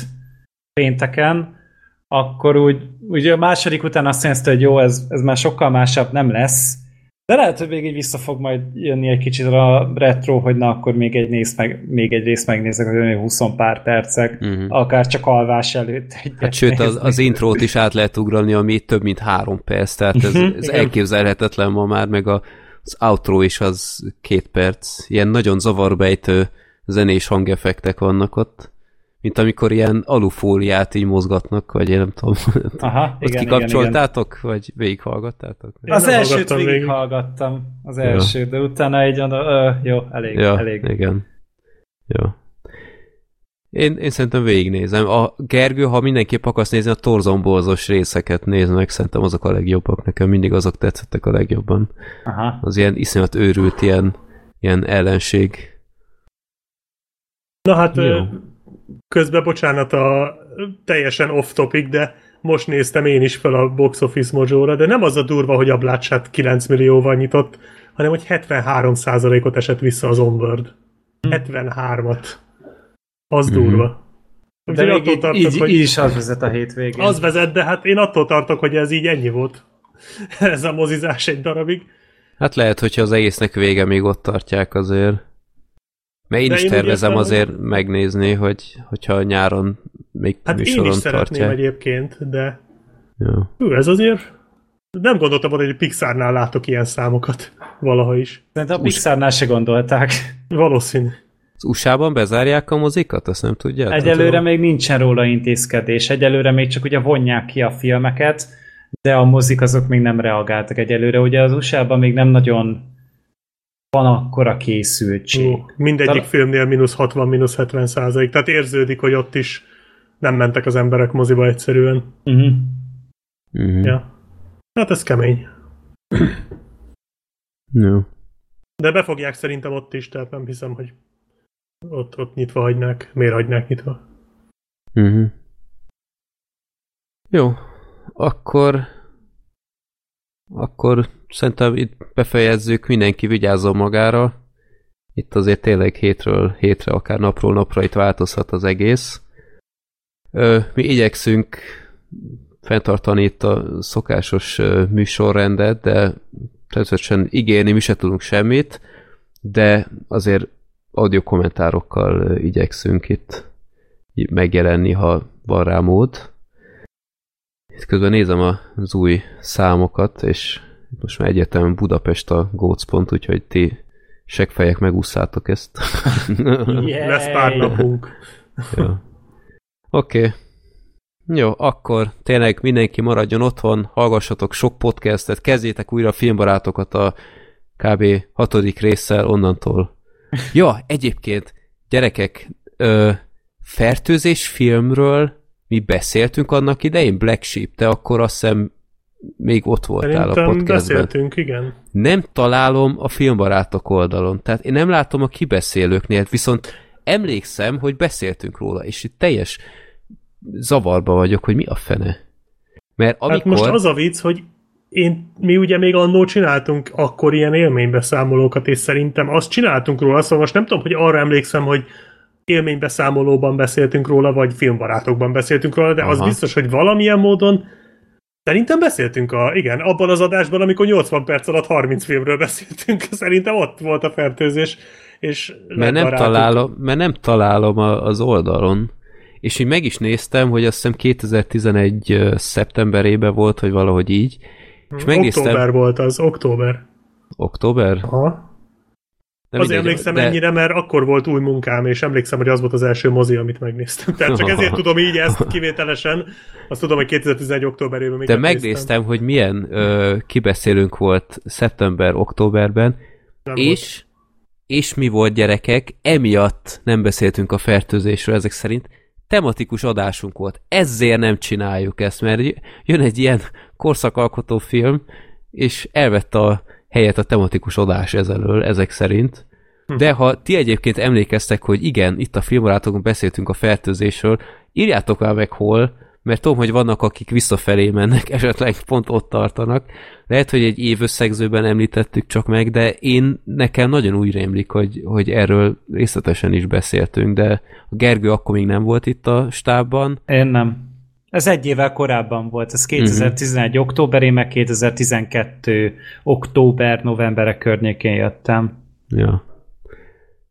pénteken, akkor úgy, úgy a második után azt jelenti, hogy jó, ez, ez már sokkal másabb nem lesz. De lehet, hogy még így vissza fog majd jönni egy kicsit a retro, hogy na akkor még egy, néz meg, még egy részt megnézek, hogy olyan 20 pár percek, Mhm. akár csak alvás előtt. Hát sőt, az, az intrót is át lehet ugrani, ami több mint három perc, tehát ez, ez Igen. elképzelhetetlen ma már, meg a, az outro is az két perc. Ilyen nagyon zavarbejtő zenés hangeffektek vannak ott, mint amikor ilyen alufóliát így mozgatnak, vagy én nem tudom. Aha, Ott igen, igen, igen. kikapcsoltátok, vagy végighallgattátok? Én Az elsőt hallgattam végig. végighallgattam, az első, de utána egy olyan, ö, jó, elég, Ja, elég. igen. Jó. Én, én szerintem végignézem. A Gergő, ha mindenképp akarsz nézni, a torzombolzos részeket nézd meg, szerintem azok a legjobbak. Nekem mindig azok tetszettek a legjobban. Aha. Az ilyen iszonyat őrült, ilyen, ilyen ellenség. Na hát Jó. Közben bocsánat a teljesen off topic, de most néztem én is fel a Box Office Mojo-ra, de nem az a durva, hogy a Bloodshot 9 millióval nyitott, hanem hogy 73%-ot esett vissza az Onward. 73-at. Az Mhm. durva. De még attól így, tartok, így, hogy így is az vezet a hétvégén. az vezet, de hát én attól tartok, hogy ez így ennyi volt. ez a mozizás egy darabig. Hát lehet, hogyha az egésznek vége még ott tartják azért. Mert én De is én tervezem értem, azért megnézni, hogy hogyha nyáron még Hát én műsoron is szeretném tartják. egyébként, de Jó. hű, ez azért nem gondoltam volna, hogy a Pixarnál látok ilyen számokat valaha is. Szerintem a Pixarnál se gondolták. Valószínű. Az USA-ban bezárják a mozikat? Azt nem tudjátok? Egyelőre még nincsen róla intézkedés. Egyelőre még csak ugye vonják ki a filmeket, de a mozik azok még nem reagáltak egyelőre. Ugye az USA-ban még nem nagyon van akkora készültség. Ó, mindegyik Talán- filmnél mínusz 60, mínusz 70 százalék. Tehát érződik, hogy ott is nem mentek az emberek moziba egyszerűen. Uh-huh. Uh-huh. Ja. Hát ez kemény. Jó. De befogják szerintem ott is, tehát nem hiszem, hogy ott, ott nyitva hagynák. Miért hagynák nyitva? Uh-huh. Jó. Akkor akkor szerintem itt befejezzük, mindenki vigyázzon magára. Itt azért tényleg hétről hétre, akár napról napra itt változhat az egész. Mi igyekszünk fenntartani itt a szokásos műsorrendet, de természetesen ígérni mi se tudunk semmit, de azért audio kommentárokkal igyekszünk itt megjelenni, ha van rá mód. Itt közben nézem az új számokat, és most már egyetemen Budapest a gócpont, úgyhogy ti segfejek megúszátok ezt. Yay! Lesz pár napunk. Jó. Oké. Okay. Jó, akkor tényleg mindenki maradjon otthon, hallgassatok sok podcastet, kezdjétek újra a filmbarátokat a kb. hatodik résszel onnantól. Ja, egyébként, gyerekek, ö, fertőzés filmről mi beszéltünk annak idején, Black Sheep, te akkor azt hiszem még ott voltál a Szerintem podcastben. beszéltünk, igen. Nem találom a filmbarátok oldalon, tehát én nem látom a kibeszélőknél, viszont emlékszem, hogy beszéltünk róla, és itt teljes zavarba vagyok, hogy mi a fene. Mert amikor... Hát most az a vicc, hogy én, mi ugye még annó csináltunk akkor ilyen élménybeszámolókat, és szerintem azt csináltunk róla, szóval most nem tudom, hogy arra emlékszem, hogy élménybeszámolóban beszéltünk róla, vagy filmbarátokban beszéltünk róla, de Aha. az biztos, hogy valamilyen módon Szerintem beszéltünk a, igen, abban az adásban, amikor 80 perc alatt 30 filmről beszéltünk, szerintem ott volt a fertőzés, és mert nem, találom, mert nem találom a, az oldalon. És így meg is néztem, hogy azt hiszem 2011 ö, szeptemberében volt, vagy valahogy így. És megnéztem... Október volt az, október. Október? Aha. Nem Azért emlékszem de- ennyire, mert akkor volt új munkám, és emlékszem, hogy az volt az első mozi, amit megnéztem. Tehát csak ezért tudom így ezt kivételesen. Azt tudom, hogy 2011. októberében még De megnéztem. hogy milyen ö, kibeszélünk volt szeptember-októberben, és, és mi volt gyerekek, emiatt nem beszéltünk a fertőzésről ezek szerint, tematikus adásunk volt. Ezért nem csináljuk ezt, mert jön egy ilyen korszakalkotó film, és elvette a helyet a tematikus adás ezelől, ezek szerint. De ha ti egyébként emlékeztek, hogy igen, itt a filmbarátokon beszéltünk a fertőzésről, írjátok már meg hol, mert tudom, hogy vannak, akik visszafelé mennek, esetleg pont ott tartanak. Lehet, hogy egy évösszegzőben említettük csak meg, de én nekem nagyon úgy rémlik, hogy, hogy erről részletesen is beszéltünk, de a Gergő akkor még nem volt itt a stábban. Én nem. Ez egy évvel korábban volt, ez 2011 uh-huh. október, én meg 2012 október-novemberek környékén jöttem. Ja.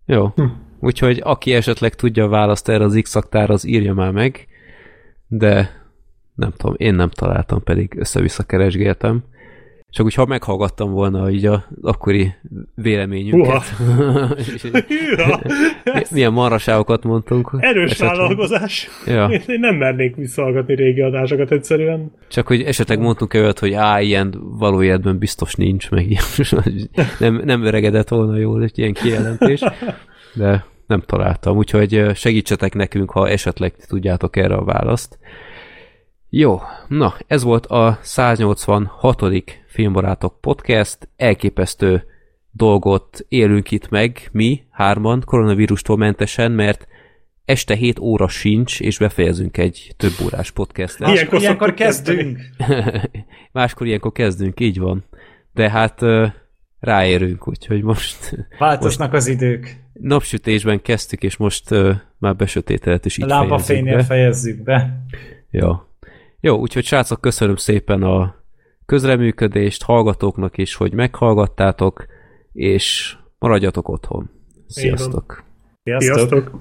Jó. Hm. Úgyhogy aki esetleg tudja a választ erre az x az írja már meg, de nem tudom, én nem találtam, pedig össze-vissza keresgéltem. Csak úgy, ha meghallgattam volna így az akkori véleményünket. Milyen marhaságokat mondtunk. erős esetleg. vállalkozás. Ja. Én nem mernék visszahallgatni régi adásokat egyszerűen. Csak hogy esetleg mondtunk olyat, hogy á, ilyen való életben biztos nincs, meg nem, nem öregedett volna jól egy ilyen kijelentés, de nem találtam, úgyhogy segítsetek nekünk, ha esetleg tudjátok erre a választ. Jó, na, ez volt a 186. Filmbarátok Podcast, elképesztő dolgot élünk itt meg, mi hárman, koronavírustól mentesen, mert este 7 óra sincs, és befejezünk egy több órás podcastet. Ilyenkor Ilyenkor kezdünk. Máskor ilyenkor kezdünk, így van. De hát ráérünk, úgyhogy most Változnak az idők. napsütésben kezdtük, és most már besötételt, és A így lámpafénynél fejezzük be. fejezzük be. Ja. Jó, úgyhogy srácok, köszönöm szépen a közreműködést, hallgatóknak is, hogy meghallgattátok, és maradjatok otthon. Sziasztok! Sziasztok. Sziasztok!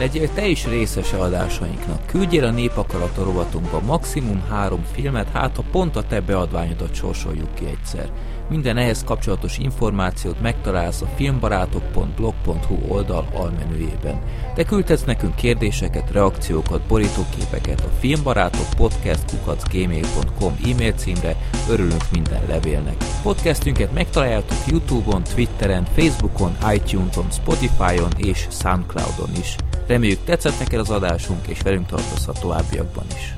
Legyél te is részese adásainknak. Küldjél a Népakarata rovatunkba maximum három filmet, hát ha pont a te beadványodat sorsoljuk ki egyszer. Minden ehhez kapcsolatos információt megtalálsz a filmbarátok.blog.hu oldal almenüjében. Te küldhetsz nekünk kérdéseket, reakciókat, borítóképeket a filmbarátok podcast gmail.com e-mail címre, örülünk minden levélnek. Podcastünket megtaláljátok Youtube-on, Twitteren, Facebookon, iTunes-on, Spotify-on és Soundcloud-on is. Reméljük tetszett neked az adásunk, és velünk tartozhat továbbiakban is.